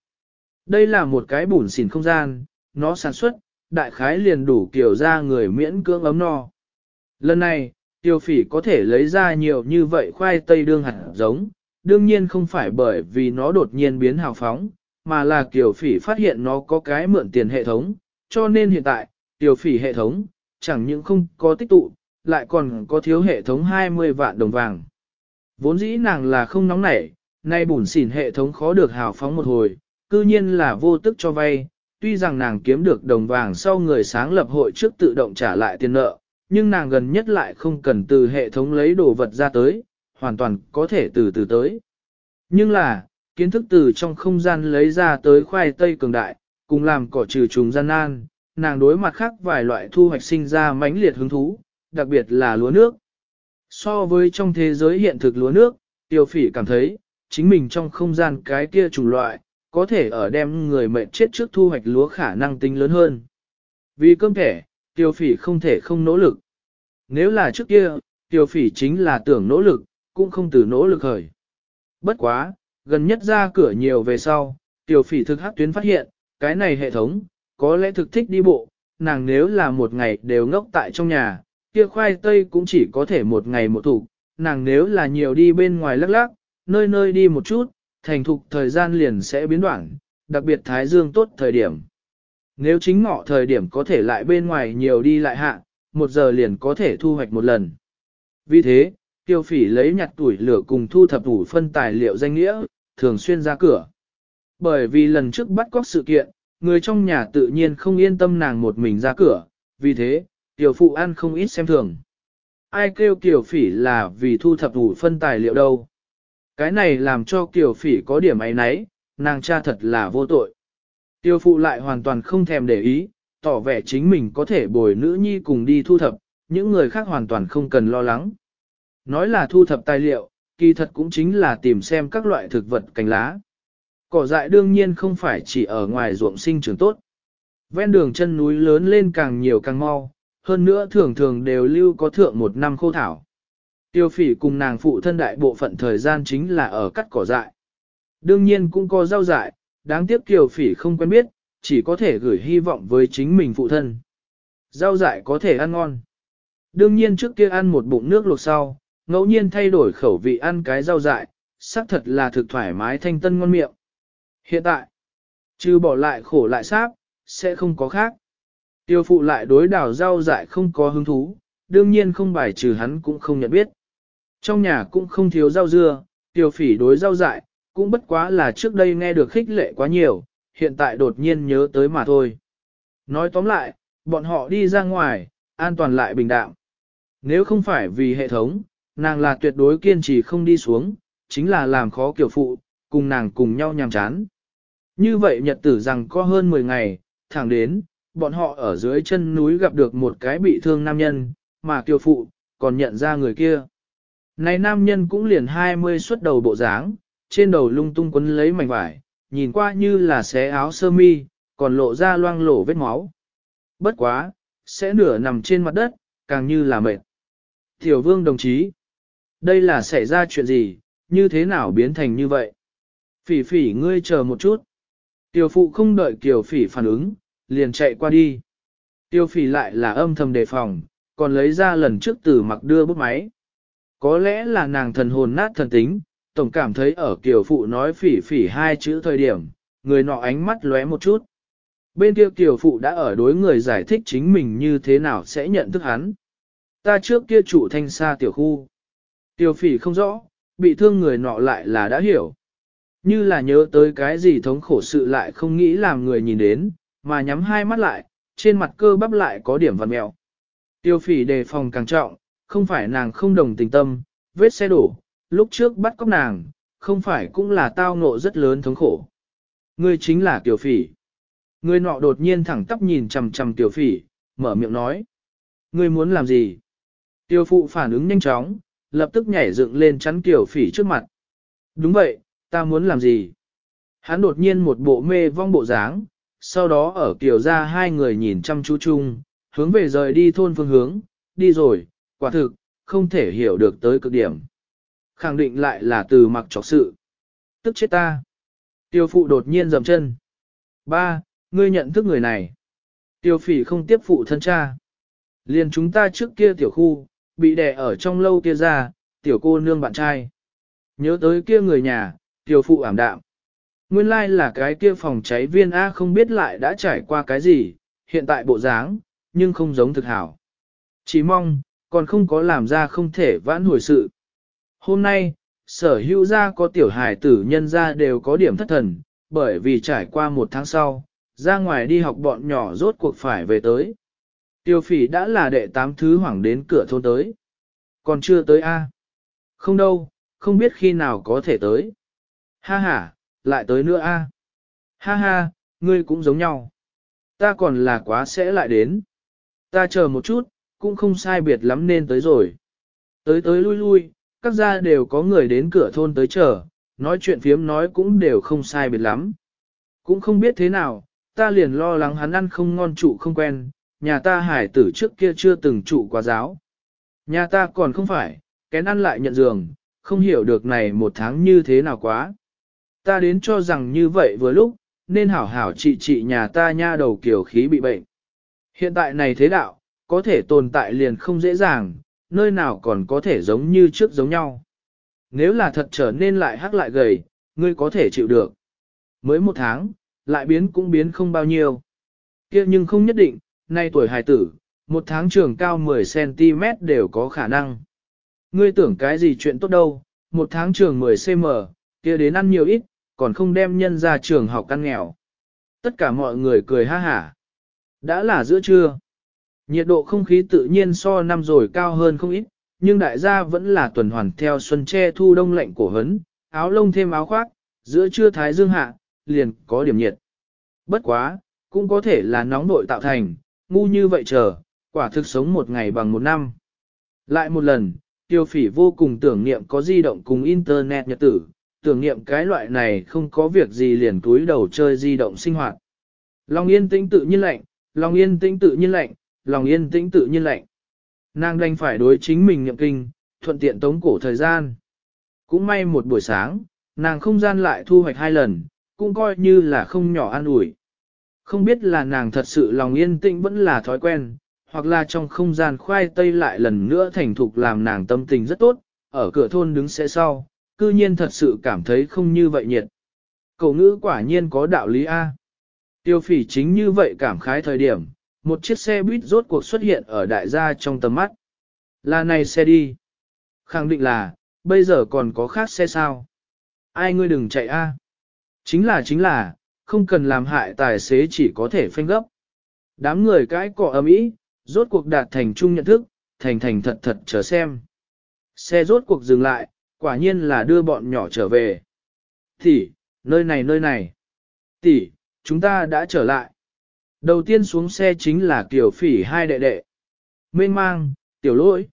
Đây là một cái bùn xỉn không gian, nó sản xuất, đại khái liền đủ kiểu ra người miễn cưỡng ấm no. Lần này, tiêu phỉ có thể lấy ra nhiều như vậy khoai tây đương hạt giống, đương nhiên không phải bởi vì nó đột nhiên biến hào phóng, mà là kiểu phỉ phát hiện nó có cái mượn tiền hệ thống, cho nên hiện tại, tiểu phỉ hệ thống, chẳng những không có tích tụ, lại còn có thiếu hệ thống 20 vạn đồng vàng. Vốn dĩ nàng là không nóng nảy, nay bùn xỉn hệ thống khó được hào phóng một hồi, cư nhiên là vô tức cho vay, tuy rằng nàng kiếm được đồng vàng sau người sáng lập hội trước tự động trả lại tiền nợ, nhưng nàng gần nhất lại không cần từ hệ thống lấy đồ vật ra tới, hoàn toàn có thể từ từ tới. Nhưng là, kiến thức từ trong không gian lấy ra tới khoai tây cường đại, cùng làm cỏ trừ trùng gian nan, nàng đối mặt khác vài loại thu hoạch sinh ra mãnh liệt hứng thú, đặc biệt là lúa nước. So với trong thế giới hiện thực lúa nước, tiêu phỉ cảm thấy, chính mình trong không gian cái kia chủng loại, có thể ở đem người mệnh chết trước thu hoạch lúa khả năng tính lớn hơn. Vì cơm thẻ, tiêu phỉ không thể không nỗ lực. Nếu là trước kia, tiêu phỉ chính là tưởng nỗ lực, cũng không từ nỗ lực khởi. Bất quá, gần nhất ra cửa nhiều về sau, tiểu phỉ thực hắc tuyến phát hiện, cái này hệ thống, có lẽ thực thích đi bộ, nàng nếu là một ngày đều ngốc tại trong nhà, kia khoai tây cũng chỉ có thể một ngày một thủ, nàng nếu là nhiều đi bên ngoài lắc lắc, nơi nơi đi một chút, thành thục thời gian liền sẽ biến đoạn, đặc biệt thái dương tốt thời điểm. Nếu chính ngọ thời điểm có thể lại bên ngoài nhiều đi lại hạ, một giờ liền có thể thu hoạch một lần. Vì thế, tiêu phỉ lấy nhặt tuổi lửa cùng thu thập đủ phân tài liệu danh nghĩa, thường xuyên ra cửa. Bởi vì lần trước bắt cóc sự kiện, người trong nhà tự nhiên không yên tâm nàng một mình ra cửa, vì thế, tiểu phụ ăn không ít xem thường. Ai kêu tiểu phỉ là vì thu thập đủ phân tài liệu đâu. Cái này làm cho kiều phỉ có điểm ấy nấy, nàng cha thật là vô tội. Tiêu phụ lại hoàn toàn không thèm để ý, tỏ vẻ chính mình có thể bồi nữ nhi cùng đi thu thập, những người khác hoàn toàn không cần lo lắng. Nói là thu thập tài liệu, kỳ thật cũng chính là tìm xem các loại thực vật cành lá. Cỏ dại đương nhiên không phải chỉ ở ngoài ruộng sinh trưởng tốt. Ven đường chân núi lớn lên càng nhiều càng mau, hơn nữa thường thường đều lưu có thượng một năm khô thảo. Tiêu phỉ cùng nàng phụ thân đại bộ phận thời gian chính là ở cắt cỏ dại. Đương nhiên cũng có rau dại, đáng tiếc kiều phỉ không quen biết, chỉ có thể gửi hy vọng với chính mình phụ thân. Rau dại có thể ăn ngon. Đương nhiên trước kia ăn một bụng nước luộc sau, ngẫu nhiên thay đổi khẩu vị ăn cái rau dại, xác thật là thực thoải mái thanh tân ngon miệng. Hiện tại, trừ bỏ lại khổ lại sáp, sẽ không có khác. Tiêu phụ lại đối đảo rau dại không có hứng thú, đương nhiên không bài trừ hắn cũng không nhận biết. Trong nhà cũng không thiếu rau dưa, tiêu phỉ đối rau dại, cũng bất quá là trước đây nghe được khích lệ quá nhiều, hiện tại đột nhiên nhớ tới mà thôi. Nói tóm lại, bọn họ đi ra ngoài, an toàn lại bình đạm. Nếu không phải vì hệ thống, nàng là tuyệt đối kiên trì không đi xuống, chính là làm khó kiểu phụ, cùng nàng cùng nhau nhàm chán. Như vậy nhật tử rằng có hơn 10 ngày, thẳng đến, bọn họ ở dưới chân núi gặp được một cái bị thương nam nhân, mà kiều phụ, còn nhận ra người kia. Này nam nhân cũng liền 20 xuất đầu bộ dáng, trên đầu lung tung quấn lấy mảnh vải, nhìn qua như là xé áo sơ mi, còn lộ ra loang lổ vết máu. Bất quá, sẽ nửa nằm trên mặt đất, càng như là mệt. Tiểu vương đồng chí, đây là xảy ra chuyện gì, như thế nào biến thành như vậy? Phỉ phỉ ngươi chờ một chút. Tiểu phụ không đợi Kiều phỉ phản ứng, liền chạy qua đi. Tiêu phỉ lại là âm thầm đề phòng, còn lấy ra lần trước từ mặc đưa bút máy. Có lẽ là nàng thần hồn nát thần tính, tổng cảm thấy ở kiểu phụ nói phỉ phỉ hai chữ thời điểm, người nọ ánh mắt lóe một chút. Bên kia tiểu phụ đã ở đối người giải thích chính mình như thế nào sẽ nhận thức hắn. Ta trước kia chủ thanh xa tiểu khu. Tiểu phỉ không rõ, bị thương người nọ lại là đã hiểu. Như là nhớ tới cái gì thống khổ sự lại không nghĩ làm người nhìn đến, mà nhắm hai mắt lại, trên mặt cơ bắp lại có điểm vằn mẹo. Tiêu phỉ đề phòng càng trọng, không phải nàng không đồng tình tâm, vết xe đổ, lúc trước bắt cóc nàng, không phải cũng là tao ngộ rất lớn thống khổ. Ngươi chính là tiểu phỉ. Ngươi nọ đột nhiên thẳng tắp nhìn chằm chằm tiểu phỉ, mở miệng nói. Ngươi muốn làm gì? Tiêu phụ phản ứng nhanh chóng, lập tức nhảy dựng lên chắn tiểu phỉ trước mặt. Đúng vậy, ta muốn làm gì? Hắn đột nhiên một bộ mê vong bộ dáng, sau đó ở kiểu ra hai người nhìn chăm chú chung, hướng về rời đi thôn phương hướng, đi rồi, quả thực, không thể hiểu được tới cực điểm. Khẳng định lại là từ mặc trọc sự. Tức chết ta. Tiêu phụ đột nhiên dầm chân. Ba, ngươi nhận thức người này. Tiêu phỉ không tiếp phụ thân cha. Liền chúng ta trước kia tiểu khu, bị đè ở trong lâu kia ra, tiểu cô nương bạn trai. Nhớ tới kia người nhà, tiểu phụ ảm đạm. Nguyên lai like là cái kia phòng cháy viên A không biết lại đã trải qua cái gì, hiện tại bộ dáng, nhưng không giống thực hảo. Chỉ mong, còn không có làm ra không thể vãn hồi sự. Hôm nay, sở hữu gia có tiểu hải tử nhân gia đều có điểm thất thần, bởi vì trải qua một tháng sau, ra ngoài đi học bọn nhỏ rốt cuộc phải về tới. Tiêu phỉ đã là đệ tám thứ hoảng đến cửa thôn tới. Còn chưa tới A. Không đâu, không biết khi nào có thể tới. Ha ha, lại tới nữa a. Ha ha, ngươi cũng giống nhau. Ta còn là quá sẽ lại đến. Ta chờ một chút, cũng không sai biệt lắm nên tới rồi. Tới tới lui lui, các gia đều có người đến cửa thôn tới chờ, nói chuyện phiếm nói cũng đều không sai biệt lắm. Cũng không biết thế nào, ta liền lo lắng hắn ăn không ngon trụ không quen, nhà ta hải tử trước kia chưa từng trụ quá giáo. Nhà ta còn không phải, kén ăn lại nhận giường, không hiểu được này một tháng như thế nào quá. Ta đến cho rằng như vậy vừa lúc, nên hảo hảo trị trị nhà ta nha đầu kiểu khí bị bệnh. Hiện tại này thế đạo, có thể tồn tại liền không dễ dàng, nơi nào còn có thể giống như trước giống nhau. Nếu là thật trở nên lại hắc lại gầy, ngươi có thể chịu được. Mới một tháng, lại biến cũng biến không bao nhiêu. kia nhưng không nhất định, nay tuổi hài tử, một tháng trường cao 10cm đều có khả năng. Ngươi tưởng cái gì chuyện tốt đâu, một tháng trường 10cm, kia đến ăn nhiều ít, còn không đem nhân ra trường học căn nghèo. Tất cả mọi người cười ha hả. Đã là giữa trưa. Nhiệt độ không khí tự nhiên so năm rồi cao hơn không ít, nhưng đại gia vẫn là tuần hoàn theo xuân che thu đông lạnh cổ hấn, áo lông thêm áo khoác, giữa trưa thái dương hạ, liền có điểm nhiệt. Bất quá, cũng có thể là nóng nội tạo thành, ngu như vậy chờ, quả thực sống một ngày bằng một năm. Lại một lần, tiêu phỉ vô cùng tưởng niệm có di động cùng internet nhật tử, tưởng niệm cái loại này không có việc gì liền túi đầu chơi di động sinh hoạt. Long yên tĩnh tự nhiên lạnh, Long yên tĩnh tự nhiên lạnh, lòng yên tĩnh tự nhiên lạnh. Nàng đành phải đối chính mình nhậm kinh, thuận tiện tống cổ thời gian. Cũng may một buổi sáng, nàng không gian lại thu hoạch hai lần, cũng coi như là không nhỏ an ủi. Không biết là nàng thật sự lòng yên tĩnh vẫn là thói quen, hoặc là trong không gian khoai tây lại lần nữa thành thục làm nàng tâm tình rất tốt, ở cửa thôn đứng sẽ sau, cư nhiên thật sự cảm thấy không như vậy nhiệt. Cậu ngữ quả nhiên có đạo lý A. Tiêu phỉ chính như vậy cảm khái thời điểm, một chiếc xe buýt rốt cuộc xuất hiện ở đại gia trong tầm mắt. Là này xe đi. Khẳng định là, bây giờ còn có khác xe sao. Ai ngươi đừng chạy a. Chính là chính là, không cần làm hại tài xế chỉ có thể phanh gấp. Đám người cãi cọ ấm ý, rốt cuộc đạt thành chung nhận thức, thành thành thật thật chờ xem. Xe rốt cuộc dừng lại, quả nhiên là đưa bọn nhỏ trở về. Tỷ, nơi này nơi này. Tỷ, chúng ta đã trở lại. Đầu tiên xuống xe chính là tiểu phỉ hai đệ đệ. Mênh mang, tiểu lỗi.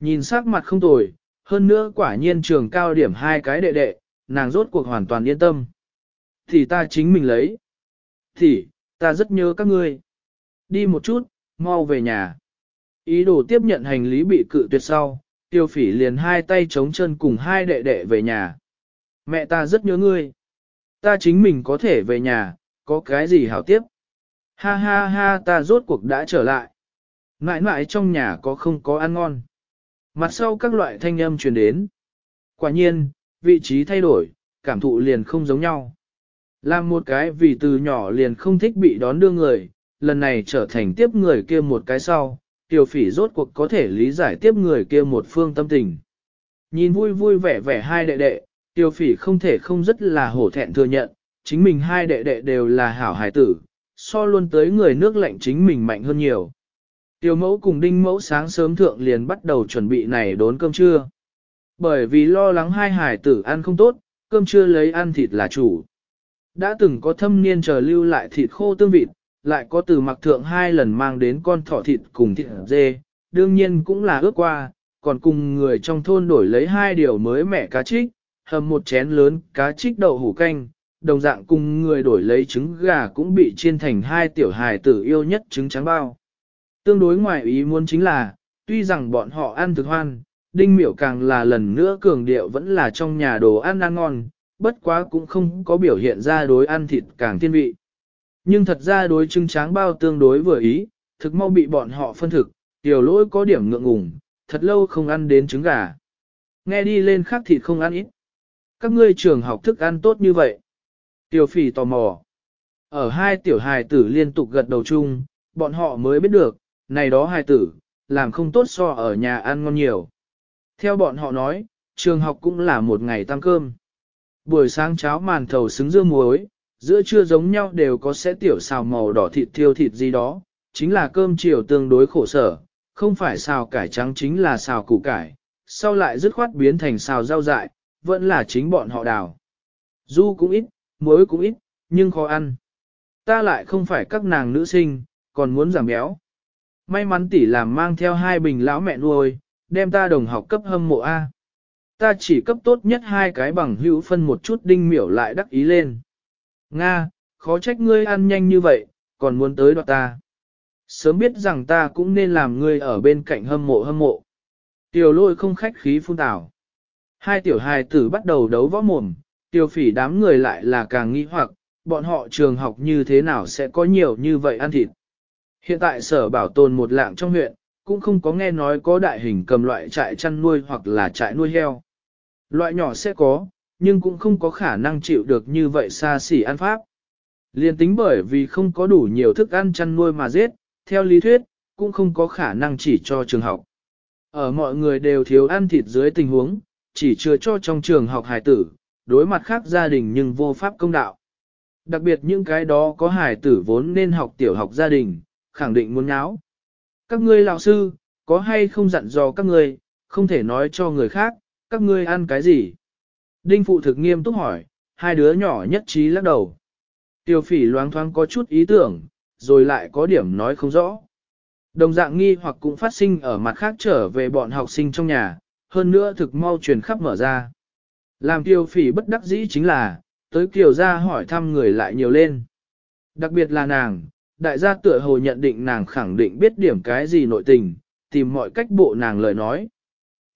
Nhìn sắc mặt không tồi, hơn nữa quả nhiên trường cao điểm hai cái đệ đệ, nàng rốt cuộc hoàn toàn yên tâm. Thì ta chính mình lấy. Thì, ta rất nhớ các ngươi. Đi một chút, mau về nhà. Ý đồ tiếp nhận hành lý bị cự tuyệt sau, tiêu phỉ liền hai tay chống chân cùng hai đệ đệ về nhà. Mẹ ta rất nhớ ngươi. Ta chính mình có thể về nhà, có cái gì hảo tiếp. Ha ha ha ta rốt cuộc đã trở lại. Mãi mãi trong nhà có không có ăn ngon. Mặt sau các loại thanh âm truyền đến. Quả nhiên, vị trí thay đổi, cảm thụ liền không giống nhau. Làm một cái vì từ nhỏ liền không thích bị đón đưa người, lần này trở thành tiếp người kia một cái sau, tiểu phỉ rốt cuộc có thể lý giải tiếp người kia một phương tâm tình. Nhìn vui vui vẻ vẻ hai đệ đệ, tiểu phỉ không thể không rất là hổ thẹn thừa nhận, chính mình hai đệ đệ đều là hảo hải tử, so luôn tới người nước lạnh chính mình mạnh hơn nhiều. Tiểu mẫu cùng đinh mẫu sáng sớm thượng liền bắt đầu chuẩn bị này đốn cơm trưa. Bởi vì lo lắng hai hải tử ăn không tốt, cơm trưa lấy ăn thịt là chủ. Đã từng có thâm niên chờ lưu lại thịt khô tương vịt, lại có từ mặc thượng hai lần mang đến con thỏ thịt cùng thịt dê, đương nhiên cũng là ước qua, còn cùng người trong thôn đổi lấy hai điều mới mẻ cá trích, hầm một chén lớn cá trích đậu hủ canh, đồng dạng cùng người đổi lấy trứng gà cũng bị chiên thành hai tiểu hài tử yêu nhất trứng trắng bao. Tương đối ngoài ý muốn chính là, tuy rằng bọn họ ăn thực hoan, đinh miểu càng là lần nữa cường điệu vẫn là trong nhà đồ ăn ăn ngon, bất quá cũng không có biểu hiện ra đối ăn thịt càng thiên vị. Nhưng thật ra đối trứng tráng bao tương đối vừa ý, thực mau bị bọn họ phân thực, tiểu lỗi có điểm ngượng ngùng, thật lâu không ăn đến trứng gà. Nghe đi lên khác thịt không ăn ít. Các ngươi trường học thức ăn tốt như vậy. Tiểu phỉ tò mò. Ở hai tiểu hài tử liên tục gật đầu chung, bọn họ mới biết được, này đó hài tử, làm không tốt so ở nhà ăn ngon nhiều. Theo bọn họ nói, trường học cũng là một ngày tăng cơm. Buổi sáng cháo màn thầu xứng dưa muối, giữa trưa giống nhau đều có sẽ tiểu xào màu đỏ thịt thiêu thịt gì đó, chính là cơm chiều tương đối khổ sở, không phải xào cải trắng chính là xào củ cải, sau lại dứt khoát biến thành xào rau dại, vẫn là chính bọn họ đào. Du cũng ít, muối cũng ít, nhưng khó ăn. Ta lại không phải các nàng nữ sinh, còn muốn giảm béo. May mắn tỷ làm mang theo hai bình lão mẹ nuôi, đem ta đồng học cấp hâm mộ A. Ta chỉ cấp tốt nhất hai cái bằng hữu phân một chút đinh miểu lại đắc ý lên. Nga, khó trách ngươi ăn nhanh như vậy, còn muốn tới đoạt ta. Sớm biết rằng ta cũng nên làm ngươi ở bên cạnh hâm mộ hâm mộ. Tiểu lôi không khách khí phun tảo. Hai tiểu hài tử bắt đầu đấu võ mồm, tiêu phỉ đám người lại là càng nghi hoặc, bọn họ trường học như thế nào sẽ có nhiều như vậy ăn thịt. Hiện tại sở bảo tồn một lạng trong huyện, cũng không có nghe nói có đại hình cầm loại trại chăn nuôi hoặc là trại nuôi heo. Loại nhỏ sẽ có, nhưng cũng không có khả năng chịu được như vậy xa xỉ ăn pháp. Liên tính bởi vì không có đủ nhiều thức ăn chăn nuôi mà giết, theo lý thuyết, cũng không có khả năng chỉ cho trường học. Ở mọi người đều thiếu ăn thịt dưới tình huống, chỉ chưa cho trong trường học hài tử, đối mặt khác gia đình nhưng vô pháp công đạo. Đặc biệt những cái đó có hài tử vốn nên học tiểu học gia đình, khẳng định muốn nháo. Các ngươi lão sư, có hay không dặn dò các ngươi, không thể nói cho người khác, các ngươi ăn cái gì? Đinh phụ thực nghiêm túc hỏi, hai đứa nhỏ nhất trí lắc đầu. Tiêu phỉ loáng thoáng có chút ý tưởng, rồi lại có điểm nói không rõ. Đồng dạng nghi hoặc cũng phát sinh ở mặt khác trở về bọn học sinh trong nhà, hơn nữa thực mau truyền khắp mở ra. Làm tiêu phỉ bất đắc dĩ chính là, tới kiều ra hỏi thăm người lại nhiều lên. Đặc biệt là nàng, đại gia tựa hồ nhận định nàng khẳng định biết điểm cái gì nội tình, tìm mọi cách bộ nàng lời nói.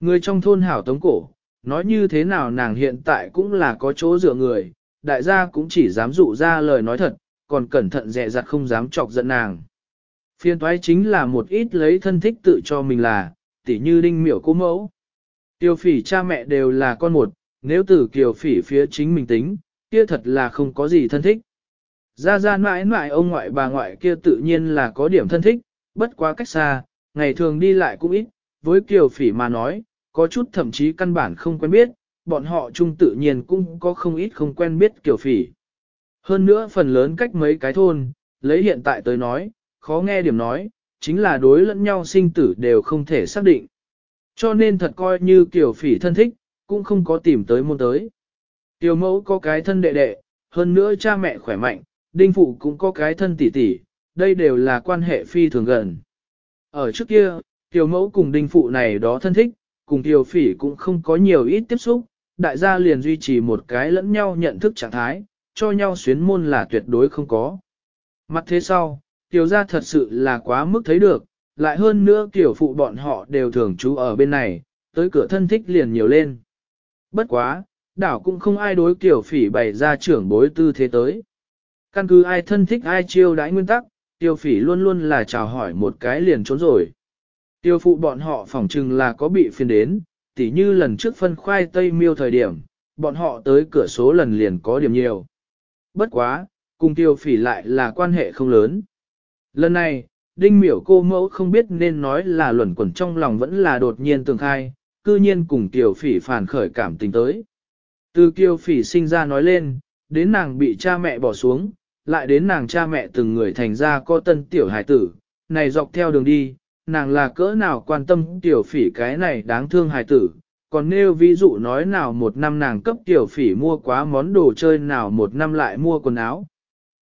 Người trong thôn hảo tống cổ, nói như thế nào nàng hiện tại cũng là có chỗ dựa người, đại gia cũng chỉ dám dụ ra lời nói thật, còn cẩn thận dè dặt không dám chọc giận nàng. Phiên toái chính là một ít lấy thân thích tự cho mình là, tỉ như đinh miểu cô mẫu. Tiêu phỉ cha mẹ đều là con một, nếu từ kiều phỉ phía chính mình tính, kia thật là không có gì thân thích. Ra ra mãi mãi ông ngoại bà ngoại kia tự nhiên là có điểm thân thích, bất quá cách xa, ngày thường đi lại cũng ít, với kiều phỉ mà nói, có chút thậm chí căn bản không quen biết, bọn họ chung tự nhiên cũng có không ít không quen biết kiều phỉ. Hơn nữa phần lớn cách mấy cái thôn, lấy hiện tại tới nói, khó nghe điểm nói, chính là đối lẫn nhau sinh tử đều không thể xác định. Cho nên thật coi như kiểu phỉ thân thích, cũng không có tìm tới môn tới. Tiểu mẫu có cái thân đệ đệ, hơn nữa cha mẹ khỏe mạnh, đinh phụ cũng có cái thân tỷ tỷ, đây đều là quan hệ phi thường gần. Ở trước kia, tiểu mẫu cùng đinh phụ này đó thân thích, cùng tiểu phỉ cũng không có nhiều ít tiếp xúc, đại gia liền duy trì một cái lẫn nhau nhận thức trạng thái, cho nhau xuyến môn là tuyệt đối không có. Mặt thế sau, tiểu gia thật sự là quá mức thấy được, lại hơn nữa tiểu phụ bọn họ đều thường trú ở bên này, tới cửa thân thích liền nhiều lên. Bất quá, đảo cũng không ai đối tiểu phỉ bày ra trưởng bối tư thế tới. Căn cứ ai thân thích ai chiêu đãi nguyên tắc, tiểu phỉ luôn luôn là chào hỏi một cái liền trốn rồi. Tiêu phụ bọn họ phỏng chừng là có bị phiền đến, tỉ như lần trước phân khoai tây miêu thời điểm, bọn họ tới cửa số lần liền có điểm nhiều. Bất quá, cùng tiêu phỉ lại là quan hệ không lớn. Lần này, đinh miểu cô mẫu không biết nên nói là luẩn quẩn trong lòng vẫn là đột nhiên tường khai, cư nhiên cùng Kiều phỉ phản khởi cảm tình tới. Từ Kiều phỉ sinh ra nói lên, đến nàng bị cha mẹ bỏ xuống, lại đến nàng cha mẹ từng người thành ra có tân tiểu hải tử, này dọc theo đường đi, nàng là cỡ nào quan tâm tiểu phỉ cái này đáng thương hải tử, còn nêu ví dụ nói nào một năm nàng cấp tiểu phỉ mua quá món đồ chơi nào một năm lại mua quần áo.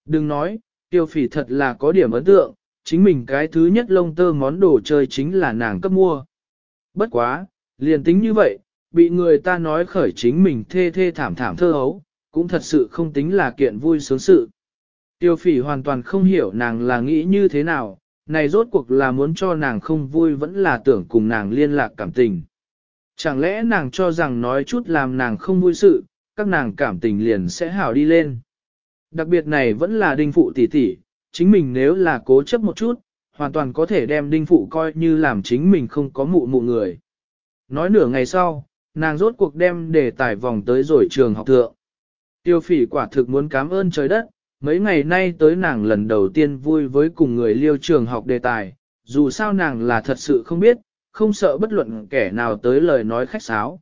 Đừng nói, tiểu phỉ thật là có điểm ấn tượng, chính mình cái thứ nhất lông tơ món đồ chơi chính là nàng cấp mua. Bất quá, liền tính như vậy, bị người ta nói khởi chính mình thê thê thảm thảm thơ hấu, cũng thật sự không tính là kiện vui sướng sự. Tiêu phỉ hoàn toàn không hiểu nàng là nghĩ như thế nào, này rốt cuộc là muốn cho nàng không vui vẫn là tưởng cùng nàng liên lạc cảm tình. Chẳng lẽ nàng cho rằng nói chút làm nàng không vui sự, các nàng cảm tình liền sẽ hảo đi lên. Đặc biệt này vẫn là đinh phụ tỷ tỷ, chính mình nếu là cố chấp một chút, hoàn toàn có thể đem đinh phụ coi như làm chính mình không có mụ mụ người. Nói nửa ngày sau, nàng rốt cuộc đem đề tài vòng tới rồi trường học thượng. Tiêu phỉ quả thực muốn cảm ơn trời đất, mấy ngày nay tới nàng lần đầu tiên vui với cùng người liêu trường học đề tài, dù sao nàng là thật sự không biết, không sợ bất luận kẻ nào tới lời nói khách sáo.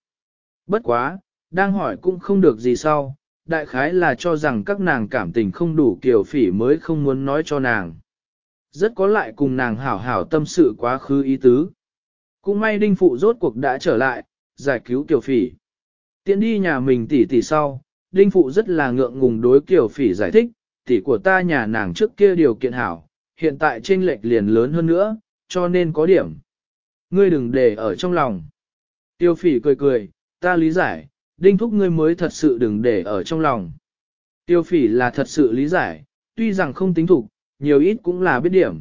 Bất quá, đang hỏi cũng không được gì sau, đại khái là cho rằng các nàng cảm tình không đủ kiểu phỉ mới không muốn nói cho nàng. Rất có lại cùng nàng hảo hảo tâm sự quá khứ ý tứ. Cũng may đinh phụ rốt cuộc đã trở lại, giải cứu kiều phỉ. Tiện đi nhà mình tỉ tỉ sau, đinh phụ rất là ngượng ngùng đối kiểu phỉ giải thích, tỷ của ta nhà nàng trước kia điều kiện hảo, hiện tại chênh lệch liền lớn hơn nữa, cho nên có điểm. Ngươi đừng để ở trong lòng. Tiêu phỉ cười cười, ta lý giải, đinh thúc ngươi mới thật sự đừng để ở trong lòng. Tiêu phỉ là thật sự lý giải, tuy rằng không tính thục, nhiều ít cũng là biết điểm.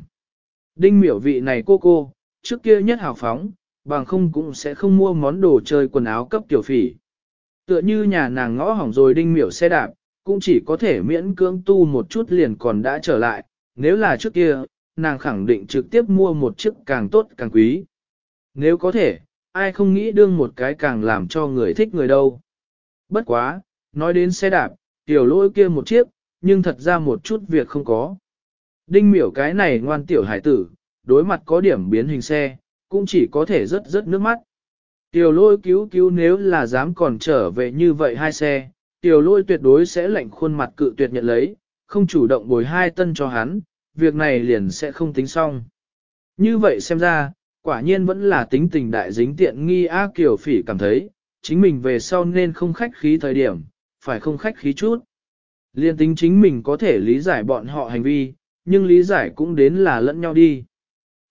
Đinh miểu vị này cô cô, trước kia nhất hào phóng, bằng không cũng sẽ không mua món đồ chơi quần áo cấp tiểu phỉ. Tựa như nhà nàng ngõ hỏng rồi đinh miểu xe đạp, cũng chỉ có thể miễn cưỡng tu một chút liền còn đã trở lại, nếu là trước kia, nàng khẳng định trực tiếp mua một chiếc càng tốt càng quý. Nếu có thể, ai không nghĩ đương một cái càng làm cho người thích người đâu. Bất quá, nói đến xe đạp, tiểu lỗi kia một chiếc, nhưng thật ra một chút việc không có. Đinh miểu cái này ngoan tiểu hải tử, đối mặt có điểm biến hình xe, cũng chỉ có thể rất rất nước mắt. Tiểu lôi cứu cứu nếu là dám còn trở về như vậy hai xe, tiểu lôi tuyệt đối sẽ lạnh khuôn mặt cự tuyệt nhận lấy, không chủ động bồi hai tân cho hắn, việc này liền sẽ không tính xong. Như vậy xem ra, quả nhiên vẫn là tính tình đại dính tiện nghi ác kiểu phỉ cảm thấy, chính mình về sau nên không khách khí thời điểm, phải không khách khí chút. Liên tính chính mình có thể lý giải bọn họ hành vi, nhưng lý giải cũng đến là lẫn nhau đi.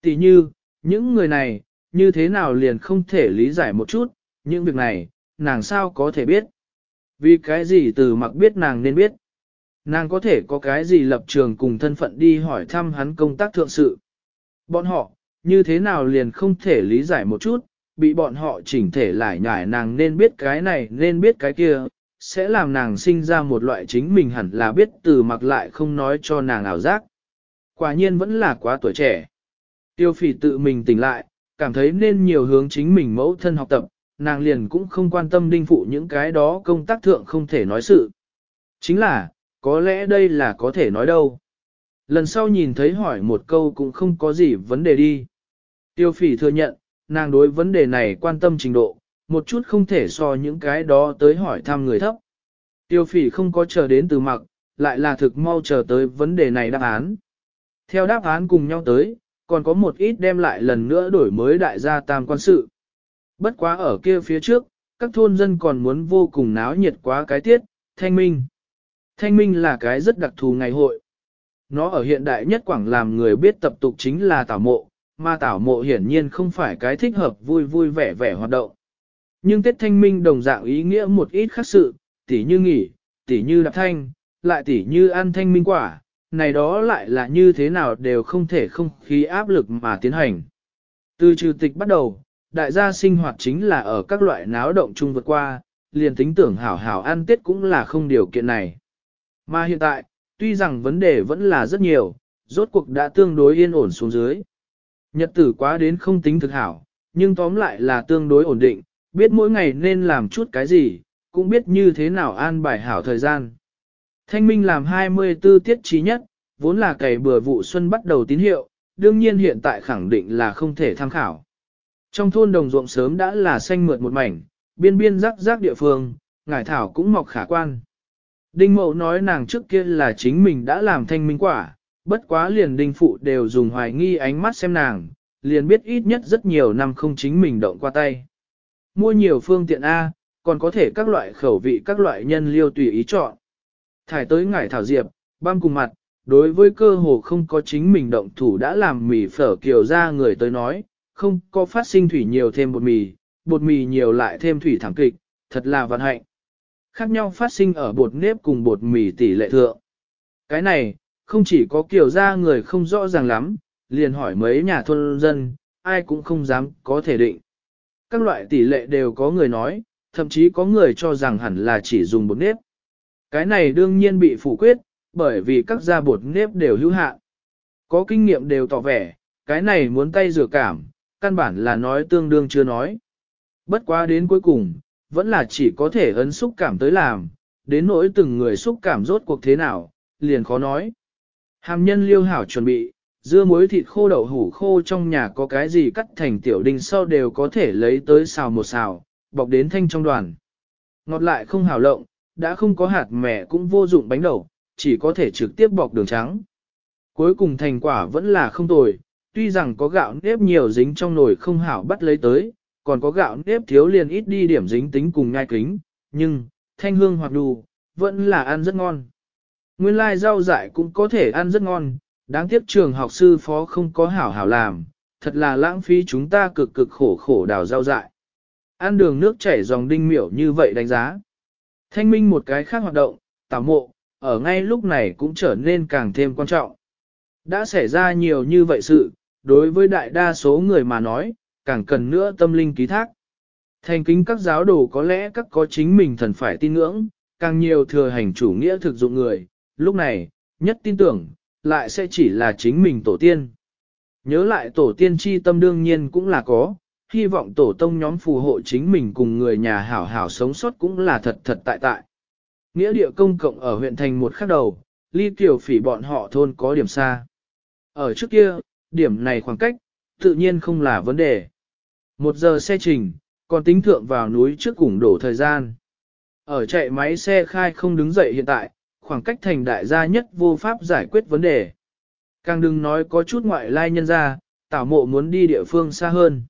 Tỷ như, những người này, như thế nào liền không thể lý giải một chút, những việc này, nàng sao có thể biết. Vì cái gì từ mặc biết nàng nên biết. Nàng có thể có cái gì lập trường cùng thân phận đi hỏi thăm hắn công tác thượng sự. Bọn họ, như thế nào liền không thể lý giải một chút, bị bọn họ chỉnh thể lại nhải nàng nên biết cái này nên biết cái kia, sẽ làm nàng sinh ra một loại chính mình hẳn là biết từ mặc lại không nói cho nàng ảo giác. Quả nhiên vẫn là quá tuổi trẻ. Tiêu phỉ tự mình tỉnh lại, cảm thấy nên nhiều hướng chính mình mẫu thân học tập, nàng liền cũng không quan tâm đinh phụ những cái đó công tác thượng không thể nói sự. Chính là, có lẽ đây là có thể nói đâu. Lần sau nhìn thấy hỏi một câu cũng không có gì vấn đề đi. Tiêu phỉ thừa nhận, nàng đối vấn đề này quan tâm trình độ, một chút không thể so những cái đó tới hỏi thăm người thấp. Tiêu phỉ không có chờ đến từ mặc, lại là thực mau chờ tới vấn đề này đáp án. Theo đáp án cùng nhau tới, còn có một ít đem lại lần nữa đổi mới đại gia tam quan sự. Bất quá ở kia phía trước, các thôn dân còn muốn vô cùng náo nhiệt quá cái tiết, thanh minh. Thanh minh là cái rất đặc thù ngày hội. Nó ở hiện đại nhất quảng làm người biết tập tục chính là tảo mộ, mà tảo mộ hiển nhiên không phải cái thích hợp vui vui vẻ vẻ hoạt động. Nhưng Tết Thanh Minh đồng dạng ý nghĩa một ít khác sự, tỉ như nghỉ, tỉ như đạp thanh, lại tỉ như ăn thanh minh quả, này đó lại là như thế nào đều không thể không khí áp lực mà tiến hành. Từ trừ tịch bắt đầu, đại gia sinh hoạt chính là ở các loại náo động chung vượt qua, liền tính tưởng hảo hảo ăn Tết cũng là không điều kiện này. Mà hiện tại, tuy rằng vấn đề vẫn là rất nhiều, rốt cuộc đã tương đối yên ổn xuống dưới. Nhật tử quá đến không tính thực hảo, nhưng tóm lại là tương đối ổn định, biết mỗi ngày nên làm chút cái gì, cũng biết như thế nào an bài hảo thời gian. Thanh minh làm 24 tiết trí nhất, vốn là cày bừa vụ xuân bắt đầu tín hiệu, đương nhiên hiện tại khẳng định là không thể tham khảo. Trong thôn đồng ruộng sớm đã là xanh mượt một mảnh, biên biên rắc rắc địa phương, ngải thảo cũng mọc khả quan. Đinh mậu nói nàng trước kia là chính mình đã làm thanh minh quả, bất quá liền đinh phụ đều dùng hoài nghi ánh mắt xem nàng, liền biết ít nhất rất nhiều năm không chính mình động qua tay. Mua nhiều phương tiện A, còn có thể các loại khẩu vị các loại nhân liêu tùy ý chọn. Thải tới ngải thảo diệp, băm cùng mặt, đối với cơ hồ không có chính mình động thủ đã làm mì phở kiều ra người tới nói, không có phát sinh thủy nhiều thêm bột mì, bột mì nhiều lại thêm thủy thẳng kịch, thật là vận hạnh. Khác nhau phát sinh ở bột nếp cùng bột mì tỷ lệ thượng. Cái này, không chỉ có kiều ra người không rõ ràng lắm, liền hỏi mấy nhà thôn dân, ai cũng không dám có thể định. Các loại tỷ lệ đều có người nói, thậm chí có người cho rằng hẳn là chỉ dùng bột nếp. Cái này đương nhiên bị phủ quyết, bởi vì các gia bột nếp đều hữu hạn. Có kinh nghiệm đều tỏ vẻ, cái này muốn tay rửa cảm, căn bản là nói tương đương chưa nói. Bất quá đến cuối cùng, vẫn là chỉ có thể ấn xúc cảm tới làm, đến nỗi từng người xúc cảm rốt cuộc thế nào, liền khó nói. Hàm nhân liêu hảo chuẩn bị, dưa muối thịt khô đậu hủ khô trong nhà có cái gì cắt thành tiểu đinh sau đều có thể lấy tới xào một xào, bọc đến thanh trong đoàn. Ngọt lại không hảo lộng, đã không có hạt mẻ cũng vô dụng bánh đậu, chỉ có thể trực tiếp bọc đường trắng. Cuối cùng thành quả vẫn là không tồi, tuy rằng có gạo nếp nhiều dính trong nồi không hảo bắt lấy tới, còn có gạo nếp thiếu liền ít đi điểm dính tính cùng ngai kính, nhưng, thanh hương hoặc đù, vẫn là ăn rất ngon. Nguyên lai rau dại cũng có thể ăn rất ngon, đáng tiếc trường học sư phó không có hảo hảo làm, thật là lãng phí chúng ta cực cực khổ khổ đào rau dại. Ăn đường nước chảy dòng đinh miểu như vậy đánh giá. Thanh minh một cái khác hoạt động, tảo mộ, ở ngay lúc này cũng trở nên càng thêm quan trọng. Đã xảy ra nhiều như vậy sự, đối với đại đa số người mà nói, càng cần nữa tâm linh ký thác. Thành kính các giáo đồ có lẽ các có chính mình thần phải tin ngưỡng, càng nhiều thừa hành chủ nghĩa thực dụng người, lúc này, nhất tin tưởng, lại sẽ chỉ là chính mình tổ tiên. Nhớ lại tổ tiên chi tâm đương nhiên cũng là có, hy vọng tổ tông nhóm phù hộ chính mình cùng người nhà hảo hảo sống sót cũng là thật thật tại tại. Nghĩa địa công cộng ở huyện thành một khắc đầu, ly tiểu phỉ bọn họ thôn có điểm xa. Ở trước kia, điểm này khoảng cách, tự nhiên không là vấn đề. Một giờ xe trình, còn tính thượng vào núi trước cùng đổ thời gian. Ở chạy máy xe khai không đứng dậy hiện tại, khoảng cách thành đại gia nhất vô pháp giải quyết vấn đề. Càng đừng nói có chút ngoại lai nhân ra, tảo mộ muốn đi địa phương xa hơn.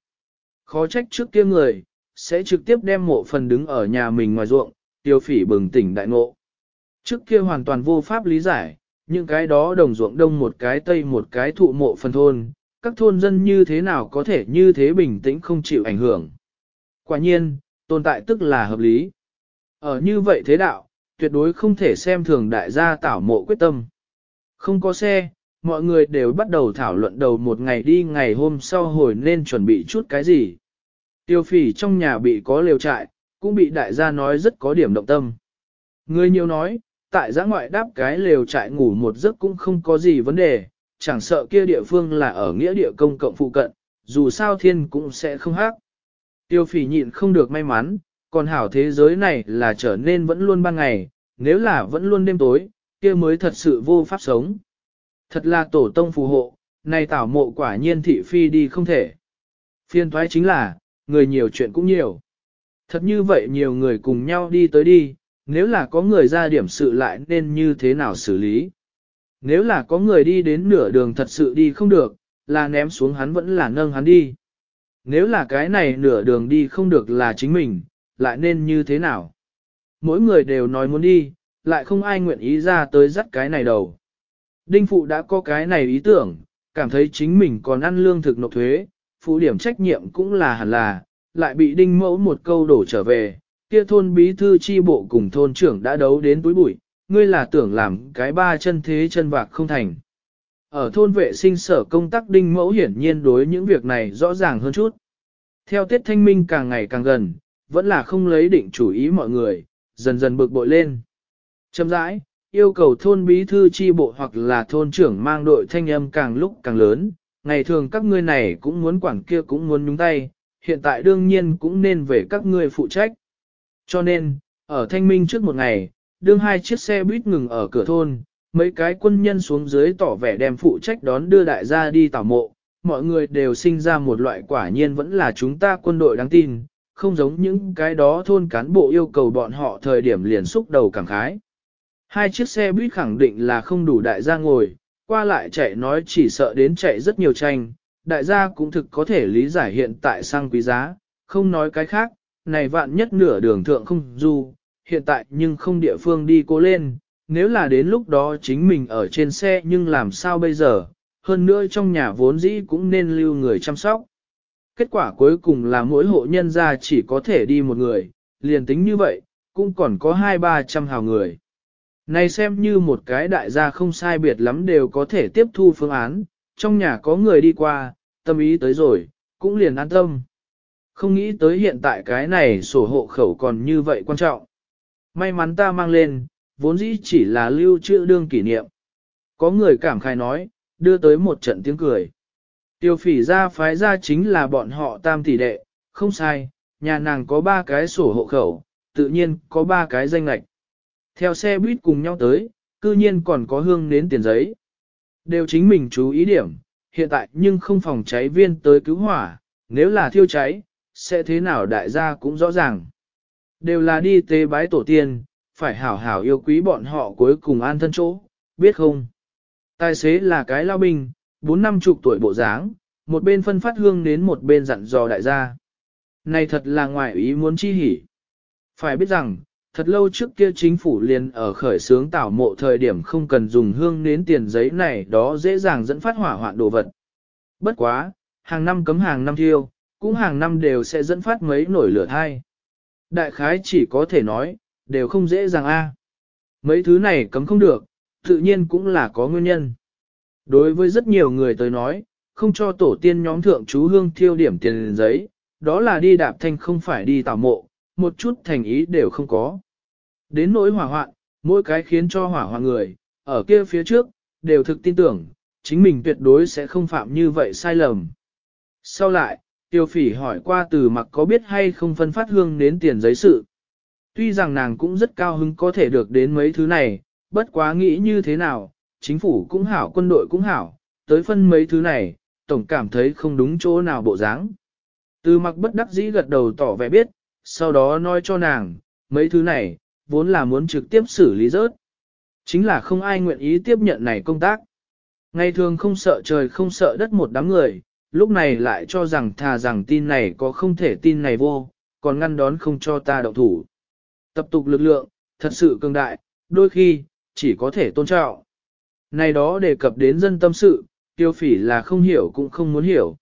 Khó trách trước kia người, sẽ trực tiếp đem mộ phần đứng ở nhà mình ngoài ruộng, tiêu phỉ bừng tỉnh đại ngộ. Trước kia hoàn toàn vô pháp lý giải, những cái đó đồng ruộng đông một cái tây một cái thụ mộ phần thôn, các thôn dân như thế nào có thể như thế bình tĩnh không chịu ảnh hưởng. Quả nhiên, tồn tại tức là hợp lý. Ở như vậy thế đạo, tuyệt đối không thể xem thường đại gia tảo mộ quyết tâm. Không có xe, mọi người đều bắt đầu thảo luận đầu một ngày đi ngày hôm sau hồi nên chuẩn bị chút cái gì. Tiêu phỉ trong nhà bị có lều trại, cũng bị đại gia nói rất có điểm động tâm. Người nhiều nói, tại giã ngoại đáp cái lều trại ngủ một giấc cũng không có gì vấn đề, chẳng sợ kia địa phương là ở nghĩa địa công cộng phụ cận, dù sao thiên cũng sẽ không hát. Tiêu phỉ nhịn không được may mắn, còn hảo thế giới này là trở nên vẫn luôn ban ngày, nếu là vẫn luôn đêm tối, kia mới thật sự vô pháp sống. Thật là tổ tông phù hộ, này tảo mộ quả nhiên thị phi đi không thể. Phiên thoái chính là, người nhiều chuyện cũng nhiều. Thật như vậy nhiều người cùng nhau đi tới đi, nếu là có người ra điểm sự lại nên như thế nào xử lý. Nếu là có người đi đến nửa đường thật sự đi không được, là ném xuống hắn vẫn là nâng hắn đi. Nếu là cái này nửa đường đi không được là chính mình, lại nên như thế nào? Mỗi người đều nói muốn đi, lại không ai nguyện ý ra tới dắt cái này đầu. Đinh Phụ đã có cái này ý tưởng, cảm thấy chính mình còn ăn lương thực nộp thuế, phụ điểm trách nhiệm cũng là hẳn là, lại bị Đinh Mẫu một câu đổ trở về, kia thôn bí thư chi bộ cùng thôn trưởng đã đấu đến túi bụi, ngươi là tưởng làm cái ba chân thế chân vạc không thành. Ở thôn vệ sinh sở công tác Đinh Mẫu hiển nhiên đối những việc này rõ ràng hơn chút. Theo tiết thanh minh càng ngày càng gần, vẫn là không lấy định chủ ý mọi người, dần dần bực bội lên. Châm rãi, yêu cầu thôn bí thư chi bộ hoặc là thôn trưởng mang đội thanh âm càng lúc càng lớn, ngày thường các ngươi này cũng muốn quản kia cũng muốn nhúng tay, hiện tại đương nhiên cũng nên về các ngươi phụ trách. Cho nên, ở thanh minh trước một ngày, đương hai chiếc xe buýt ngừng ở cửa thôn, mấy cái quân nhân xuống dưới tỏ vẻ đem phụ trách đón đưa đại gia đi tảo mộ, mọi người đều sinh ra một loại quả nhiên vẫn là chúng ta quân đội đáng tin, không giống những cái đó thôn cán bộ yêu cầu bọn họ thời điểm liền xúc đầu cảm khái. Hai chiếc xe buýt khẳng định là không đủ đại gia ngồi, qua lại chạy nói chỉ sợ đến chạy rất nhiều tranh, đại gia cũng thực có thể lý giải hiện tại sang quý giá, không nói cái khác, này vạn nhất nửa đường thượng không du, hiện tại nhưng không địa phương đi cố lên, nếu là đến lúc đó chính mình ở trên xe nhưng làm sao bây giờ, hơn nữa trong nhà vốn dĩ cũng nên lưu người chăm sóc. Kết quả cuối cùng là mỗi hộ nhân gia chỉ có thể đi một người, liền tính như vậy, cũng còn có hai ba trăm hào người. Này xem như một cái đại gia không sai biệt lắm đều có thể tiếp thu phương án, trong nhà có người đi qua, tâm ý tới rồi, cũng liền an tâm. Không nghĩ tới hiện tại cái này sổ hộ khẩu còn như vậy quan trọng. May mắn ta mang lên, vốn dĩ chỉ là lưu trữ đương kỷ niệm. Có người cảm khai nói, đưa tới một trận tiếng cười. Tiêu phỉ ra phái ra chính là bọn họ tam tỷ đệ, không sai, nhà nàng có ba cái sổ hộ khẩu, tự nhiên có ba cái danh lạch. Theo xe buýt cùng nhau tới, cư nhiên còn có hương nến tiền giấy. Đều chính mình chú ý điểm, hiện tại nhưng không phòng cháy viên tới cứu hỏa, nếu là thiêu cháy, sẽ thế nào đại gia cũng rõ ràng. Đều là đi tế bái tổ tiên, phải hảo hảo yêu quý bọn họ cuối cùng an thân chỗ, biết không? Tài xế là cái lao binh, bốn năm chục tuổi bộ dáng, một bên phân phát hương đến một bên dặn dò đại gia. Này thật là ngoại ý muốn chi hỉ. Phải biết rằng, thật lâu trước kia chính phủ liền ở khởi xướng tảo mộ thời điểm không cần dùng hương nến tiền giấy này đó dễ dàng dẫn phát hỏa hoạn đồ vật. Bất quá, hàng năm cấm hàng năm thiêu, cũng hàng năm đều sẽ dẫn phát mấy nổi lửa thai. Đại khái chỉ có thể nói, đều không dễ dàng a. Mấy thứ này cấm không được, tự nhiên cũng là có nguyên nhân. Đối với rất nhiều người tới nói, không cho tổ tiên nhóm thượng chú hương thiêu điểm tiền giấy, đó là đi đạp thanh không phải đi tảo mộ, một chút thành ý đều không có. Đến nỗi hỏa hoạn, mỗi cái khiến cho hỏa hoạn người, ở kia phía trước, đều thực tin tưởng, chính mình tuyệt đối sẽ không phạm như vậy sai lầm. Sau lại, tiêu phỉ hỏi qua từ mặc có biết hay không phân phát hương đến tiền giấy sự. Tuy rằng nàng cũng rất cao hứng có thể được đến mấy thứ này, bất quá nghĩ như thế nào, chính phủ cũng hảo quân đội cũng hảo, tới phân mấy thứ này, tổng cảm thấy không đúng chỗ nào bộ dáng. Từ mặc bất đắc dĩ gật đầu tỏ vẻ biết, sau đó nói cho nàng, mấy thứ này, vốn là muốn trực tiếp xử lý rớt. Chính là không ai nguyện ý tiếp nhận này công tác. Ngày thường không sợ trời không sợ đất một đám người, lúc này lại cho rằng thà rằng tin này có không thể tin này vô, còn ngăn đón không cho ta động thủ. Tập tục lực lượng, thật sự cường đại, đôi khi, chỉ có thể tôn trọng. Này đó đề cập đến dân tâm sự, tiêu phỉ là không hiểu cũng không muốn hiểu.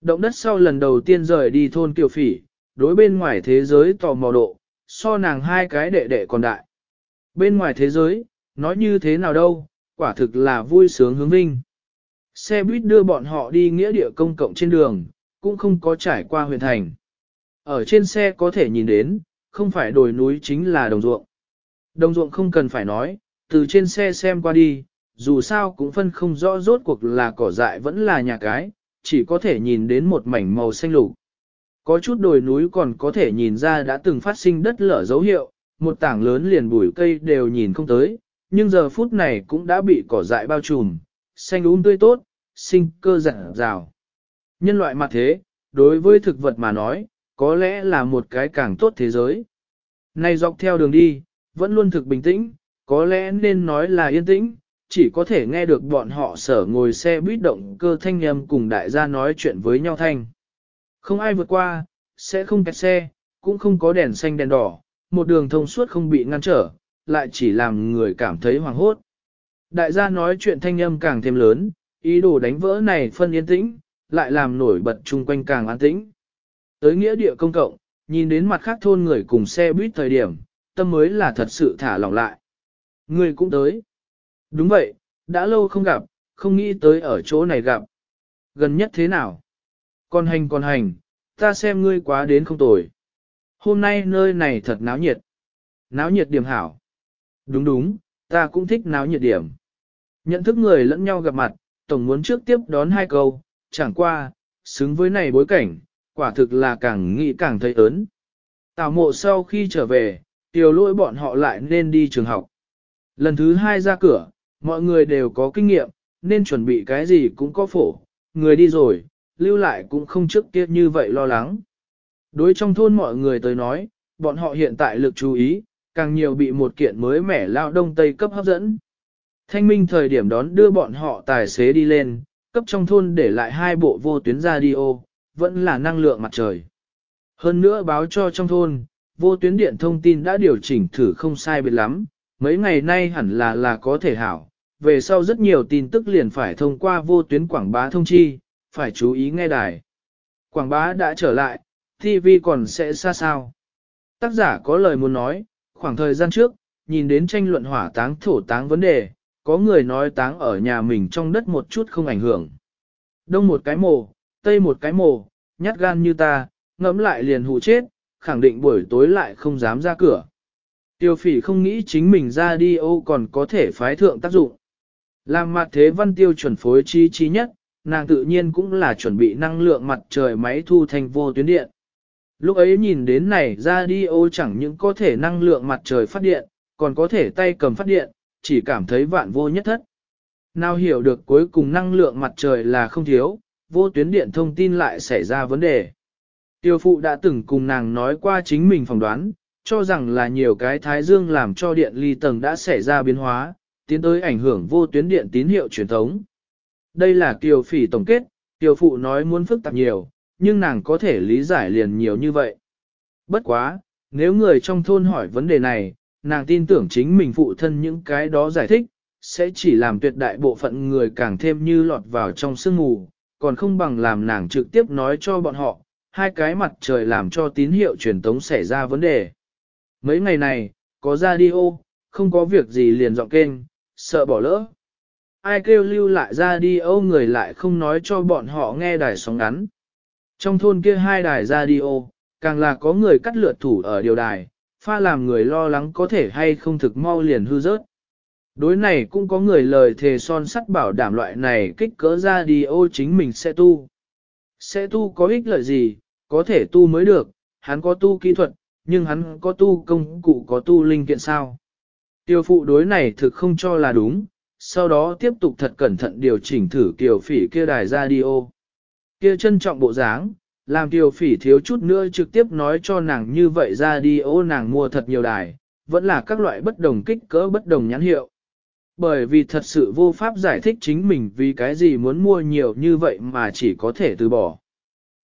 Động đất sau lần đầu tiên rời đi thôn tiêu phỉ, đối bên ngoài thế giới tò mò độ, so nàng hai cái đệ đệ còn đại. Bên ngoài thế giới, nói như thế nào đâu, quả thực là vui sướng hướng vinh. Xe buýt đưa bọn họ đi nghĩa địa công cộng trên đường, cũng không có trải qua huyện thành. Ở trên xe có thể nhìn đến, không phải đồi núi chính là đồng ruộng. Đồng ruộng không cần phải nói, từ trên xe xem qua đi, dù sao cũng phân không rõ rốt cuộc là cỏ dại vẫn là nhà cái, chỉ có thể nhìn đến một mảnh màu xanh lục. Có chút đồi núi còn có thể nhìn ra đã từng phát sinh đất lở dấu hiệu, một tảng lớn liền bụi cây đều nhìn không tới, nhưng giờ phút này cũng đã bị cỏ dại bao trùm, xanh um tươi tốt, sinh cơ rạng rào. Nhân loại mặt thế, đối với thực vật mà nói, có lẽ là một cái càng tốt thế giới. Này dọc theo đường đi, vẫn luôn thực bình tĩnh, có lẽ nên nói là yên tĩnh, chỉ có thể nghe được bọn họ sở ngồi xe buýt động cơ thanh âm cùng đại gia nói chuyện với nhau thanh. Không ai vượt qua, sẽ không kẹt xe, cũng không có đèn xanh đèn đỏ, một đường thông suốt không bị ngăn trở, lại chỉ làm người cảm thấy hoàng hốt. Đại gia nói chuyện thanh âm càng thêm lớn, ý đồ đánh vỡ này phân yên tĩnh, lại làm nổi bật chung quanh càng an tĩnh. Tới nghĩa địa công cộng, nhìn đến mặt khác thôn người cùng xe buýt thời điểm, tâm mới là thật sự thả lỏng lại. Người cũng tới. Đúng vậy, đã lâu không gặp, không nghĩ tới ở chỗ này gặp. Gần nhất thế nào? Còn hành còn hành, ta xem ngươi quá đến không tồi. Hôm nay nơi này thật náo nhiệt. Náo nhiệt điểm hảo. Đúng đúng, ta cũng thích náo nhiệt điểm. Nhận thức người lẫn nhau gặp mặt, tổng muốn trước tiếp đón hai câu, chẳng qua, xứng với này bối cảnh, quả thực là càng nghĩ càng thấy ớn. Tào mộ sau khi trở về, tiểu lỗi bọn họ lại nên đi trường học. Lần thứ hai ra cửa, mọi người đều có kinh nghiệm, nên chuẩn bị cái gì cũng có phổ, người đi rồi, lưu lại cũng không trước kia như vậy lo lắng. Đối trong thôn mọi người tới nói, bọn họ hiện tại lực chú ý, càng nhiều bị một kiện mới mẻ lao đông tây cấp hấp dẫn. Thanh minh thời điểm đón đưa bọn họ tài xế đi lên, cấp trong thôn để lại hai bộ vô tuyến radio, vẫn là năng lượng mặt trời. Hơn nữa báo cho trong thôn, vô tuyến điện thông tin đã điều chỉnh thử không sai biệt lắm, mấy ngày nay hẳn là là có thể hảo, về sau rất nhiều tin tức liền phải thông qua vô tuyến quảng bá thông chi, phải chú ý nghe đài. Quảng bá đã trở lại, TV còn sẽ xa sao. Tác giả có lời muốn nói, khoảng thời gian trước, nhìn đến tranh luận hỏa táng thổ táng vấn đề, có người nói táng ở nhà mình trong đất một chút không ảnh hưởng. Đông một cái mồ, tây một cái mồ, nhát gan như ta, ngẫm lại liền hù chết, khẳng định buổi tối lại không dám ra cửa. Tiêu phỉ không nghĩ chính mình ra đi ô còn có thể phái thượng tác dụng. Làm mặt thế văn tiêu chuẩn phối chi chi nhất, nàng tự nhiên cũng là chuẩn bị năng lượng mặt trời máy thu thành vô tuyến điện. Lúc ấy nhìn đến này ra đi ô chẳng những có thể năng lượng mặt trời phát điện, còn có thể tay cầm phát điện, chỉ cảm thấy vạn vô nhất thất. Nào hiểu được cuối cùng năng lượng mặt trời là không thiếu, vô tuyến điện thông tin lại xảy ra vấn đề. Tiêu phụ đã từng cùng nàng nói qua chính mình phỏng đoán, cho rằng là nhiều cái thái dương làm cho điện ly tầng đã xảy ra biến hóa, tiến tới ảnh hưởng vô tuyến điện tín hiệu truyền thống. Đây là kiều phỉ tổng kết, kiều phụ nói muốn phức tạp nhiều, nhưng nàng có thể lý giải liền nhiều như vậy. Bất quá, nếu người trong thôn hỏi vấn đề này, nàng tin tưởng chính mình phụ thân những cái đó giải thích, sẽ chỉ làm tuyệt đại bộ phận người càng thêm như lọt vào trong sương mù, còn không bằng làm nàng trực tiếp nói cho bọn họ, hai cái mặt trời làm cho tín hiệu truyền tống xảy ra vấn đề. Mấy ngày này, có radio, không có việc gì liền dọn kênh, sợ bỏ lỡ. Ai kêu lưu lại ra đi ô người lại không nói cho bọn họ nghe đài sóng ngắn. Trong thôn kia hai đài radio, càng là có người cắt lượt thủ ở điều đài, pha làm người lo lắng có thể hay không thực mau liền hư rớt. Đối này cũng có người lời thề son sắt bảo đảm loại này kích cỡ ra đi ô chính mình sẽ tu. Sẽ tu có ích lợi gì, có thể tu mới được, hắn có tu kỹ thuật, nhưng hắn có tu công cụ có tu linh kiện sao. Tiêu phụ đối này thực không cho là đúng, sau đó tiếp tục thật cẩn thận điều chỉnh thử kiều phỉ kia đài radio. Kia trân trọng bộ dáng, làm kiều phỉ thiếu chút nữa trực tiếp nói cho nàng như vậy radio nàng mua thật nhiều đài, vẫn là các loại bất đồng kích cỡ bất đồng nhãn hiệu. Bởi vì thật sự vô pháp giải thích chính mình vì cái gì muốn mua nhiều như vậy mà chỉ có thể từ bỏ.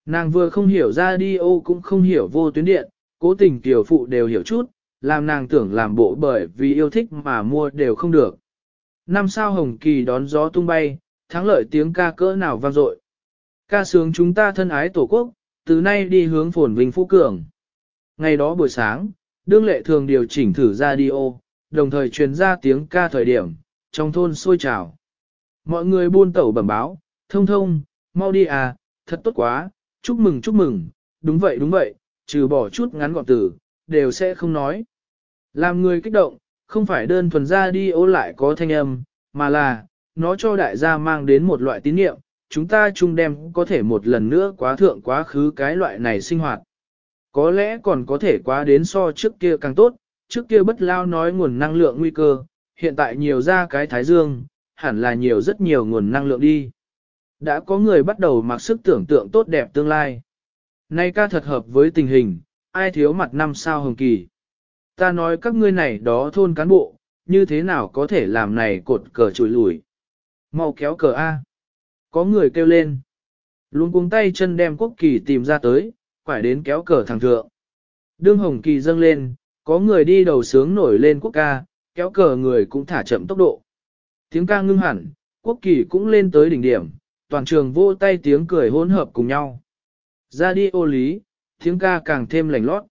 Nàng vừa không hiểu radio cũng không hiểu vô tuyến điện, cố tình tiểu phụ đều hiểu chút, làm nàng tưởng làm bộ bởi vì yêu thích mà mua đều không được. Năm sao hồng kỳ đón gió tung bay, thắng lợi tiếng ca cỡ nào vang dội. Ca sướng chúng ta thân ái tổ quốc, từ nay đi hướng phồn vinh phú cường. Ngày đó buổi sáng, đương lệ thường điều chỉnh thử radio, đồng thời truyền ra tiếng ca thời điểm, trong thôn sôi trào. Mọi người buôn tẩu bẩm báo, thông thông, mau đi à, thật tốt quá, chúc mừng chúc mừng, đúng vậy đúng vậy, trừ bỏ chút ngắn gọn từ, đều sẽ không nói. Làm người kích động, không phải đơn thuần ra đi ô lại có thanh âm, mà là, nó cho đại gia mang đến một loại tín niệm, chúng ta chung đem có thể một lần nữa quá thượng quá khứ cái loại này sinh hoạt. Có lẽ còn có thể quá đến so trước kia càng tốt, trước kia bất lao nói nguồn năng lượng nguy cơ, hiện tại nhiều ra cái thái dương, hẳn là nhiều rất nhiều nguồn năng lượng đi. Đã có người bắt đầu mặc sức tưởng tượng tốt đẹp tương lai. Nay ca thật hợp với tình hình, ai thiếu mặt năm sao hồng kỳ. Ta nói các ngươi này đó thôn cán bộ, như thế nào có thể làm này cột cờ trùi lùi. Mau kéo cờ A. Có người kêu lên. Luôn cuống tay chân đem quốc kỳ tìm ra tới, phải đến kéo cờ thằng thượng. Đương hồng kỳ dâng lên, có người đi đầu sướng nổi lên quốc ca, kéo cờ người cũng thả chậm tốc độ. Tiếng ca ngưng hẳn, quốc kỳ cũng lên tới đỉnh điểm, toàn trường vô tay tiếng cười hỗn hợp cùng nhau. Ra đi ô lý, tiếng ca càng thêm lành lót.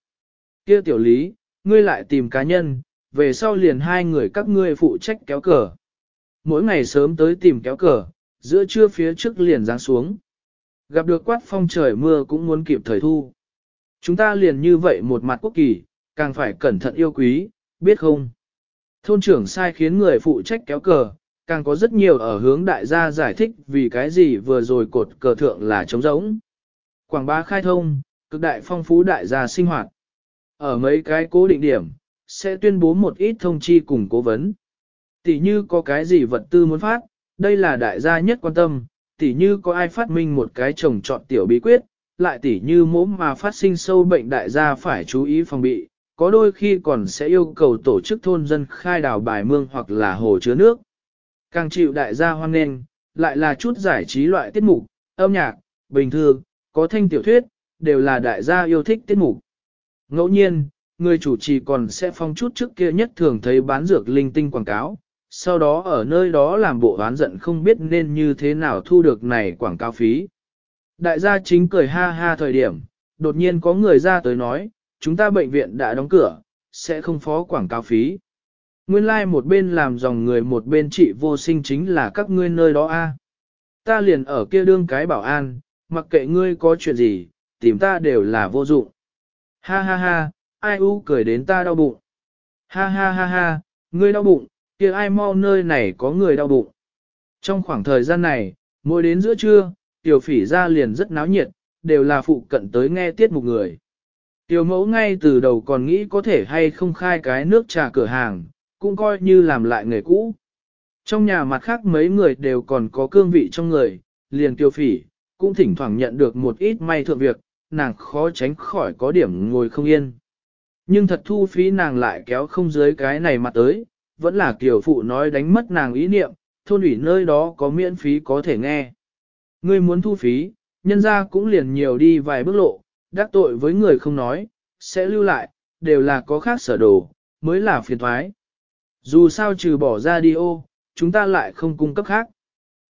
kia tiểu lý, ngươi lại tìm cá nhân, về sau liền hai người các ngươi phụ trách kéo cờ. Mỗi ngày sớm tới tìm kéo cờ, giữa trưa phía trước liền giáng xuống. Gặp được quát phong trời mưa cũng muốn kịp thời thu. Chúng ta liền như vậy một mặt quốc kỳ, càng phải cẩn thận yêu quý, biết không? Thôn trưởng sai khiến người phụ trách kéo cờ, càng có rất nhiều ở hướng đại gia giải thích vì cái gì vừa rồi cột cờ thượng là trống rỗng. Quảng bá khai thông, cực đại phong phú đại gia sinh hoạt. Ở mấy cái cố định điểm, sẽ tuyên bố một ít thông chi cùng cố vấn. Tỷ như có cái gì vật tư muốn phát, đây là đại gia nhất quan tâm, tỷ như có ai phát minh một cái trồng trọt tiểu bí quyết, lại tỷ như mốm mà phát sinh sâu bệnh đại gia phải chú ý phòng bị, có đôi khi còn sẽ yêu cầu tổ chức thôn dân khai đào bài mương hoặc là hồ chứa nước. Càng chịu đại gia hoan nghênh, lại là chút giải trí loại tiết mục, âm nhạc, bình thường, có thanh tiểu thuyết, đều là đại gia yêu thích tiết mục. Ngẫu nhiên, người chủ trì còn sẽ phong chút trước kia nhất thường thấy bán dược linh tinh quảng cáo, sau đó ở nơi đó làm bộ oán giận không biết nên như thế nào thu được này quảng cáo phí. Đại gia chính cười ha ha thời điểm, đột nhiên có người ra tới nói, chúng ta bệnh viện đã đóng cửa, sẽ không phó quảng cáo phí. Nguyên lai like một bên làm dòng người một bên trị vô sinh chính là các ngươi nơi đó a. Ta liền ở kia đương cái bảo an, mặc kệ ngươi có chuyện gì, tìm ta đều là vô dụng. Ha ha ha, ai u cười đến ta đau bụng. Ha ha ha ha, ngươi đau bụng, kia ai mau nơi này có người đau bụng. Trong khoảng thời gian này, mỗi đến giữa trưa, tiểu phỉ ra liền rất náo nhiệt, đều là phụ cận tới nghe tiết mục người. Tiểu mẫu ngay từ đầu còn nghĩ có thể hay không khai cái nước trà cửa hàng, cũng coi như làm lại nghề cũ. Trong nhà mặt khác mấy người đều còn có cương vị trong người, liền tiêu phỉ, cũng thỉnh thoảng nhận được một ít may thượng việc, nàng khó tránh khỏi có điểm ngồi không yên. Nhưng thật thu phí nàng lại kéo không dưới cái này mặt tới, vẫn là kiểu phụ nói đánh mất nàng ý niệm, thôn ủy nơi đó có miễn phí có thể nghe. Ngươi muốn thu phí, nhân ra cũng liền nhiều đi vài bước lộ, đắc tội với người không nói, sẽ lưu lại, đều là có khác sở đồ, mới là phiền thoái. Dù sao trừ bỏ ra đi ô, chúng ta lại không cung cấp khác.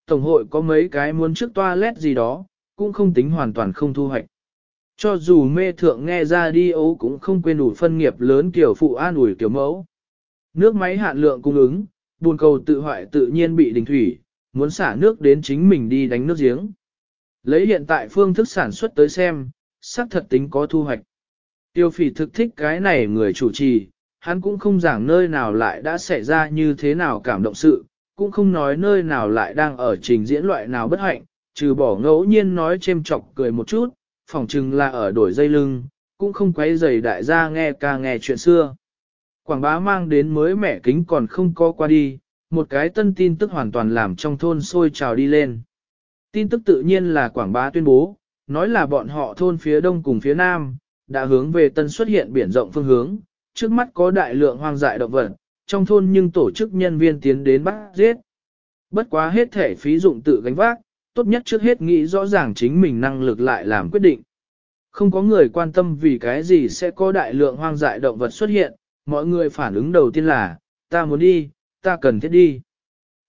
Tổng hội có mấy cái muốn trước toilet gì đó, cũng không tính hoàn toàn không thu hoạch. Cho dù mê thượng nghe ra đi ấu cũng không quên đủ phân nghiệp lớn kiểu phụ an ủi kiểu mẫu. Nước máy hạn lượng cung ứng, buồn cầu tự hoại tự nhiên bị đình thủy, muốn xả nước đến chính mình đi đánh nước giếng. Lấy hiện tại phương thức sản xuất tới xem, xác thật tính có thu hoạch. Tiêu phỉ thực thích cái này người chủ trì, hắn cũng không giảng nơi nào lại đã xảy ra như thế nào cảm động sự, cũng không nói nơi nào lại đang ở trình diễn loại nào bất hạnh, trừ bỏ ngẫu nhiên nói chêm chọc cười một chút, phỏng chừng là ở đổi dây lưng, cũng không quấy giày đại gia nghe ca nghe chuyện xưa. Quảng bá mang đến mới mẻ kính còn không có qua đi, một cái tân tin tức hoàn toàn làm trong thôn sôi trào đi lên. Tin tức tự nhiên là quảng bá tuyên bố, nói là bọn họ thôn phía đông cùng phía nam, đã hướng về tân xuất hiện biển rộng phương hướng, trước mắt có đại lượng hoang dại động vật, trong thôn nhưng tổ chức nhân viên tiến đến bắt giết. Bất quá hết thể phí dụng tự gánh vác, tốt nhất trước hết nghĩ rõ ràng chính mình năng lực lại làm quyết định. Không có người quan tâm vì cái gì sẽ có đại lượng hoang dại động vật xuất hiện, mọi người phản ứng đầu tiên là, ta muốn đi, ta cần thiết đi.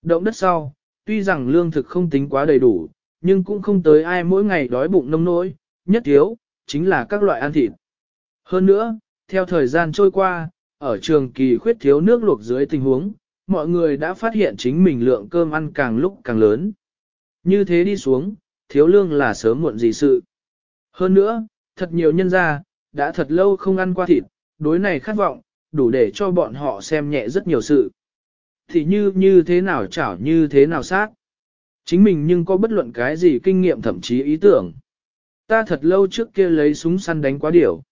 Động đất sau, tuy rằng lương thực không tính quá đầy đủ, nhưng cũng không tới ai mỗi ngày đói bụng nông nỗi, nhất thiếu, chính là các loại ăn thịt. Hơn nữa, theo thời gian trôi qua, ở trường kỳ khuyết thiếu nước luộc dưới tình huống, mọi người đã phát hiện chính mình lượng cơm ăn càng lúc càng lớn. Như thế đi xuống, thiếu lương là sớm muộn gì sự. Hơn nữa, thật nhiều nhân gia, đã thật lâu không ăn qua thịt, đối này khát vọng, đủ để cho bọn họ xem nhẹ rất nhiều sự. Thì như như thế nào chảo như thế nào sát. Chính mình nhưng có bất luận cái gì kinh nghiệm thậm chí ý tưởng. Ta thật lâu trước kia lấy súng săn đánh quá điểu.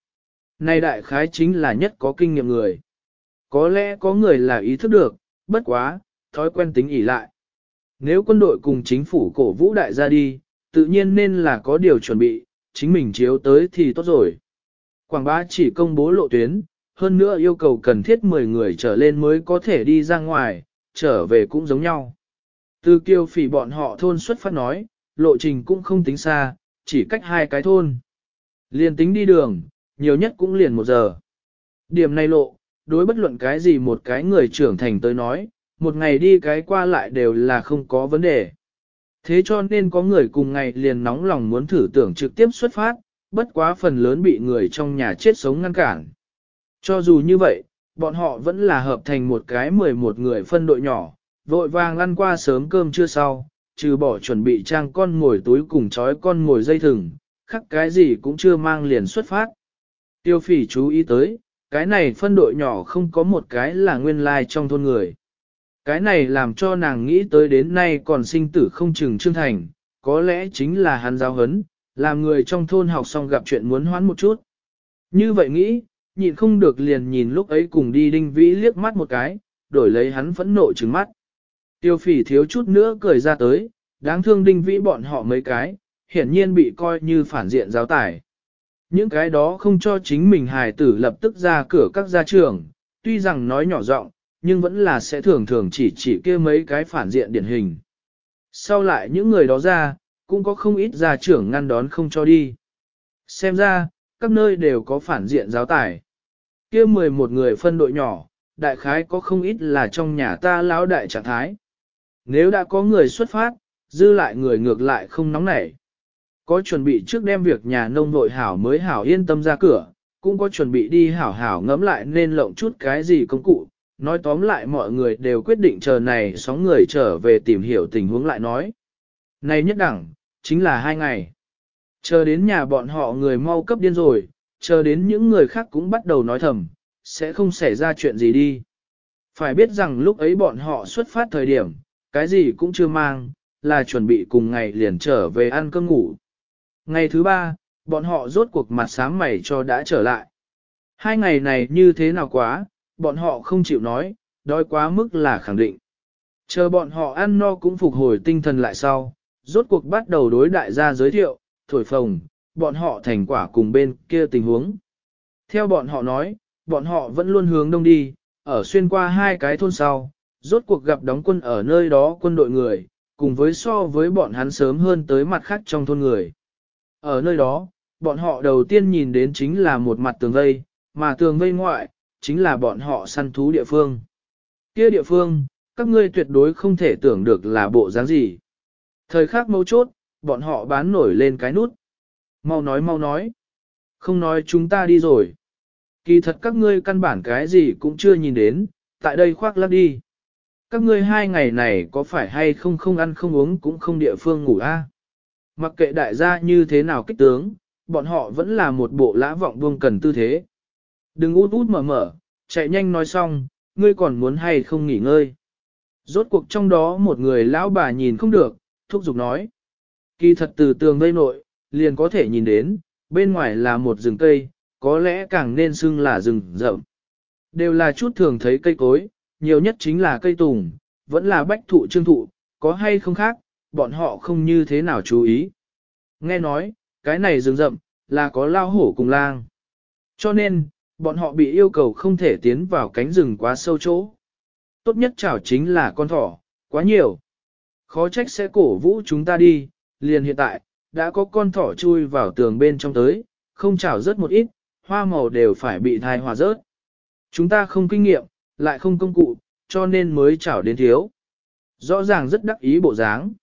Này đại khái chính là nhất có kinh nghiệm người. Có lẽ có người là ý thức được, bất quá, thói quen tính ỉ lại. Nếu quân đội cùng chính phủ cổ vũ đại gia đi, tự nhiên nên là có điều chuẩn bị, chính mình chiếu tới thì tốt rồi. Quảng bá chỉ công bố lộ tuyến, hơn nữa yêu cầu cần thiết 10 người trở lên mới có thể đi ra ngoài, trở về cũng giống nhau. Từ kiêu phỉ bọn họ thôn xuất phát nói, lộ trình cũng không tính xa, chỉ cách hai cái thôn. Liền tính đi đường, nhiều nhất cũng liền một giờ. Điểm này lộ, đối bất luận cái gì một cái người trưởng thành tới nói, một ngày đi cái qua lại đều là không có vấn đề. Thế cho nên có người cùng ngày liền nóng lòng muốn thử tưởng trực tiếp xuất phát, bất quá phần lớn bị người trong nhà chết sống ngăn cản. Cho dù như vậy, bọn họ vẫn là hợp thành một cái 11 người phân đội nhỏ, vội vàng lăn qua sớm cơm chưa sau, trừ bỏ chuẩn bị trang con ngồi túi cùng chói con ngồi dây thừng, khắc cái gì cũng chưa mang liền xuất phát. Tiêu phỉ chú ý tới, cái này phân đội nhỏ không có một cái là nguyên lai like trong thôn người. Cái này làm cho nàng nghĩ tới đến nay còn sinh tử không chừng trương thành, có lẽ chính là hắn giáo hấn, làm người trong thôn học xong gặp chuyện muốn hoán một chút. Như vậy nghĩ, nhịn không được liền nhìn lúc ấy cùng đi đinh vĩ liếc mắt một cái, đổi lấy hắn phẫn nộ trừng mắt. Tiêu phỉ thiếu chút nữa cười ra tới, đáng thương đinh vĩ bọn họ mấy cái, hiển nhiên bị coi như phản diện giáo tải. Những cái đó không cho chính mình hài tử lập tức ra cửa các gia trường, tuy rằng nói nhỏ giọng, nhưng vẫn là sẽ thường thường chỉ chỉ kia mấy cái phản diện điển hình. Sau lại những người đó ra, cũng có không ít gia trưởng ngăn đón không cho đi. Xem ra, các nơi đều có phản diện giáo tải. kia 11 người phân đội nhỏ, đại khái có không ít là trong nhà ta lão đại trạng thái. Nếu đã có người xuất phát, dư lại người ngược lại không nóng nảy. Có chuẩn bị trước đem việc nhà nông nội hảo mới hảo yên tâm ra cửa, cũng có chuẩn bị đi hảo hảo ngẫm lại nên lộng chút cái gì công cụ. Nói tóm lại mọi người đều quyết định chờ này sóng người trở về tìm hiểu tình huống lại nói. Này nhất đẳng, chính là hai ngày. Chờ đến nhà bọn họ người mau cấp điên rồi, chờ đến những người khác cũng bắt đầu nói thầm, sẽ không xảy ra chuyện gì đi. Phải biết rằng lúc ấy bọn họ xuất phát thời điểm, cái gì cũng chưa mang, là chuẩn bị cùng ngày liền trở về ăn cơm ngủ. Ngày thứ ba, bọn họ rốt cuộc mặt sáng mày cho đã trở lại. Hai ngày này như thế nào quá, bọn họ không chịu nói, đói quá mức là khẳng định. Chờ bọn họ ăn no cũng phục hồi tinh thần lại sau, rốt cuộc bắt đầu đối đại gia giới thiệu, thổi phồng, bọn họ thành quả cùng bên kia tình huống. Theo bọn họ nói, bọn họ vẫn luôn hướng đông đi, ở xuyên qua hai cái thôn sau, rốt cuộc gặp đóng quân ở nơi đó quân đội người, cùng với so với bọn hắn sớm hơn tới mặt khác trong thôn người. Ở nơi đó, bọn họ đầu tiên nhìn đến chính là một mặt tường vây, mà tường vây ngoại, chính là bọn họ săn thú địa phương. Kia địa phương, các ngươi tuyệt đối không thể tưởng được là bộ dáng gì. Thời khắc mấu chốt, bọn họ bán nổi lên cái nút. Mau nói mau nói. Không nói chúng ta đi rồi. Kỳ thật các ngươi căn bản cái gì cũng chưa nhìn đến, tại đây khoác lắc đi. Các ngươi hai ngày này có phải hay không không ăn không uống cũng không địa phương ngủ a? Mặc kệ đại gia như thế nào kích tướng, bọn họ vẫn là một bộ lã vọng buông cần tư thế. Đừng út út mở mở, chạy nhanh nói xong, ngươi còn muốn hay không nghỉ ngơi. Rốt cuộc trong đó một người lão bà nhìn không được, thúc giục nói. Kỳ thật từ tường vây nội, liền có thể nhìn đến, bên ngoài là một rừng cây, có lẽ càng nên xưng là rừng rậm. Đều là chút thường thấy cây cối, nhiều nhất chính là cây tùng, vẫn là bách thụ trương thụ, có hay không khác, bọn họ không như thế nào chú ý. Nghe nói, cái này rừng rậm, là có lao hổ cùng lang. Cho nên, bọn họ bị yêu cầu không thể tiến vào cánh rừng quá sâu chỗ. Tốt nhất chảo chính là con thỏ, quá nhiều. Khó trách sẽ cổ vũ chúng ta đi, liền hiện tại, đã có con thỏ chui vào tường bên trong tới, không chảo rớt một ít, hoa màu đều phải bị thai hòa rớt. Chúng ta không kinh nghiệm, lại không công cụ, cho nên mới chảo đến thiếu. Rõ ràng rất đắc ý bộ dáng.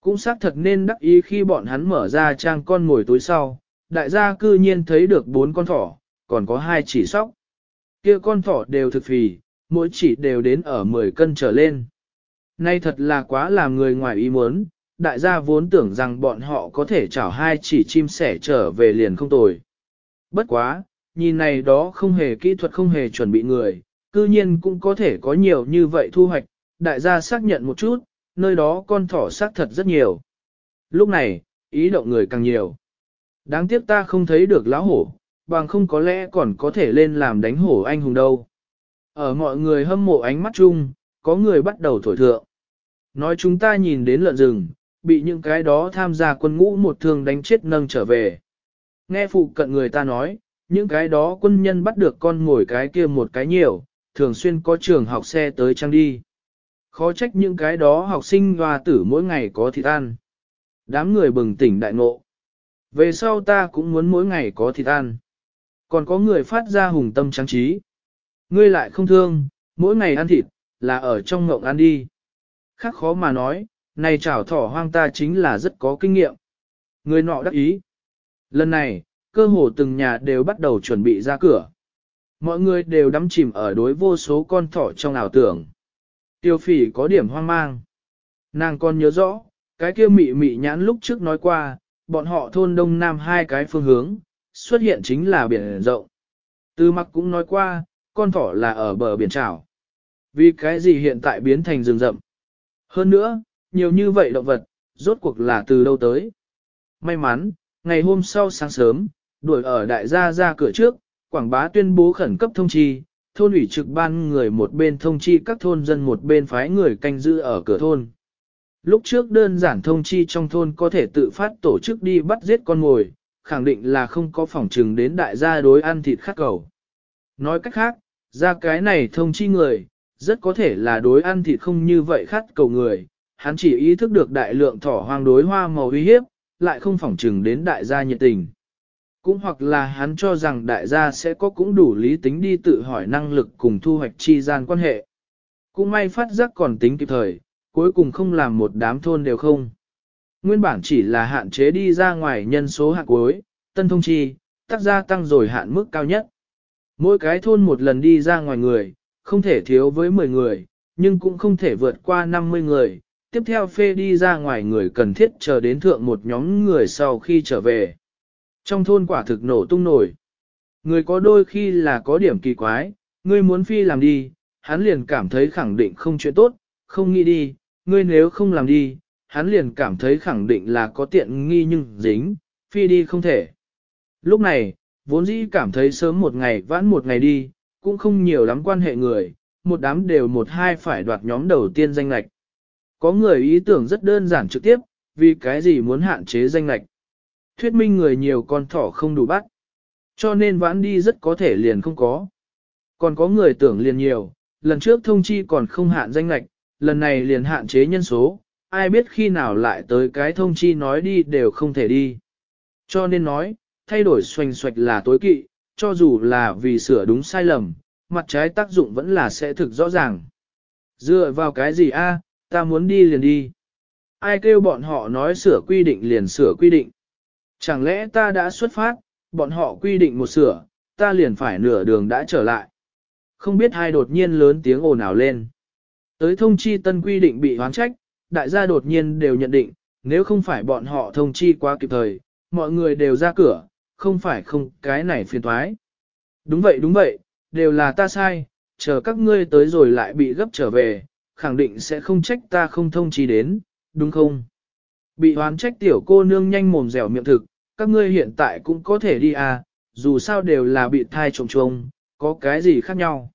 Cũng xác thật nên đắc ý khi bọn hắn mở ra trang con ngồi túi sau, đại gia cư nhiên thấy được bốn con thỏ, còn có hai chỉ sóc. kia con thỏ đều thực phì, mỗi chỉ đều đến ở 10 cân trở lên. Nay thật là quá làm người ngoài ý muốn, đại gia vốn tưởng rằng bọn họ có thể chảo hai chỉ chim sẻ trở về liền không tồi. Bất quá, nhìn này đó không hề kỹ thuật không hề chuẩn bị người, cư nhiên cũng có thể có nhiều như vậy thu hoạch, đại gia xác nhận một chút, nơi đó con thỏ xác thật rất nhiều. Lúc này, ý động người càng nhiều. Đáng tiếc ta không thấy được lão hổ, bằng không có lẽ còn có thể lên làm đánh hổ anh hùng đâu. Ở mọi người hâm mộ ánh mắt chung, có người bắt đầu thổi thượng. Nói chúng ta nhìn đến lợn rừng, bị những cái đó tham gia quân ngũ một thương đánh chết nâng trở về. Nghe phụ cận người ta nói, những cái đó quân nhân bắt được con ngồi cái kia một cái nhiều, thường xuyên có trường học xe tới trang đi. Khó trách những cái đó học sinh và tử mỗi ngày có thịt ăn. Đám người bừng tỉnh đại ngộ. Về sau ta cũng muốn mỗi ngày có thịt ăn. Còn có người phát ra hùng tâm trang trí. Ngươi lại không thương, mỗi ngày ăn thịt, là ở trong ngộng ăn đi. Khác khó mà nói, này chảo thỏ hoang ta chính là rất có kinh nghiệm. Người nọ đắc ý. Lần này, cơ hồ từng nhà đều bắt đầu chuẩn bị ra cửa. Mọi người đều đắm chìm ở đối vô số con thỏ trong ảo tưởng. Tiêu phỉ có điểm hoang mang. Nàng còn nhớ rõ, cái kia mị mị nhãn lúc trước nói qua, bọn họ thôn đông nam hai cái phương hướng, xuất hiện chính là biển rộng. Từ mặc cũng nói qua, con thỏ là ở bờ biển trảo. Vì cái gì hiện tại biến thành rừng rậm? Hơn nữa, nhiều như vậy động vật, rốt cuộc là từ đâu tới? May mắn, ngày hôm sau sáng sớm, đuổi ở đại gia ra cửa trước, Quảng Bá tuyên bố khẩn cấp thông chi, thôn ủy trực ban người một bên thông chi các thôn dân một bên phái người canh giữ ở cửa thôn. Lúc trước đơn giản thông chi trong thôn có thể tự phát tổ chức đi bắt giết con mồi, khẳng định là không có phỏng trừng đến đại gia đối ăn thịt khát cầu. Nói cách khác, ra cái này thông chi người, rất có thể là đối ăn thịt không như vậy khát cầu người, hắn chỉ ý thức được đại lượng thỏ hoang đối hoa màu uy hiếp, lại không phỏng trừng đến đại gia nhiệt tình. Cũng hoặc là hắn cho rằng đại gia sẽ có cũng đủ lý tính đi tự hỏi năng lực cùng thu hoạch chi gian quan hệ. Cũng may phát giác còn tính kịp thời, cuối cùng không làm một đám thôn đều không. Nguyên bản chỉ là hạn chế đi ra ngoài nhân số hạng cuối, tân thông chi, tác gia tăng rồi hạn mức cao nhất. Mỗi cái thôn một lần đi ra ngoài người, không thể thiếu với 10 người, nhưng cũng không thể vượt qua 50 người. Tiếp theo phê đi ra ngoài người cần thiết chờ đến thượng một nhóm người sau khi trở về. Trong thôn quả thực nổ tung nổi. Người có đôi khi là có điểm kỳ quái, ngươi muốn phi làm đi, hắn liền cảm thấy khẳng định không chuyện tốt, không nghĩ đi, ngươi nếu không làm đi, hắn liền cảm thấy khẳng định là có tiện nghi nhưng dính, phi đi không thể. Lúc này, vốn dĩ cảm thấy sớm một ngày vãn một ngày đi, cũng không nhiều lắm quan hệ người, một đám đều một hai phải đoạt nhóm đầu tiên danh lạch. Có người ý tưởng rất đơn giản trực tiếp, vì cái gì muốn hạn chế danh lạch. Thuyết minh người nhiều con thỏ không đủ bắt. Cho nên vãn đi rất có thể liền không có. Còn có người tưởng liền nhiều, lần trước thông chi còn không hạn danh lạch, lần này liền hạn chế nhân số, ai biết khi nào lại tới cái thông chi nói đi đều không thể đi. Cho nên nói, thay đổi xoành xoạch là tối kỵ, cho dù là vì sửa đúng sai lầm, mặt trái tác dụng vẫn là sẽ thực rõ ràng. Dựa vào cái gì a? ta muốn đi liền đi. Ai kêu bọn họ nói sửa quy định liền sửa quy định. Chẳng lẽ ta đã xuất phát, bọn họ quy định một sửa, ta liền phải nửa đường đã trở lại. Không biết hai đột nhiên lớn tiếng ồn ào lên. Tới thông chi tân quy định bị hoán trách, đại gia đột nhiên đều nhận định, nếu không phải bọn họ thông chi quá kịp thời, mọi người đều ra cửa, không phải không cái này phiền thoái. Đúng vậy đúng vậy, đều là ta sai, chờ các ngươi tới rồi lại bị gấp trở về, khẳng định sẽ không trách ta không thông chi đến, đúng không? Bị hoán trách tiểu cô nương nhanh mồm dẻo miệng thực, các ngươi hiện tại cũng có thể đi à, dù sao đều là bị thai trồng trông, có cái gì khác nhau.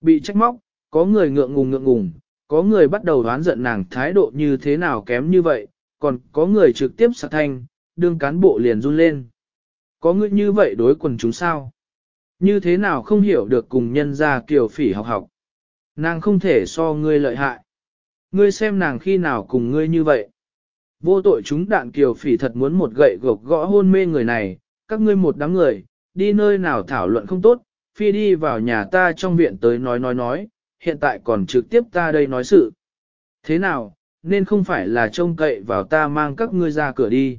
Bị trách móc, có người ngượng ngùng ngượng ngùng, có người bắt đầu đoán giận nàng thái độ như thế nào kém như vậy, còn có người trực tiếp sạc thanh, đương cán bộ liền run lên. Có người như vậy đối quần chúng sao? Như thế nào không hiểu được cùng nhân gia kiều phỉ học học? Nàng không thể so ngươi lợi hại. Ngươi xem nàng khi nào cùng ngươi như vậy. Vô tội chúng đạn kiều phỉ thật muốn một gậy gộc gõ hôn mê người này, các ngươi một đám người, đi nơi nào thảo luận không tốt, phi đi vào nhà ta trong viện tới nói nói nói, hiện tại còn trực tiếp ta đây nói sự. Thế nào, nên không phải là trông cậy vào ta mang các ngươi ra cửa đi.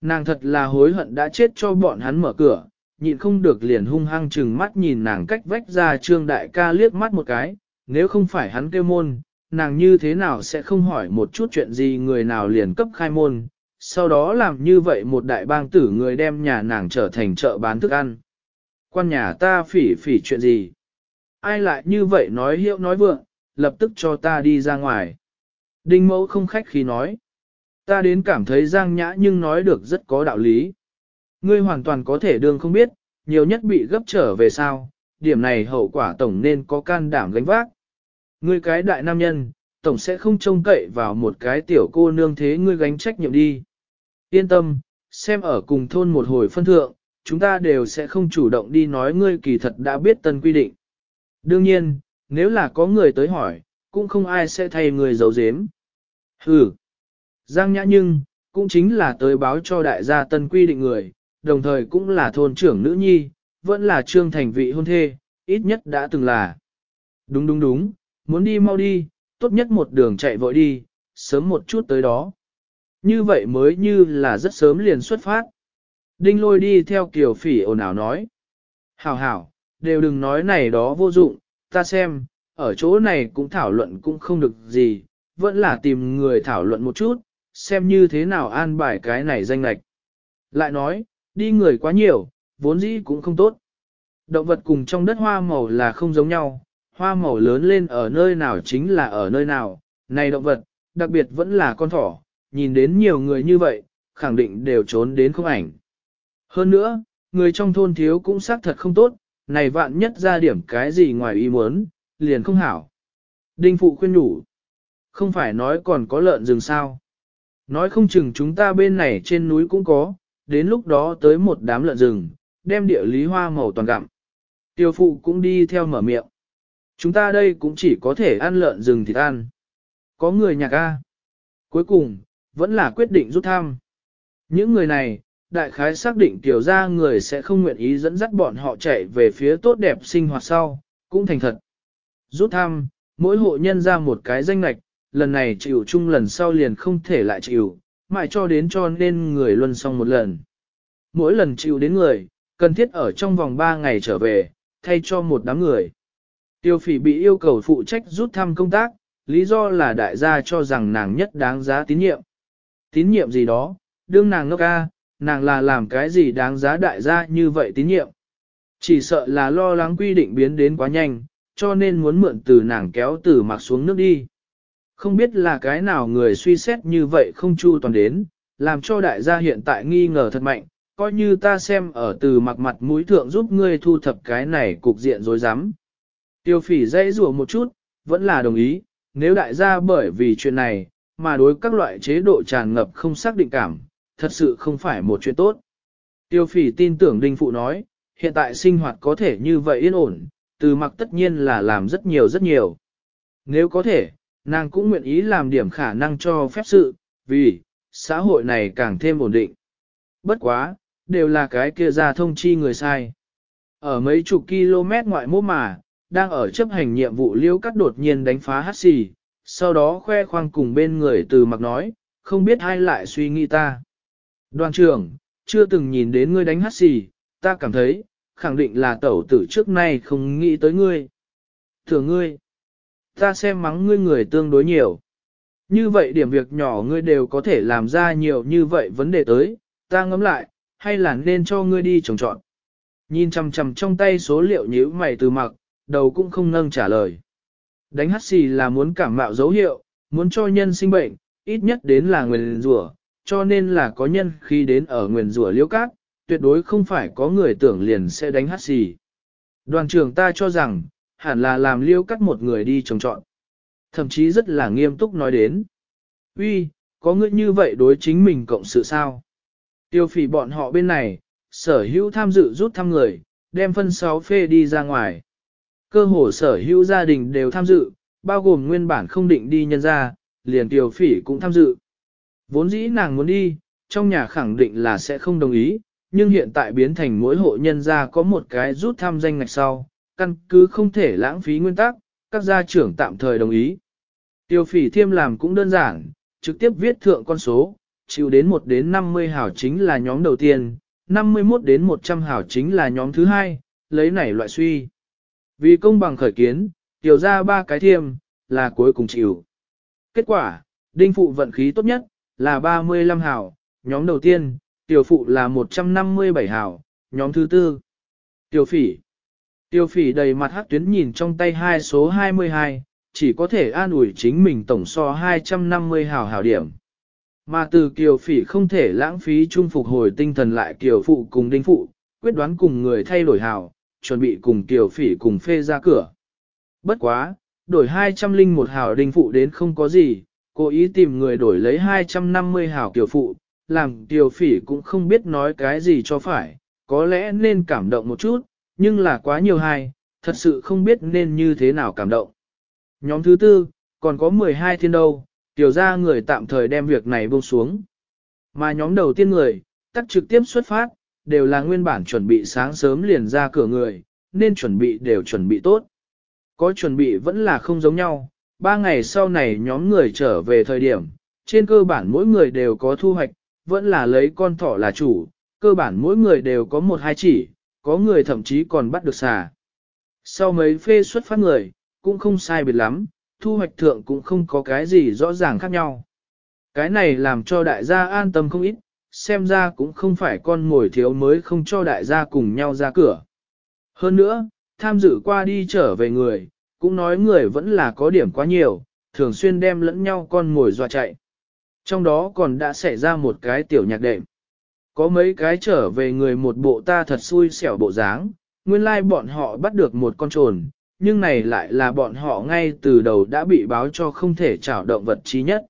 Nàng thật là hối hận đã chết cho bọn hắn mở cửa, nhịn không được liền hung hăng chừng mắt nhìn nàng cách vách ra trương đại ca liếc mắt một cái, nếu không phải hắn kêu môn, nàng như thế nào sẽ không hỏi một chút chuyện gì người nào liền cấp khai môn, sau đó làm như vậy một đại bang tử người đem nhà nàng trở thành chợ bán thức ăn. Quan nhà ta phỉ phỉ chuyện gì? Ai lại như vậy nói hiệu nói vượng, lập tức cho ta đi ra ngoài. Đinh mẫu không khách khí nói. Ta đến cảm thấy giang nhã nhưng nói được rất có đạo lý. Ngươi hoàn toàn có thể đương không biết, nhiều nhất bị gấp trở về sao, điểm này hậu quả tổng nên có can đảm gánh vác. Ngươi cái đại nam nhân, tổng sẽ không trông cậy vào một cái tiểu cô nương thế ngươi gánh trách nhiệm đi. Yên tâm, xem ở cùng thôn một hồi phân thượng, chúng ta đều sẽ không chủ động đi nói ngươi kỳ thật đã biết tân quy định. Đương nhiên, nếu là có người tới hỏi, cũng không ai sẽ thay người giấu giếm. Hừ. Giang Nhã Nhưng, cũng chính là tới báo cho đại gia tân quy định người, đồng thời cũng là thôn trưởng nữ nhi, vẫn là trương thành vị hôn thê, ít nhất đã từng là. Đúng đúng đúng, muốn đi mau đi, tốt nhất một đường chạy vội đi, sớm một chút tới đó. Như vậy mới như là rất sớm liền xuất phát. Đinh lôi đi theo kiểu phỉ ồn ào nói. Hảo hảo, đều đừng nói này đó vô dụng, ta xem, ở chỗ này cũng thảo luận cũng không được gì, vẫn là tìm người thảo luận một chút, xem như thế nào an bài cái này danh lạch. Lại nói, đi người quá nhiều, vốn dĩ cũng không tốt. Động vật cùng trong đất hoa màu là không giống nhau, hoa màu lớn lên ở nơi nào chính là ở nơi nào, này động vật, đặc biệt vẫn là con thỏ, nhìn đến nhiều người như vậy, khẳng định đều trốn đến không ảnh. Hơn nữa, người trong thôn thiếu cũng xác thật không tốt, này vạn nhất ra điểm cái gì ngoài ý muốn, liền không hảo. Đinh phụ khuyên nhủ, không phải nói còn có lợn rừng sao. Nói không chừng chúng ta bên này trên núi cũng có, đến lúc đó tới một đám lợn rừng, đem địa lý hoa màu toàn gặm. Tiêu phụ cũng đi theo mở miệng. Chúng ta đây cũng chỉ có thể ăn lợn rừng thịt ăn. Có người nhạc A. Cuối cùng, vẫn là quyết định rút thăm. Những người này, đại khái xác định tiểu ra người sẽ không nguyện ý dẫn dắt bọn họ chạy về phía tốt đẹp sinh hoạt sau, cũng thành thật. Rút thăm, mỗi hộ nhân ra một cái danh lạch, lần này chịu chung lần sau liền không thể lại chịu, mãi cho đến cho nên người luân xong một lần. Mỗi lần chịu đến người, cần thiết ở trong vòng 3 ngày trở về, thay cho một đám người. Tiêu phỉ bị yêu cầu phụ trách rút thăm công tác, lý do là đại gia cho rằng nàng nhất đáng giá tín nhiệm. Tín nhiệm gì đó, đương nàng ngốc ca, nàng là làm cái gì đáng giá đại gia như vậy tín nhiệm. Chỉ sợ là lo lắng quy định biến đến quá nhanh, cho nên muốn mượn từ nàng kéo từ mặc xuống nước đi. Không biết là cái nào người suy xét như vậy không chu toàn đến, làm cho đại gia hiện tại nghi ngờ thật mạnh, coi như ta xem ở từ mặc mặt mũi thượng giúp ngươi thu thập cái này cục diện dối rắm Tiêu phỉ dãy rủa một chút, vẫn là đồng ý, nếu đại gia bởi vì chuyện này, mà đối các loại chế độ tràn ngập không xác định cảm, thật sự không phải một chuyện tốt. Tiêu phỉ tin tưởng Đinh Phụ nói, hiện tại sinh hoạt có thể như vậy yên ổn, từ mặc tất nhiên là làm rất nhiều rất nhiều. Nếu có thể, nàng cũng nguyện ý làm điểm khả năng cho phép sự, vì, xã hội này càng thêm ổn định. Bất quá, đều là cái kia ra thông chi người sai. Ở mấy chục km ngoại mô mà, đang ở chấp hành nhiệm vụ liêu cắt đột nhiên đánh phá hát xì, sau đó khoe khoang cùng bên người từ mặc nói, không biết ai lại suy nghĩ ta. Đoàn trưởng, chưa từng nhìn đến ngươi đánh hát xì, ta cảm thấy, khẳng định là tẩu tử trước nay không nghĩ tới ngươi. Thừa ngươi, ta xem mắng ngươi người tương đối nhiều. Như vậy điểm việc nhỏ ngươi đều có thể làm ra nhiều như vậy vấn đề tới, ta ngẫm lại, hay là nên cho ngươi đi trồng trọn. Nhìn chằm chằm trong tay số liệu nhíu mày từ mặc, đầu cũng không nâng trả lời. Đánh hát xì là muốn cảm mạo dấu hiệu, muốn cho nhân sinh bệnh, ít nhất đến là nguyền rủa, cho nên là có nhân khi đến ở nguyền rủa liễu cát, tuyệt đối không phải có người tưởng liền sẽ đánh hát xì. Đoàn trưởng ta cho rằng, hẳn là làm liêu Cát một người đi trồng trọn. Thậm chí rất là nghiêm túc nói đến. uy, có người như vậy đối chính mình cộng sự sao? Tiêu phỉ bọn họ bên này, sở hữu tham dự rút thăm người, đem phân sáu phê đi ra ngoài. Cơ hồ sở hữu gia đình đều tham dự, bao gồm nguyên bản không định đi nhân ra, liền tiêu phỉ cũng tham dự. Vốn dĩ nàng muốn đi, trong nhà khẳng định là sẽ không đồng ý, nhưng hiện tại biến thành mỗi hộ nhân gia có một cái rút tham danh ngạch sau, căn cứ không thể lãng phí nguyên tắc, các gia trưởng tạm thời đồng ý. Tiêu phỉ thiêm làm cũng đơn giản, trực tiếp viết thượng con số, chịu đến 1 đến 50 hảo chính là nhóm đầu tiên, 51 đến 100 hảo chính là nhóm thứ hai, lấy này loại suy. Vì công bằng khởi kiến, tiểu ra ba cái thiêm, là cuối cùng chịu. Kết quả, đinh phụ vận khí tốt nhất, là 35 hảo, nhóm đầu tiên, tiểu phụ là 157 hảo, nhóm thứ tư. Tiểu phỉ. Tiểu phỉ đầy mặt hắc tuyến nhìn trong tay hai số 22, chỉ có thể an ủi chính mình tổng so 250 hảo hảo điểm. Mà từ kiều phỉ không thể lãng phí trung phục hồi tinh thần lại kiều phụ cùng đinh phụ, quyết đoán cùng người thay đổi hảo, chuẩn bị cùng kiều phỉ cùng phê ra cửa. Bất quá, đổi 201 hảo đinh phụ đến không có gì, cố ý tìm người đổi lấy 250 hảo tiểu phụ, làm tiểu phỉ cũng không biết nói cái gì cho phải, có lẽ nên cảm động một chút, nhưng là quá nhiều hay, thật sự không biết nên như thế nào cảm động. Nhóm thứ tư, còn có 12 thiên đâu, tiểu ra người tạm thời đem việc này buông xuống. Mà nhóm đầu tiên người, tắt trực tiếp xuất phát, đều là nguyên bản chuẩn bị sáng sớm liền ra cửa người, nên chuẩn bị đều chuẩn bị tốt. Có chuẩn bị vẫn là không giống nhau, ba ngày sau này nhóm người trở về thời điểm, trên cơ bản mỗi người đều có thu hoạch, vẫn là lấy con thỏ là chủ, cơ bản mỗi người đều có một hai chỉ, có người thậm chí còn bắt được xà. Sau mấy phê xuất phát người, cũng không sai biệt lắm, thu hoạch thượng cũng không có cái gì rõ ràng khác nhau. Cái này làm cho đại gia an tâm không ít, xem ra cũng không phải con ngồi thiếu mới không cho đại gia cùng nhau ra cửa. Hơn nữa, tham dự qua đi trở về người, cũng nói người vẫn là có điểm quá nhiều, thường xuyên đem lẫn nhau con ngồi dọa chạy. Trong đó còn đã xảy ra một cái tiểu nhạc đệm. Có mấy cái trở về người một bộ ta thật xui xẻo bộ dáng, nguyên lai like bọn họ bắt được một con trồn, nhưng này lại là bọn họ ngay từ đầu đã bị báo cho không thể trảo động vật trí nhất.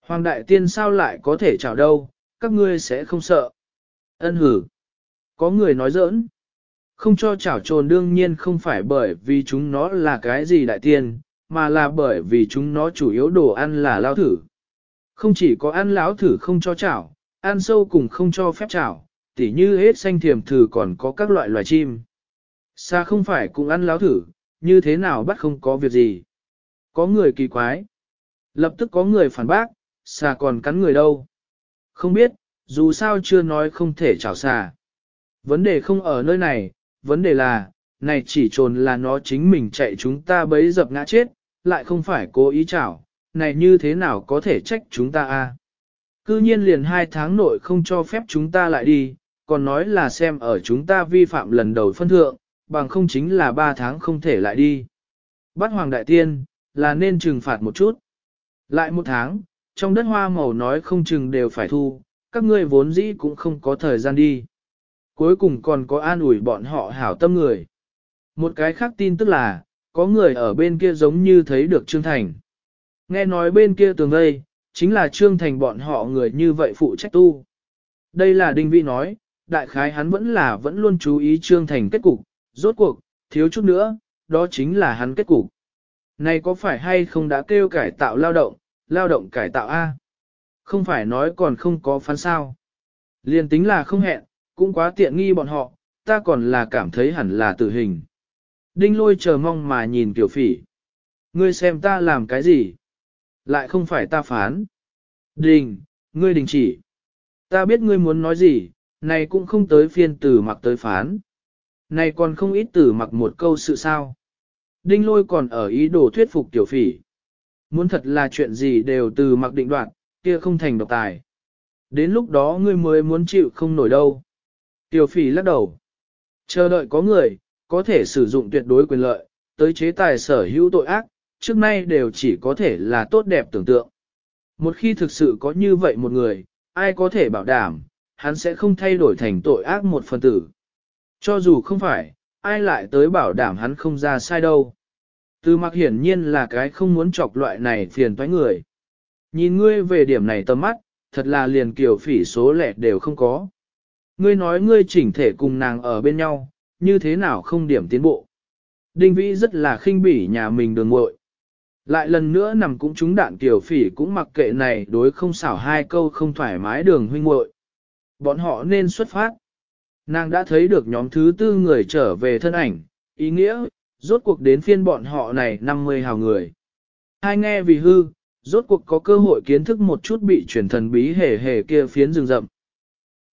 Hoàng đại tiên sao lại có thể trảo đâu, các ngươi sẽ không sợ. Ân hử. Có người nói giỡn. Không cho chảo trồn đương nhiên không phải bởi vì chúng nó là cái gì đại tiên, mà là bởi vì chúng nó chủ yếu đồ ăn là lao thử. Không chỉ có ăn lão thử không cho chảo, ăn sâu cùng không cho phép chảo, tỉ như hết xanh thiềm thử còn có các loại loài chim. Xa không phải cũng ăn lão thử, như thế nào bắt không có việc gì. Có người kỳ quái. Lập tức có người phản bác, xà còn cắn người đâu. Không biết, dù sao chưa nói không thể chảo xà. Vấn đề không ở nơi này, vấn đề là, này chỉ trồn là nó chính mình chạy chúng ta bấy dập ngã chết, lại không phải cố ý chảo, này như thế nào có thể trách chúng ta a? Cư nhiên liền hai tháng nội không cho phép chúng ta lại đi, còn nói là xem ở chúng ta vi phạm lần đầu phân thượng, bằng không chính là ba tháng không thể lại đi. Bắt Hoàng Đại Tiên, là nên trừng phạt một chút. Lại một tháng, trong đất hoa màu nói không chừng đều phải thu, các ngươi vốn dĩ cũng không có thời gian đi. Cuối cùng còn có an ủi bọn họ hảo tâm người. Một cái khác tin tức là, có người ở bên kia giống như thấy được Trương Thành. Nghe nói bên kia tường vây, chính là Trương Thành bọn họ người như vậy phụ trách tu. Đây là Đinh Vĩ nói, đại khái hắn vẫn là vẫn luôn chú ý Trương Thành kết cục, rốt cuộc, thiếu chút nữa, đó chính là hắn kết cục. Này có phải hay không đã kêu cải tạo lao động, lao động cải tạo A? Không phải nói còn không có phán sao. Liên tính là không hẹn, cũng quá tiện nghi bọn họ, ta còn là cảm thấy hẳn là tử hình. Đinh lôi chờ mong mà nhìn tiểu phỉ. Ngươi xem ta làm cái gì? Lại không phải ta phán. Đình, ngươi đình chỉ. Ta biết ngươi muốn nói gì, này cũng không tới phiên tử mặc tới phán. Này còn không ít tử mặc một câu sự sao. Đinh lôi còn ở ý đồ thuyết phục tiểu phỉ. Muốn thật là chuyện gì đều từ mặc định đoạn, kia không thành độc tài. Đến lúc đó ngươi mới muốn chịu không nổi đâu. Tiêu phỉ lắc đầu. Chờ đợi có người, có thể sử dụng tuyệt đối quyền lợi, tới chế tài sở hữu tội ác, trước nay đều chỉ có thể là tốt đẹp tưởng tượng. Một khi thực sự có như vậy một người, ai có thể bảo đảm, hắn sẽ không thay đổi thành tội ác một phần tử. Cho dù không phải, ai lại tới bảo đảm hắn không ra sai đâu. Từ mặc hiển nhiên là cái không muốn chọc loại này phiền toái người. Nhìn ngươi về điểm này tầm mắt, thật là liền kiểu phỉ số lẻ đều không có. Ngươi nói ngươi chỉnh thể cùng nàng ở bên nhau, như thế nào không điểm tiến bộ. Đinh Vĩ rất là khinh bỉ nhà mình đường muội. Lại lần nữa nằm cũng trúng đạn tiểu phỉ cũng mặc kệ này đối không xảo hai câu không thoải mái đường huynh muội. Bọn họ nên xuất phát. Nàng đã thấy được nhóm thứ tư người trở về thân ảnh, ý nghĩa, rốt cuộc đến phiên bọn họ này 50 hào người. Hai nghe vì hư, rốt cuộc có cơ hội kiến thức một chút bị truyền thần bí hề hề kia phiến rừng rậm,